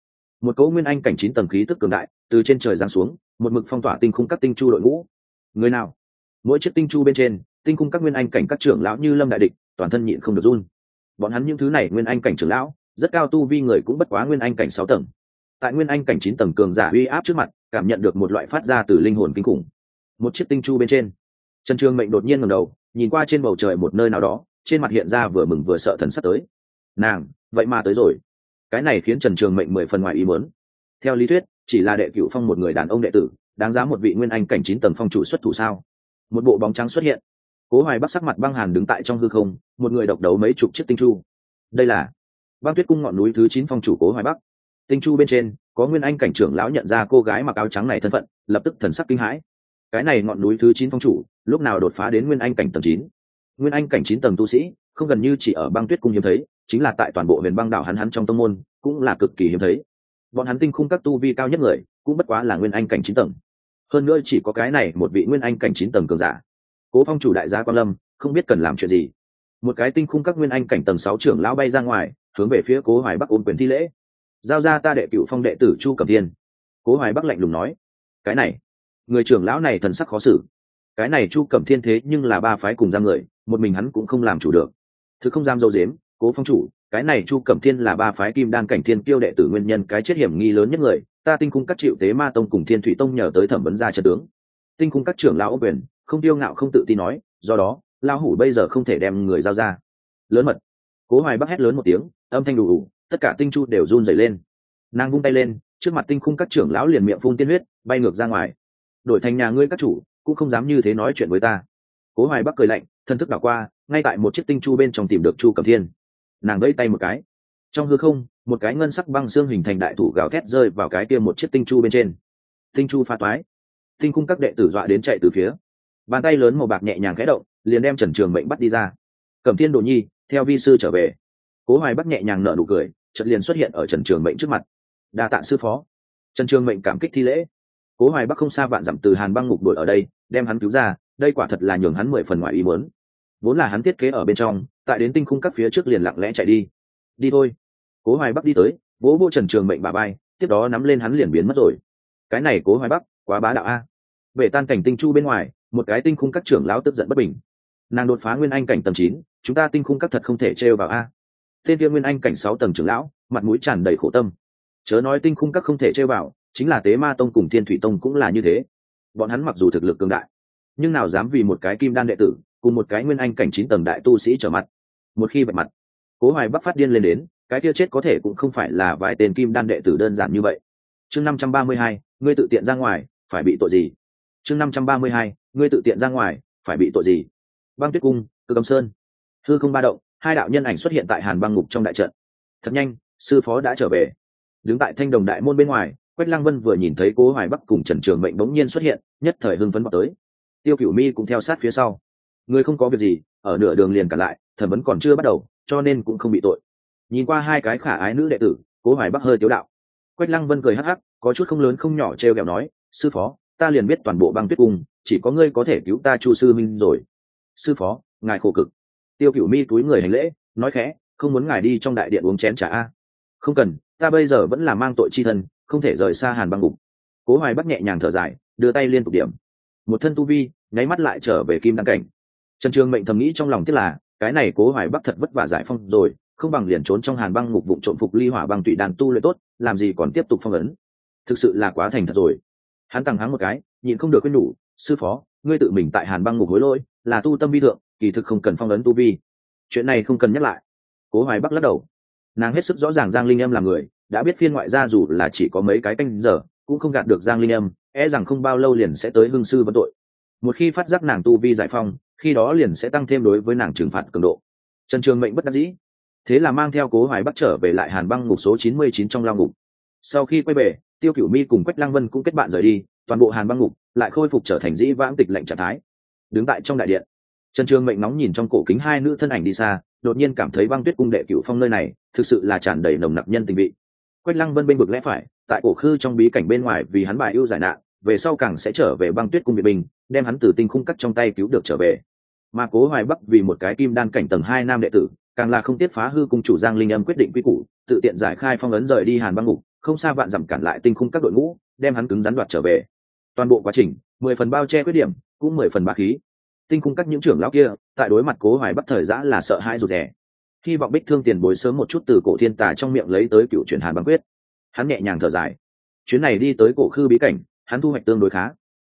Một cỗ nguyên anh cảnh chín tầng khí tức cường đại từ trên trời giáng xuống, một mực phong tỏa tinh khung các tinh chu đội ngũ. Người nào? Mỗi chiếc tinh chu bên trên, tinh khung các nguyên anh cảnh các trưởng lão như lâm đại địch, toàn thân nhịn không được run. Bọn hắn những thứ này nguyên anh cảnh trưởng lão, rất cao tu vi người cũng bất quá nguyên anh cảnh sáu tầng. Tại nguyên anh cảnh chín tầng cường giả uy áp trước mặt, cảm nhận được một loại phát ra từ linh hồn kinh khủng. Một chiếc tinh chu bên trên, trần trường mệnh đột nhiên ngầm đầu, nhìn qua trên bầu trời một nơi nào đó, trên mặt hiện ra vừa mừng vừa sợ thần sắp tới. Nàng, vậy mà tới rồi. Cái này khiến trần trường mệnh mười phần ngoài ý muốn. Theo lý thuyết chỉ là đệ cửu phong một người đàn ông đệ tử, đáng giá một vị nguyên anh cảnh chín tầng phong chủ xuất thủ sao? Một bộ bóng trắng xuất hiện. Cố hoài bắc sắc mặt băng hàn đứng tại trong hư không, một người độc đấu mấy chục chiếc tinh chu. Đây là băng tuyết cung ngọn núi thứ chín phong chủ cố hoài bắc. Tinh chu bên trên, có nguyên anh cảnh trưởng lão nhận ra cô gái mặc áo trắng này thân phận, lập tức thần sắc kinh hãi. Cái này ngọn núi thứ chín phong chủ, lúc nào đột phá đến nguyên anh cảnh tầng chín? Nguyên anh cảnh chín tầng tu sĩ, không gần như chỉ ở băng tuyết cung hiếm thấy, chính là tại toàn bộ miền băng đảo hắn hắn trong tông môn, cũng là cực kỳ hiếm thấy bọn hắn tinh khung các tu vi cao nhất người, cũng bất quá là nguyên anh cảnh chín tầng. Hơn nữa chỉ có cái này một vị nguyên anh cảnh chín tầng cường giả. Cố phong chủ đại gia quan lâm, không biết cần làm chuyện gì. Một cái tinh khung các nguyên anh cảnh tầng sáu trưởng lão bay ra ngoài, hướng về phía cố hoài bắc ôm quyền thi lễ. Giao ra ta đệ cựu phong đệ tử chu cẩm thiên. Cố hoài bắc lạnh lùng nói, cái này, người trưởng lão này thần sắc khó xử. Cái này chu cẩm thiên thế nhưng là ba phái cùng giam người, một mình hắn cũng không làm chủ được. Thứ không giam dâu dếm cố phong chủ, cái này chu cẩm thiên là ba phái kim đan cảnh thiên kiêu đệ tử nguyên nhân cái chết hiểm nghi lớn nhất người, ta tinh cung các triệu tế ma tông cùng thiên thủy tông nhờ tới thẩm vấn ra trận tướng. Tinh cung các trưởng lão quyền, không tiêu ngạo không tự tin nói, do đó, lão hủ bây giờ không thể đem người giao ra. Lớn mật. Cố hoài bắc hét lớn một tiếng, âm thanh đủ đủ, tất cả tinh chu đều run rẩy lên. Nàng vung tay lên, trước mặt tinh khung các trưởng lão liền miệng phun tiên huyết, bay ngược ra ngoài. Đổi thành nhà ngươi các chủ, cũng không dám như thế nói chuyện với ta. Cố hoài bắc cười lạnh, thân thức đảo qua, ngay tại một chiếc tinh chu bên trong tìm được chu cẩm thiên nàng vẫy tay một cái. Trong hư không, một cái ngân sắc băng xương hình thành đại thủ gào thét rơi vào cái kia một chiếc tinh chu bên trên. Tinh chu pha toái. Tinh khung các đệ tử dọa đến chạy từ phía. Bàn tay lớn màu bạc nhẹ nhàng khẽ động, liền đem trần trường mệnh bắt đi ra. Cẩm thiên đồ nhi, theo vi sư trở về. Cố hoài bắc nhẹ nhàng nở nụ cười, chợt liền xuất hiện ở trần trường mệnh trước mặt. Đa tạ sư phó. Trần trường mệnh cảm kích thi lễ. Cố hoài bắc không xa vạn dặm từ hàn băng ngục đội ở đây, đem hắn cứu ra, đây quả thật là nhường hắn mười phần ngoài ý muốn vốn là hắn thiết kế ở bên trong, tại đến tinh khung các phía trước liền lặng lẽ chạy đi. Đi thôi. Cố hoài bắc đi tới, vỗ vô trần trường mệnh bà bay tiếp đó nắm lên hắn liền biến mất rồi. Cái này cố hoài bắc, quá bá đạo a. Về tan cảnh tinh chu bên ngoài, một cái tinh khung các trưởng lão tức giận bất bình. Nàng đột phá nguyên anh cảnh tầng chín, chúng ta tinh khung các thật không thể trêu vào a. Tên kia nguyên anh cảnh sáu tầng trưởng lão, mặt mũi tràn đầy khổ tâm. Chớ nói tinh khung các không thể trêu vào, chính là tế ma tông cùng thiên thủy tông cũng là như thế. Bọn hắn mặc dù thực lực cường đại, nhưng nào dám vì một cái kim đan đệ tử cùng một cái nguyên anh cảnh chín tầng đại tu sĩ trở mặt. Một khi bạch mặt, cố hoài bắc phát điên lên đến, cái kia chết có thể cũng không phải là vài tên kim đan đệ tử đơn giản như vậy. Chương năm trăm ba mươi hai, ngươi tự tiện ra ngoài, phải bị tội gì? Chương năm trăm ba mươi hai, ngươi tự tiện ra ngoài, phải bị tội gì? Băng tuyết cung, cơ cầm sơn. Hư không ba động, hai đạo nhân ảnh xuất hiện tại hàn băng ngục trong đại trận. Thật nhanh, sư phó đã trở về. Đứng tại thanh đồng đại môn bên ngoài, quách lăng vân vừa nhìn thấy cố hoài bắc cùng trần trường mệnh bỗng nhiên xuất hiện, nhất thời hưng phấn vào tới. Tiêu cửu mi cũng theo sát phía sau người không có việc gì, ở nửa đường liền cả lại thẩm vấn còn chưa bắt đầu, cho nên cũng không bị tội. Nhìn qua hai cái khả ái nữ đệ tử, cố hoài bắc hơi tiếu đạo. Quách lăng vân cười hắc hắc, có chút không lớn không nhỏ t r e o kẹo nói, sư phó, ta liền biết toàn bộ băng tuyết cung, chỉ có ngươi có thể cứu ta chu sư minh rồi. Sư phó, ngài khổ cực. Tiêu cựu mi túi người hành lễ, nói khẽ, không muốn ngài đi trong đại điện uống chén t r à a. Không cần, ta bây giờ vẫn là mang tội chi thân, không thể rời xa hàn băng ngục. Cố hoài bắc nhẹ nhàng thở dài, đưa tay liên tục điểm. Một thân tu vi, nháy mắt lại trở về kim đăng cảnh trần trường mệnh thầm nghĩ trong lòng tức là, cái này cố hoài bắc thật vất vả giải phong rồi, không bằng liền trốn trong hàn băng ngục vụ trộm phục ly hỏa băng tụy đàn tu luyện tốt, làm gì còn tiếp tục phong ấn. Thực sự là quá thành thật rồi. Hắn tăng hắng một cái, nhịn không được quên đủ. sư phó, ngươi tự mình tại hàn băng ngục hối lỗi, là tu tâm vi thượng, kỳ thực không cần phong ấn tu vi. Chuyện này không cần nhắc lại. Cố hoài bắc lắc đầu. Nàng hết sức rõ ràng giang linh âm là người, đã biết phiên ngoại gia dù là chỉ có mấy cái canh giờ, cũng không gạt được giang linh âm e rằng không bao lâu liền sẽ tới hương sư vấn tội. Một khi phát giác nàng tu vi giải phong khi đó liền sẽ tăng thêm đối với nàng trừng phạt cường độ. Trần trường mệnh bất đắc dĩ. Thế là mang theo cố hoài bắc trở về lại hàn băng ngục số chín mươi chín trong lao ngục. Sau khi quay về, tiêu cửu mi cùng quách lăng vân cũng kết bạn rời đi, toàn bộ hàn băng ngục lại khôi phục trở thành dĩ vãng tịch lệnh trạng thái. Đứng tại trong đại điện, trần trường mệnh nóng nhìn trong cổ kính hai nữ thân ảnh đi xa, đột nhiên cảm thấy băng tuyết cung đệ cửu phong nơi này thực sự là tràn đầy nồng nặc nhân tình vị. Quách lăng vân bên bực lẽ phải, tại cổ khư trong bí cảnh bên ngoài vì hắn bài ưu giải nạn về sau càng sẽ trở về băng tuyết cung biệt bình đem hắn từ tinh khung cắt trong tay cứu được trở về. Mà cố hoài bắc vì một cái kim đan cảnh tầng hai nam đệ tử, càng là không tiết phá hư cung chủ giang linh âm quyết định quy củ, tự tiện giải khai phong ấn rời đi hàn băng ngục, không xa vạn dặm cản lại tinh khung các đội ngũ, đem hắn cứng rắn đoạt trở về. Toàn bộ quá trình, mười phần bao che khuyết điểm, cũng mười phần ba khí. Tinh khung các những trưởng lão kia, tại đối mặt cố hoài bắc thời giã là sợ hãi rụt rè. Hy vọng bích thương tiền bối sớm một chút từ cổ thiên tà trong miệng lấy tới cựu truyền hàn băng quyết. Hắn nhẹ nhàng thở dài. Chuyến này đi tới cổ khư bí cảnh hắn thu hoạch tương đối khá.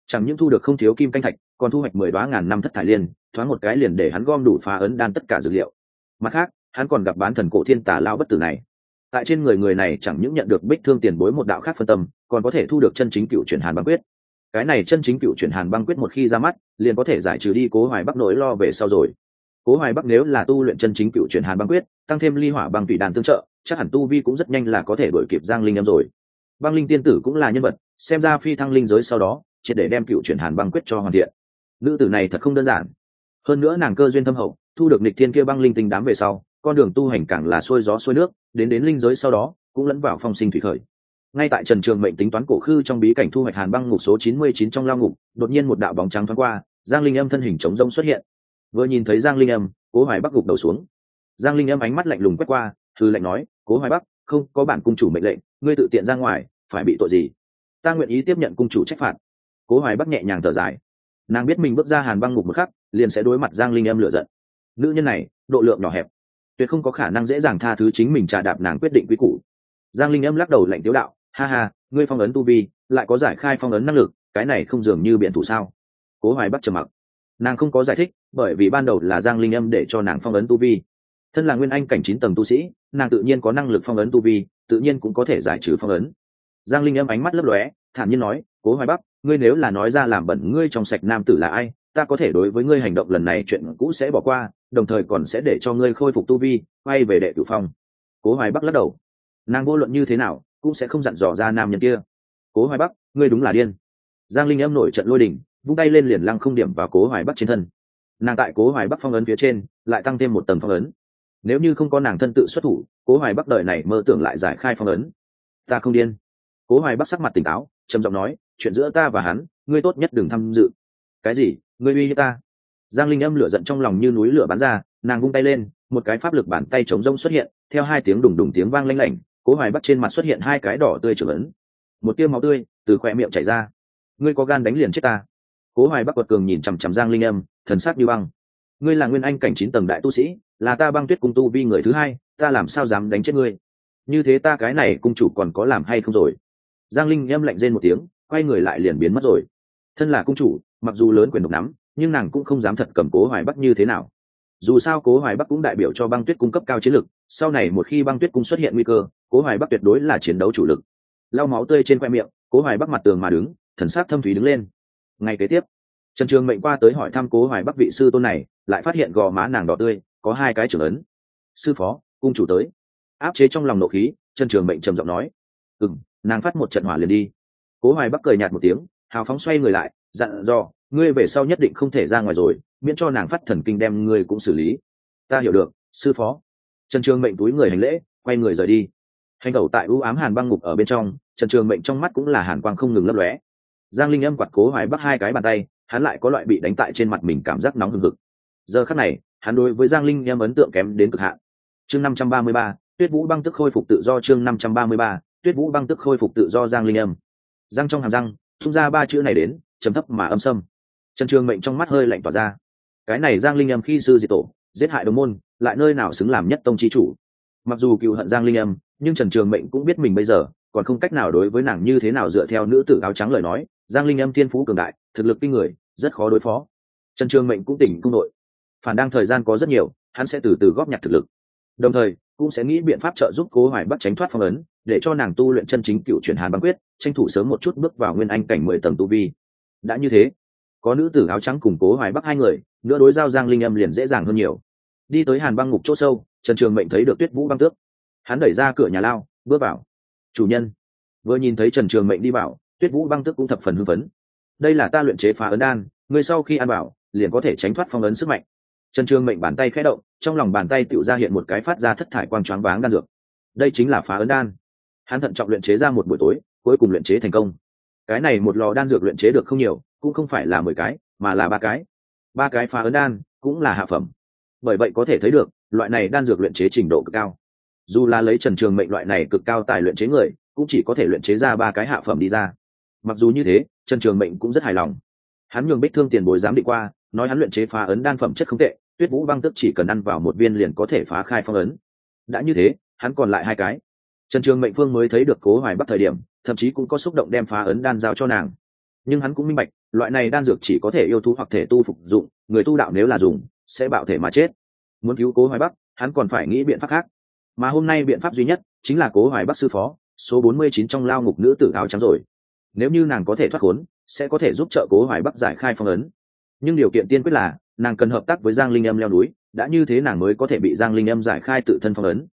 Chẳng những thu được không thiếu kim canh thạch, còn thu hoạch mười đoá ngàn năm thất thải liên, thoáng một cái liền để hắn gom đủ phá ấn đan tất cả dược liệu. Mặt khác, hắn còn gặp bán thần cổ thiên tà lao bất tử này. Tại trên người người này chẳng những nhận được bích thương tiền bối một đạo khác phân tâm, còn có thể thu được chân chính cựu chuyển hàn băng quyết. Cái này chân chính cựu chuyển hàn băng quyết một khi ra mắt, liền có thể giải trừ đi cố hoài bắc nỗi lo về sau rồi. Cố hoài bắc nếu là tu luyện chân chính cựu chuyển hàn băng quyết, tăng thêm ly hỏa băng tùy đàn tương trợ, chắc hẳn tu vi cũng rất nhanh là có thể đổi kịp giang linh em rồi. Băng linh tiên tử cũng là nhân vật xem ra phi thăng linh giới sau đó, triệt để đem cựu chuyển hàn băng quyết cho hoàn thiện. Nữ tử này thật không đơn giản. Hơn nữa nàng cơ duyên thâm hậu, thu được nịch thiên kia băng linh tinh đám về sau, con đường tu hành càng là xuôi gió xuôi nước, đến đến linh giới sau đó, cũng lẫn vào phong sinh thủy khởi. Ngay tại trần trường mệnh tính toán cổ khư trong bí cảnh thu hoạch hàn băng ngục số chín mươi chín trong lao ngục, đột nhiên một đạo bóng trắng thoáng qua, giang linh âm thân hình chống rông xuất hiện. Vừa nhìn thấy giang linh âm, cố hoài bắc gục đầu xuống. Giang linh âm ánh mắt lạnh lùng quét qua thư lạnh nói, cố hoài bắc, không, có bản cung chủ mệnh lệnh, ngươi tự tiện ra ngoài, phải bị tội gì? Ta nguyện ý tiếp nhận cung chủ trách phạt. Cố hoài bắc nhẹ nhàng thở dài. Nàng biết mình bước ra hàn băng ngục một khắc, liền sẽ đối mặt giang linh âm lựa giận. Nữ nhân này, độ lượng nhỏ hẹp, tuyệt không có khả năng dễ dàng tha thứ chính mình trà đạp nàng quyết định quy củ. Giang linh âm lắc đầu lạnh tiếu đạo, ha ha, ngươi phong ấn tu vi, lại có giải khai phong ấn năng lực, cái này không dường như biện thủ sao? Cố hoài bắc trầm mặc. Nàng không có giải thích, bởi vì ban đầu là giang linh âm để cho nàng phong ấn tu vi. Thân là nguyên anh cảnh chín tầng tu sĩ, nàng tự nhiên có năng lực phong ấn tu vi, tự nhiên cũng có thể giải trừ phong ấn giang linh âm ánh mắt lấp lóe, thản nhiên nói, cố hoài bắc, ngươi nếu là nói ra làm bẩn ngươi trong sạch nam tử là ai, ta có thể đối với ngươi hành động lần này chuyện cũ sẽ bỏ qua, đồng thời còn sẽ để cho ngươi khôi phục tu vi, quay về đệ tử phong. Cố hoài bắc lắc đầu. Nàng vô luận như thế nào, cũng sẽ không dặn dò ra nam nhân kia. Cố hoài bắc, ngươi đúng là điên. Giang linh âm nổi trận lôi đình, vung tay lên liền lăng không điểm vào cố hoài bắc trên thân. Nàng tại cố hoài bắc phong ấn phía trên, lại tăng thêm một tầng phong ấn. Nếu như không có nàng thân tự xuất thủ, cố hoài bắc đời này mơ tưởng lại giải khai phong ấn. Ta không điên cố hoài bắc sắc mặt tỉnh táo, trầm giọng nói, chuyện giữa ta và hắn, ngươi tốt nhất đừng tham dự. Cái gì? Ngươi uy hiếp ta? Giang linh âm lửa giận trong lòng như núi lửa bắn ra, nàng vung tay lên, một cái pháp lực bàn tay chống rông xuất hiện, theo hai tiếng đùng đùng tiếng vang lanh lảnh, cố hoài bắc trên mặt xuất hiện hai cái đỏ tươi trưởng ấn. Một tiêu máu tươi từ khoe miệng chảy ra. Ngươi có gan đánh liền chết ta. Cố hoài bắc quật cường nhìn chằm chằm giang linh âm, thần sắc như băng. Ngươi là nguyên anh cảnh chín tầng đại tu sĩ, là ta băng tuyết cung tu vi người thứ hai, ta làm sao dám đánh chết ngươi? Như thế ta cái này cung chủ còn có làm hay không rồi? Giang linh em lạnh rên một tiếng, quay người lại liền biến mất rồi. Thân là cung chủ, mặc dù lớn quyền độc nắm, nhưng nàng cũng không dám thật cầm cố hoài bắc như thế nào. Dù sao cố hoài bắc cũng đại biểu cho băng tuyết cung cấp cao chiến lực, sau này một khi băng tuyết cung xuất hiện nguy cơ, cố hoài bắc tuyệt đối là chiến đấu chủ lực. Lau máu tươi trên khoe miệng, cố hoài bắc mặt tường mà đứng, thần sắc thâm thúy đứng lên. Ngay kế tiếp, trần trường mệnh qua tới hỏi thăm cố hoài bắc vị sư tôn này, lại phát hiện gò má nàng đỏ tươi, có hai cái trưởng ấn. Sư phó, cung chủ tới. Áp chế trong lòng nộ khí, trần trường mệnh trầm giọng nói. Ừ m nàng phát một trận hỏa liền đi. Cố hoài bắc cười nhạt một tiếng, hào phóng xoay người lại, dặn dò, ngươi về sau nhất định không thể ra ngoài rồi, miễn cho nàng phát thần kinh đem ngươi cũng xử lý. Ta hiểu được, sư phó. Trần trường mệnh túi người hành lễ, quay người rời đi. Hành tẩu tại ưu ám hàn băng ngục ở bên trong, trần trường mệnh trong mắt cũng là hàn quang không ngừng lấp lóe. Giang linh âm quạt cố hoài bắc hai cái bàn tay, hắn lại có loại bị đánh tại trên mặt mình cảm giác nóng hừng hực. Giờ khắc này, hắn đối với giang linh âm ấn tượng kém đến cực hạn. Chương năm trăm ba mươi ba, tuyết vũ băng tức khôi phục tự do chương năm trăm ba mươi ba tuyết vũ băng tức khôi phục tự do giang linh âm. Răng trong hàm răng thung ra ba chữ này đến chấm thấp mà âm sâm. Trần trường mệnh trong mắt hơi lạnh tỏa ra. Cái này giang linh âm khi sư diệt tổ, giết hại đồng môn, lại nơi nào xứng làm nhất tông chi chủ? Mặc dù cựu hận giang linh âm, nhưng trần trường mệnh cũng biết mình bây giờ, còn không cách nào đối với nàng như thế nào dựa theo nữ tử áo trắng lời nói, giang linh âm thiên phú cường đại, thực lực kinh người, rất khó đối phó. Trần trường mệnh cũng tỉnh cung nội. Phản đang thời gian có rất nhiều, hắn sẽ từ từ góp nhặt thực lực. Đồng thời cũng sẽ nghĩ biện pháp trợ giúp cố hoài bắc tránh thoát phong ấn, để cho nàng tu luyện chân chính cựu chuyển hàn băng quyết, tranh thủ sớm một chút bước vào nguyên anh cảnh mười tầng tu vi. Đã như thế, có nữ tử áo trắng cùng cố hoài bắc hai người, nữa đối giao giang linh âm liền dễ dàng hơn nhiều. Đi tới hàn băng ngục chỗ sâu, trần trường mệnh thấy được tuyết vũ băng tước. Hắn đẩy ra cửa nhà lao, bước vào. Chủ nhân. Vừa nhìn thấy trần trường mệnh đi vào, tuyết vũ băng tước cũng thập phần hưng phấn. Đây là ta luyện chế phá ấn đan người sau khi ăn bảo, liền có thể tránh thoát phong ấn sức mạnh trần trường mệnh bàn tay khẽ động, trong lòng bàn tay tựu ra hiện một cái phát ra thất thải quang choáng váng đan dược. Đây chính là phá ấn đan. Hắn thận trọng luyện chế ra một buổi tối, cuối cùng luyện chế thành công. Cái này một lò đan dược luyện chế được không nhiều, cũng không phải là mười cái, mà là ba cái. Ba cái phá ấn đan cũng là hạ phẩm. Bởi vậy có thể thấy được, loại này đan dược luyện chế trình độ cực cao. Dù là lấy trần trường mệnh loại này cực cao tài luyện chế người, cũng chỉ có thể luyện chế ra ba cái hạ phẩm đi ra. Mặc dù như thế, trần trường mệnh cũng rất hài lòng. Hắn nhường bích thương tiền bối giám định qua nói hắn luyện chế phá ấn đan phẩm chất không tệ, tuyết vũ băng tức chỉ cần ăn vào một viên liền có thể phá khai phong ấn. Đã như thế, hắn còn lại hai cái. Trần trường mệnh phương mới thấy được cố hoài bắc thời điểm, thậm chí cũng có xúc động đem phá ấn đan giao cho nàng. Nhưng hắn cũng minh bạch, loại này đan dược chỉ có thể yêu thú hoặc thể tu phục dụng, người tu đạo nếu là dùng, sẽ bạo thể mà chết. Muốn cứu cố hoài bắc, hắn còn phải nghĩ biện pháp khác. Mà hôm nay biện pháp duy nhất chính là cố hoài bắc sư phó, số bốn mươi chín trong lao ngục nữ tử áo trắng rồi. Nếu như nàng có thể thoát khốn, sẽ có thể giúp trợ cố hoài bắc giải khai phong ấn nhưng điều kiện tiên quyết là, nàng cần hợp tác với giang linh âm leo núi, đã như thế nàng mới có thể bị giang linh âm giải khai tự thân phong ấn.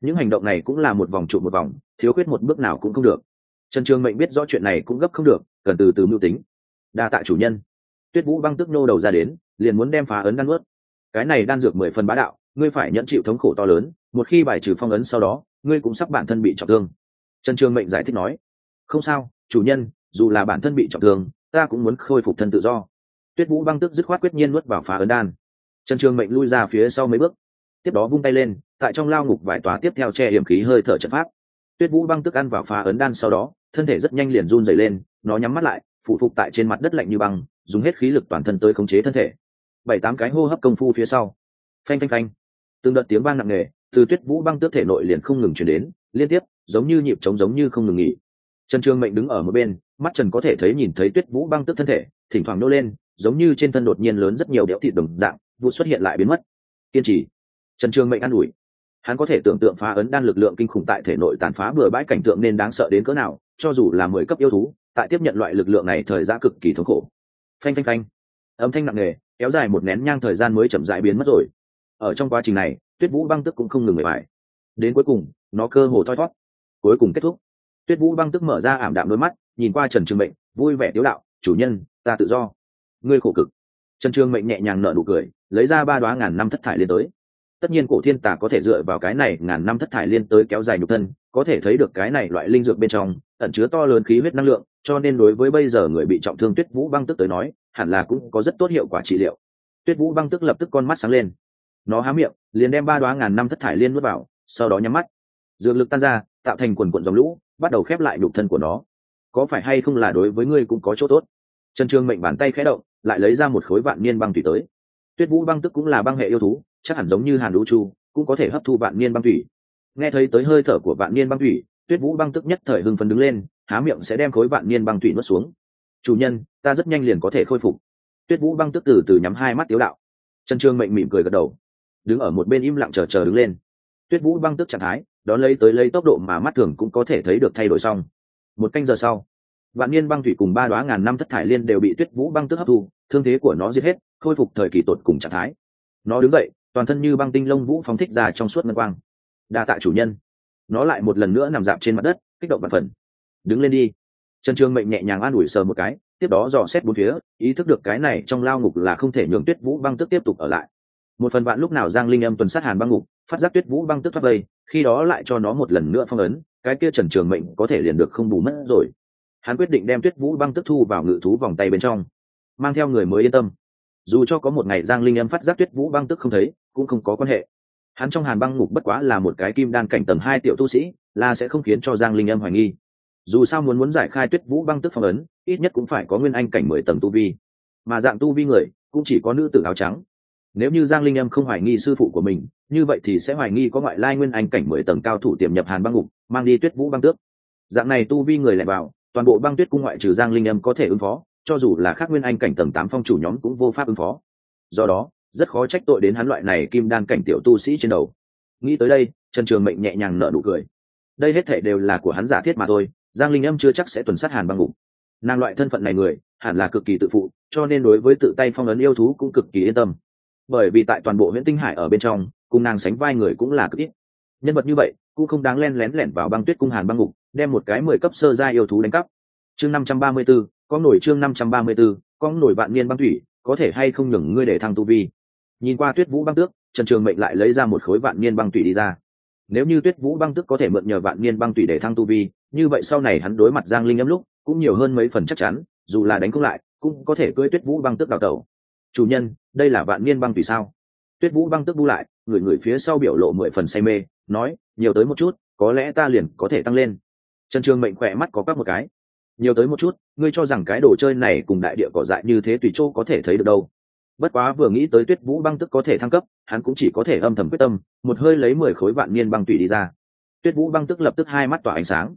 Những hành động này cũng là một vòng trụ một vòng, thiếu khuyết một bước nào cũng không được. Trần trường mệnh biết rõ chuyện này cũng gấp không được, cần từ từ mưu tính. Đa tạ chủ nhân. Tuyết vũ băng tức nô đầu ra đến, liền muốn đem phá ấn đan ướt cái này đan dược mười phần bá đạo, ngươi phải nhận chịu thống khổ to lớn, một khi bài trừ phong ấn sau đó, ngươi cũng sắp bản thân bị trọng thương. Trần trường mệnh giải thích nói. Không sao, chủ nhân, dù là bản thân bị trọng thương, ta cũng muốn khôi phục thân tự do tuyết vũ băng tức dứt khoát quyết nhiên nuốt vào phá ấn đan. Trần trường mệnh lui ra phía sau mấy bước, tiếp đó vung tay lên, tại trong lao ngục vải tòa tiếp theo che hiểm khí hơi thở trận pháp. Tuyết vũ băng tức ăn vào phá ấn đan sau đó, thân thể rất nhanh liền run dày lên, nó nhắm mắt lại phụ phục tại trên mặt đất lạnh như băng, dùng hết khí lực toàn thân tới khống chế thân thể. Bảy tám cái hô hấp công phu phía sau. Phanh phanh phanh. Từng đợt tiếng vang nặng nề, từ tuyết vũ băng tước thể nội liền không ngừng chuyển đến, liên tiếp, giống như nhịp trống giống như không ngừng nghỉ. Trần trường mệnh đứng ở một bên, mắt trần có thể thấy nhìn thấy tuyết vũ băng tước thân thể, thỉnh thoảng nô lên giống như trên thân đột nhiên lớn rất nhiều đẽo thịt đồng dạng, vụ xuất hiện lại biến mất. Kiên trì. Trần trường mệnh an ủi. Hắn có thể tưởng tượng phá ấn đan lực lượng kinh khủng tại thể nội tàn phá bừa bãi cảnh tượng nên đáng sợ đến cỡ nào, cho dù là mười cấp yêu thú, tại tiếp nhận loại lực lượng này thời gian cực kỳ thống khổ. Phanh phanh phanh. Âm thanh nặng nề, kéo dài một nén nhang thời gian mới chậm rãi biến mất rồi. Ở trong quá trình này, tuyết vũ băng tức cũng không ngừng mệt mỏi. Đến cuối cùng, nó cơ hồ thoi thoát cuối cùng kết thúc. Tuyết vũ băng tức mở ra ảm đạm đôi mắt, nhìn qua trần trường mệnh, vui vẻ tiếu đạo, chủ nhân, ta tự do ngươi khổ cực. Trần trường mệnh nhẹ nhàng nở nụ cười, lấy ra ba đoá ngàn năm thất thải liên tới. Tất nhiên cổ thiên tà có thể dựa vào cái này ngàn năm thất thải liên tới kéo dài nhục thân, có thể thấy được cái này loại linh dược bên trong, ẩn chứa to lớn khí huyết năng lượng, cho nên đối với bây giờ người bị trọng thương tuyết vũ băng tức tới nói, hẳn là cũng có rất tốt hiệu quả trị liệu. Tuyết vũ băng tức lập tức con mắt sáng lên. Nó há miệng, liền đem ba đoá ngàn năm thất thải liên nuốt vào, sau đó nhắm mắt. Dược lực tan ra, tạo thành quần quận dòng lũ, bắt đầu khép lại nhục thân của nó. Có phải hay không là đối với ngươi cũng có chỗ tốt? Trần trương mệnh bàn tay khẽ động lại lấy ra một khối vạn niên băng thủy tới. Tuyết vũ băng tức cũng là băng hệ yêu thú, chắc hẳn giống như hàn đũ chu, cũng có thể hấp thu vạn niên băng thủy. Nghe thấy tới hơi thở của vạn niên băng thủy, tuyết vũ băng tức nhất thời hưng phấn đứng lên, há miệng sẽ đem khối vạn niên băng thủy nuốt xuống. Chủ nhân, ta rất nhanh liền có thể khôi phục. Tuyết vũ băng tức từ từ nhắm hai mắt tiếu đạo. Trần trương mệnh mỉm cười gật đầu, đứng ở một bên im lặng chờ chờ đứng lên. Tuyết vũ băng tức trạng thái, đón lấy tới lấy tốc độ mà mắt thường cũng có thể thấy được thay đổi xong. Một canh giờ sau vạn niên băng thủy cùng ba đoá ngàn năm thất thải liên đều bị tuyết vũ băng tức hấp thu, thương thế của nó giết hết, khôi phục thời kỳ tột cùng trạng thái. Nó đứng dậy, toàn thân như băng tinh lông vũ phóng thích ra trong suốt ngân quang. Đa tạ chủ nhân. Nó lại một lần nữa nằm dạp trên mặt đất, kích động bật phần. Đứng lên đi. Trần trường mệnh nhẹ nhàng an ủi sờ một cái, tiếp đó dò xét bốn phía, ý thức được cái này trong lao ngục là không thể nhường tuyết vũ băng tức tiếp tục ở lại. Một phần bạn lúc nào giang linh âm tuần sát hàn băng ngục, phát giác tuyết vũ băng tức thoát vây, khi đó lại cho nó một lần nữa phong ấn, cái kia trần trường mệnh có thể liền được không bù mất rồi hắn quyết định đem tuyết vũ băng tức thu vào ngự thú vòng tay bên trong, mang theo người mới yên tâm. Dù cho có một ngày giang linh âm phát giác tuyết vũ băng tức không thấy, cũng không có quan hệ. Hắn trong hàn băng ngục bất quá là một cái kim đan cảnh tầm hai tiểu tu sĩ, là sẽ không khiến cho giang linh âm hoài nghi. Dù sao muốn muốn giải khai tuyết vũ băng tức phong ấn, ít nhất cũng phải có nguyên anh cảnh mười tầng tu vi. Mà dạng tu vi người, cũng chỉ có nữ tử áo trắng. Nếu như giang linh âm không hoài nghi sư phụ của mình, như vậy thì sẽ hoài nghi có ngoại lai nguyên anh cảnh mười tầng cao thủ tiềm nhập hàn băng ngục, mang đi tuyết vũ băng tước. Dạng này tu vi người lại vào toàn bộ băng tuyết cung ngoại trừ giang linh âm có thể ứng phó, cho dù là khác nguyên anh cảnh tầng tám phong chủ nhóm cũng vô pháp ứng phó. Do đó, rất khó trách tội đến hắn loại này kim đan cảnh tiểu tu sĩ trên đầu. Nghĩ tới đây, trần trường mệnh nhẹ nhàng nở nụ cười. Đây hết thể đều là của hắn giả thiết mà thôi, giang linh âm chưa chắc sẽ tuần sát hàn băng ngục. Nàng loại thân phận này người, hẳn là cực kỳ tự phụ, cho nên đối với tự tay phong ấn yêu thú cũng cực kỳ yên tâm. Bởi vì tại toàn bộ huyện tinh hải ở bên trong, cùng nàng sánh vai người cũng là cực ít. Nhân vật như vậy, cũng không đáng len lén lẻn vào băng tuyết cung hàn băng ngục đem một cái mười cấp sơ gia yêu thú đánh cắp. Chương năm trăm ba mươi b ố có nổi chương năm trăm ba mươi b ố có nổi vạn niên băng thủy, có thể hay không nhường ngươi để thăng tu vi. Nhìn qua tuyết vũ băng tước, trần trường mệnh lại lấy ra một khối vạn niên băng thủy đi ra. Nếu như tuyết vũ băng tước có thể mượn nhờ vạn niên băng thủy để thăng tu vi, như vậy sau này hắn đối mặt giang linh âm lúc, cũng nhiều hơn mấy phần chắc chắn, dù là đánh không lại, cũng có thể cưỡi tuyết vũ băng tước đào tẩu. Chủ nhân, đây là vạn niên băng thủy sao? Tuyết vũ băng tước bu lại, người người phía sau biểu lộ mười phần say mê, nói, nhiều tới một chút, có lẽ ta liền có thể tăng lên trần trường mệnh khỏe mắt có các một cái. Nhiều tới một chút, ngươi cho rằng cái đồ chơi này cùng đại địa cỏ dại như thế tùy chỗ có thể thấy được đâu. Bất quá vừa nghĩ tới tuyết vũ băng tức có thể thăng cấp, hắn cũng chỉ có thể âm thầm quyết tâm, một hơi lấy mười khối vạn niên băng tùy đi ra. Tuyết vũ băng tức lập tức hai mắt tỏa ánh sáng.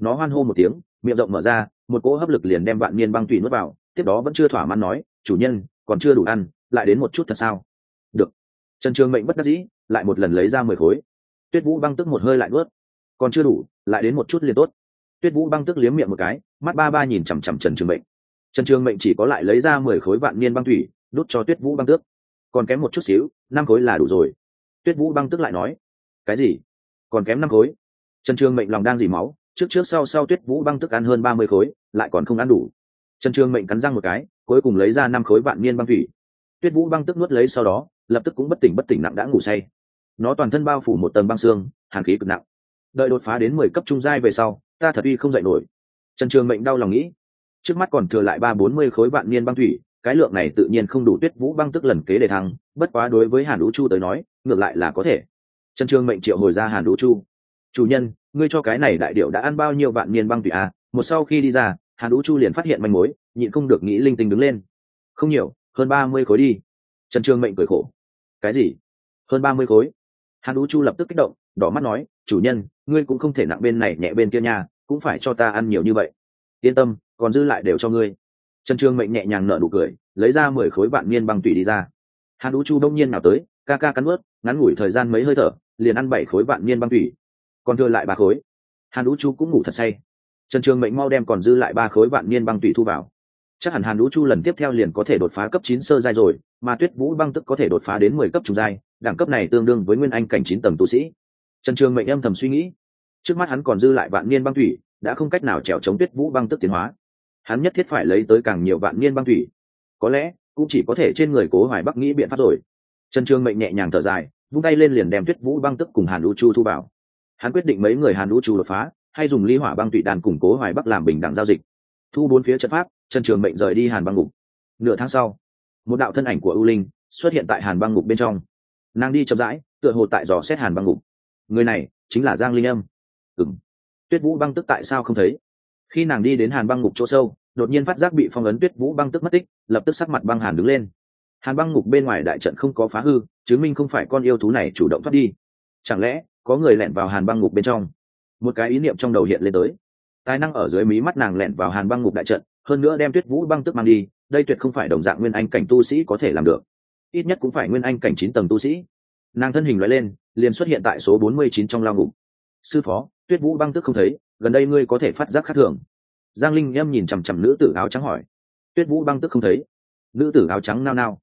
Nó hoan hô một tiếng, miệng rộng mở ra, một cỗ hấp lực liền đem vạn niên băng tùy nuốt vào, tiếp đó vẫn chưa thỏa mãn nói, chủ nhân, còn chưa đủ ăn, lại đến một chút thật sao? Được. Trần trường mệnh bất đắc dĩ, lại một lần lấy ra mười khối. Tuyết vũ băng tức một hơi lại nuốt còn chưa đủ, lại đến một chút liền tốt. Tuyết vũ băng tức liếm miệng một cái, mắt ba ba nhìn chằm chằm trần trường mệnh. Trần trường mệnh chỉ có lại lấy ra mười khối vạn niên băng thủy đốt cho tuyết vũ băng tước. Còn kém một chút xíu, năm khối là đủ rồi. Tuyết vũ băng tức lại nói, cái gì? Còn kém năm khối? Trần trường mệnh lòng đang dỉ máu, trước trước sau sau tuyết vũ băng tức ăn hơn ba mươi khối, lại còn không ăn đủ. Trần trường mệnh cắn răng một cái, cuối cùng lấy ra năm khối vạn niên băng thủy. Tuyết vũ băng tức nuốt lấy sau đó, lập tức cũng bất tỉnh bất tỉnh nặng đã ngủ say. Nó toàn thân bao phủ một tầng băng xương, hàn khí cực nặng đợi đột phá đến mười cấp trung giai về sau, ta thật uy không dạy nổi. Trần trường mệnh đau lòng nghĩ, trước mắt còn thừa lại ba bốn mươi khối vạn niên băng thủy, cái lượng này tự nhiên không đủ tuyết vũ băng tức lần kế để thăng, bất quá đối với hàn đũ chu tới nói, ngược lại là có thể. Trần trường mệnh triệu hồi ra hàn đũ chu. Chủ nhân, ngươi cho cái này đại điệu đã ăn bao nhiêu vạn niên băng thủy à? Một sau khi đi ra, hàn đũ chu liền phát hiện manh mối, nhịn không được nghĩ linh tinh đứng lên. Không nhiều, hơn ba mươi khối đi. Trần trường mệnh cười khổ. Cái gì? Hơn ba mươi khối? Hàn đũ chu lập tức kích động đỏ mắt nói, chủ nhân, ngươi cũng không thể nặng bên này nhẹ bên kia nhà cũng phải cho ta ăn nhiều như vậy. Yên tâm, còn dư lại đều cho ngươi. Trần trương mệnh nhẹ nhàng nở nụ cười, lấy ra mười khối vạn niên băng tùy đi ra. Hàn đũ chu đông nhiên nào tới, ca ca cắn ướt ngắn ngủi thời gian mấy hơi thở, liền ăn bảy khối vạn niên băng tùy. Còn thừa lại ba khối. Hàn đũ chu cũng ngủ thật say. Trần trường mệnh mau đem còn dư lại ba khối vạn niên băng tùy thu vào. Chắc hẳn hàn đũ chu lần tiếp theo liền có thể đột phá cấp chín sơ giai rồi, mà tuyết vũ băng tức có thể đột phá đến mười cấp trung giai, đẳng cấp này tương đương với nguyên anh cảnh chín tầng tu sĩ trần trường mệnh âm thầm suy nghĩ. Trước mắt hắn còn dư lại vạn niên băng thủy, đã không cách nào trèo chống tuyết vũ băng tức tiến hóa. Hắn nhất thiết phải lấy tới càng nhiều vạn niên băng thủy. Có lẽ, cũng chỉ có thể trên người cố hoài bắc nghĩ biện pháp rồi. Trần trường mệnh nhẹ nhàng thở dài, vung tay lên liền đem tuyết vũ băng tức cùng hàn u chu thu vào. Hắn quyết định mấy người hàn u chu đột phá, hay dùng ly hỏa băng tụy đàn củng cố hoài bắc làm bình đẳng giao dịch. Thu bốn phía trận pháp, trần trường mệnh rời đi hàn băng ngục. Nửa tháng sau, một đạo thân ảnh của ưu linh xuất hiện tại hàn băng ngục bên trong. Nàng đi chậm rãi, tựa hồ tại dò xét hàn băng ngục người này chính là giang linh âm. Ừng tuyết vũ băng tức tại sao không thấy? Khi nàng đi đến hàn băng ngục chỗ sâu, đột nhiên phát giác bị phong ấn tuyết vũ băng tức mất tích, lập tức sắc mặt băng hàn đứng lên. Hàn băng ngục bên ngoài đại trận không có phá hư, chứng minh không phải con yêu thú này chủ động thoát đi. Chẳng lẽ có người lẻn vào hàn băng ngục bên trong? Một cái ý niệm trong đầu hiện lên tới. Tài năng ở dưới mí mắt nàng lẻn vào hàn băng ngục đại trận, hơn nữa đem tuyết vũ băng tức mang đi, đây tuyệt không phải đồng dạng nguyên anh cảnh tu sĩ có thể làm được. Ít nhất cũng phải nguyên anh cảnh chín tầng tu sĩ nàng thân hình loại lên, liền xuất hiện tại số bốn mươi chín trong lao ngục. Sư phó, tuyết vũ băng tức không thấy, gần đây ngươi có thể phát giác khác thường. Giang linh em nhìn chằm chằm nữ tử áo trắng hỏi. Tuyết vũ băng tức không thấy. Nữ tử áo trắng nao nao.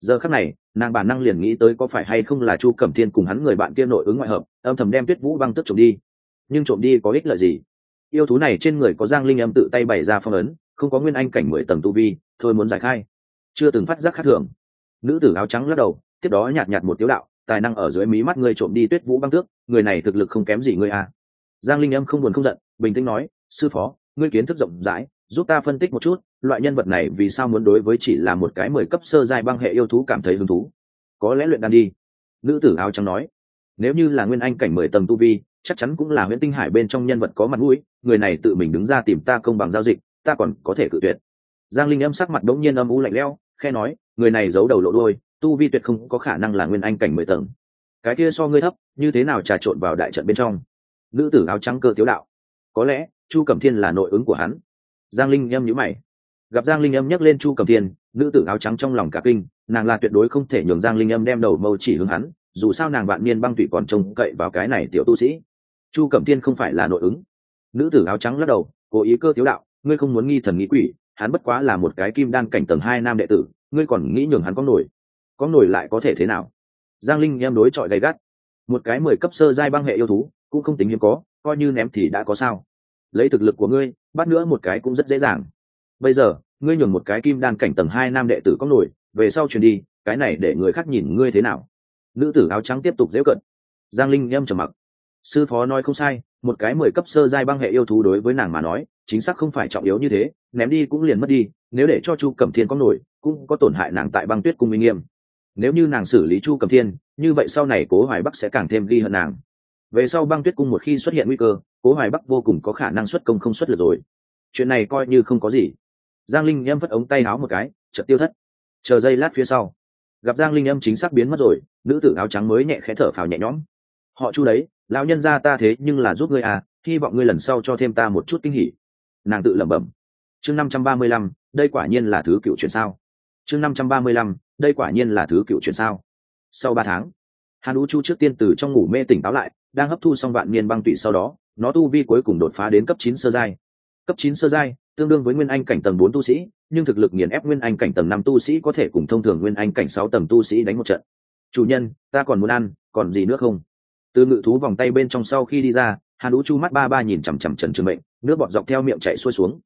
Giờ khắc này, nàng bản năng liền nghĩ tới có phải hay không là chu cẩm thiên cùng hắn người bạn kia nội ứng ngoại hợp, âm thầm đem tuyết vũ băng tức trộm đi. Nhưng trộm đi có ích lợi gì? Yêu thú này trên người có giang linh âm tự tay bày ra phong ấn, không có nguyên anh cảnh mười tầng tu vi, thôi muốn giải khai. Chưa từng phát giác khác thường. Nữ tử áo trắng lắc đầu, tiếp đó nhạt nhạt một tiếu đạo tài năng ở dưới mí mắt ngươi trộm đi tuyết vũ băng tước, người này thực lực không kém gì ngươi à. giang linh âm không buồn không giận, bình tĩnh nói, sư phó, ngươi kiến thức rộng rãi, giúp ta phân tích một chút, loại nhân vật này vì sao muốn đối với chỉ là một cái mười cấp sơ giai băng hệ yêu thú cảm thấy hứng thú. Có lẽ luyện đan đi. Nữ tử áo trắng nói, nếu như là nguyên anh cảnh mười tầng tu vi, chắc chắn cũng là nguyễn tinh hải bên trong nhân vật có mặt mũi, người này tự mình đứng ra tìm ta công bằng giao dịch, ta còn có thể cự tuyệt. Giang linh âm sắc mặt đống nhiên âm u lạnh lẽo khe nói, người này giấu đầu lộ đôi tu vi tuyệt không có khả năng là nguyên anh cảnh mười tầng. Cái kia so ngươi thấp, như thế nào trà trộn vào đại trận bên trong? Nữ tử áo trắng cơ tiếu đạo. Có lẽ, chu cẩm thiên là nội ứng của hắn. Giang linh âm nhữ mày. Gặp giang linh âm nhắc lên chu cẩm thiên, nữ tử áo trắng trong lòng cả kinh, nàng là tuyệt đối không thể nhường giang linh âm đem đầu mâu chỉ hướng hắn, dù sao nàng bạn niên băng tụy còn trông cậy vào cái này tiểu tu sĩ. Chu cẩm thiên không phải là nội ứng. Nữ tử áo trắng lắc đầu, cố ý cơ tiếu đạo, ngươi không muốn nghi thần nghĩ quỷ, hắn bất quá là một cái kim đan cảnh tầng hai nam đệ tử, ngươi còn nghĩ nhường hắn có nổi có nổi lại có thể thế nào? Giang linh em đối chọi gay gắt. Một cái mười cấp sơ giai băng hệ yêu thú, cũng không tính hiếm có, coi như ném thì đã có sao. Lấy thực lực của ngươi, bắt nữa một cái cũng rất dễ dàng. Bây giờ, ngươi nhường một cái kim đan cảnh tầng hai nam đệ tử có nổi, về sau truyền đi, cái này để người khác nhìn ngươi thế nào? Nữ tử áo trắng tiếp tục dễ cận. Giang linh em trầm mặc. Sư phó nói không sai, một cái mười cấp sơ giai băng hệ yêu thú đối với nàng mà nói, chính xác không phải trọng yếu như thế, ném đi cũng liền mất đi, nếu để cho chu cẩm thiên có nổi, cũng có tổn hại nàng tại băng tuyết cung minh nghiêm nếu như nàng xử lý chu cẩm thiên, như vậy sau này cố hoài bắc sẽ càng thêm ghi hận nàng. Về sau băng tuyết cung một khi xuất hiện nguy cơ, cố hoài bắc vô cùng có khả năng xuất công không xuất được rồi. Chuyện này coi như không có gì. Giang linh em vất ống tay áo một cái, chợt tiêu thất. Chờ giây lát phía sau, gặp giang linh âm chính xác biến mất rồi, nữ tử áo trắng mới nhẹ khẽ thở phào nhẹ nhõm. Họ chu đấy, lão nhân ra ta thế nhưng là giúp ngươi à hy vọng ngươi lần sau cho thêm ta một chút kinh hỉ. Nàng tự lẩm bẩm. Chương năm trăm ba mươi lăm, đây quả nhiên là thứ cựu chuyện sao? Chương năm trăm ba mươi lăm đây quả nhiên là thứ cựu chuyện sao. Sau ba tháng, hàn u chu trước tiên từ trong ngủ mê tỉnh táo lại, đang hấp thu xong vạn niên băng tụy sau đó, nó tu vi cuối cùng đột phá đến cấp chín sơ giai. Cấp chín sơ giai, tương đương với nguyên anh cảnh tầng bốn tu sĩ, nhưng thực lực nghiền ép nguyên anh cảnh tầng năm tu sĩ có thể cùng thông thường nguyên anh cảnh sáu tầng tu sĩ đánh một trận. Chủ nhân, ta còn muốn ăn, còn gì nữa không? Từ ngự thú vòng tay bên trong sau khi đi ra, hàn u chu mắt ba ba nhìn chằm chằm trần trường mệnh, nước bọt dọc theo miệng chạy xuôi xuống.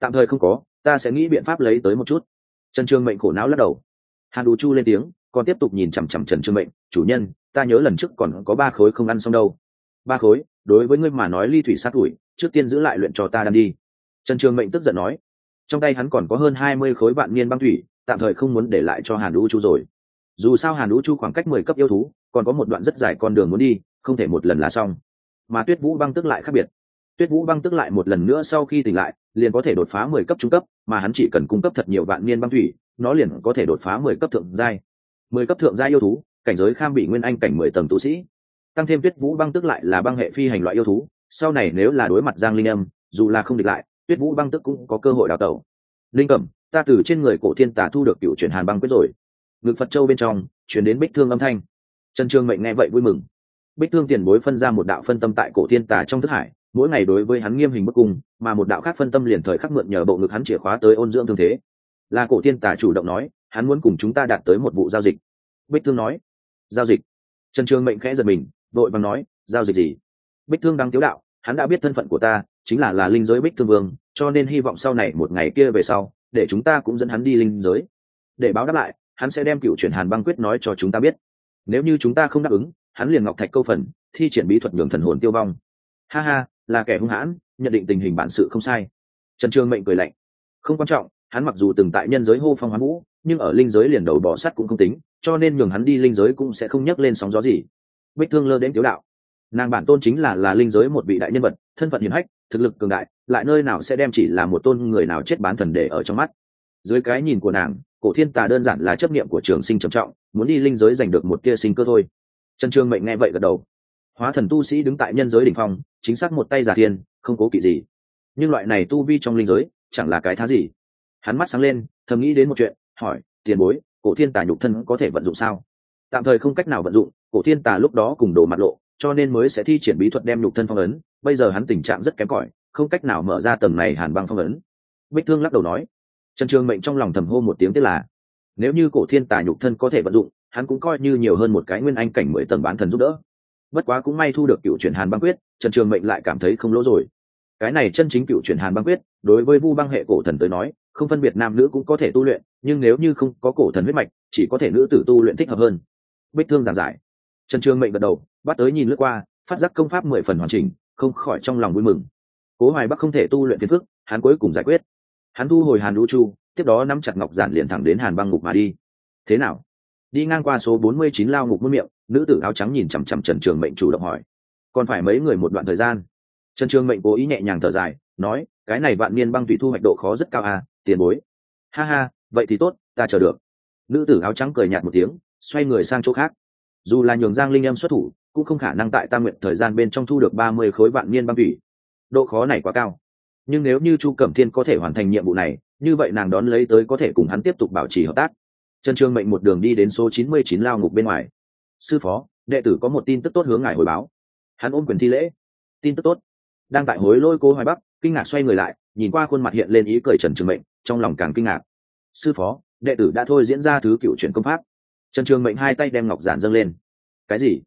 Tạm thời không có, ta sẽ nghĩ biện pháp lấy tới một chút. Trần trường mệnh khổ não lắc đầu hàn đủ chu lên tiếng, còn tiếp tục nhìn chằm chằm trần trường mệnh, chủ nhân, ta nhớ lần trước còn có ba khối không ăn xong đâu. Ba khối? Đối với ngươi mà nói ly thủy sát ủi, trước tiên giữ lại luyện cho ta đăn đi. Trần trường mệnh tức giận nói. Trong tay hắn còn có hơn hai mươi khối vạn niên băng thủy, tạm thời không muốn để lại cho hàn đũ chu rồi. Dù sao hàn đũ chu khoảng cách mười cấp yêu thú, còn có một đoạn rất dài con đường muốn đi, không thể một lần là xong. Mà tuyết vũ băng tức lại khác biệt. Tuyết vũ băng tức lại một lần nữa sau khi tỉnh lại, liền có thể đột phá mười cấp trung cấp, mà hắn chỉ cần cung cấp thật nhiều vạn niên băng thủy nó liền có thể đột phá mười cấp thượng giai. mười cấp thượng giai yêu thú, cảnh giới kham bị nguyên anh cảnh mười tầng tu sĩ. Tăng thêm tuyết vũ băng tức lại là băng hệ phi hành loại yêu thú, sau này nếu là đối mặt giang linh âm, dù là không địch lại, tuyết vũ băng tức cũng có cơ hội đào tẩu. Linh cẩm, ta từ trên người cổ thiên tà thu được cựu chuyển hàn băng quyết rồi. Ngực phật châu bên trong chuyển đến bích thương âm thanh. Trần trương mệnh nghe vậy vui mừng. Bích thương tiền bối phân ra một đạo phân tâm tại cổ thiên tà trong thức hải, mỗi ngày đối với hắn nghiêm hình bức cung, mà một đạo khác phân tâm liền thời khắc mượn nhờ bộ ngực hắn chìa khóa tới ôn dưỡng thương thế là cổ thiên tà chủ động nói, hắn muốn cùng chúng ta đạt tới một vụ giao dịch. Bích thương nói, giao dịch. Trần trường mệnh khẽ giật mình, vội bằng nói, giao dịch gì? Bích thương đang tiếu đạo, hắn đã biết thân phận của ta, chính là là linh giới bích thương vương, cho nên hy vọng sau này một ngày kia về sau, để chúng ta cũng dẫn hắn đi linh giới. Để báo đáp lại, hắn sẽ đem cựu chuyển hàn băng quyết nói cho chúng ta biết. Nếu như chúng ta không đáp ứng, hắn liền ngọc thạch câu phần, thi triển bí thuật nhường thần hồn tiêu vong. Ha ha, là kẻ hung hãn, nhận định tình hình bản sự không sai. Trần trương mệnh cười lạnh. Không quan trọng hắn mặc dù từng tại nhân giới hô phong hoán vũ, nhưng ở linh giới liền đầu bỏ sắt cũng không tính, cho nên nhường hắn đi linh giới cũng sẽ không nhắc lên sóng gió gì. Bích thương lơ đến tiếu đạo. Nàng bản tôn chính là là linh giới một vị đại nhân vật, thân phận hiền hách, thực lực cường đại, lại nơi nào sẽ đem chỉ là một tôn người nào chết bán thần để ở trong mắt. Dưới cái nhìn của nàng, cổ thiên tà đơn giản là chấp niệm của trường sinh trầm trọng, muốn đi linh giới giành được một tia sinh cơ thôi. Trần trương mệnh nghe vậy gật đầu. Hóa thần tu sĩ đứng tại nhân giới đỉnh phong, chính xác một tay giả thiên, không cố kỵ gì. Nhưng loại này tu vi trong linh giới, chẳng là cái thá gì hắn mắt sáng lên, thầm nghĩ đến một chuyện, hỏi, tiền bối, cổ thiên tà nhục thân có thể vận dụng sao? Tạm thời không cách nào vận dụng, cổ thiên tà lúc đó cùng đồ mặt lộ, cho nên mới sẽ thi triển bí thuật đem nhục thân phong ấn, bây giờ hắn tình trạng rất kém cỏi, không cách nào mở ra tầng này hàn băng phong ấn. Bích thương lắc đầu nói. Trần trường mệnh trong lòng thầm hô một tiếng tức là, nếu như cổ thiên tà nhục thân có thể vận dụng, hắn cũng coi như nhiều hơn một cái nguyên anh cảnh mười tầng bán thần giúp đỡ. Bất quá cũng may thu được cựu chuyển hàn băng quyết, trần trường mệnh lại cảm thấy không lỗ rồi. Cái này chân chính cựu chuyển hàn băng quyết, đối với vu băng hệ cổ thần tới nói không phân biệt nam nữ cũng có thể tu luyện, nhưng nếu như không có cổ thần huyết mạch, chỉ có thể nữ tử tu luyện thích hợp hơn. Bích thương giảng giải. Trần trường mệnh gật đầu, bắt tới nhìn lướt qua, phát giác công pháp mười phần hoàn chỉnh, không khỏi trong lòng vui mừng. Cố hoài bắc không thể tu luyện phiền phức, hắn cuối cùng giải quyết. Hắn thu hồi hàn lũ chu, tiếp đó nắm chặt ngọc giản liền thẳng đến hàn băng ngục mà đi. Thế nào? Đi ngang qua số bốn mươi chín lao ngục mất miệng, nữ tử áo trắng nhìn chằm chằm trần trường mệnh chủ động hỏi. Còn phải mấy người một đoạn thời gian? Trần trường mệnh cố ý nhẹ nhàng thở dài, nói, cái này vạn niên băng thủy thu hoạch độ khó rất cao à tiền bối. Ha ha, vậy thì tốt, ta chờ được. Nữ tử áo trắng cười nhạt một tiếng, xoay người sang chỗ khác. Dù là nhường giang linh em xuất thủ, cũng không khả năng tại tam nguyện thời gian bên trong thu được ba mươi khối vạn niên băng thủy. Độ khó này quá cao. Nhưng nếu như chu cẩm thiên có thể hoàn thành nhiệm vụ này, như vậy nàng đón lấy tới có thể cùng hắn tiếp tục bảo trì hợp tác. Trần trương mệnh một đường đi đến số chín mươi chín lao ngục bên ngoài. Sư phó, đệ tử có một tin tức tốt hướng ngài hồi báo. Hắn ôm quyền thi lễ. Tin tức tốt. Đang tại hối lôi cô hoài bắc, kinh ngạc xoay người lại, nhìn qua khuôn mặt hiện lên ý cười trần trường mệnh trong lòng càng kinh ngạc. Sư phó, đệ tử đã thôi diễn ra thứ cựu chuyển công pháp. Trần trường mệnh hai tay đem ngọc giản dâng lên. Cái gì?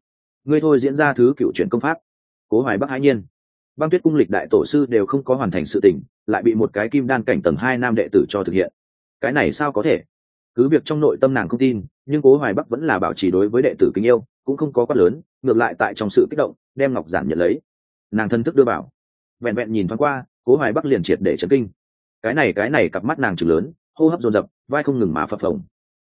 Ngươi thôi diễn ra thứ cựu chuyển công pháp? Cố hoài bắc hãi nhiên. Băng tuyết cung lịch đại tổ sư đều không có hoàn thành sự tình, lại bị một cái kim đan cảnh tầng hai nam đệ tử cho thực hiện. Cái này sao có thể? Cứ việc trong nội tâm nàng không tin, nhưng cố hoài bắc vẫn là bảo trì đối với đệ tử kính yêu, cũng không có quát lớn, ngược lại tại trong sự kích động, đem ngọc giản nhận lấy. Nàng thân thức đưa bảo vẹn vẹn nhìn thoáng qua, cố hoài bắc liền triệt để chấn kinh cái này cái này cặp mắt nàng trừng lớn, hô hấp dồn dập, vai không ngừng mà phập phồng.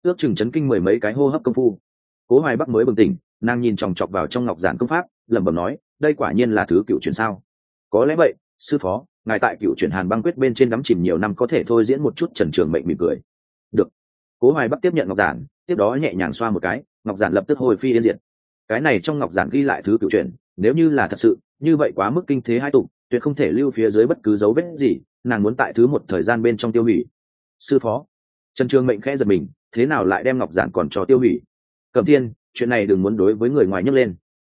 Ước chừng chấn kinh mười mấy cái hô hấp công phu. Cố hoài bắc mới bừng tỉnh, nàng nhìn chòng chọc vào trong ngọc giản công pháp, lẩm bẩm nói, đây quả nhiên là thứ cựu chuyển sao? Có lẽ vậy, sư phó, ngài tại cựu chuyển hàn băng quyết bên trên đắm chìm nhiều năm có thể thôi diễn một chút trần trường mệnh mỉm cười. Được. Cố hoài bắc tiếp nhận ngọc giản, tiếp đó nhẹ nhàng xoa một cái, ngọc giản lập tức hồi phi yên diện cái này trong ngọc giản ghi lại thứ cựu chuyển, nếu như là thật sự, như vậy quá mức kinh thế hai tục tuyệt không thể lưu phía dưới bất cứ dấu vết gì, nàng muốn tại thứ một thời gian bên trong tiêu hủy. Sư phó. Trần trường mệnh khẽ giật mình, thế nào lại đem ngọc giản còn cho tiêu hủy? Cẩm thiên, chuyện này đừng muốn đối với người ngoài nhấc lên.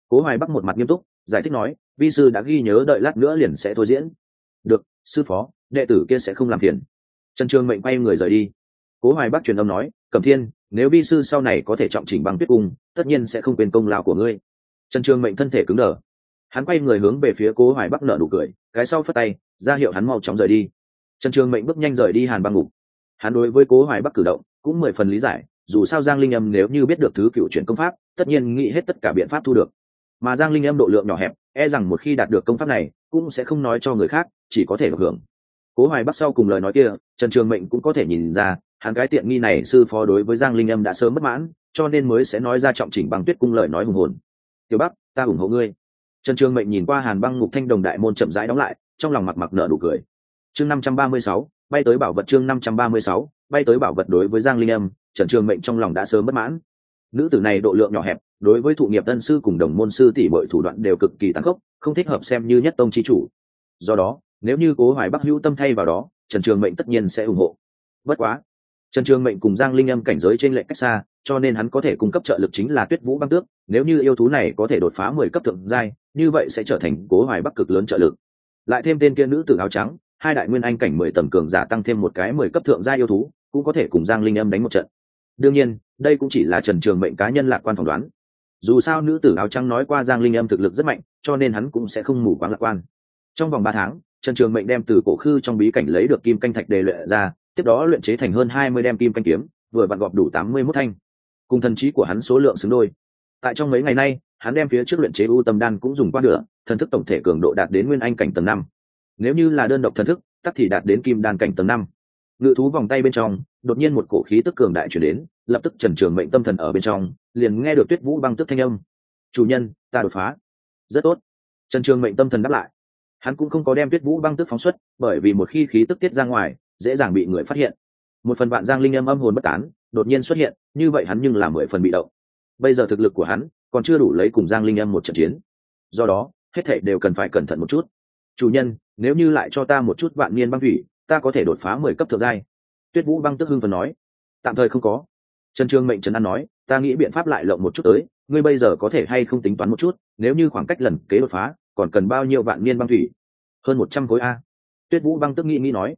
Cố hoài bắc một mặt nghiêm túc, giải thích nói, vi sư đã ghi nhớ đợi lát nữa liền sẽ thôi diễn. Được, sư phó, đệ tử kia sẽ không làm phiền. Trần trường mệnh quay người rời đi. Cố hoài bắc truyền âm nói, cẩm thiên, nếu vi sư sau này có thể trọng chỉnh bằng tuyết cung, tất nhiên sẽ không quên công lao của ngươi. Trần trường mệnh thân thể cứng đờ hắn quay người hướng về phía cố hoài bắc nợ nụ cười, cái sau phất tay, ra hiệu hắn mau chóng rời đi. Trần trường mệnh bước nhanh rời đi hàn băng ngục. Hắn đối với cố hoài bắc cử động cũng mười phần lý giải, dù sao giang linh âm nếu như biết được thứ cựu chuyển công pháp, tất nhiên nghĩ hết tất cả biện pháp thu được. Mà giang linh âm độ lượng nhỏ hẹp e rằng một khi đạt được công pháp này, cũng sẽ không nói cho người khác, chỉ có thể được hưởng. Cố hoài bắc sau cùng lời nói kia, trần trường mệnh cũng có thể nhìn ra, hắn cái tiện nghi này sư phó đối với giang linh âm đã sớm bất mãn, cho nên mới sẽ nói ra trọng chỉnh bằng tuyết cung lời nói hùng hồn. Tiểu bắc, ta ủng hộ ngươi trần trường mệnh nhìn qua hàn băng ngục thanh đồng đại môn chậm rãi đóng lại, trong lòng mặc mặc nợ đủ cười. Chương năm trăm ba mươi sáu, bay tới bảo vật chương năm trăm ba mươi sáu, bay tới bảo vật đối với giang linh âm, trần trường mệnh trong lòng đã sớm bất mãn. Nữ tử này độ lượng nhỏ hẹp, đối với thụ nghiệp tân sư cùng đồng môn sư tỷ bội thủ đoạn đều cực kỳ tàn khốc, không thích hợp xem như nhất tông chi chủ. Do đó, nếu như cố hoài bắc hữu tâm thay vào đó, trần trường mệnh tất nhiên sẽ ủng hộ. Bất quá, trần trường mệnh cùng giang linh âm cảnh giới trên lệnh cách xa, cho nên hắn có thể cung cấp trợ lực chính là tuyết vũ băng tước, nếu như yêu thú này có thể đột phá mười cấp thượng giai như vậy sẽ trở thành cố hoài bắc cực lớn trợ lực. Lại thêm tên kia nữ tử áo trắng, hai đại nguyên anh cảnh mười tầm cường giả tăng thêm một cái mười cấp thượng giai yêu thú, cũng có thể cùng giang linh âm đánh một trận. Đương nhiên, đây cũng chỉ là trần trường mệnh cá nhân lạc quan phỏng đoán. Dù sao nữ tử áo trắng nói qua giang linh âm thực lực rất mạnh, cho nên hắn cũng sẽ không mù quáng lạc quan. Trong vòng ba tháng, trần trường mệnh đem từ cổ khư trong bí cảnh lấy được kim canh thạch đề luyện ra, tiếp đó luyện chế thành hơn hai mươi đem kim canh kiếm, vừa vặn gọp đủ tám mươi mốt thanh. Cùng thần trí của hắn số lượng xứng đôi. Tại trong mấy ngày nay hắn đem phía trước luyện chế u tâm đan cũng dùng qua nửa, thần thức tổng thể cường độ đạt đến nguyên anh cảnh tầng năm. Nếu như là đơn độc thần thức, tắc thì đạt đến kim đan cảnh tầng năm. Ngự thú vòng tay bên trong, đột nhiên một cổ khí tức cường đại chuyển đến, lập tức trần trường mệnh tâm thần ở bên trong, liền nghe được tuyết vũ băng tức thanh âm. Chủ nhân, ta đột phá. Rất tốt. Trần trường mệnh tâm thần đáp lại. Hắn cũng không có đem tuyết vũ băng tức phóng xuất, bởi vì một khi khí tức tiết ra ngoài, dễ dàng bị người phát hiện. Một phần vạn giang linh âm âm hồn bất tán, đột nhiên xuất hiện, như vậy hắn nhưng là mười phần bị động. Bây giờ thực lực của hắn còn chưa đủ lấy cùng giang linh âm một trận chiến. Do đó, hết thảy đều cần phải cẩn thận một chút. Chủ nhân, nếu như lại cho ta một chút vạn niên băng thủy, ta có thể đột phá mười cấp thượng giai. Tuyết vũ băng tức hưng phần nói. Tạm thời không có. Trần trương mệnh trần an nói, ta nghĩ biện pháp lại lộng một chút tới, ngươi bây giờ có thể hay không tính toán một chút, nếu như khoảng cách lần kế đột phá, còn cần bao nhiêu vạn niên băng thủy? Hơn một trăm khối a. Tuyết vũ băng tức nghĩ nghĩ nói.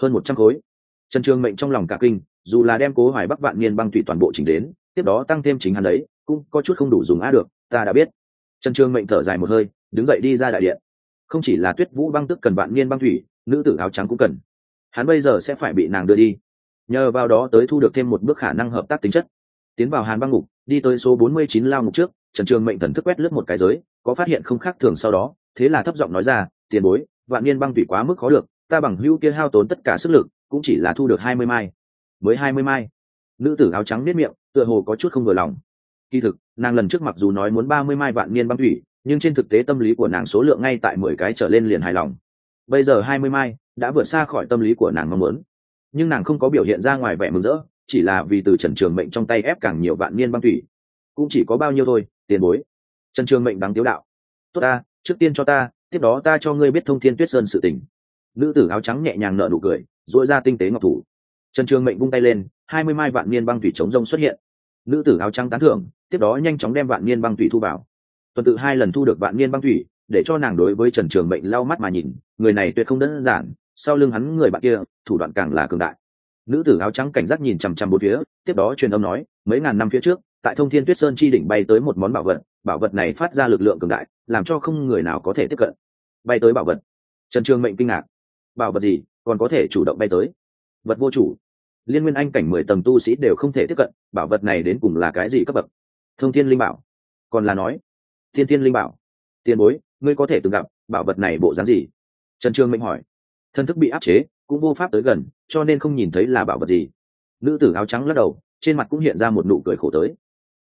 Hơn một trăm khối. Trần Trương mệnh trong lòng cả kinh, dù là đem cố hoài bắc vạn niên băng thủy toàn bộ chỉnh đến, tiếp đó tăng thêm chính hắn đấy cũng có chút không đủ dùng a được, ta đã biết. Trần trương mệnh thở dài một hơi, đứng dậy đi ra đại điện. Không chỉ là tuyết vũ băng tức cần vạn niên băng thủy, nữ tử áo trắng cũng cần. Hắn bây giờ sẽ phải bị nàng đưa đi. Nhờ vào đó tới thu được thêm một bước khả năng hợp tác tính chất. Tiến vào hàn băng ngục, đi tới số bốn mươi chín lao ngục trước, trần trường mệnh thần thức quét lướt một cái giới, có phát hiện không khác thường sau đó, thế là thấp giọng nói ra, tiền bối, vạn niên băng thủy quá mức khó được, ta bằng hữu kia hao tốn tất cả sức lực, cũng chỉ là thu được hai mươi mai. Mới hai mươi mai. Nữ tử áo trắng biết miệng, tựa hồ có chút không vừa lòng kỳ thực, nàng lần trước mặc dù nói muốn ba mươi mai vạn niên băng thủy, nhưng trên thực tế tâm lý của nàng số lượng ngay tại mười cái trở lên liền hài lòng. Bây giờ hai mươi mai đã vượt xa khỏi tâm lý của nàng mong muốn. Nhưng nàng không có biểu hiện ra ngoài vẻ mừng rỡ, chỉ là vì từ trần trường mệnh trong tay ép càng nhiều vạn niên băng thủy. Cũng chỉ có bao nhiêu thôi, tiền bối. Trần trường mệnh đáng tiếu đạo. Tốt ta, trước tiên cho ta, tiếp đó ta cho ngươi biết thông thiên tuyết sơn sự tình. Nữ tử áo trắng nhẹ nhàng nở nụ cười dội ra tinh tế ngọc thủ. Trần trường mệnh vung tay lên, hai mươi mai vạn niên băng thủy chống rông xuất hiện. Nữ tử áo trắng tán thưởng tiếp đó nhanh chóng đem vạn niên băng thủy thu vào. Tuần tự hai lần thu được vạn niên băng thủy, để cho nàng đối với trần trường mệnh lau mắt mà nhìn, người này tuyệt không đơn giản, sau lưng hắn người bạn kia, thủ đoạn càng là cường đại. Nữ tử áo trắng cảnh giác nhìn chằm chằm bốn phía, tiếp đó truyền âm nói, mấy ngàn năm phía trước, tại thông thiên tuyết sơn chi đỉnh bay tới một món bảo vật bảo vật này phát ra lực lượng cường đại, làm cho không người nào có thể tiếp cận. Bay tới bảo vật. Trần trường mệnh kinh ngạc. Bảo vật gì, còn có thể chủ động bay tới? Vật vô chủ. Liên nguyên anh cảnh mười tầng tu sĩ đều không thể tiếp cận, bảo vật này đến cùng là cái gì cấp bậc? Thông thiên linh bảo. Còn là nói, thiên thiên linh bảo, tiền bối, ngươi có thể từng gặp bảo vật này bộ dáng gì? Trần trương mệnh hỏi. Thân thức bị áp chế, cũng vô pháp tới gần, cho nên không nhìn thấy là bảo vật gì. Nữ tử áo trắng lắc đầu, trên mặt cũng hiện ra một nụ cười khổ tới.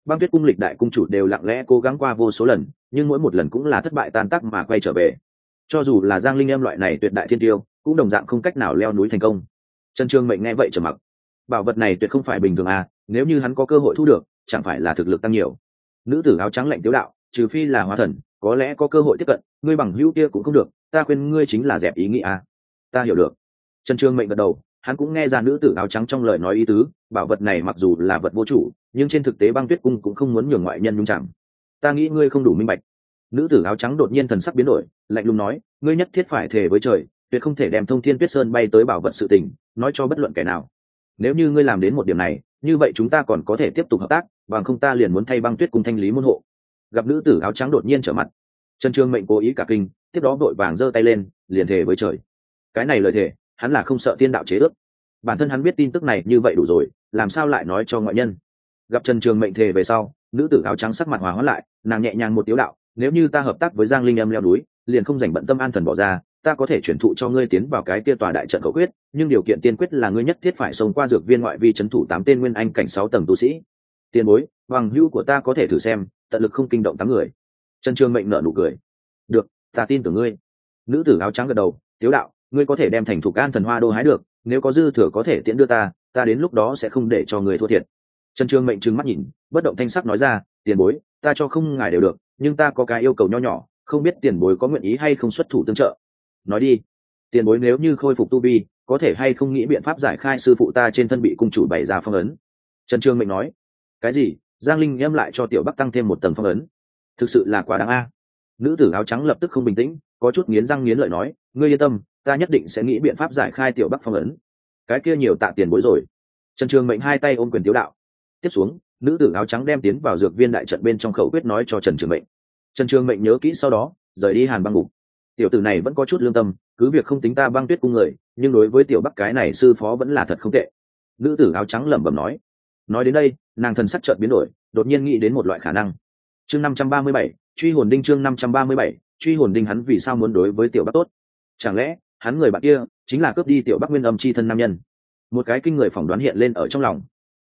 Băng tuyết cung lịch đại cung chủ đều lặng lẽ cố gắng qua vô số lần, nhưng mỗi một lần cũng là thất bại tan tác mà quay trở về. Cho dù là giang linh em loại này tuyệt đại thiên tiêu, cũng đồng dạng không cách nào leo núi thành công. Trần trương mệnh nghe vậy trở mặc. Bảo vật này tuyệt không phải bình thường à nếu như hắn có cơ hội thu được chẳng phải là thực lực tăng nhiều. Nữ tử áo trắng lạnh tiếu đạo, trừ phi là hóa thần, có lẽ có cơ hội tiếp cận, ngươi bằng hữu kia cũng không được, ta khuyên ngươi chính là dẹp ý nghĩ à ta hiểu được. Trần trương mệnh gật đầu, hắn cũng nghe ra nữ tử áo trắng trong lời nói ý tứ, bảo vật này mặc dù là vật vô chủ, nhưng trên thực tế băng tuyết cung cũng không muốn nhường ngoại nhân nhung chẳng ta nghĩ ngươi không đủ minh bạch. Nữ tử áo trắng đột nhiên thần sắc biến đổi, lạnh lùng nói, ngươi nhất thiết phải thề với trời, tuyệt không thể đem thông thiên tuyết sơn bay tới bảo vật sự tình, nói cho bất luận kẻ nào. Nếu như ngươi làm đến một điểm này như vậy chúng ta còn có thể tiếp tục hợp tác, bằng không ta liền muốn thay băng tuyết cùng thanh lý môn hộ. Gặp nữ tử áo trắng đột nhiên trở mặt. Trần trương mệnh cố ý cả kinh, tiếp đó vội vàng giơ tay lên, liền thề với trời. Cái này lời thề, hắn là không sợ tiên đạo chế ước. Bản thân hắn biết tin tức này như vậy đủ rồi, làm sao lại nói cho ngoại nhân? Gặp trần trường mệnh thề về sau, nữ tử áo trắng sắc mặt hòa hóa lại, nàng nhẹ nhàng một tiếu đạo, nếu như ta hợp tác với giang linh em leo núi, liền không dành bận tâm an thần bỏ ra ta có thể chuyển thụ cho ngươi tiến vào cái kia tòa đại trận cầu quyết nhưng điều kiện tiên quyết là ngươi nhất thiết phải sống qua dược viên ngoại vi c h ấ n thủ tám tên nguyên anh cảnh sáu tầng tu sĩ. Tiền bối hoàng hữu của ta có thể thử xem tận lực không kinh động tám người. Trần trương mệnh nợ nụ cười. Được, ta tin tưởng ngươi. Nữ tử áo trắng gật đầu tiếu đạo ngươi có thể đem thành thục an thần hoa đô hái được nếu có dư thừa có thể tiễn đưa ta ta đến lúc đó sẽ không để cho người thua thiệt. Trần trương mệnh trừng mắt nhìn bất động thanh sắc nói ra tiền bối ta cho không ngài đều được nhưng ta có cái yêu cầu nho nhỏ không biết tiền bối có nguyện ý hay không xuất thủ tương trợ nói đi. Tiền bối nếu như khôi phục tu vi, có thể hay không nghĩ biện pháp giải khai sư phụ ta trên thân bị cung chủ bày ra phong ấn? Trần trương mệnh nói. Cái gì? Giang linh nhâm lại cho tiểu bắc tăng thêm một tầng phong ấn. Thực sự là quá đáng a. À. Nữ tử áo trắng lập tức không bình tĩnh, có chút nghiến răng nghiến lợi nói, ngươi yên tâm, ta nhất định sẽ nghĩ biện pháp giải khai tiểu bắc phong ấn. Cái kia nhiều tạ tiền bối rồi. Trần trường mệnh hai tay ôm quyền tiếu đạo. Tiếp xuống, nữ tử áo trắng đem tiến vào dược viên đại trận bên trong khẩu quyết nói cho trần trường mệnh. Trần trường mệnh nhớ kỹ sau đó, rời đi hàn băng ngục tiểu tử này vẫn có chút lương tâm, cứ việc không tính ta băng tuyết cung người, nhưng đối với tiểu bắc cái này sư phó vẫn là thật không tệ. Nữ tử áo trắng lẩm bẩm nói. Nói đến đây, nàng thần sắc chợt biến đổi, đột nhiên nghĩ đến một loại khả năng. Chương năm trăm ba mươi bảy, truy hồn đinh chương năm trăm ba mươi bảy, truy hồn đinh hắn vì sao muốn đối với tiểu bắc tốt? Chẳng lẽ, hắn người bạn kia chính là cướp đi tiểu bắc nguyên âm c h i thân nam nhân? Một cái kinh người phỏng đoán hiện lên ở trong lòng.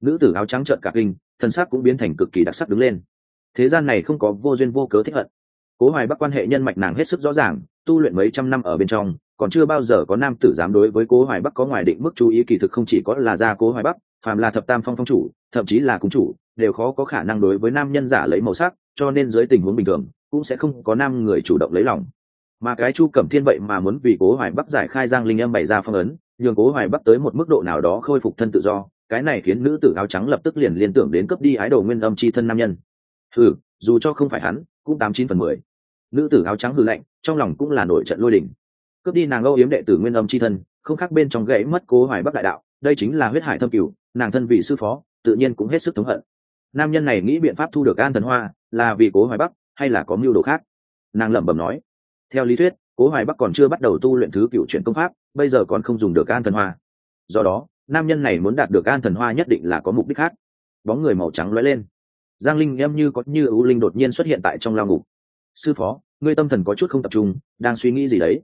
Nữ tử áo trắng trợn cả kinh, thần sắc cũng biến thành cực kỳ đặc sắc đứng lên. Thế gian này không có vô duyên vô cớ thích hận. Cố hoài bắc quan hệ nhân mạch nàng hết sức rõ ràng tu luyện mấy trăm năm ở bên trong, còn chưa bao giờ có nam tử dám đối với cố hoài bắc có ngoài định mức chú ý, kỳ thực không chỉ có là gia cố hoài bắc, phàm là thập tam phong phong chủ, thậm chí là cung chủ, đều khó có khả năng đối với nam nhân giả lấy màu sắc, cho nên dưới tình huống bình thường, cũng sẽ không có nam người chủ động lấy lòng. Mà cái chu cẩm thiên vậy mà muốn vì cố hoài bắc giải khai giang linh âm bày ra phong ấn, nhường cố hoài bắc tới một mức độ nào đó khôi phục thân tự do, cái này khiến nữ tử áo trắng lập tức liền liên tưởng đến cấp đi ái đồ nguyên âm c h i thân nam nhân. Ừ dù cho không phải hắn, cũng tám chín phần mười. Nữ tử áo trắng hư lạnh trong lòng cũng là nổi trận lôi đình, cướp đi nàng âu yếm đệ tử nguyên âm c h i thân không khác bên trong gãy mất cố hoài bắc đại đạo đây chính là huyết hải thâm cửu nàng thân vị sư phó tự nhiên cũng hết sức thống hận. Nam nhân này nghĩ biện pháp thu được an thần hoa là vì cố hoài bắc hay là có mưu đồ khác? Nàng lẩm bẩm nói. Theo lý thuyết cố hoài bắc còn chưa bắt đầu tu luyện thứ cựu chuyển công pháp bây giờ còn không dùng được an thần hoa. Do đó nam nhân này muốn đạt được an thần hoa nhất định là có mục đích khác. Bóng người màu trắng lóe lên. Giang linh em như có như ưu linh đột nhiên xuất hiện tại trong lao ngục. Sư phó ngươi tâm thần có chút không tập trung, đang suy nghĩ gì đấy?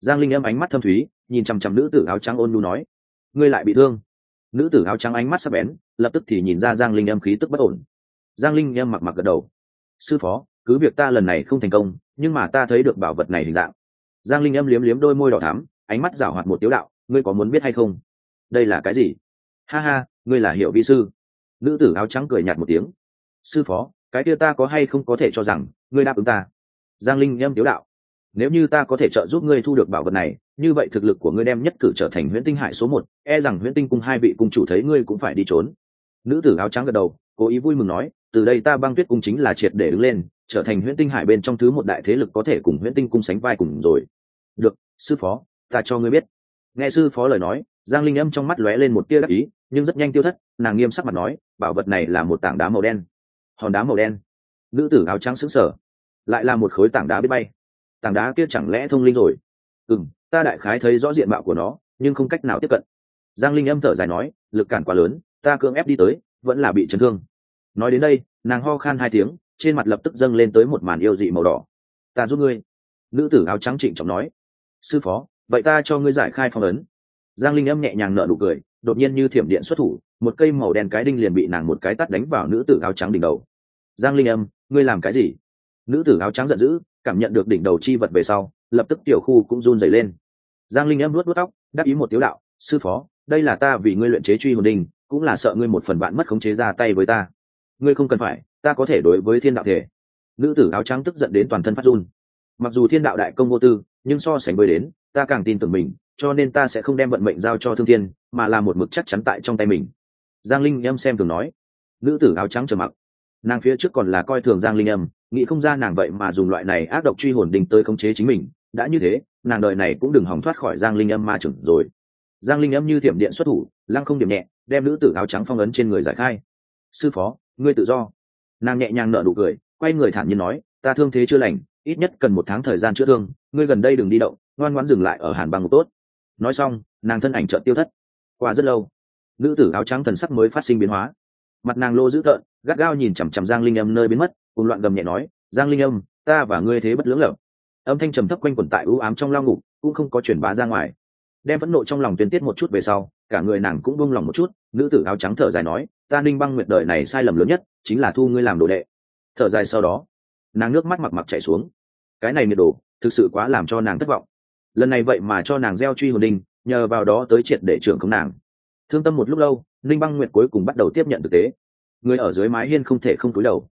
Giang linh em ánh mắt thâm thúy, nhìn chằm chằm nữ tử áo trắng ôn nhu nói, ngươi lại bị thương. Nữ tử áo trắng ánh mắt sắp bén, lập tức thì nhìn ra giang linh em khí tức bất ổn. Giang linh em mặc mặc gật đầu. Sư phó, cứ việc ta lần này không thành công, nhưng mà ta thấy được bảo vật này hình dạng. Giang linh em liếm liếm đôi môi đỏ thắm, ánh mắt rảo hoạt một tiếu đạo, ngươi có muốn biết hay không? Đây là cái gì? Ha ha, ngươi là hiệu vi sư. Nữ tử áo trắng cười nhạt một tiếng. Sư phó, cái kia ta có hay không có thể cho rằng, ngươi đáp ứng ta? Giang linh nhâm tiếu đạo, nếu như ta có thể trợ giúp ngươi thu được bảo vật này, như vậy thực lực của ngươi đem nhất cử trở thành huyễn tinh hải số một e rằng huyễn tinh cung hai vị cung chủ thấy ngươi cũng phải đi trốn. Nữ tử áo trắng gật đầu, cố ý vui mừng nói, từ đây ta băng tuyết cung chính là triệt để đứng lên, trở thành huyễn tinh hải bên trong thứ một đại thế lực có thể cùng huyễn tinh cung sánh vai cùng rồi. Được, sư phó, ta cho ngươi biết. Nghe sư phó lời nói, giang linh âm trong mắt lóe lên một tia đắc ý, nhưng rất nhanh tiêu thất, nàng nghiêm sắc mặt nói, bảo vật này là một tảng đá màu đen. Hòn đá màu đen. Nữ tử áo trắng xứng sở lại là một khối tảng đá biết bay. Tảng đá kia chẳng lẽ thông linh rồi? Ừ m ta đại khái thấy rõ diện mạo của nó, nhưng không cách nào tiếp cận. Giang linh âm thở dài nói, lực cản quá lớn, ta cưỡng ép đi tới, vẫn là bị chấn thương. Nói đến đây, nàng ho khan hai tiếng, trên mặt lập tức dâng lên tới một màn yêu dị màu đỏ. Ta giúp ngươi. Nữ tử áo trắng trịnh trọng nói. Sư phó, vậy ta cho ngươi giải khai phong ấn. Giang linh âm nhẹ nhàng nở nụ cười, đột nhiên như thiểm điện xuất thủ, một cây màu đen cái đinh liền bị nàng một cái tắt đánh vào nữ tử áo trắng đỉnh đầu. Giang linh âm, ngươi làm cái gì? Nữ tử áo trắng giận dữ, cảm nhận được đỉnh đầu chi vật về sau, lập tức tiểu khu cũng run dày lên. Giang linh âm vuốt vuốt tóc đáp ý một tiếu đạo, sư phó, đây là ta vì ngươi luyện chế truy hồn đình cũng là sợ ngươi một phần bạn mất khống chế ra tay với ta. Ngươi không cần phải, ta có thể đối với thiên đạo thể. Nữ tử áo trắng tức giận đến toàn thân phát run. Mặc dù thiên đạo đại công vô tư, nhưng so sánh với đến, ta càng tin tưởng mình, cho nên ta sẽ không đem vận mệnh giao cho thương thiên, mà là một mực chắc chắn tại trong tay mình. Giang linh âm xem thường nói. Nữ tử áo trắng trầm mặc. Nàng phía trước còn là coi thường giang linh âm nghĩ không ra nàng vậy mà dùng loại này ác độc truy hồn đình tới khống chế chính mình. Đã như thế, nàng đợi này cũng đừng hòng thoát khỏi giang linh âm ma trưởng rồi. Giang linh âm như thiểm điện xuất thủ, lăng không điểm nhẹ, đem nữ tử áo trắng phong ấn trên người giải khai. Sư phó, ngươi tự do. Nàng nhẹ nhàng nở nụ cười, quay người thản nhiên nói, ta thương thế chưa lành, ít nhất cần một tháng thời gian chữa thương, ngươi gần đây đừng đi động, ngoan ngoãn dừng lại ở hàn băng ngục tốt. Nói xong, nàng thân ảnh trợn tiêu thất. Qua rất lâu, nữ tử áo trắng thần sắc mới phát sinh biến hóa. Mặt nàng lô dữ tợn, gắt gao nhìn chằm chằm giang linh âm nơi biến mất cùng loạn gầm nhẹ nói, giang linh âm, ta và ngươi thế bất lưỡng lập âm thanh trầm thấp quanh quẩn tại ưu ám trong lao ngục, cũng không có chuyển bá ra ngoài. Đem phẫn nộ trong lòng tuyên tiết một chút về sau, cả người nàng cũng buông lòng một chút, nữ tử áo trắng thở dài nói, ta ninh băng nguyệt đời này sai lầm lớn nhất, chính là thu ngươi làm đồ đệ. Thở dài sau đó, nàng nước mắt mặc mặc chảy xuống. Cái này nhiệt đồ thực sự quá làm cho nàng thất vọng. Lần này vậy mà cho nàng gieo truy hồn đinh nhờ vào đó tới triệt để trưởng công nàng. Thương tâm một lúc lâu, Ninh băng nguyệt cuối cùng bắt đầu tiếp nhận thực tế. Người ở dưới mái hiên không thể không cúi đầu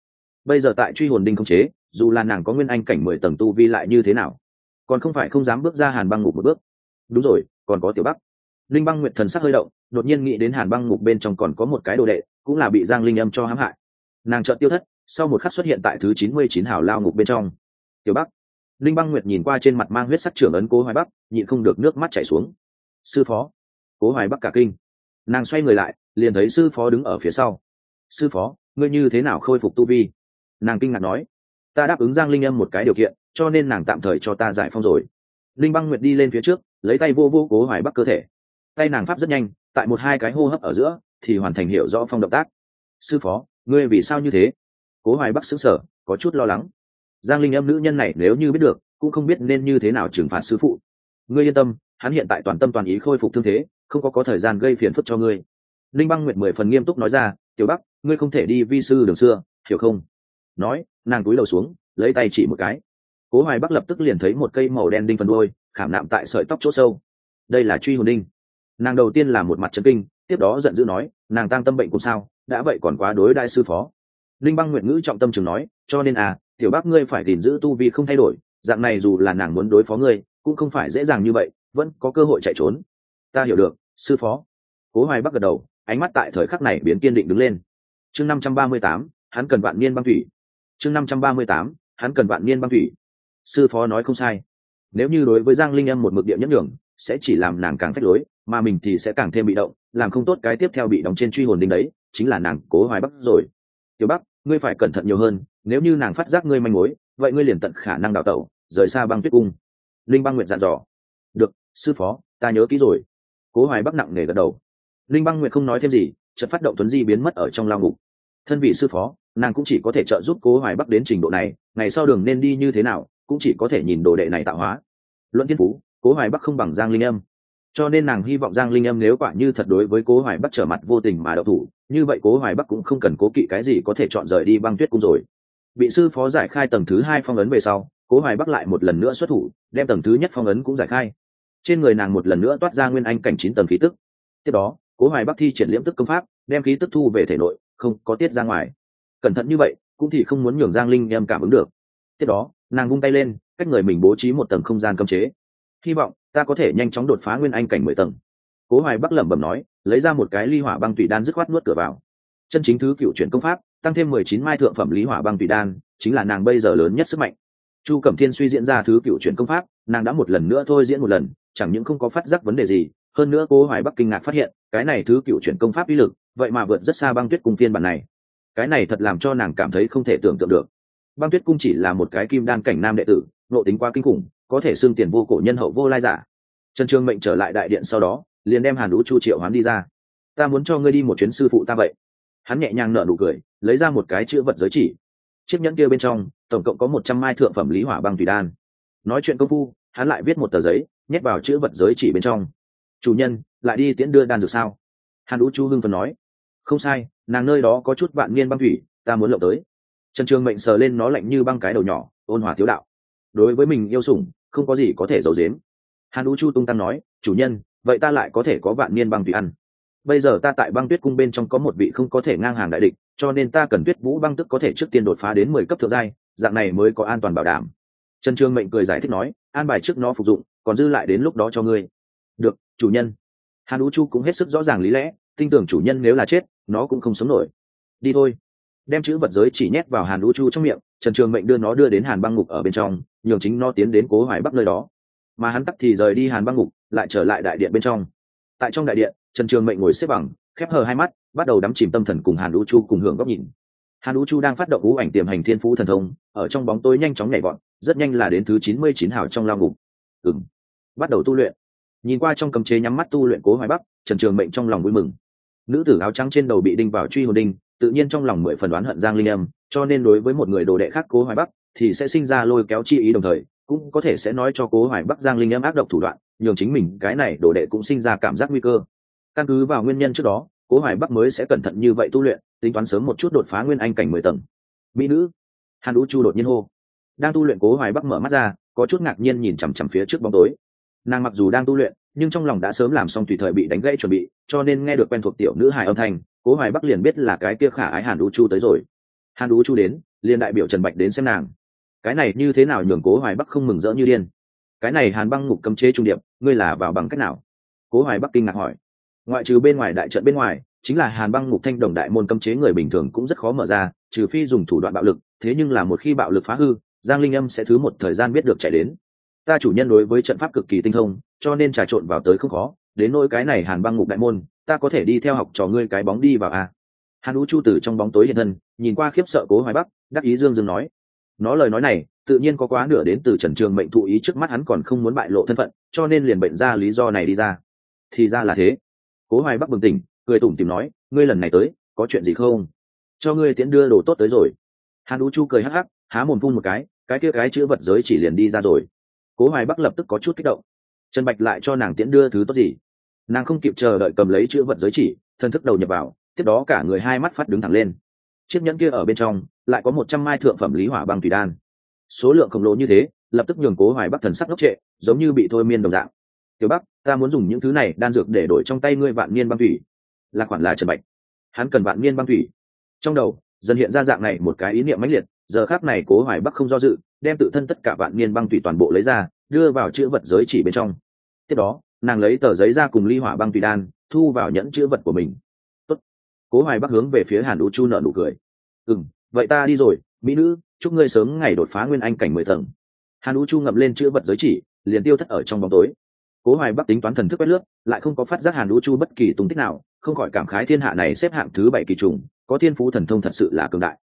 bây giờ tại truy hồn đinh không chế, dù là nàng có nguyên anh cảnh mười tầng tu vi lại như thế nào? Còn không phải không dám bước ra hàn băng ngục một bước. Đúng rồi, còn có tiểu bắc. Linh băng nguyệt thần sắc hơi động, đột nhiên nghĩ đến hàn băng ngục bên trong còn có một cái đồ đệ, cũng là bị giang linh âm cho hãm hại. Nàng chợt tiêu thất, sau một khắc xuất hiện tại thứ chín mươi chín hào lao ngục bên trong. Tiểu bắc. Linh băng nguyệt nhìn qua trên mặt mang huyết sắc trưởng ấn cố hoài bắc, nhịn không được nước mắt chảy xuống. Sư phó. Cố hoài bắc cả kinh. Nàng xoay người lại, liền thấy sư phó đứng ở phía sau. Sư phó, ngươi như thế nào khôi phục tu vi? Nàng kinh ngạc nói, ta đáp ứng giang linh âm một cái điều kiện, cho nên nàng tạm thời cho ta giải phong rồi. Linh băng nguyệt đi lên phía trước, lấy tay vô vô cố hoài bắc cơ thể. Tay nàng pháp rất nhanh, tại một hai cái hô hấp ở giữa, thì hoàn thành hiểu rõ phong động tác. Sư phó, ngươi vì sao như thế? Cố hoài bắc xứng sở có chút lo lắng. Giang linh âm nữ nhân này nếu như biết được, cũng không biết nên như thế nào trừng phạt sư phụ. Ngươi yên tâm, hắn hiện tại toàn tâm toàn ý khôi phục thương thế, không có có thời gian gây phiền phức cho ngươi. Linh băng nguyệt mười phần nghiêm túc nói ra, tiểu bắc, ngươi không thể đi vi sư đường xưa, hiểu không? Nói, nàng túi đầu xuống, lấy tay chỉ một cái. Cố hoài bắc lập tức liền thấy một cây màu đen đinh phần đôi khảm nạm tại sợi tóc chỗ sâu. Đây là truy hồn đinh. Nàng đầu tiên là một mặt trấn kinh, tiếp đó giận dữ nói, nàng tăng tâm bệnh cũng sao, đã vậy còn quá đối đại sư phó. Linh băng nguyện ngữ trọng tâm chừng nói, cho nên à tiểu bác ngươi phải gìn giữ tu vi không thay đổi, dạng này dù là nàng muốn đối phó ngươi, cũng không phải dễ dàng như vậy, vẫn có cơ hội chạy trốn. Ta hiểu được, sư phó. Cố hoài bắc gật đầu, ánh mắt tại thời khắc này biến kiên định đứng lên. Chương năm trăm ba mươi tám, hắn cần vạn niên băng thủy chương năm trăm ba mươi tám, hắn cần vạn niên băng thủy. Sư phó nói không sai. Nếu như đối với giang linh âm một mực địa nhất nhường, sẽ chỉ làm nàng càng phách lối, mà mình thì sẽ càng thêm bị động, làm không tốt cái tiếp theo bị đóng trên truy hồn đinh đấy, chính là nàng cố hoài bắc rồi. Tiểu bắc, ngươi phải cẩn thận nhiều hơn, nếu như nàng phát giác ngươi manh mối, vậy ngươi liền tận khả năng đào tẩu, rời xa băng tuyết cung. Linh băng nguyện dặn dò. Được, sư phó, ta nhớ kỹ rồi. Cố hoài bắc nặng nề gật đầu. Linh băng nguyện không nói thêm gì, chợt phát động tuấn di biến mất ở trong lao ngục thân vị sư phó, nàng cũng chỉ có thể trợ giúp cố hoài bắc đến trình độ này, ngày sau đường nên đi như thế nào, cũng chỉ có thể nhìn đồ đệ này tạo hóa. Luận thiên phú, cố hoài bắc không bằng giang linh âm. Cho nên nàng hy vọng giang linh âm nếu quả như thật đối với cố hoài bắc trở mặt vô tình mà đậu thủ, như vậy cố hoài bắc cũng không cần cố kỵ cái gì có thể chọn rời đi băng tuyết cung rồi. Bị sư phó giải khai tầng thứ hai phong ấn về sau, cố hoài bắc lại một lần nữa xuất thủ, đem tầng thứ nhất phong ấn cũng giải khai. Trên người nàng một lần nữa toát ra nguyên anh cảnh chín tầng khí tức. Tiếp đó, cố hoài bắc thi triển liễm tức công pháp, đem khí tức thu về thể nội không có tiết ra ngoài. Cẩn thận như vậy, cũng thì không muốn nhường giang linh em cảm ứng được. Tiếp đó, nàng vung tay lên, cách người mình bố trí một tầng không gian cấm chế. Hy vọng ta có thể nhanh chóng đột phá nguyên anh cảnh mười tầng. Cố hoài bắc lẩm bẩm nói, lấy ra một cái ly hỏa băng tụy đan dứt khoát nuốt cửa vào. Chân chính thứ cựu chuyển công pháp, tăng thêm mười chín mai thượng phẩm lý hỏa băng tụy đan, chính là nàng bây giờ lớn nhất sức mạnh. Chu cẩm thiên suy diễn ra thứ cựu chuyển công pháp, nàng đã một lần nữa thôi diễn một lần, chẳng những không có phát giác vấn đề gì, hơn nữa cố hoài bắc kinh ngạc phát hiện, cái này thứ cựu chuyển công pháp uy lực vậy mà vượt rất xa băng tuyết cung phiên bản này. Cái này thật làm cho nàng cảm thấy không thể tưởng tượng được. Băng tuyết cung chỉ là một cái kim đan cảnh nam đệ tử nộ tính quá kinh khủng, có thể xưng tiền vô cổ nhân hậu vô lai giả. Trần trương mệnh trở lại đại điện sau đó, liền đem hàn đũ chu triệu hoán đi ra. Ta muốn cho ngươi đi một chuyến sư phụ ta vậy. Hắn nhẹ nhàng nở nụ cười, lấy ra một cái chữ vật giới chỉ. Chiếc nhẫn kia bên trong, tổng cộng có một trăm mai thượng phẩm lý hỏa băng thủy đan. Nói chuyện công phu, hắn lại viết một tờ giấy, nhét vào chữ vật giới chỉ bên trong. Chủ nhân, lại đi tiễn đưa đan dược sao? Hàn đũ chu hưng phần nói không sai, nàng nơi đó có chút vạn niên băng thủy, ta muốn lộng tới. Trần trường mệnh sờ lên nó lạnh như băng cái đầu nhỏ, ôn hòa thiếu đạo. Đối với mình yêu sủng, không có gì có thể giấu giếm. Hàn u chu tung tăng nói, chủ nhân, vậy ta lại có thể có vạn niên băng thủy ăn. Bây giờ ta tại băng tuyết cung bên trong có một vị không có thể ngang hàng đại địch, cho nên ta cần tuyết vũ băng tức có thể trước tiên đột phá đến mười cấp thượng giai, dạng này mới có an toàn bảo đảm. Trần trương mệnh cười giải thích nói, an bài trước nó phục dụng, còn dư lại đến lúc đó cho ngươi. Được, chủ nhân. Hàn u chu cũng hết sức rõ ràng lý lẽ, tin tưởng chủ nhân nếu là chết nó cũng không sống nổi. Đi thôi. Đem chữ vật giới chỉ nhét vào hàn U chu trong miệng, trần trường mệnh đưa nó đưa đến hàn băng ngục ở bên trong, nhường chính nó tiến đến cố hoài bắc nơi đó. Mà hắn tắt thì rời đi hàn băng ngục, lại trở lại đại điện bên trong. Tại trong đại điện, trần trường mệnh ngồi xếp bằng, khép hờ hai mắt, bắt đầu đắm chìm tâm thần cùng hàn U chu cùng hưởng góc nhìn. Hàn U chu đang phát động ngũ ảnh tiềm hành thiên phú thần thông, ở trong bóng tối nhanh chóng nhảy vọt, rất nhanh là đến thứ chín mươi chín hào trong lao ngục. Ừng bắt đầu tu luyện. Nhìn qua trong cấm chế nhắm mắt tu luyện cố hoài bắc, trần trường mệnh trong lòng vui mừng nữ tử áo trắng trên đầu bị đinh vào truy hồn đinh, tự nhiên trong lòng mười phần đoán hận giang linh âm, cho nên đối với một người đồ đệ khác cố hoài bắc thì sẽ sinh ra lôi kéo chi ý đồng thời, cũng có thể sẽ nói cho cố hoài bắc giang linh âm ác độc thủ đoạn, nhường chính mình, cái này đồ đệ cũng sinh ra cảm giác nguy cơ. Căn cứ vào nguyên nhân trước đó, cố hoài bắc mới sẽ cẩn thận như vậy tu luyện, tính toán sớm một chút đột phá nguyên anh cảnh mười tầng. Mỹ nữ, hàn ú chu đột nhiên hô. Đang tu luyện cố hoài bắc mở mắt ra, có chút ngạc nhiên nhìn chằm chằm phía trước bóng tối nàng mặc dù đang tu luyện, nhưng trong lòng đã sớm làm xong tùy thời bị đánh gãy chuẩn bị, cho nên nghe được quen thuộc tiểu nữ hải âm thanh, cố hoài bắc liền biết là cái kia khả ái hàn đũ chu tới rồi. Hàn đũ chu đến, liền đại biểu trần bạch đến xem nàng. Cái này như thế nào nhường cố hoài bắc không mừng rỡ như điên? Cái này hàn băng ngục cấm chế trung điệp, ngươi là vào bằng cách nào? Cố hoài bắc kinh ngạc hỏi. Ngoại trừ bên ngoài đại trận bên ngoài, chính là hàn băng ngục thanh đồng đại môn cấm chế người bình thường cũng rất khó mở ra, trừ phi dùng thủ đoạn bạo lực, thế nhưng là một khi bạo lực phá hư, giang linh âm sẽ thứ một thời gian biết được chạy đến ta chủ nhân đối với trận pháp cực kỳ tinh thông, cho nên trà trộn vào tới không khó, đến nỗi cái này hàn băng ngục đại môn, ta có thể đi theo học trò ngươi cái bóng đi vào à. hàn ú chu tử trong bóng tối hiện thân, nhìn qua khiếp sợ cố hoài bắc, đắc ý dương dương nói. Nó lời nói này, tự nhiên có quá nửa đến từ trần trường mệnh thụ ý trước mắt hắn còn không muốn bại lộ thân phận, cho nên liền bệnh ra lý do này đi ra. Thì ra là thế. Cố hoài bắc bừng tỉnh, cười tủm tìm nói, ngươi lần này tới, có chuyện gì không? Cho ngươi tiễn đưa đồ tốt tới rồi. Hàn ú chu cười hắc hắc, há mồm phun một cái cái kia cái chữ vật giới chỉ liền đi ra rồi cố hoài bắc lập tức có chút kích động. Trần bạch lại cho nàng tiễn đưa thứ tốt gì? Nàng không kịp chờ đợi cầm lấy chữ vật giới chỉ, thân thức đầu nhập vào, tiếp đó cả người hai mắt phát đứng thẳng lên. Chiếc nhẫn kia ở bên trong, lại có một trăm mai thượng phẩm lý hỏa băng thủy đan. Số lượng khổng lồ như thế, lập tức nhường cố hoài bắc thần sắc ngốc trệ, giống như bị thôi miên đồng dạng. Tiểu bắc, ta muốn dùng những thứ này đan dược để đổi trong tay ngươi vạn niên băng thủy là khoản là trần bạch. Hắn cần vạn niên băng thủy trong đầu, dần hiện ra dạng này một cái ý niệm mãnh liệt, giờ khác này cố hoài bắc không do dự đem tự thân tất cả vạn niên băng thủy toàn bộ lấy ra, đưa vào chữ vật giới chỉ bên trong. Tiếp đó, nàng lấy tờ giấy ra cùng ly hỏa băng thủy đan, thu vào nhẫn chữ vật của mình. Tốt. cố hoài bắc hướng về phía hàn u chu nợ nụ cười. Ừ vậy ta đi rồi, mỹ nữ, chúc ngươi sớm ngày đột phá nguyên anh cảnh mười tầng. Hàn u chu ngậm lên chữ vật giới chỉ, liền tiêu thất ở trong bóng tối. Cố hoài bắc tính toán thần thức quét lướt, lại không có phát giác hàn u chu bất kỳ tung tích nào, không khỏi cảm khái thiên hạ này xếp hạng thứ bảy kỳ trùng, có thiên phú thần thông thật sự là cường đại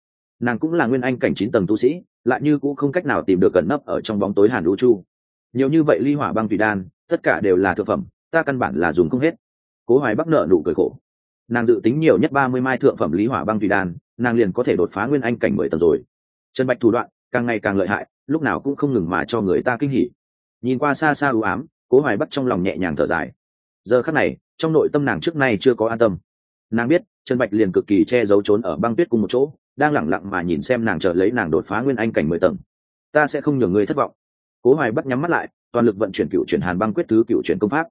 nàng cũng là nguyên anh cảnh chín tầng tu sĩ, lại như cũng không cách nào tìm được cẩn nấp ở trong bóng tối hàn u chu nhiều như vậy ly hỏa băng thủy đan, tất cả đều là thực phẩm, ta căn bản là dùng không hết. Cố hoài bắc nợ nụ cười khổ. Nàng dự tính nhiều nhất ba mươi mai thượng phẩm lý hỏa băng thủy đan, nàng liền có thể đột phá nguyên anh cảnh mười tầng rồi. Trần bạch thủ đoạn, càng ngày càng lợi hại, lúc nào cũng không ngừng mà cho người ta kinh hỉ. Nhìn qua xa xa ưu ám, cố hoài bắc trong lòng nhẹ nhàng thở dài. Giờ khắc này, trong nội tâm nàng trước nay chưa có an tâm. Nàng biết trần bạch liền cực kỳ che giấu trốn ở băng tuyết cùng một chỗ đang lẳng lặng mà nhìn xem nàng chờ lấy nàng đột phá nguyên anh cảnh mười tầng. Ta sẽ không nhường người thất vọng. Cố hoài bắt nhắm mắt lại, toàn lực vận chuyển cựu chuyển hàn băng quyết thứ cựu chuyển công pháp.